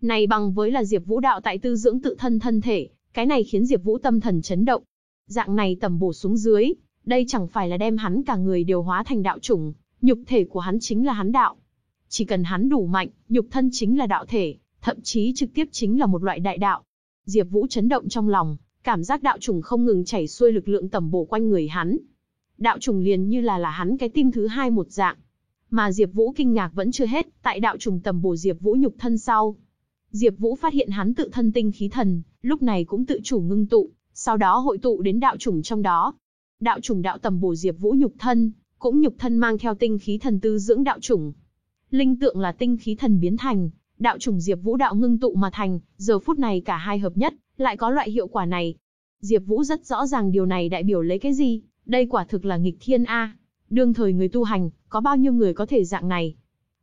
Này bằng với là Diệp Vũ đạo tại tư dưỡng tự thân thân thể, cái này khiến Diệp Vũ tâm thần chấn động. Dạng này tầm bổ xuống dưới, đây chẳng phải là đem hắn cả người đều hóa thành đạo chủng, nhục thể của hắn chính là hắn đạo. Chỉ cần hắn đủ mạnh, nhục thân chính là đạo thể, thậm chí trực tiếp chính là một loại đại đạo. Diệp Vũ chấn động trong lòng, cảm giác đạo trùng không ngừng chảy xuôi lực lượng tầm bổ quanh người hắn. Đạo trùng liền như là là hắn cái tim thứ hai một dạng. Mà Diệp Vũ kinh ngạc vẫn chưa hết, tại đạo trùng tầm bổ Diệp Vũ nhục thân sau. Diệp Vũ phát hiện hắn tự thân tinh khí thần, lúc này cũng tự chủ ngưng tụ, sau đó hội tụ đến đạo trùng trong đó. Đạo trùng đạo tầm bổ Diệp Vũ nhục thân, cũng nhục thân mang theo tinh khí thần tư dưỡng đạo trùng. Linh tượng là tinh khí thần biến thành, đạo trùng Diệp Vũ đạo ngưng tụ mà thành, giờ phút này cả hai hợp nhất, lại có loại hiệu quả này. Diệp Vũ rất rõ ràng điều này đại biểu lấy cái gì, đây quả thực là nghịch thiên a. Đương thời người tu hành, có bao nhiêu người có thể dạng này?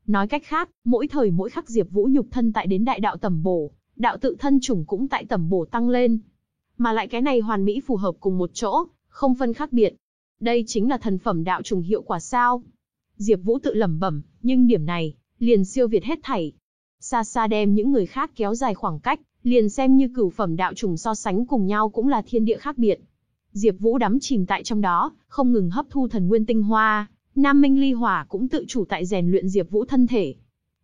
Nói cách khác, mỗi thời mỗi khắc Diệp Vũ nhục thân tại đến đại đạo tầm bổ, đạo tự thân trùng cũng tại tầm bổ tăng lên. Mà lại cái này hoàn mỹ phù hợp cùng một chỗ, không phân khác biệt. Đây chính là thần phẩm đạo trùng hiệu quả sao? Diệp Vũ tự lẩm bẩm, nhưng điểm này, liền siêu việt hết thảy. Xa xa đem những người khác kéo dài khoảng cách, liền xem như cửu phẩm đạo trùng so sánh cùng nhau cũng là thiên địa khác biệt. Diệp Vũ đắm chìm tại trong đó, không ngừng hấp thu thần nguyên tinh hoa, Nam Minh Ly Hỏa cũng tự chủ tại rèn luyện Diệp Vũ thân thể.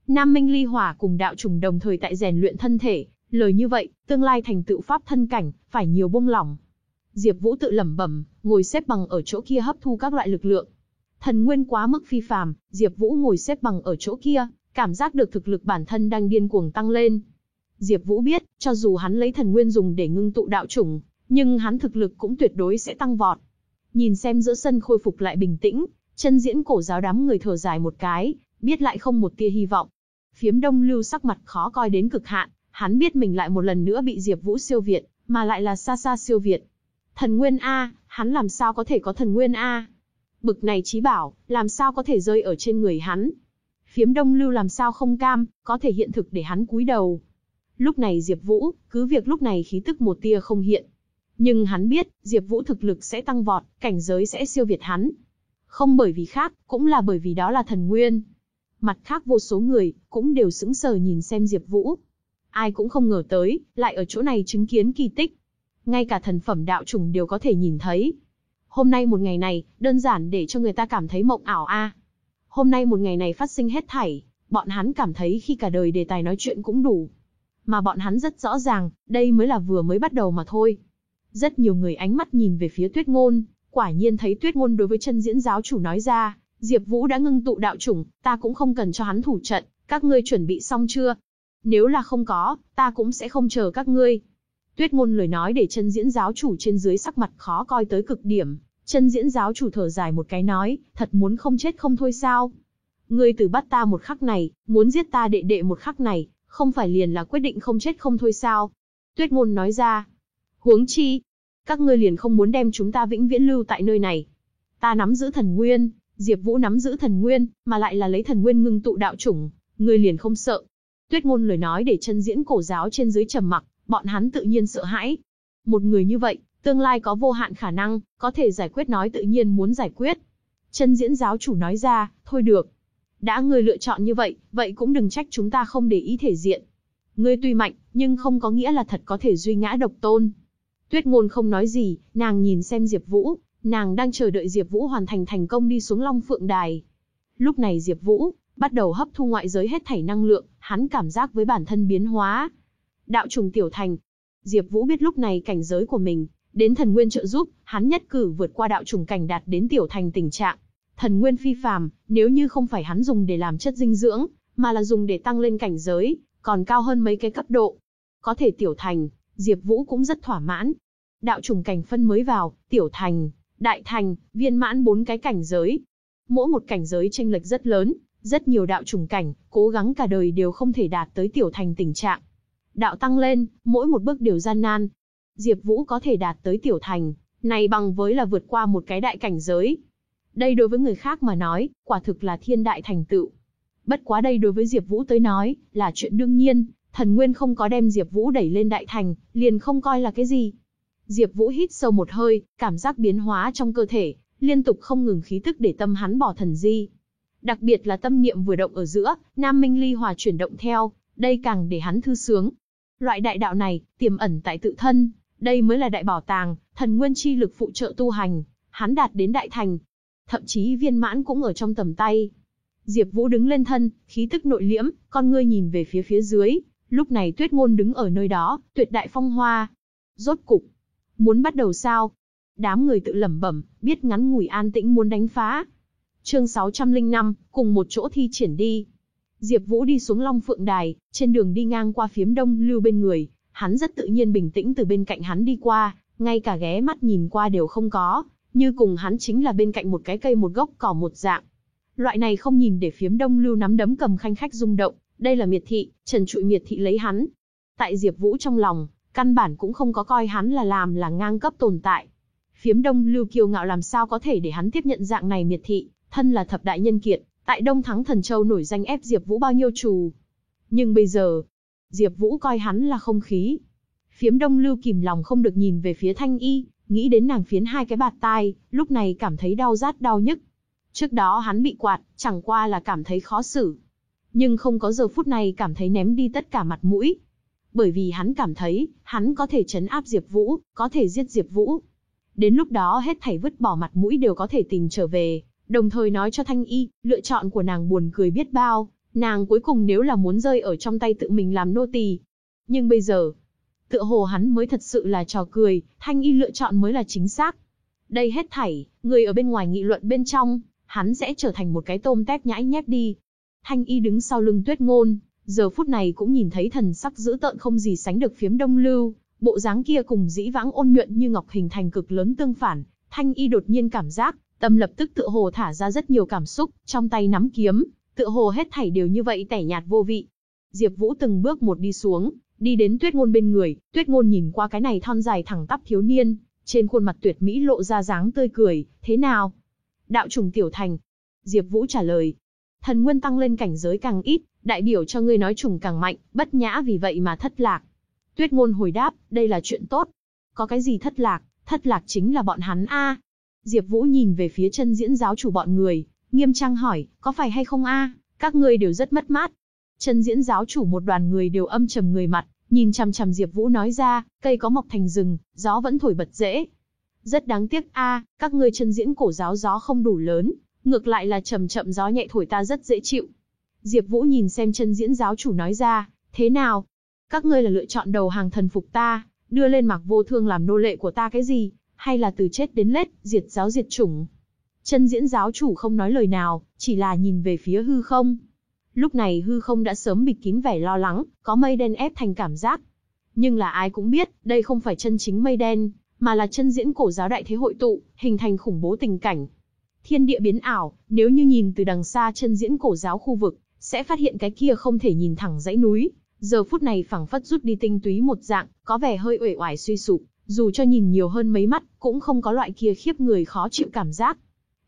Nam Minh Ly Hỏa cùng đạo trùng đồng thời tại rèn luyện thân thể, lời như vậy, tương lai thành tựu pháp thân cảnh, phải nhiều buông lỏng. Diệp Vũ tự lẩm bẩm, ngồi xếp bằng ở chỗ kia hấp thu các loại lực lượng. Thần nguyên quá mức phi phàm, Diệp Vũ ngồi xếp bằng ở chỗ kia, cảm giác được thực lực bản thân đang điên cuồng tăng lên. Diệp Vũ biết, cho dù hắn lấy thần nguyên dùng để ngưng tụ đạo chủng, nhưng hắn thực lực cũng tuyệt đối sẽ tăng vọt. Nhìn xem giữa sân khôi phục lại bình tĩnh, chân diễn cổ giáo đám người thở dài một cái, biết lại không một tia hy vọng. Phiếm Đông Lưu sắc mặt khó coi đến cực hạn, hắn biết mình lại một lần nữa bị Diệp Vũ siêu việt, mà lại là xa xa siêu việt. Thần Nguyên A, hắn làm sao có thể có thần Nguyên A? Bực này trí bảo, làm sao có thể rơi ở trên người hắn? Phiếm Đông Lưu làm sao không cam, có thể hiện thực để hắn cúi đầu. Lúc này Diệp Vũ, cứ việc lúc này khí tức một tia không hiện. Nhưng hắn biết, Diệp Vũ thực lực sẽ tăng vọt, cảnh giới sẽ siêu việt hắn. Không bởi vì khác, cũng là bởi vì đó là thần nguyên. Mặt khác vô số người, cũng đều sững sờ nhìn xem Diệp Vũ. Ai cũng không ngờ tới, lại ở chỗ này chứng kiến kỳ tích. Ngay cả thần phẩm đạo trùng đều có thể nhìn thấy. Hôm nay một ngày này, đơn giản để cho người ta cảm thấy mộng ảo a. Hôm nay một ngày này phát sinh hết thảy, bọn hắn cảm thấy khi cả đời đề tài nói chuyện cũng đủ. Mà bọn hắn rất rõ ràng, đây mới là vừa mới bắt đầu mà thôi. Rất nhiều người ánh mắt nhìn về phía tuyết ngôn, quả nhiên thấy tuyết ngôn đối với chân diễn giáo chủ nói ra, Diệp Vũ đã ngưng tụ đạo chủng, ta cũng không cần cho hắn thủ trận, các ngươi chuẩn bị xong chưa? Nếu là không có, ta cũng sẽ không chờ các ngươi. Tuyết ngôn lời nói để chân diễn giáo chủ trên dưới sắc mặt khó coi tới cực điểm, chân diễn giáo chủ thở dài một cái nói, thật muốn không chết không thôi sao? Ngươi từ bắt ta một khắc này, muốn giết ta đệ đệ một khắc này, không phải liền là quyết định không chết không thôi sao? Tuyết ngôn nói ra. Huống chi, các ngươi liền không muốn đem chúng ta vĩnh viễn lưu tại nơi này. Ta nắm giữ thần nguyên, Diệp Vũ nắm giữ thần nguyên, mà lại là lấy thần nguyên ngưng tụ đạo chủng, ngươi liền không sợ. Tuyết ngôn lời nói để chân diễn cổ giáo trên dưới trầm mặc, bọn hắn tự nhiên sợ hãi. Một người như vậy, tương lai có vô hạn khả năng, có thể giải quyết nói tự nhiên muốn giải quyết. Chân diễn giáo chủ nói ra, thôi được. Đã ngươi lựa chọn như vậy, vậy cũng đừng trách chúng ta không để ý thể diện. Ngươi tuy mạnh, nhưng không có nghĩa là thật có thể duy ngã độc tôn. Tuyết ngôn không nói gì, nàng nhìn xem Diệp Vũ, nàng đang chờ đợi Diệp Vũ hoàn thành thành công đi xuống Long Phượng Đài. Lúc này Diệp Vũ bắt đầu hấp thu ngoại giới hết thảy năng lượng, hắn cảm giác với bản thân biến hóa. Đạo trùng tiểu thành. Diệp Vũ biết lúc này cảnh giới của mình, đến thần nguyên trợ giúp, hắn nhất cử vượt qua đạo trùng cảnh đạt đến tiểu thành tình trạng. Thần nguyên phi phàm, nếu như không phải hắn dùng để làm chất dinh dưỡng, mà là dùng để tăng lên cảnh giới, còn cao hơn mấy cái cấp độ. Có thể tiểu thành, Diệp Vũ cũng rất thỏa mãn. Đạo trùng cảnh phân mới vào, tiểu thành, đại thành, viên mãn bốn cái cảnh giới. Mỗi một cảnh giới chênh lệch rất lớn, rất nhiều đạo trùng cảnh, cố gắng cả đời đều không thể đạt tới tiểu thành tình trạng. Đạo tăng lên, mỗi một bước đều gian nan. Diệp Vũ có thể đạt tới tiểu thành, này bằng với là vượt qua một cái đại cảnh giới. Đây đối với người khác mà nói, quả thực là thiên đại thành tựu. Bất quá đây đối với Diệp Vũ tới nói, là chuyện đương nhiên, thần nguyên không có đem Diệp Vũ đẩy lên đại thành, liền không coi là cái gì. Diệp Vũ hít sâu một hơi, cảm giác biến hóa trong cơ thể, liên tục không ngừng khí tức để tâm hắn bỏ thần di. Đặc biệt là tâm niệm vừa động ở giữa, Nam Minh Ly Hòa chuyển động theo, đây càng để hắn thư sướng. Loại đại đạo này, tiềm ẩn tại tự thân, đây mới là đại bảo tàng, thần nguyên chi lực phụ trợ tu hành, hắn đạt đến đại thành, thậm chí viên mãn cũng ở trong tầm tay. Diệp Vũ đứng lên thân, khí tức nội liễm, con ngươi nhìn về phía phía dưới, lúc này Tuyết Ngôn đứng ở nơi đó, tuyệt đại phong hoa. Rốt cục, muốn bắt đầu sao? Đám người tự lẩm bẩm, biết ngắn ngủi an tĩnh muốn đánh phá. Chương 605, cùng một chỗ thi triển đi. Diệp Vũ đi xuống Long Phượng Đài, trên đường đi ngang qua phiếm đông lưu bên người, hắn rất tự nhiên bình tĩnh từ bên cạnh hắn đi qua, ngay cả ghé mắt nhìn qua đều không có, như cùng hắn chính là bên cạnh một cái cây một gốc cỏ một dạng. Loại này không nhìn để phiếm đông lưu nắm đấm cầm khanh khách rung động, đây là miệt thị, trần trụi miệt thị lấy hắn. Tại Diệp Vũ trong lòng, căn bản cũng không có coi hắn là làm là ngang cấp tồn tại. Phiếm đông lưu kiêu ngạo làm sao có thể để hắn tiếp nhận dạng này miệt thị, thân là thập đại nhân kiệt, tại Đông Thắng Thần Châu nổi danh ép Diệp Vũ bao nhiêu trù. Nhưng bây giờ, Diệp Vũ coi hắn là không khí. Phiếm Đông Lưu kìm lòng không được nhìn về phía Thanh Y, nghĩ đến nàng phiến hai cái bạt tai, lúc này cảm thấy đau rát đau nhức. Trước đó hắn bị quạt, chẳng qua là cảm thấy khó xử. Nhưng không có giờ phút này cảm thấy ném đi tất cả mặt mũi. Bởi vì hắn cảm thấy, hắn có thể trấn áp Diệp Vũ, có thể giết Diệp Vũ. Đến lúc đó hết thảy vứt bỏ mặt mũi đều có thể tìm trở về, đồng thời nói cho Thanh Y, lựa chọn của nàng buồn cười biết bao, nàng cuối cùng nếu là muốn rơi ở trong tay tự mình làm nô tỳ. Nhưng bây giờ, tựa hồ hắn mới thật sự là trò cười, Thanh Y lựa chọn mới là chính xác. Đây hết thảy, người ở bên ngoài nghị luận bên trong, hắn sẽ trở thành một cái tôm tép nhãi nhép đi. Thanh Y đứng sau lưng Tuyết Ngôn, giờ phút này cũng nhìn thấy thần sắc dữ tợn không gì sánh được phiếm đông lưu, bộ dáng kia cùng dĩ vãng ôn nhuận như ngọc hình thành cực lớn tương phản, Thanh Y đột nhiên cảm giác, tâm lập tức tựa hồ thả ra rất nhiều cảm xúc, trong tay nắm kiếm, tựa hồ hết thảy đều như vậy tẻ nhạt vô vị. Diệp Vũ từng bước một đi xuống, đi đến Tuyết Ngôn bên người, Tuyết Ngôn nhìn qua cái này thon dài thẳng tắp thiếu niên, trên khuôn mặt tuyệt mỹ lộ ra dáng tươi cười, "Thế nào?" "Đạo trùng tiểu thành." Diệp Vũ trả lời. "Thần nguyên tăng lên cảnh giới càng ít, đại biểu cho ngươi nói trùng càng mạnh, bất nhã vì vậy mà thất lạc." Tuyết Ngôn hồi đáp, "Đây là chuyện tốt." "Có cái gì thất lạc?" "Thất lạc chính là bọn hắn a." Diệp Vũ nhìn về phía chân diễn giáo chủ bọn người, nghiêm trang hỏi, có phải hay không a? Các ngươi đều rất mất mát. Chân diễn giáo chủ một đoàn người đều âm trầm người mặt, nhìn chằm chằm Diệp Vũ nói ra, cây có mọc thành rừng, gió vẫn thổi bật dễ. Rất đáng tiếc a, các ngươi chân diễn cổ giáo gió không đủ lớn, ngược lại là chậm chậm gió nhẹ thổi ta rất dễ chịu. Diệp Vũ nhìn xem chân diễn giáo chủ nói ra, thế nào? Các ngươi là lựa chọn đầu hàng thần phục ta, đưa lên mặc vô thương làm nô lệ của ta cái gì, hay là từ chết đến lết, diệt giáo diệt chủng. Chân diễn giáo chủ không nói lời nào, chỉ là nhìn về phía hư không. Lúc này hư không đã sớm bịt kín vẻ lo lắng, có mây đen ép thành cảm giác. Nhưng là ai cũng biết, đây không phải chân chính mây đen, mà là chân diễn cổ giáo đại thế hội tụ, hình thành khủng bố tình cảnh. Thiên địa biến ảo, nếu như nhìn từ đằng xa chân diễn cổ giáo khu vực, sẽ phát hiện cái kia không thể nhìn thẳng dãy núi, giờ phút này phẳng phất rút đi tinh túy một dạng, có vẻ hơi uể oải suy sụp, dù cho nhìn nhiều hơn mấy mắt, cũng không có loại kia khiếp người khó chịu cảm giác.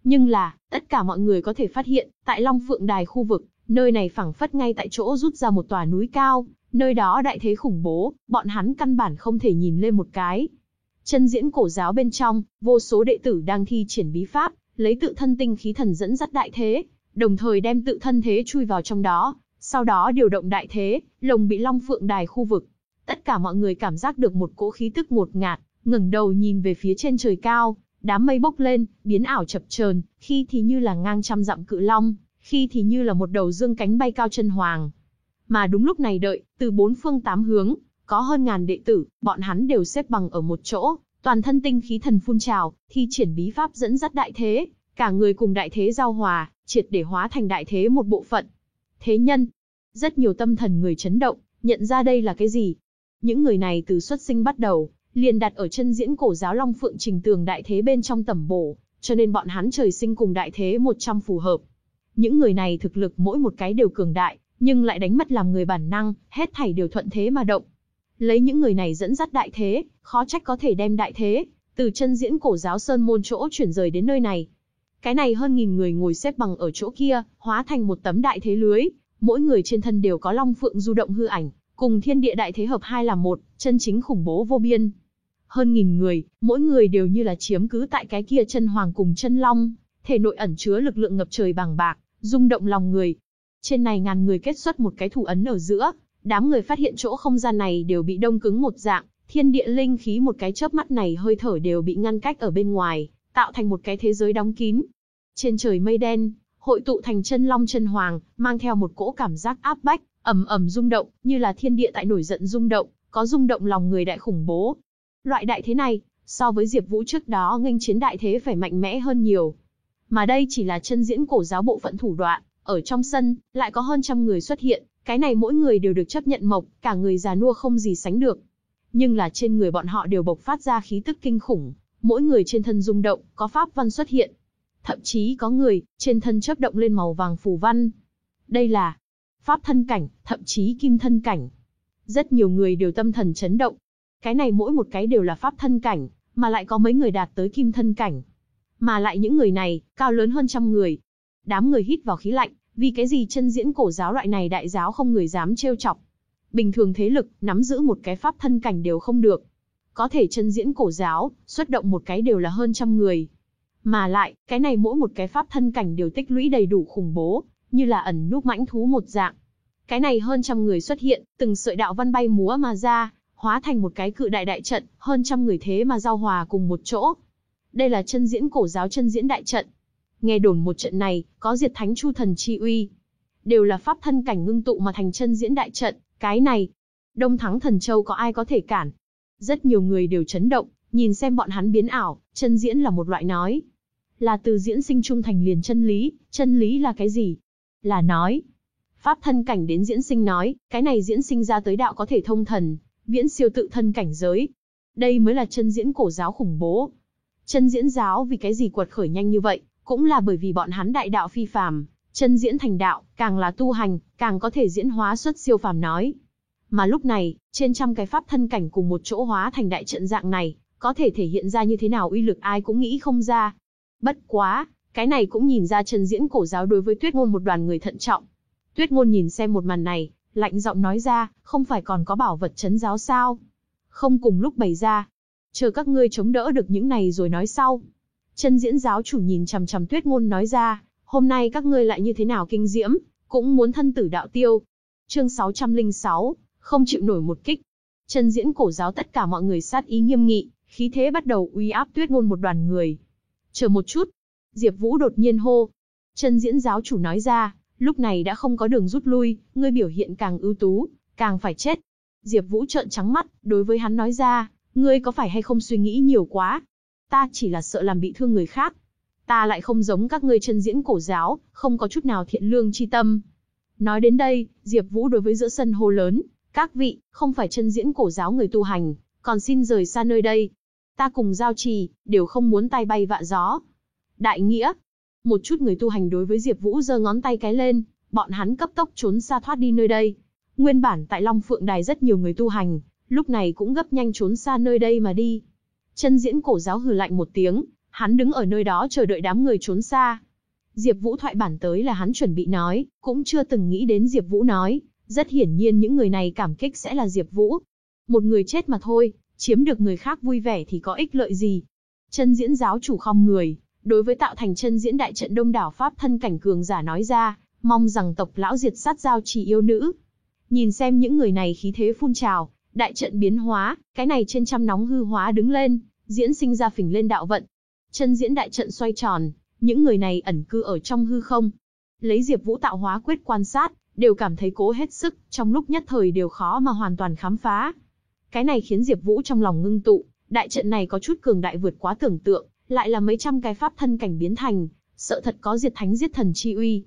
Nhưng là, tất cả mọi người có thể phát hiện, tại Long Phượng Đài khu vực, nơi này phẳng phất ngay tại chỗ rút ra một tòa núi cao, nơi đó đại thế khủng bố, bọn hắn căn bản không thể nhìn lên một cái. Chân diễn cổ giáo bên trong, vô số đệ tử đang thi triển bí pháp, lấy tự thân tinh khí thần dẫn dắt đại thế, đồng thời đem tự thân thế chui vào trong đó, sau đó điều động đại thế, lồng bị Long Phượng Đài khu vực, Tất cả mọi người cảm giác được một cỗ khí tức ngột ngạt, ngẩng đầu nhìn về phía trên trời cao, đám mây bốc lên, biến ảo chập chờn, khi thì như là ngang trăm dặm cự long, khi thì như là một đầu dương cánh bay cao chân hoàng. Mà đúng lúc này đợi, từ bốn phương tám hướng, có hơn ngàn đệ tử, bọn hắn đều xếp bằng ở một chỗ, toàn thân tinh khí thần phun trào, thi triển bí pháp dẫn dắt đại thế, cả người cùng đại thế giao hòa, triệt để hóa thành đại thế một bộ phận. Thế nhân, rất nhiều tâm thần người chấn động, nhận ra đây là cái gì, những người này từ xuất sinh bắt đầu, liền đặt ở chân diễn cổ giáo Long Phượng Trình Tường đại thế bên trong tẩm bổ, cho nên bọn hắn trời sinh cùng đại thế 100 phù hợp. Những người này thực lực mỗi một cái đều cường đại, nhưng lại đánh mất làm người bản năng, hết thảy đều thuận thế mà động. Lấy những người này dẫn dắt đại thế, khó trách có thể đem đại thế, từ chân diễn cổ giáo Sơn Môn chỗ chuyển rời đến nơi này. Cái này hơn nghìn người ngồi xếp bằng ở chỗ kia, hóa thành một tấm đại thế lưới, mỗi người trên thân đều có long phượng du động hư ảnh, Cùng thiên địa đại thế hợp hai là một, chân chính khủng bố vô biên. Hơn nghìn người, mỗi người đều như là chiếm cứ tại cái kia chân hoàng cùng chân long, thể nội ẩn chứa lực lượng ngập trời bằng bạc, rung động lòng người. Trên này ngàn người kết xuất một cái thủ ấn ở giữa, đám người phát hiện chỗ không gian này đều bị đông cứng một dạng, thiên địa linh khí một cái chớp mắt này hơi thở đều bị ngăn cách ở bên ngoài, tạo thành một cái thế giới đóng kín. Trên trời mây đen, hội tụ thành chân long chân hoàng, mang theo một cỗ cảm giác áp bách, ầm ầm rung động, như là thiên địa tại nổi giận rung động, có rung động lòng người đại khủng bố. Loại đại thế này, so với Diệp Vũ trước đó nghênh chiến đại thế phải mạnh mẽ hơn nhiều. Mà đây chỉ là chân diễn cổ giáo bộ phận thủ đoạn, ở trong sân, lại có hơn trăm người xuất hiện, cái này mỗi người đều được chấp nhận mộc, cả người già nua không gì sánh được. Nhưng là trên người bọn họ đều bộc phát ra khí tức kinh khủng, mỗi người trên thân rung động, có pháp văn xuất hiện. Thậm chí có người, trên thân chớp động lên màu vàng phù văn. Đây là pháp thân cảnh, thậm chí kim thân cảnh. Rất nhiều người đều tâm thần chấn động. Cái này mỗi một cái đều là pháp thân cảnh, mà lại có mấy người đạt tới kim thân cảnh. Mà lại những người này, cao lớn hơn trăm người. Đám người hít vào khí lạnh, vì cái gì chân diễn cổ giáo loại này đại giáo không người dám trêu chọc. Bình thường thế lực, nắm giữ một cái pháp thân cảnh đều không được. Có thể chân diễn cổ giáo, xuất động một cái đều là hơn trăm người. Mà lại, cái này mỗi một cái pháp thân cảnh đều tích lũy đầy đủ khủng bố, như là ẩn núp mãnh thú một dạng. Cái này hơn trăm người xuất hiện, từng sợi đạo văn bay múa mà ra, hóa thành một cái cự đại đại trận, hơn trăm người thế mà giao hòa cùng một chỗ. Đây là chân diễn cổ giáo chân diễn đại trận. Nghe đồn một trận này, có diệt thánh chu thần chi uy. Đều là pháp thân cảnh ngưng tụ mà thành chân diễn đại trận, cái này. Đông thắng thần châu có ai có thể cản. Rất nhiều người đều chấn động, nhìn xem bọn hắn biến ảo, chân diễn là một loại nói. Là từ diễn sinh trung thành liền chân lý, chân lý là cái gì? Là nói. Pháp thân cảnh đến diễn sinh nói, cái này diễn sinh ra tới đạo có thể thông thần, viễn siêu tự thân cảnh giới. Đây mới là chân diễn cổ giáo khủng bố. Chân diễn giáo vì cái gì quật khởi nhanh như vậy, cũng là bởi vì bọn hắn đại đạo phi phàm, chân diễn thành đạo, càng là tu hành, càng có thể diễn hóa xuất siêu phàm nói. Mà lúc này, trên trăm cái pháp thân cảnh cùng một chỗ hóa thành đại trận dạng này, có thể thể hiện ra như thế nào uy lực ai cũng nghĩ không ra. Bất quá, cái này cũng nhìn ra chân diễn cổ giáo đối với tuyết ngôn một đoàn người thận trọng. Tuyết ngôn nhìn xem một màn này, lạnh giọng nói ra, không phải còn có bảo vật trấn giáo sao? Không cùng lúc bày ra. Chờ các ngươi chống đỡ được những này rồi nói sau. Chân diễn giáo chủ nhìn chằm chằm tuyết ngôn nói ra, hôm nay các ngươi lại như thế nào kinh diễm, cũng muốn thân tử đạo tiêu. Chương 606, không chịu nổi một kích. Chân diễn cổ giáo tất cả mọi người sát ý nghiêm nghị, khí thế bắt đầu uy áp tuyết ngôn một đoàn người. Chờ một chút. Diệp Vũ đột nhiên hô. Chân diễn giáo chủ nói ra, lúc này đã không có đường rút lui, ngươi biểu hiện càng ưu tú, càng phải chết. Diệp Vũ trợn trắng mắt, đối với hắn nói ra, ngươi có phải hay không suy nghĩ nhiều quá? Ta chỉ là sợ làm bị thương người khác. Ta lại không giống các ngươi chân diễn cổ giáo, không có chút nào thiện lương chi tâm. Nói đến đây, Diệp Vũ đối với giữa sân hô lớn, các vị, không phải chân diễn cổ giáo người tu hành, còn xin rời xa nơi đây. Ta cùng giao trì, đều không muốn tay bay vạ gió. Đại nghĩa, một chút người tu hành đối với Diệp Vũ giơ ngón tay cái lên, bọn hắn cấp tốc trốn xa thoát đi nơi đây. Nguyên bản tại Long Phượng Đài rất nhiều người tu hành, lúc này cũng gấp nhanh trốn xa nơi đây mà đi. Chân diễn cổ giáo hừ lạnh một tiếng, hắn đứng ở nơi đó chờ đợi đám người trốn xa. Diệp Vũ thoại bản tới là hắn chuẩn bị nói, cũng chưa từng nghĩ đến Diệp Vũ nói, rất hiển nhiên những người này cảm kích sẽ là Diệp Vũ. Một người chết mà thôi, chiếm được người khác vui vẻ thì có ích lợi gì? Chân diễn giáo chủ không người, đối với tạo thành chân diễn đại trận đông đảo pháp thân cảnh cường giả nói ra, mong rằng tộc lão diệt sát giao trì yêu nữ. Nhìn xem những người này khí thế phun trào, đại trận biến hóa, cái này trên trăm nóng hư hóa đứng lên, diễn sinh ra phình lên đạo vận. Chân diễn đại trận xoay tròn, những người này ẩn cư ở trong hư không. Lấy Diệp Vũ tạo hóa quyết quan sát, đều cảm thấy cố hết sức, trong lúc nhất thời đều khó mà hoàn toàn khám phá. Cái này khiến Diệp Vũ trong lòng ngưng tụ, đại trận này có chút cường đại vượt quá tưởng tượng, lại là mấy trăm cái pháp thân cảnh biến thành, sợ thật có diệt thánh giết thần chi uy.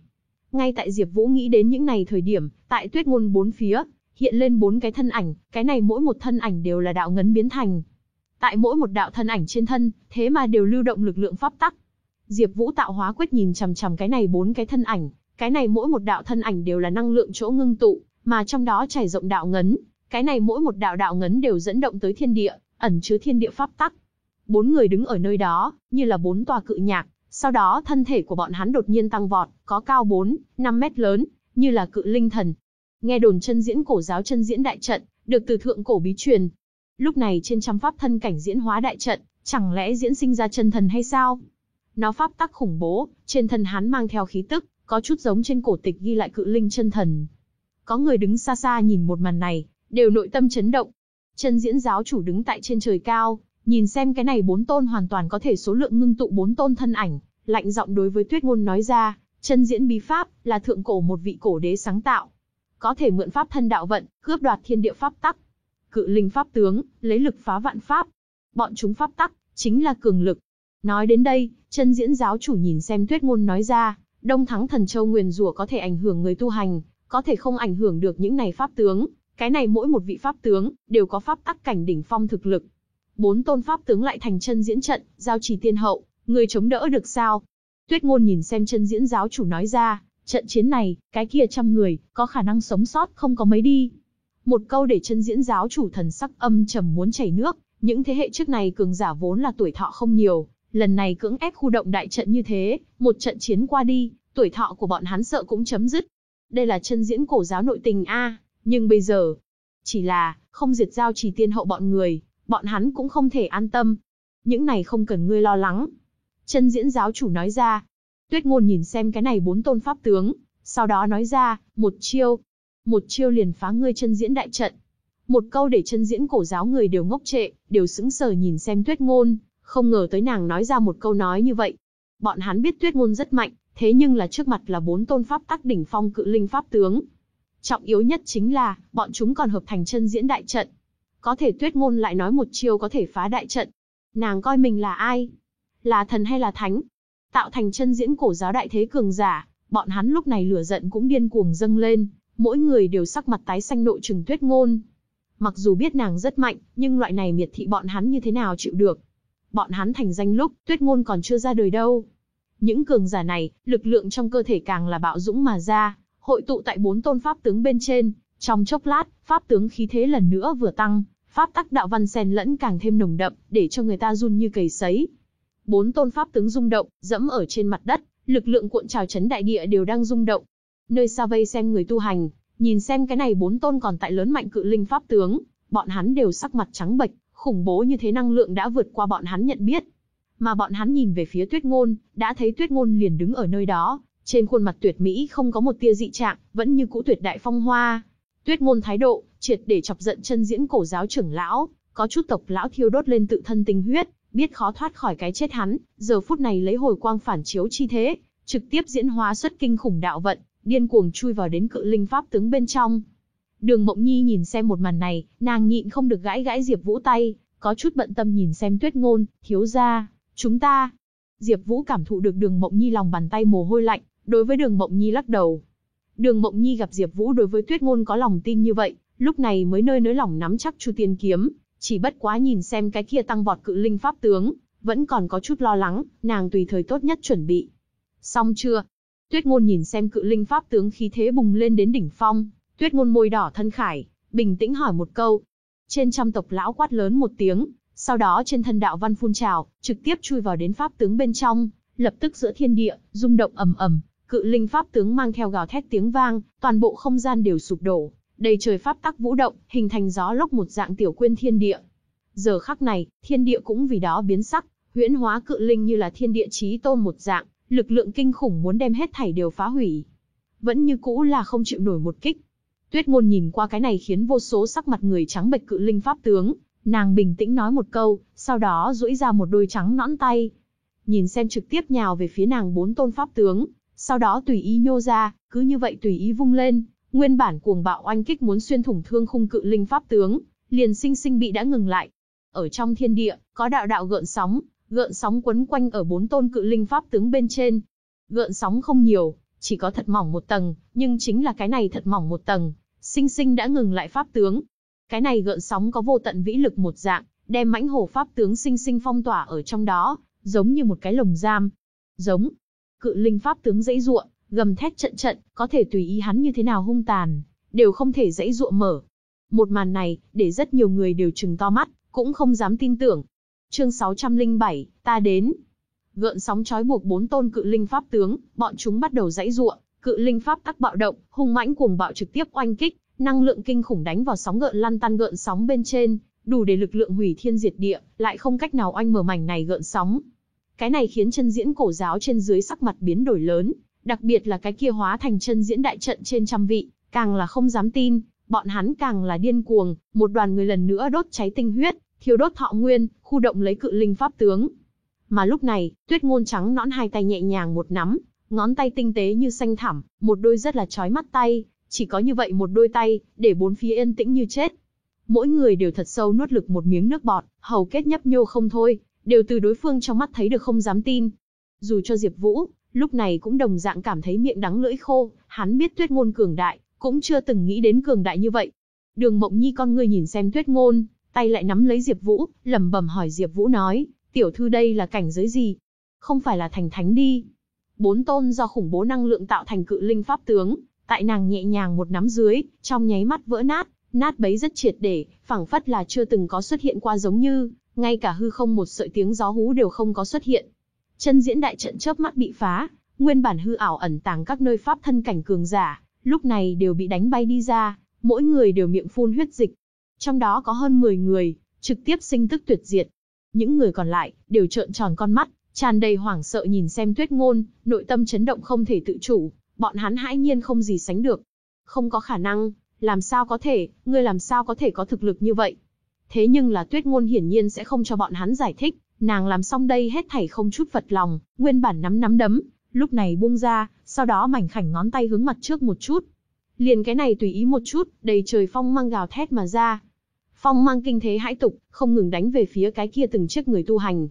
Ngay tại Diệp Vũ nghĩ đến những này thời điểm, tại Tuyết ngôn bốn phía, hiện lên bốn cái thân ảnh, cái này mỗi một thân ảnh đều là đạo ngấn biến thành. Tại mỗi một đạo thân ảnh trên thân, thế mà đều lưu động lực lượng pháp tắc. Diệp Vũ tạo hóa quyết nhìn chằm chằm cái này bốn cái thân ảnh, cái này mỗi một đạo thân ảnh đều là năng lượng chỗ ngưng tụ, mà trong đó trải rộng đạo ngấn, cái này mỗi một đạo đạo ngấn đều dẫn động tới thiên địa, ẩn chứa thiên địa pháp tắc. Bốn người đứng ở nơi đó, như là bốn tòa cự nhạc, sau đó thân thể của bọn hắn đột nhiên tăng vọt, có cao 4, 5 mét lớn, như là cự linh thần. Nghe đồn chân diễn cổ giáo chân diễn đại trận, được từ thượng cổ bí truyền. Lúc này trên trăm pháp thân cảnh diễn hóa đại trận, chẳng lẽ diễn sinh ra chân thần hay sao? Nó pháp tắc khủng bố, trên thân hắn mang theo khí tức, có chút giống trên cổ tịch ghi lại cự linh chân thần. Có người đứng xa xa nhìn một màn này, đều nội tâm chấn động. Chân diễn giáo chủ đứng tại trên trời cao, Nhìn xem cái này bốn tôn hoàn toàn có thể số lượng ngưng tụ bốn tôn thân ảnh, lạnh giọng đối với Tuyết Ngôn nói ra, Chân diễn bí pháp là thượng cổ một vị cổ đế sáng tạo, có thể mượn pháp thân đạo vận, cướp đoạt thiên địa pháp tắc. Cự linh pháp tướng, lấy lực phá vạn pháp. Bọn chúng pháp tắc chính là cường lực. Nói đến đây, chân diễn giáo chủ nhìn xem Tuyết Ngôn nói ra, Đông Thắng Thần Châu nguyền rủa có thể ảnh hưởng người tu hành, có thể không ảnh hưởng được những này pháp tướng, cái này mỗi một vị pháp tướng đều có pháp tắc cảnh đỉnh phong thực lực. Bốn tôn pháp tướng lại thành chân diễn trận, giao trì tiên hậu, người chống đỡ được sao? Tuyết Ngôn nhìn xem chân diễn giáo chủ nói ra, trận chiến này, cái kia trăm người, có khả năng sống sót không có mấy đi. Một câu để chân diễn giáo chủ thần sắc âm trầm muốn chảy nước, những thế hệ trước này cường giả vốn là tuổi thọ không nhiều, lần này cưỡng ép khu động đại trận như thế, một trận chiến qua đi, tuổi thọ của bọn hắn sợ cũng chấm dứt. Đây là chân diễn cổ giáo nội tình a, nhưng bây giờ, chỉ là, không diệt giao trì tiên hậu bọn người, bọn hắn cũng không thể an tâm. Những này không cần ngươi lo lắng. Chân diễn giáo chủ nói ra. Tuyết ngôn nhìn xem cái này bốn tôn pháp tướng, sau đó nói ra, một chiêu. Một chiêu liền phá ngươi chân diễn đại trận. Một câu để chân diễn cổ giáo người đều ngốc trệ, đều sững sờ nhìn xem tuyết ngôn, không ngờ tới nàng nói ra một câu nói như vậy. Bọn hắn biết tuyết ngôn rất mạnh, thế nhưng là trước mặt là bốn tôn pháp tắc đỉnh phong cự linh pháp tướng. Trọng yếu nhất chính là, bọn chúng còn hợp thành chân diễn đại trận. Có thể tuyết ngôn lại nói một chiêu có thể phá đại trận. Nàng coi mình là ai? Là thần hay là thánh? Tạo thành chân diễn cổ giáo đại thế cường giả, bọn hắn lúc này lửa giận cũng điên cuồng dâng lên, mỗi người đều sắc mặt tái xanh nội trừng tuyết ngôn. Mặc dù biết nàng rất mạnh, nhưng loại này miệt thị bọn hắn như thế nào chịu được. Bọn hắn thành danh lúc, tuyết ngôn còn chưa ra đời đâu. Những cường giả này, lực lượng trong cơ thể càng là bạo dũng mà ra, hội tụ tại bốn tôn pháp tướng bên trên. Trong chốc lát, pháp tướng khí thế lần nữa vừa tăng, pháp tắc đạo văn xen lẫn càng thêm nồng đậm, để cho người ta run như cầy sấy. Bốn tôn pháp tướng rung động, dẫm ở trên mặt đất, lực lượng cuộn trào chấn đại địa đều đang rung động. Nơi xa vây xem người tu hành, nhìn xem cái này bốn tôn còn tại lớn mạnh cự linh pháp tướng, bọn hắn đều sắc mặt trắng bệch, khủng bố như thế năng lượng đã vượt qua bọn hắn nhận biết. Mà bọn hắn nhìn về phía Tuyết Ngôn, đã thấy Tuyết Ngôn liền đứng ở nơi đó, trên khuôn mặt tuyệt mỹ không có một tia dị trạng, vẫn như cũ tuyệt đại phong hoa. Tuyết Ngôn thái độ, triệt để chọc giận chân diễn cổ giáo trưởng lão, có chút tộc lão thiêu đốt lên tự thân tinh huyết, biết khó thoát khỏi cái chết hắn, giờ phút này lấy hồi quang phản chiếu chi thế, trực tiếp diễn hóa xuất kinh khủng đạo vận, điên cuồng chui vào đến cự linh pháp tướng bên trong. Đường Mộng Nhi nhìn xem một màn này, nàng nhịn không được gãi gãi Diệp Vũ tay, có chút bận tâm nhìn xem Tuyết Ngôn, thiếu gia, chúng ta. Diệp Vũ cảm thụ được Đường Mộng Nhi lòng bàn tay mồ hôi lạnh, đối với Đường Mộng Nhi lắc đầu. Đường Mộng Nhi gặp Diệp Vũ đối với Tuyết Ngôn có lòng tin như vậy, lúc này mới nơi nới lòng nắm chắc Chu Tiên kiếm, chỉ bất quá nhìn xem cái kia tăng vọt cự linh pháp tướng, vẫn còn có chút lo lắng, nàng tùy thời tốt nhất chuẩn bị. Xong chưa? Tuyết Ngôn nhìn xem cự linh pháp tướng khí thế bùng lên đến đỉnh phong, Tuyết Ngôn môi đỏ thân khải, bình tĩnh hỏi một câu. Trên trăm tộc lão quát lớn một tiếng, sau đó trên thân đạo văn phun trào, trực tiếp chui vào đến pháp tướng bên trong, lập tức giữa thiên địa, rung động ầm ầm, cự linh pháp tướng mang theo gào thét tiếng vang, toàn bộ không gian đều sụp đổ, đầy trời pháp tắc vũ động, hình thành gió lốc một dạng tiểu quyên thiên địa. Giờ khắc này, thiên địa cũng vì đó biến sắc, huyễn hóa cự linh như là thiên địa chí tôn một dạng, lực lượng kinh khủng muốn đem hết thảy đều phá hủy. Vẫn như cũ là không chịu nổi một kích. Tuyết ngôn nhìn qua cái này khiến vô số sắc mặt người trắng bệch cự linh pháp tướng, nàng bình tĩnh nói một câu, sau đó duỗi ra một đôi trắng nõn tay. Nhìn xem trực tiếp nhào về phía nàng bốn tôn pháp tướng, sau đó tùy ý nhô ra, cứ như vậy tùy ý vung lên, nguyên bản cuồng bạo oanh kích muốn xuyên thủng thương khung cự linh pháp tướng, liền sinh sinh bị đã ngừng lại. Ở trong thiên địa, có đạo đạo gợn sóng, gợn sóng quấn quanh ở bốn tôn cự linh pháp tướng bên trên. Gợn sóng không nhiều, chỉ có thật mỏng một tầng, nhưng chính là cái này thật mỏng một tầng, sinh sinh đã ngừng lại pháp tướng. Cái này gợn sóng có vô tận vĩ lực một dạng, đem mãnh hổ pháp tướng sinh sinh phong tỏa ở trong đó, giống như một cái lồng giam. Giống, cự linh pháp tướng dãy ruộng, gầm thét trận trận, có thể tùy ý hắn như thế nào hung tàn, đều không thể dãy ruộng mở. Một màn này, để rất nhiều người đều trừng to mắt, cũng không dám tin tưởng. Chương 607, ta đến. Gợn sóng trói buộc bốn tôn cự linh pháp tướng, bọn chúng bắt đầu dãy ruộng, cự linh pháp tắc bạo động, hung mãnh cuồng bạo trực tiếp oanh kích, năng lượng kinh khủng đánh vào sóng gợn lăn tăn gợn sóng bên trên, đủ để lực lượng hủy thiên diệt địa, lại không cách nào oanh mở mảnh này gợn sóng. Cái này khiến chân diễn cổ giáo trên dưới sắc mặt biến đổi lớn, đặc biệt là cái kia hóa thành chân diễn đại trận trên trăm vị, càng là không dám tin, bọn hắn càng là điên cuồng, một đoàn người lần nữa đốt cháy tinh huyết, thiêu đốt thọ nguyên, khu động lấy cự linh pháp tướng. Mà lúc này, tuyết ngôn trắng nõn hai tay nhẹ nhàng một nắm, ngón tay tinh tế như xanh thẳm, một đôi rất là chói mắt tay, chỉ có như vậy một đôi tay, để bốn phía yên tĩnh như chết. Mỗi người đều thật sâu nuốt lực một miếng nước bọt, hầu kết nhấp nhô không thôi, đều từ đối phương trong mắt thấy được không dám tin. Dù cho Diệp Vũ, lúc này cũng đồng dạng cảm thấy miệng đắng lưỡi khô, hắn biết Tuyết Ngôn cường đại, cũng chưa từng nghĩ đến cường đại như vậy. Đường Mộng Nhi con ngươi nhìn xem Tuyết Ngôn, tay lại nắm lấy Diệp Vũ, lẩm bẩm hỏi Diệp Vũ nói, "Tiểu thư đây là cảnh giới gì? Không phải là thành thánh đi?" Bốn tôn do khủng bố năng lượng tạo thành cự linh pháp tướng, tại nàng nhẹ nhàng một nắm dưới, trong nháy mắt vỡ nát, nát bấy rất triệt để, phảng phất là chưa từng có xuất hiện qua giống như, ngay cả hư không một sợi tiếng gió hú đều không có xuất hiện. Chân diễn đại trận chớp mắt bị phá, nguyên bản hư ảo ẩn tàng các nơi pháp thân cảnh cường giả, lúc này đều bị đánh bay đi ra, mỗi người đều miệng phun huyết dịch. Trong đó có hơn 10 người, trực tiếp sinh tức tuyệt diệt. Những người còn lại, đều trợn tròn con mắt, tràn đầy hoảng sợ nhìn xem tuyết ngôn, nội tâm chấn động không thể tự chủ, bọn hắn hãi nhiên không gì sánh được. Không có khả năng, làm sao có thể, ngươi làm sao có thể có thực lực như vậy? Thế nhưng là tuyết ngôn hiển nhiên sẽ không cho bọn hắn giải thích, nàng làm xong đây hết thảy không chút phật lòng, nguyên bản nắm nắm đấm, lúc này buông ra, sau đó mảnh khảnh ngón tay hướng mặt trước một chút. Liền cái này tùy ý một chút, đầy trời phong mang gào thét mà ra. Phong mang kinh thế hãi tục, không ngừng đánh về phía cái kia từng chiếc người tu hành.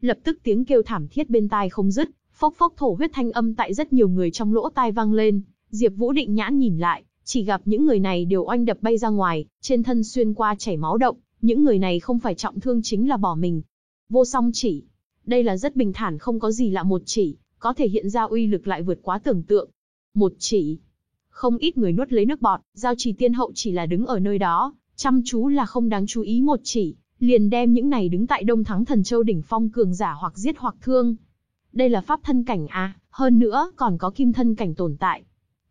Lập tức tiếng kêu thảm thiết bên tai không dứt, phốc phốc thổ huyết thanh âm tại rất nhiều người trong lỗ tai vang lên. Diệp Vũ định nhãn nhìn lại, chỉ gặp những người này đều oanh đập bay ra ngoài, trên thân xuyên qua chảy máu động, những người này không phải trọng thương chính là bỏ mình. Vô song chỉ. Đây là rất bình thản không có gì lạ một chỉ, có thể hiện ra uy lực lại vượt quá tưởng tượng. Một chỉ. Không ít người nuốt lấy nước bọt, giao chỉ tiên hậu chỉ là đứng ở nơi đó, chăm chú là không đáng chú ý một chỉ, liền đem những này đứng tại Đông Thắng Thần Châu đỉnh phong cường giả hoặc giết hoặc thương. Đây là pháp thân cảnh à, hơn nữa còn có kim thân cảnh tồn tại.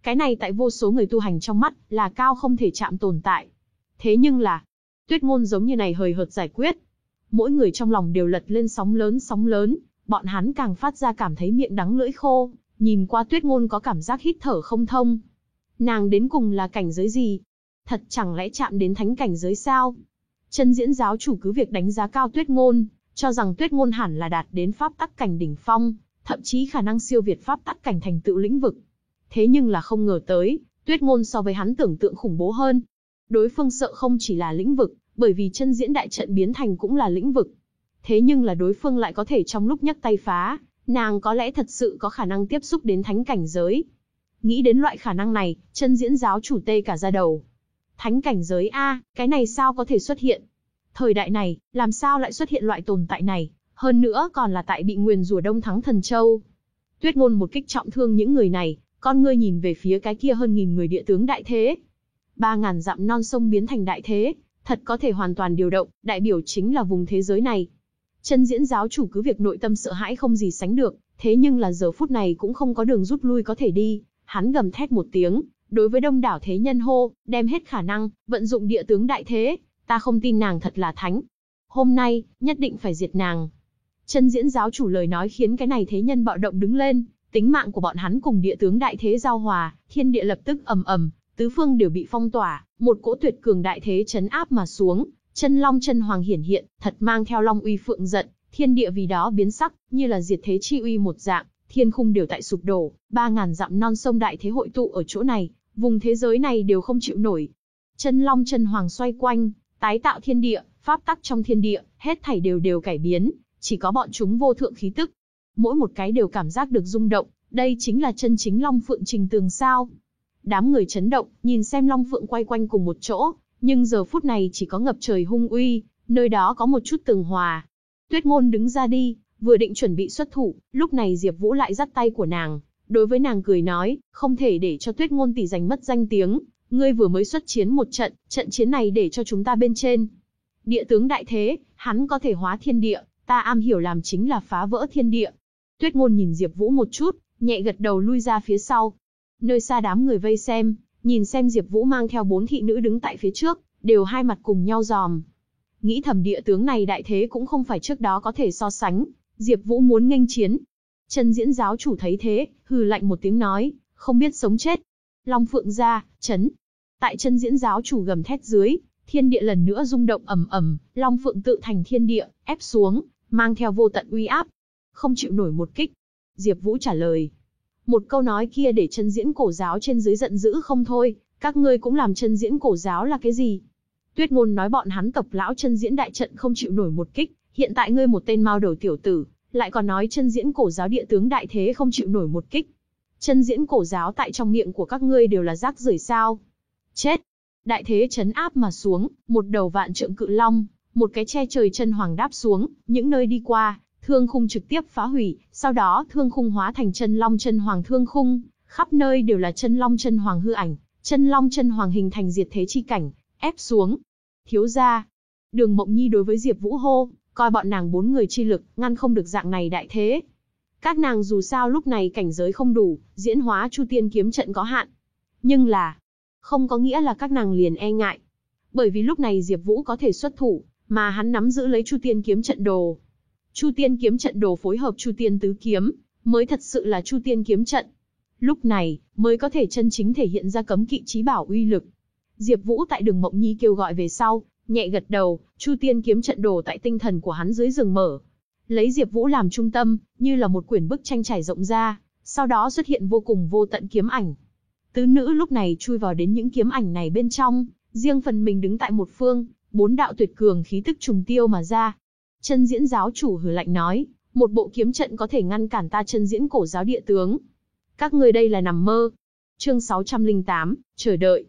Cái này tại vô số người tu hành trong mắt, là cao không thể chạm tồn tại. Thế nhưng là, tuyết ngôn giống như này hời hợt giải quyết. Mỗi người trong lòng đều lật lên sóng lớn sóng lớn, bọn hắn càng phát ra cảm thấy miệng đắng lưỡi khô, nhìn qua tuyết ngôn có cảm giác hít thở không thông. Nàng đến cùng là cảnh giới gì? Thật chẳng lẽ chạm đến thánh cảnh giới sao? Chân diễn giáo chủ cứ việc đánh giá cao tuyết ngôn, cho rằng tuyết ngôn hẳn là đạt đến pháp tắc cảnh đỉnh phong, thậm chí khả năng siêu việt pháp tắc cảnh thành tựu lĩnh vực. Thế nhưng là không ngờ tới, tuyết ngôn so với hắn tưởng tượng khủng bố hơn. Đối phương sợ không chỉ là lĩnh vực, bởi vì chân diễn đại trận biến thành cũng là lĩnh vực. Thế nhưng là đối phương lại có thể trong lúc nhấc tay phá, nàng có lẽ thật sự có khả năng tiếp xúc đến thánh cảnh giới. Nghĩ đến loại khả năng này, chân diễn giáo chủ tê cả ra đầu. Thánh cảnh giới A, cái này sao có thể xuất hiện? Thời đại này, làm sao lại xuất hiện loại tồn tại này? Hơn nữa còn là tại bị nguyền rủa đông thắng thần châu. Tuyết ngôn một kích trọng thương những người này, con ngươi nhìn về phía cái kia hơn nghìn người địa tướng đại thế. Ba ngàn dặm non sông biến thành đại thế, thật có thể hoàn toàn điều động, đại biểu chính là vùng thế giới này. Chân diễn giáo chủ cứ việc nội tâm sợ hãi không gì sánh được, thế nhưng là giờ phút này cũng không có đường rút lui có thể đi. Hắn gầm thét một tiếng, đối với đông đảo thế nhân hô, đem hết khả năng, vận dụng địa tướng đại thế, ta không tin nàng thật là thánh. Hôm nay, nhất định phải diệt nàng. Chân diễn giáo chủ lời nói khiến cái này thế nhân bạo động đứng lên, tính mạng của bọn hắn cùng địa tướng đại thế giao hòa, thiên địa lập tức ầm ầm, tứ phương đều bị phong tỏa, một cỗ tuyệt cường đại thế chấn áp mà xuống, chân long chân hoàng hiển hiện, thật mang theo long uy phượng giận, thiên địa vì đó biến sắc, như là diệt thế chi uy một dạng, thiên khung đều tại sụp đổ, ba ngàn dặm non sông đại thế hội tụ ở chỗ này, vùng thế giới này đều không chịu nổi. Chân long chân hoàng xoay quanh, tái tạo thiên địa, pháp tắc trong thiên địa, hết thảy đều đều cải biến, chỉ có bọn chúng vô thượng khí tức. Mỗi một cái đều cảm giác được rung động, đây chính là chân chính long phượng trình tường sao. Đám người chấn động, nhìn xem long phượng quay quanh cùng một chỗ, nhưng giờ phút này chỉ có ngập trời hung uy, nơi đó có một chút tường hòa. Tuyết ngôn đứng ra đi, vừa định chuẩn bị xuất thủ, lúc này Diệp Vũ lại dắt tay của nàng, đối với nàng cười nói, không thể để cho Tuyết ngôn tỷ giành mất danh tiếng, ngươi vừa mới xuất chiến một trận, trận chiến này để cho chúng ta bên trên. Địa tướng đại thế, hắn có thể hóa thiên địa, ta am hiểu làm chính là phá vỡ thiên địa. Tuyết ngôn nhìn Diệp Vũ một chút, nhẹ gật đầu lui ra phía sau. Nơi xa đám người vây xem, nhìn xem Diệp Vũ mang theo bốn thị nữ đứng tại phía trước, đều hai mặt cùng nhau giòm. Nghĩ thầm địa tướng này đại thế cũng không phải trước đó có thể so sánh, Diệp Vũ muốn nghênh chiến. Chân diễn giáo chủ thấy thế, hừ lạnh một tiếng nói, không biết sống chết. Long Phượng ra, chấn. Tại chân diễn giáo chủ gầm thét dưới, thiên địa lần nữa rung động ầm ầm, Long Phượng tự thành thiên địa, ép xuống, mang theo vô tận uy áp. Không chịu nổi một kích. Diệp Vũ trả lời. Một câu nói kia để chân diễn cổ giáo trên dưới giận dữ không thôi, các ngươi cũng làm chân diễn cổ giáo là cái gì? Tuyết ngôn nói bọn hắn tộc lão chân diễn đại trận không chịu nổi một kích, hiện tại ngươi một tên mao đầu tiểu tử, lại còn nói chân diễn cổ giáo địa tướng đại thế không chịu nổi một kích. Chân diễn cổ giáo tại trong miệng của các ngươi đều là rác rưởi sao? Chết! Đại thế chấn áp mà xuống, một đầu vạn trượng cự long, một cái che trời chân hoàng đáp xuống, những nơi đi qua, thương khung trực tiếp phá hủy, sau đó thương khung hóa thành chân long chân hoàng thương khung, khắp nơi đều là chân long chân hoàng hư ảnh, chân long chân hoàng hình thành diệt thế chi cảnh, ép xuống. Thiếu gia, đường mộng nhi đối với Diệp Vũ hô, coi bọn nàng bốn người chi lực, ngăn không được dạng này đại thế. Các nàng dù sao lúc này cảnh giới không đủ, diễn hóa chu tiên kiếm trận có hạn. Nhưng là, không có nghĩa là các nàng liền e ngại. Bởi vì lúc này Diệp Vũ có thể xuất thủ, mà hắn nắm giữ lấy chu tiên kiếm trận đồ. Chu tiên kiếm trận đồ phối hợp chu tiên tứ kiếm, mới thật sự là chu tiên kiếm trận. Lúc này, mới có thể chân chính thể hiện ra cấm kỵ chí bảo uy lực. Diệp Vũ tại đường Mộng Nhi kêu gọi về sau, nhẹ gật đầu, Chu Tiên kiếm trận đồ tại tinh thần của hắn dưới rừng mở. Lấy Diệp Vũ làm trung tâm, như là một quyển bức tranh trải rộng ra, sau đó xuất hiện vô cùng vô tận kiếm ảnh. Tứ nữ lúc này chui vào đến những kiếm ảnh này bên trong, riêng phần mình đứng tại một phương, bốn đạo tuyệt cường khí tức trùng tiêu mà ra. Chân diễn giáo chủ hừ lạnh nói, một bộ kiếm trận có thể ngăn cản ta chân diễn cổ giáo địa tướng. Các ngươi đây là nằm mơ. Chương 608, chờ đợi.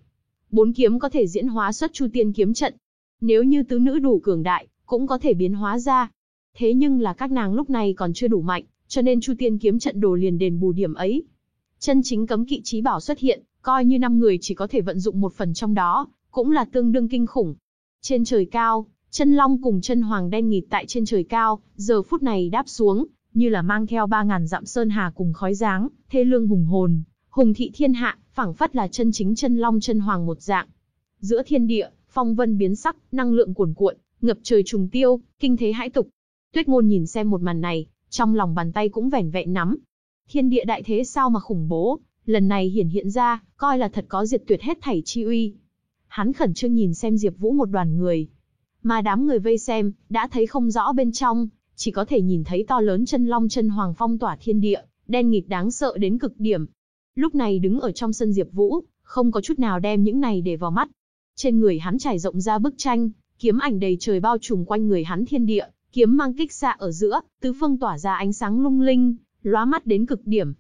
Bốn kiếm có thể diễn hóa xuất chu tiên kiếm trận. Nếu như tứ nữ đủ cường đại, cũng có thể biến hóa ra. Thế nhưng là các nàng lúc này còn chưa đủ mạnh, cho nên chu tiên kiếm trận đồ liền đền bù điểm ấy. Chân chính cấm kỵ trí bảo xuất hiện, coi như năm người chỉ có thể vận dụng một phần trong đó, cũng là tương đương kinh khủng. Trên trời cao, chân long cùng chân hoàng đen nghịt tại trên trời cao, giờ phút này đáp xuống, như là mang theo ba ngàn dặm sơn hà cùng khói dáng, thê lương hùng hồn, hùng thị thiên hạ, phảng phất là chân chính chân long chân hoàng một dạng. Giữa thiên địa, phong vân biến sắc, năng lượng cuồn cuộn, ngập trời trùng tiêu, kinh thế hãi tục. Tuyết ngôn nhìn xem một màn này, trong lòng bàn tay cũng vẻn vẹn nắm. Thiên địa đại thế sao mà khủng bố, lần này hiển hiện ra, coi là thật có diệt tuyệt hết thảy chi uy. Hắn khẩn trương nhìn xem Diệp Vũ một đoàn người. Mà đám người vây xem, đã thấy không rõ bên trong, chỉ có thể nhìn thấy to lớn chân long chân hoàng phong tỏa thiên địa, đen nghịt đáng sợ đến cực điểm. Lúc này đứng ở trong sân Diệp Vũ, không có chút nào đem những này để vào mắt. Trên người hắn trải rộng ra bức tranh, kiếm ảnh đầy trời bao trùm quanh người hắn thiên địa, kiếm mang kích xạ ở giữa, tứ phương tỏa ra ánh sáng lung linh, lóa mắt đến cực điểm.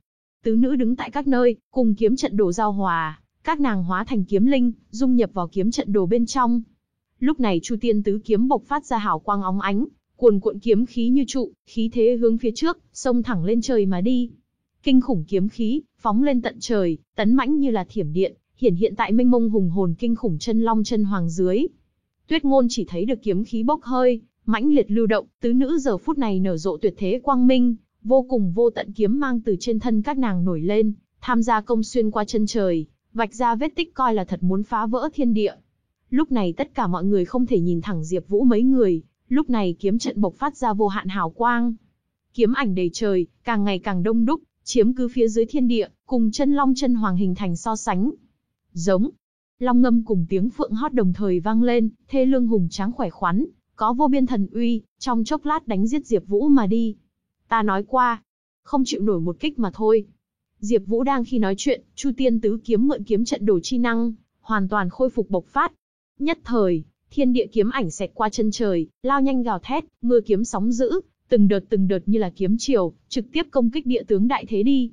Tứ nữ đứng tại các nơi, cùng kiếm trận đồ giao hòa, các nàng hóa thành kiếm linh, dung nhập vào kiếm trận đồ bên trong. Lúc này Chu Tiên tứ kiếm bộc phát ra hào quang óng ánh, cuồn cuộn kiếm khí như trụ, khí thế hướng phía trước, xông thẳng lên trời mà đi. Kinh khủng kiếm khí, phóng lên tận trời, tấn mãnh như là thiểm điện, hiển hiện tại minh mông hùng hồn kinh khủng chân long chân hoàng dưới. Tuyết ngôn chỉ thấy được kiếm khí bốc hơi, mãnh liệt lưu động, tứ nữ giờ phút này nở rộ tuyệt thế quang minh, vô cùng vô tận kiếm mang từ trên thân các nàng nổi lên, tham gia công xuyên qua chân trời, vạch ra vết tích coi là thật muốn phá vỡ thiên địa. Lúc này tất cả mọi người không thể nhìn thẳng Diệp Vũ mấy người, lúc này kiếm trận bộc phát ra vô hạn hào quang. Kiếm ảnh đầy trời, càng ngày càng đông đúc, chiếm cứ phía dưới thiên địa, cùng chân long chân hoàng hình thành so sánh. Giống, long ngâm cùng tiếng phượng hót đồng thời vang lên, thê lương hùng tráng khỏe khoắn, có vô biên thần uy, trong chốc lát đánh giết Diệp Vũ mà đi. Ta nói qua, không chịu nổi một kích mà thôi. Diệp Vũ đang khi nói chuyện, Chu Tiên tứ kiếm mượn kiếm trận đồ chi năng, hoàn toàn khôi phục bộc phát. Nhất thời, thiên địa kiếm ảnh xẹt qua chân trời, lao nhanh gào thét, mưa kiếm sóng dữ, từng đợt từng đợt như là kiếm chiều, trực tiếp công kích địa tướng đại thế đi.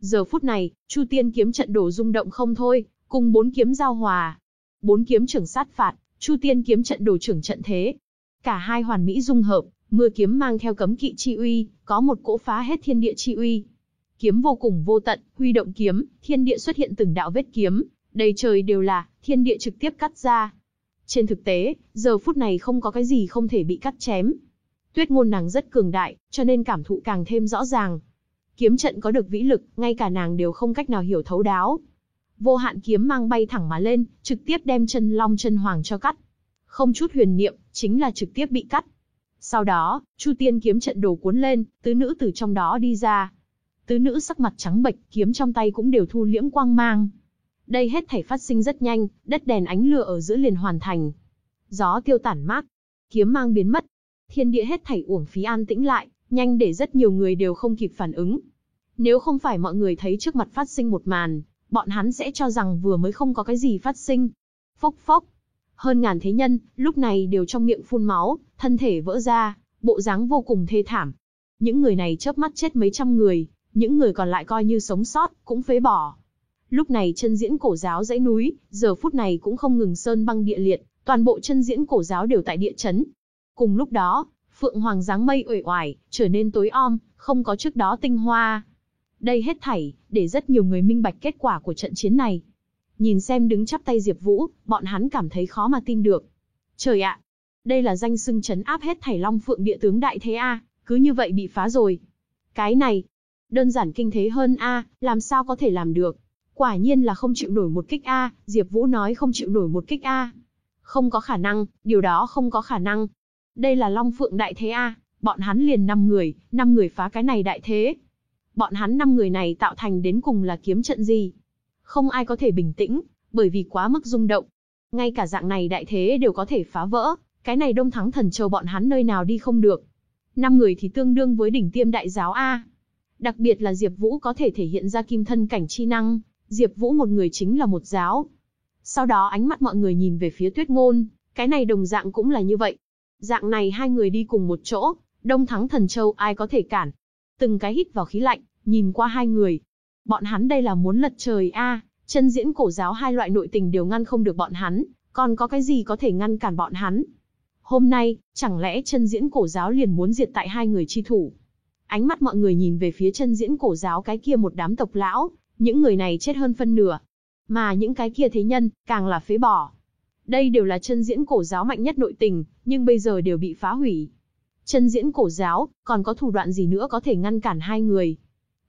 Giờ phút này, Chu Tiên kiếm trận đổ rung động không thôi, cùng bốn kiếm giao hòa. Bốn kiếm trưởng sát phạt, Chu Tiên kiếm trận đổ trưởng trận thế. Cả hai hoàn mỹ dung hợp, mưa kiếm mang theo cấm kỵ chi uy, có một cỗ phá hết thiên địa chi uy. Kiếm vô cùng vô tận, huy động kiếm, thiên địa xuất hiện từng đạo vết kiếm, đầy trời đều là, thiên địa trực tiếp cắt ra. Trên thực tế, giờ phút này không có cái gì không thể bị cắt chém, Tuyết ngôn nàng rất cường đại, cho nên cảm thụ càng thêm rõ ràng. Kiếm trận có được vĩ lực, ngay cả nàng đều không cách nào hiểu thấu đáo. Vô hạn kiếm mang bay thẳng mà lên, trực tiếp đem chân long chân hoàng cho cắt. Không chút huyền niệm, chính là trực tiếp bị cắt. Sau đó, Chu Tiên kiếm trận đồ cuốn lên, tứ nữ từ trong đó đi ra. Tứ nữ sắc mặt trắng bệch, kiếm trong tay cũng đều thu liễm quang mang. Đây hết thảy phát sinh rất nhanh, đất đèn ánh lửa ở giữa liền hoàn thành. Gió tiêu tản mát, kiếm mang biến mất, thiên địa hết thảy uổng phí an tĩnh lại, nhanh để rất nhiều người đều không kịp phản ứng. Nếu không phải mọi người thấy trước mặt phát sinh một màn, bọn hắn sẽ cho rằng vừa mới không có cái gì phát sinh. Phốc phốc. Hơn ngàn thế nhân, lúc này đều trong miệng phun máu, thân thể vỡ ra, bộ dáng vô cùng thê thảm. Những người này chớp mắt chết mấy trăm người, những người còn lại coi như sống sót, cũng phế bỏ. Lúc này chân diễn cổ giáo dãy núi, giờ phút này cũng không ngừng sơn băng địa liệt, toàn bộ chân diễn cổ giáo đều tại địa chấn. Cùng lúc đó, phượng hoàng dáng mây uể oải, trở nên tối om, không có trước đó tinh hoa. Đây hết thảy, để rất nhiều người minh bạch kết quả của trận chiến này. Nhìn xem đứng chắp tay Diệp Vũ, bọn hắn cảm thấy khó mà tin được. Trời ạ, đây là danh xưng chấn áp hết thảy Long Phượng địa tướng đại thế a, cứ như vậy bị phá rồi. Cái này, đơn giản kinh thế hơn a, làm sao có thể làm được? Quả nhiên là không chịu nổi một kích a, Diệp Vũ nói không chịu nổi một kích a. Không có khả năng, điều đó không có khả năng. Đây là Long Phượng đại thế a, bọn hắn liền 5 người, 5 người phá cái này đại thế. Bọn hắn 5 người này tạo thành đến cùng là kiếm trận gì? Không ai có thể bình tĩnh, bởi vì quá mức rung động. Ngay cả dạng này đại thế đều có thể phá vỡ, cái này Đông Thắng Thần Châu bọn hắn nơi nào đi không được. Năm người thì tương đương với đỉnh tiêm đại giáo A. Đặc biệt là Diệp Vũ có thể thể hiện ra kim thân cảnh chi năng, Diệp Vũ một người chính là một giáo. Sau đó ánh mắt mọi người nhìn về phía Tuyết Ngôn, cái này đồng dạng cũng là như vậy. Dạng này hai người đi cùng một chỗ, Đông Thắng Thần Châu ai có thể cản. Từng cái hít vào khí lạnh, nhìn qua hai người. Bọn hắn đây là muốn lật trời a, chân diễn cổ giáo hai loại nội tình đều ngăn không được bọn hắn, còn có cái gì có thể ngăn cản bọn hắn? Hôm nay, chẳng lẽ chân diễn cổ giáo liền muốn diệt tại hai người chi thủ? Ánh mắt mọi người nhìn về phía chân diễn cổ giáo cái kia một đám tộc lão, những người này chết hơn phân nửa. Mà những cái kia thế nhân, càng là phế bỏ. Đây đều là chân diễn cổ giáo mạnh nhất nội tình, nhưng bây giờ đều bị phá hủy. Chân diễn cổ giáo, còn có thủ đoạn gì nữa có thể ngăn cản hai người?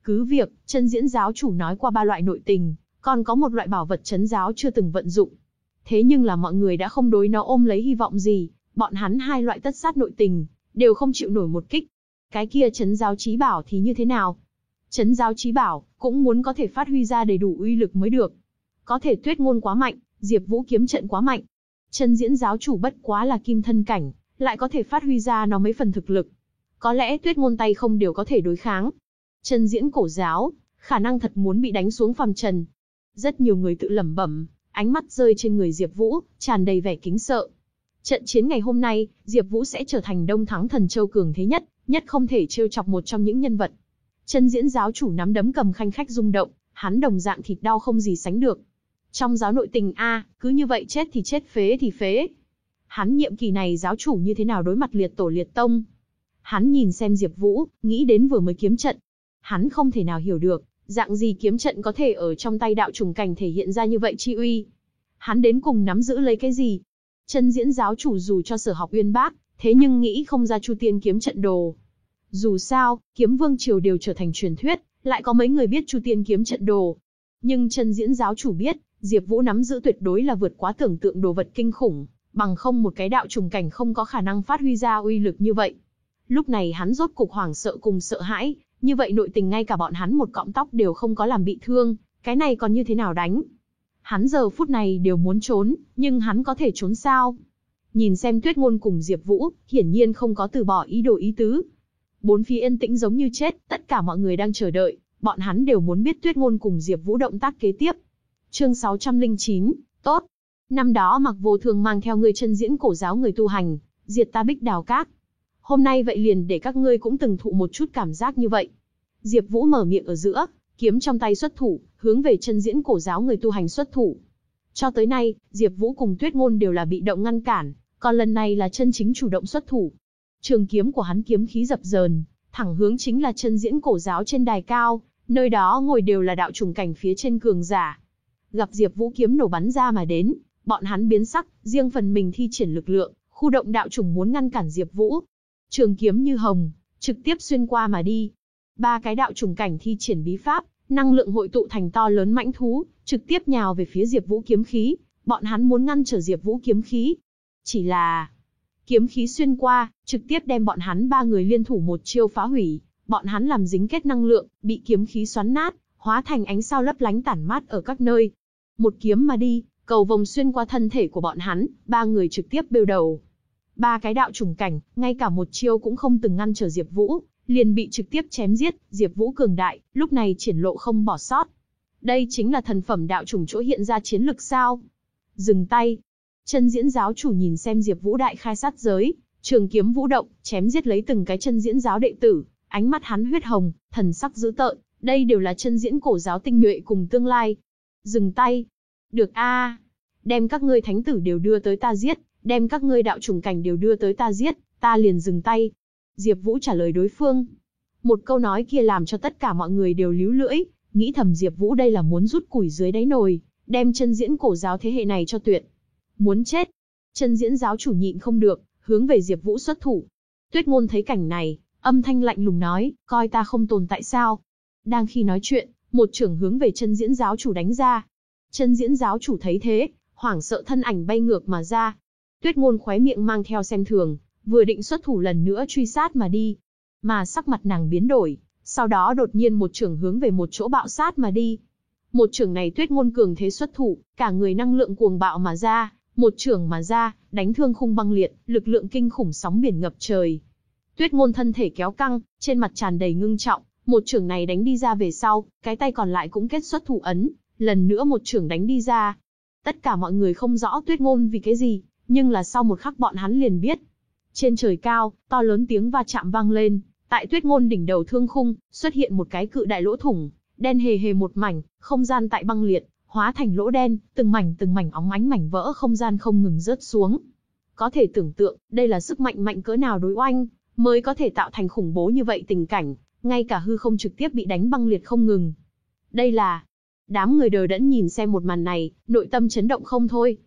Cứ việc, chân diễn giáo chủ nói qua ba loại nội tình, còn có một loại bảo vật chấn giáo chưa từng vận dụng. Thế nhưng là mọi người đã không đối nó ôm lấy hy vọng gì, bọn hắn hai loại tất sát nội tình, đều không chịu nổi một kích. Cái kia chấn giáo trí bảo thì như thế nào? Chấn giáo trí bảo, cũng muốn có thể phát huy ra đầy đủ uy lực mới được. Có thể tuyết ngôn quá mạnh, Diệp Vũ kiếm trận quá mạnh. Chân diễn giáo chủ bất quá là kim thân cảnh, lại có thể phát huy ra nó mấy phần thực lực. Có lẽ tuyết ngôn tay không đều có thể đối kháng. Chân diễn cổ giáo, khả năng thật muốn bị đánh xuống phàm trần. Rất nhiều người tự lẩm bẩm, ánh mắt rơi trên người Diệp Vũ, tràn đầy vẻ kính sợ. Trận chiến ngày hôm nay, Diệp Vũ sẽ trở thành Đông Thắng Thần Châu cường thế nhất, nhất không thể trêu chọc một trong những nhân vật. Chân diễn giáo chủ nắm đấm cầm khanh khách rung động, hắn đồng dạng thịt đau không gì sánh được. Trong giáo nội tình a, cứ như vậy chết thì chết phế thì phế. Hắn nhiệm kỳ này giáo chủ như thế nào đối mặt liệt tổ liệt tông? Hắn nhìn xem Diệp Vũ, nghĩ đến vừa mới kiếm trận. Hắn không thể nào hiểu được, dạng gì kiếm trận có thể ở trong tay đạo trùng cảnh thể hiện ra như vậy chi uy. Hắn đến cùng nắm giữ lấy cái gì? Chân diễn giáo chủ dù cho sở học uyên bác, thế nhưng nghĩ không ra Chu Tiên kiếm trận đồ. Dù sao, kiếm vương triều đều trở thành truyền thuyết, lại có mấy người biết Chu Tiên kiếm trận đồ. Nhưng chân diễn giáo chủ biết, Diệp Vũ nắm giữ tuyệt đối là vượt quá tưởng tượng đồ vật kinh khủng, bằng không một cái đạo trùng cảnh không có khả năng phát huy ra uy lực như vậy. Lúc này hắn rốt cục hoảng sợ cùng sợ hãi, như vậy nội tình ngay cả bọn hắn một cọng tóc đều không có làm bị thương, cái này còn như thế nào đánh? Hắn giờ phút này đều muốn trốn, nhưng hắn có thể trốn sao? Nhìn xem Tuyết Ngôn cùng Diệp Vũ, hiển nhiên không có từ bỏ ý đồ ý tứ. Bốn phía yên tĩnh giống như chết, tất cả mọi người đang chờ đợi, bọn hắn đều muốn biết Tuyết Ngôn cùng Diệp Vũ động tác kế tiếp. Chương 609, tốt. Năm đó Mặc Vô Thường mang theo người chân diễn cổ giáo người tu hành, diệt ta Bích Đào Các. Hôm nay vậy liền để các ngươi cũng từng thụ một chút cảm giác như vậy. Diệp Vũ mở miệng ở giữa, kiếm trong tay xuất thủ, hướng về chân diễn cổ giáo người tu hành xuất thủ. Cho tới nay, Diệp Vũ cùng Tuyết Ngôn đều là bị động ngăn cản, còn lần này là chân chính chủ động xuất thủ. Trường kiếm của hắn kiếm khí dập dờn, thẳng hướng chính là chân diễn cổ giáo trên đài cao, nơi đó ngồi đều là đạo trùng cảnh phía trên cường giả. Gặp Diệp Vũ kiếm nổ bắn ra mà đến, bọn hắn biến sắc, riêng phần mình thi triển lực lượng, khu động đạo trùng muốn ngăn cản Diệp Vũ. Trường kiếm như hồng, trực tiếp xuyên qua mà đi. Ba cái đạo trùng cảnh thi triển bí pháp, năng lượng hội tụ thành to lớn mãnh thú, trực tiếp nhào về phía Diệp Vũ kiếm khí, bọn hắn muốn ngăn trở Diệp Vũ kiếm khí. Chỉ là kiếm khí xuyên qua, trực tiếp đem bọn hắn ba người liên thủ một chiêu phá hủy, bọn hắn làm dính kết năng lượng, bị kiếm khí xoắn nát, hóa thành ánh sao lấp lánh tản mát ở các nơi. Một kiếm mà đi, cầu vòng xuyên qua thân thể của bọn hắn, ba người trực tiếp bêu đầu. Ba cái đạo trùng cảnh, ngay cả một chiêu cũng không từng ngăn trở Diệp Vũ, liền bị trực tiếp chém giết, Diệp Vũ cường đại, lúc này triển lộ không bỏ sót. Đây chính là thần phẩm đạo trùng chỗ hiện ra chiến lực sao? Dừng tay. Chân diễn giáo chủ nhìn xem Diệp Vũ đại khai sát giới, trường kiếm vũ động, chém giết lấy từng cái chân diễn giáo đệ tử, ánh mắt hắn huyết hồng, thần sắc dữ tợn, đây đều là chân diễn cổ giáo tinh nhuệ cùng tương lai. Dừng tay. Được a, đem các ngươi thánh tử đều đưa tới ta giết, đem các ngươi đạo trùng cảnh đều đưa tới ta giết, ta liền dừng tay. Diệp Vũ trả lời đối phương. Một câu nói kia làm cho tất cả mọi người đều líu lưỡi, nghĩ thầm Diệp Vũ đây là muốn rút củi dưới đáy nồi, đem chân diễn cổ giáo thế hệ này cho tuyệt. Muốn chết. Chân diễn giáo chủ nhịn không được, hướng về Diệp Vũ xuất thủ. Tuyết Ngôn thấy cảnh này, âm thanh lạnh lùng nói, coi ta không tồn tại sao? Đang khi nói chuyện, một trưởng hướng về chân diễn giáo chủ đánh ra. Chân diễn giáo chủ thấy thế, hoảng sợ thân ảnh bay ngược mà ra. Tuyết Ngôn khóe miệng mang theo xem thường, vừa định xuất thủ lần nữa truy sát mà đi. Mà sắc mặt nàng biến đổi, sau đó đột nhiên một trưởng hướng về một chỗ bạo sát mà đi. Một trưởng này tuyết ngôn cường thế xuất thủ, cả người năng lượng cuồng bạo mà ra, một trưởng mà ra, đánh thương khung băng liệt, lực lượng kinh khủng sóng biển ngập trời. Tuyết ngôn thân thể kéo căng, trên mặt tràn đầy ngưng trọng, một trưởng này đánh đi ra về sau, cái tay còn lại cũng kết xuất thủ ấn, lần nữa một trưởng đánh đi ra. Tất cả mọi người không rõ tuyết ngôn vì cái gì, nhưng là sau một khắc bọn hắn liền biết. Trên trời cao, to lớn tiếng va chạm vang lên, tại tuyết ngôn đỉnh đầu thương khung, xuất hiện một cái cự đại lỗ thủng, đen hề hề một mảnh, không gian tại băng liệt, hóa thành lỗ đen, từng mảnh từng mảnh óng ánh mảnh vỡ không gian không ngừng rớt xuống. Có thể tưởng tượng, đây là sức mạnh mạnh cỡ nào đối oanh, mới có thể tạo thành khủng bố như vậy tình cảnh, ngay cả hư không trực tiếp bị đánh băng liệt không ngừng. Đây là... Đám người đờ đẫn nhìn xem một màn này, nội tâm chấn động không thôi.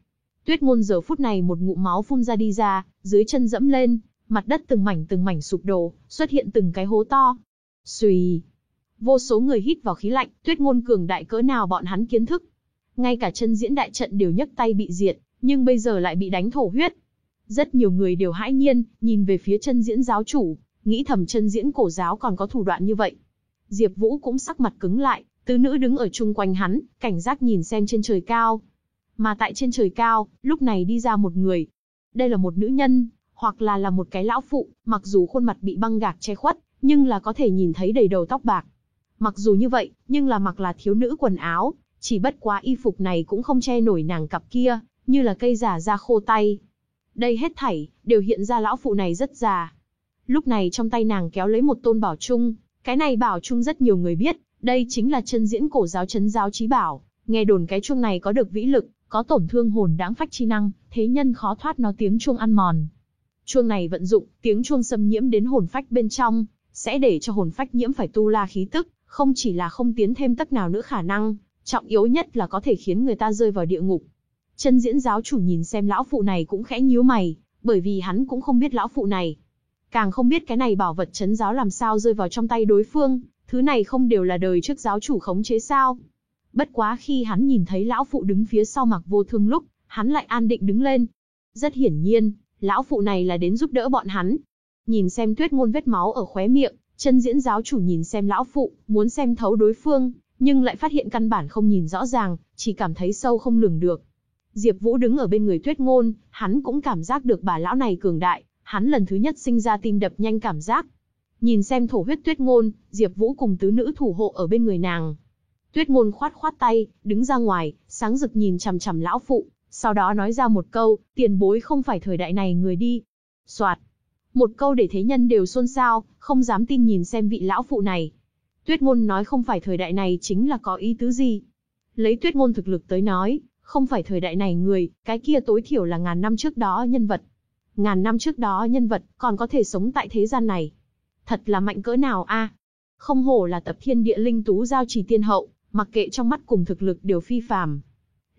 Tuyết ngôn giờ phút này một ngụm máu phun ra đi ra, dưới chân dẫm lên, mặt đất từng mảnh từng mảnh sụp đổ, xuất hiện từng cái hố to. Xùy. Vô số người hít vào khí lạnh, tuyết ngôn cường đại cỡ nào bọn hắn kiến thức. Ngay cả chân diễn đại trận đều nhấc tay bị diệt, nhưng bây giờ lại bị đánh thổ huyết. Rất nhiều người đều hãi nhiên, nhìn về phía chân diễn giáo chủ, nghĩ thầm chân diễn cổ giáo còn có thủ đoạn như vậy. Diệp Vũ cũng sắc mặt cứng lại, tứ nữ đứng ở chung quanh hắn, cảnh giác nhìn xem trên trời cao. Mà tại trên trời cao, lúc này đi ra một người. Đây là một nữ nhân, hoặc là là một cái lão phụ, mặc dù khuôn mặt bị băng gạc che khuất, nhưng là có thể nhìn thấy đầy đầu tóc bạc. Mặc dù như vậy, nhưng là mặc là thiếu nữ quần áo, chỉ bất quá y phục này cũng không che nổi nàng cặp kia, như là cây giả da khô tay. Đây hết thảy, đều hiện ra lão phụ này rất già. Lúc này trong tay nàng kéo lấy một tôn bảo trung, cái này bảo trung rất nhiều người biết, đây chính là chân diễn cổ giáo chấn giáo trí bảo, nghe đồn cái chuông này có được vĩ lực, có tổn thương hồn đáng phách chi năng, thế nhân khó thoát nó tiếng chuông ăn mòn. Chuông này vận dụng, tiếng chuông xâm nhiễm đến hồn phách bên trong, sẽ để cho hồn phách nhiễm phải tu la khí tức, không chỉ là không tiến thêm tấc nào nữa khả năng, trọng yếu nhất là có thể khiến người ta rơi vào địa ngục. Chân diễn giáo chủ nhìn xem lão phụ này cũng khẽ nhíu mày, bởi vì hắn cũng không biết lão phụ này. Càng không biết cái này bảo vật chấn giáo làm sao rơi vào trong tay đối phương, thứ này không đều là đời trước giáo chủ khống chế sao. Bất quá khi hắn nhìn thấy lão phụ đứng phía sau mặc vô thương lúc, hắn lại an định đứng lên. Rất hiển nhiên, lão phụ này là đến giúp đỡ bọn hắn. Nhìn xem tuyết ngôn vết máu ở khóe miệng, chân diễn giáo chủ nhìn xem lão phụ, muốn xem thấu đối phương, nhưng lại phát hiện căn bản không nhìn rõ ràng, chỉ cảm thấy sâu không lường được. Diệp Vũ đứng ở bên người tuyết ngôn, hắn cũng cảm giác được bà lão này cường đại, hắn lần thứ nhất sinh ra tim đập nhanh cảm giác. Nhìn xem thổ huyết tuyết ngôn, Diệp Vũ cùng tứ nữ thủ hộ ở bên người nàng. Tuyết ngôn khoát khoát tay, đứng ra ngoài, sáng rực nhìn chằm chằm lão phụ, sau đó nói ra một câu, tiền bối không phải thời đại này người đi. Soạt. Một câu để thế nhân đều xôn xao, không dám tin nhìn xem vị lão phụ này. Tuyết ngôn nói không phải thời đại này chính là có ý tứ gì. Lấy tuyết ngôn thực lực tới nói, không phải thời đại này người, cái kia tối thiểu là ngàn năm trước đó nhân vật. Ngàn năm trước đó nhân vật, còn có thể sống tại thế gian này. Thật là mạnh cỡ nào a Không hổ là tập thiên địa linh tú giao trì tiên hậu, mặc kệ trong mắt cùng thực lực đều phi phàm,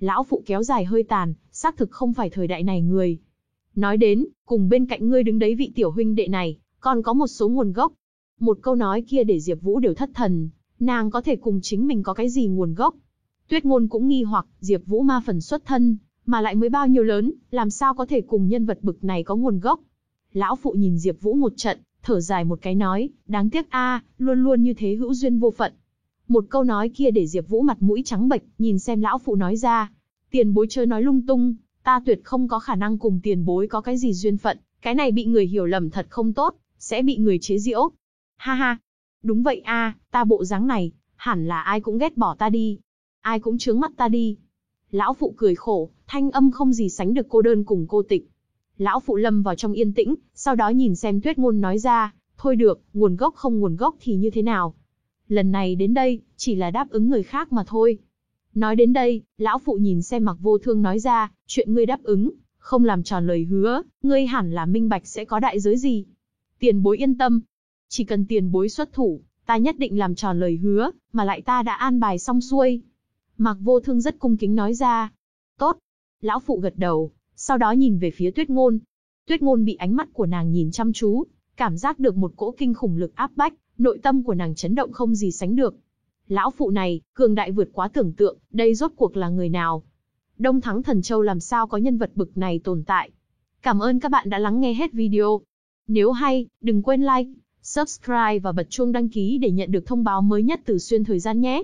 lão phụ kéo dài hơi tàn, xác thực không phải thời đại này người. Nói đến, cùng bên cạnh ngươi đứng đấy vị tiểu huynh đệ này, còn có một số nguồn gốc. Một câu nói kia để Diệp Vũ đều thất thần, nàng có thể cùng chính mình có cái gì nguồn gốc. Tuyết ngôn cũng nghi hoặc, Diệp Vũ ma phần xuất thân, mà lại mới bao nhiêu lớn, làm sao có thể cùng nhân vật bực này có nguồn gốc. Lão phụ nhìn Diệp Vũ một trận, thở dài một cái nói, đáng tiếc a, luôn luôn như thế hữu duyên vô phận. Một câu nói kia để Diệp Vũ mặt mũi trắng bệch, nhìn xem lão phụ nói ra, tiền bối chơi nói lung tung, ta tuyệt không có khả năng cùng tiền bối có cái gì duyên phận, cái này bị người hiểu lầm thật không tốt, sẽ bị người chế giễu. Ha ha. Đúng vậy a, ta bộ dáng này, hẳn là ai cũng ghét bỏ ta đi. Ai cũng chướng mắt ta đi. Lão phụ cười khổ, thanh âm không gì sánh được cô đơn cùng cô tịch. Lão phụ lâm vào trong yên tĩnh, sau đó nhìn xem tuyết ngôn nói ra, thôi được, nguồn gốc không nguồn gốc thì như thế nào. Lần này đến đây, chỉ là đáp ứng người khác mà thôi. Nói đến đây, lão phụ nhìn xem mặc vô thương nói ra, chuyện ngươi đáp ứng, không làm tròn lời hứa, ngươi hẳn là minh bạch sẽ có đại giới gì. Tiền bối yên tâm. Chỉ cần tiền bối xuất thủ, ta nhất định làm tròn lời hứa, mà lại ta đã an bài xong xuôi. Mặc vô thương rất cung kính nói ra. Tốt. Lão phụ gật đầu, sau đó nhìn về phía tuyết ngôn. Tuyết ngôn bị ánh mắt của nàng nhìn chăm chú, cảm giác được một cỗ kinh khủng lực áp bách, nội tâm của nàng chấn động không gì sánh được. Lão phụ này, cường đại vượt quá tưởng tượng, đây rốt cuộc là người nào? Đông Thắng Thần Châu làm sao có nhân vật bực này tồn tại? Cảm ơn các bạn đã lắng nghe hết video. Nếu hay, đừng quên like, subscribe và bật chuông đăng ký để nhận được thông báo mới nhất từ xuyên thời gian nhé.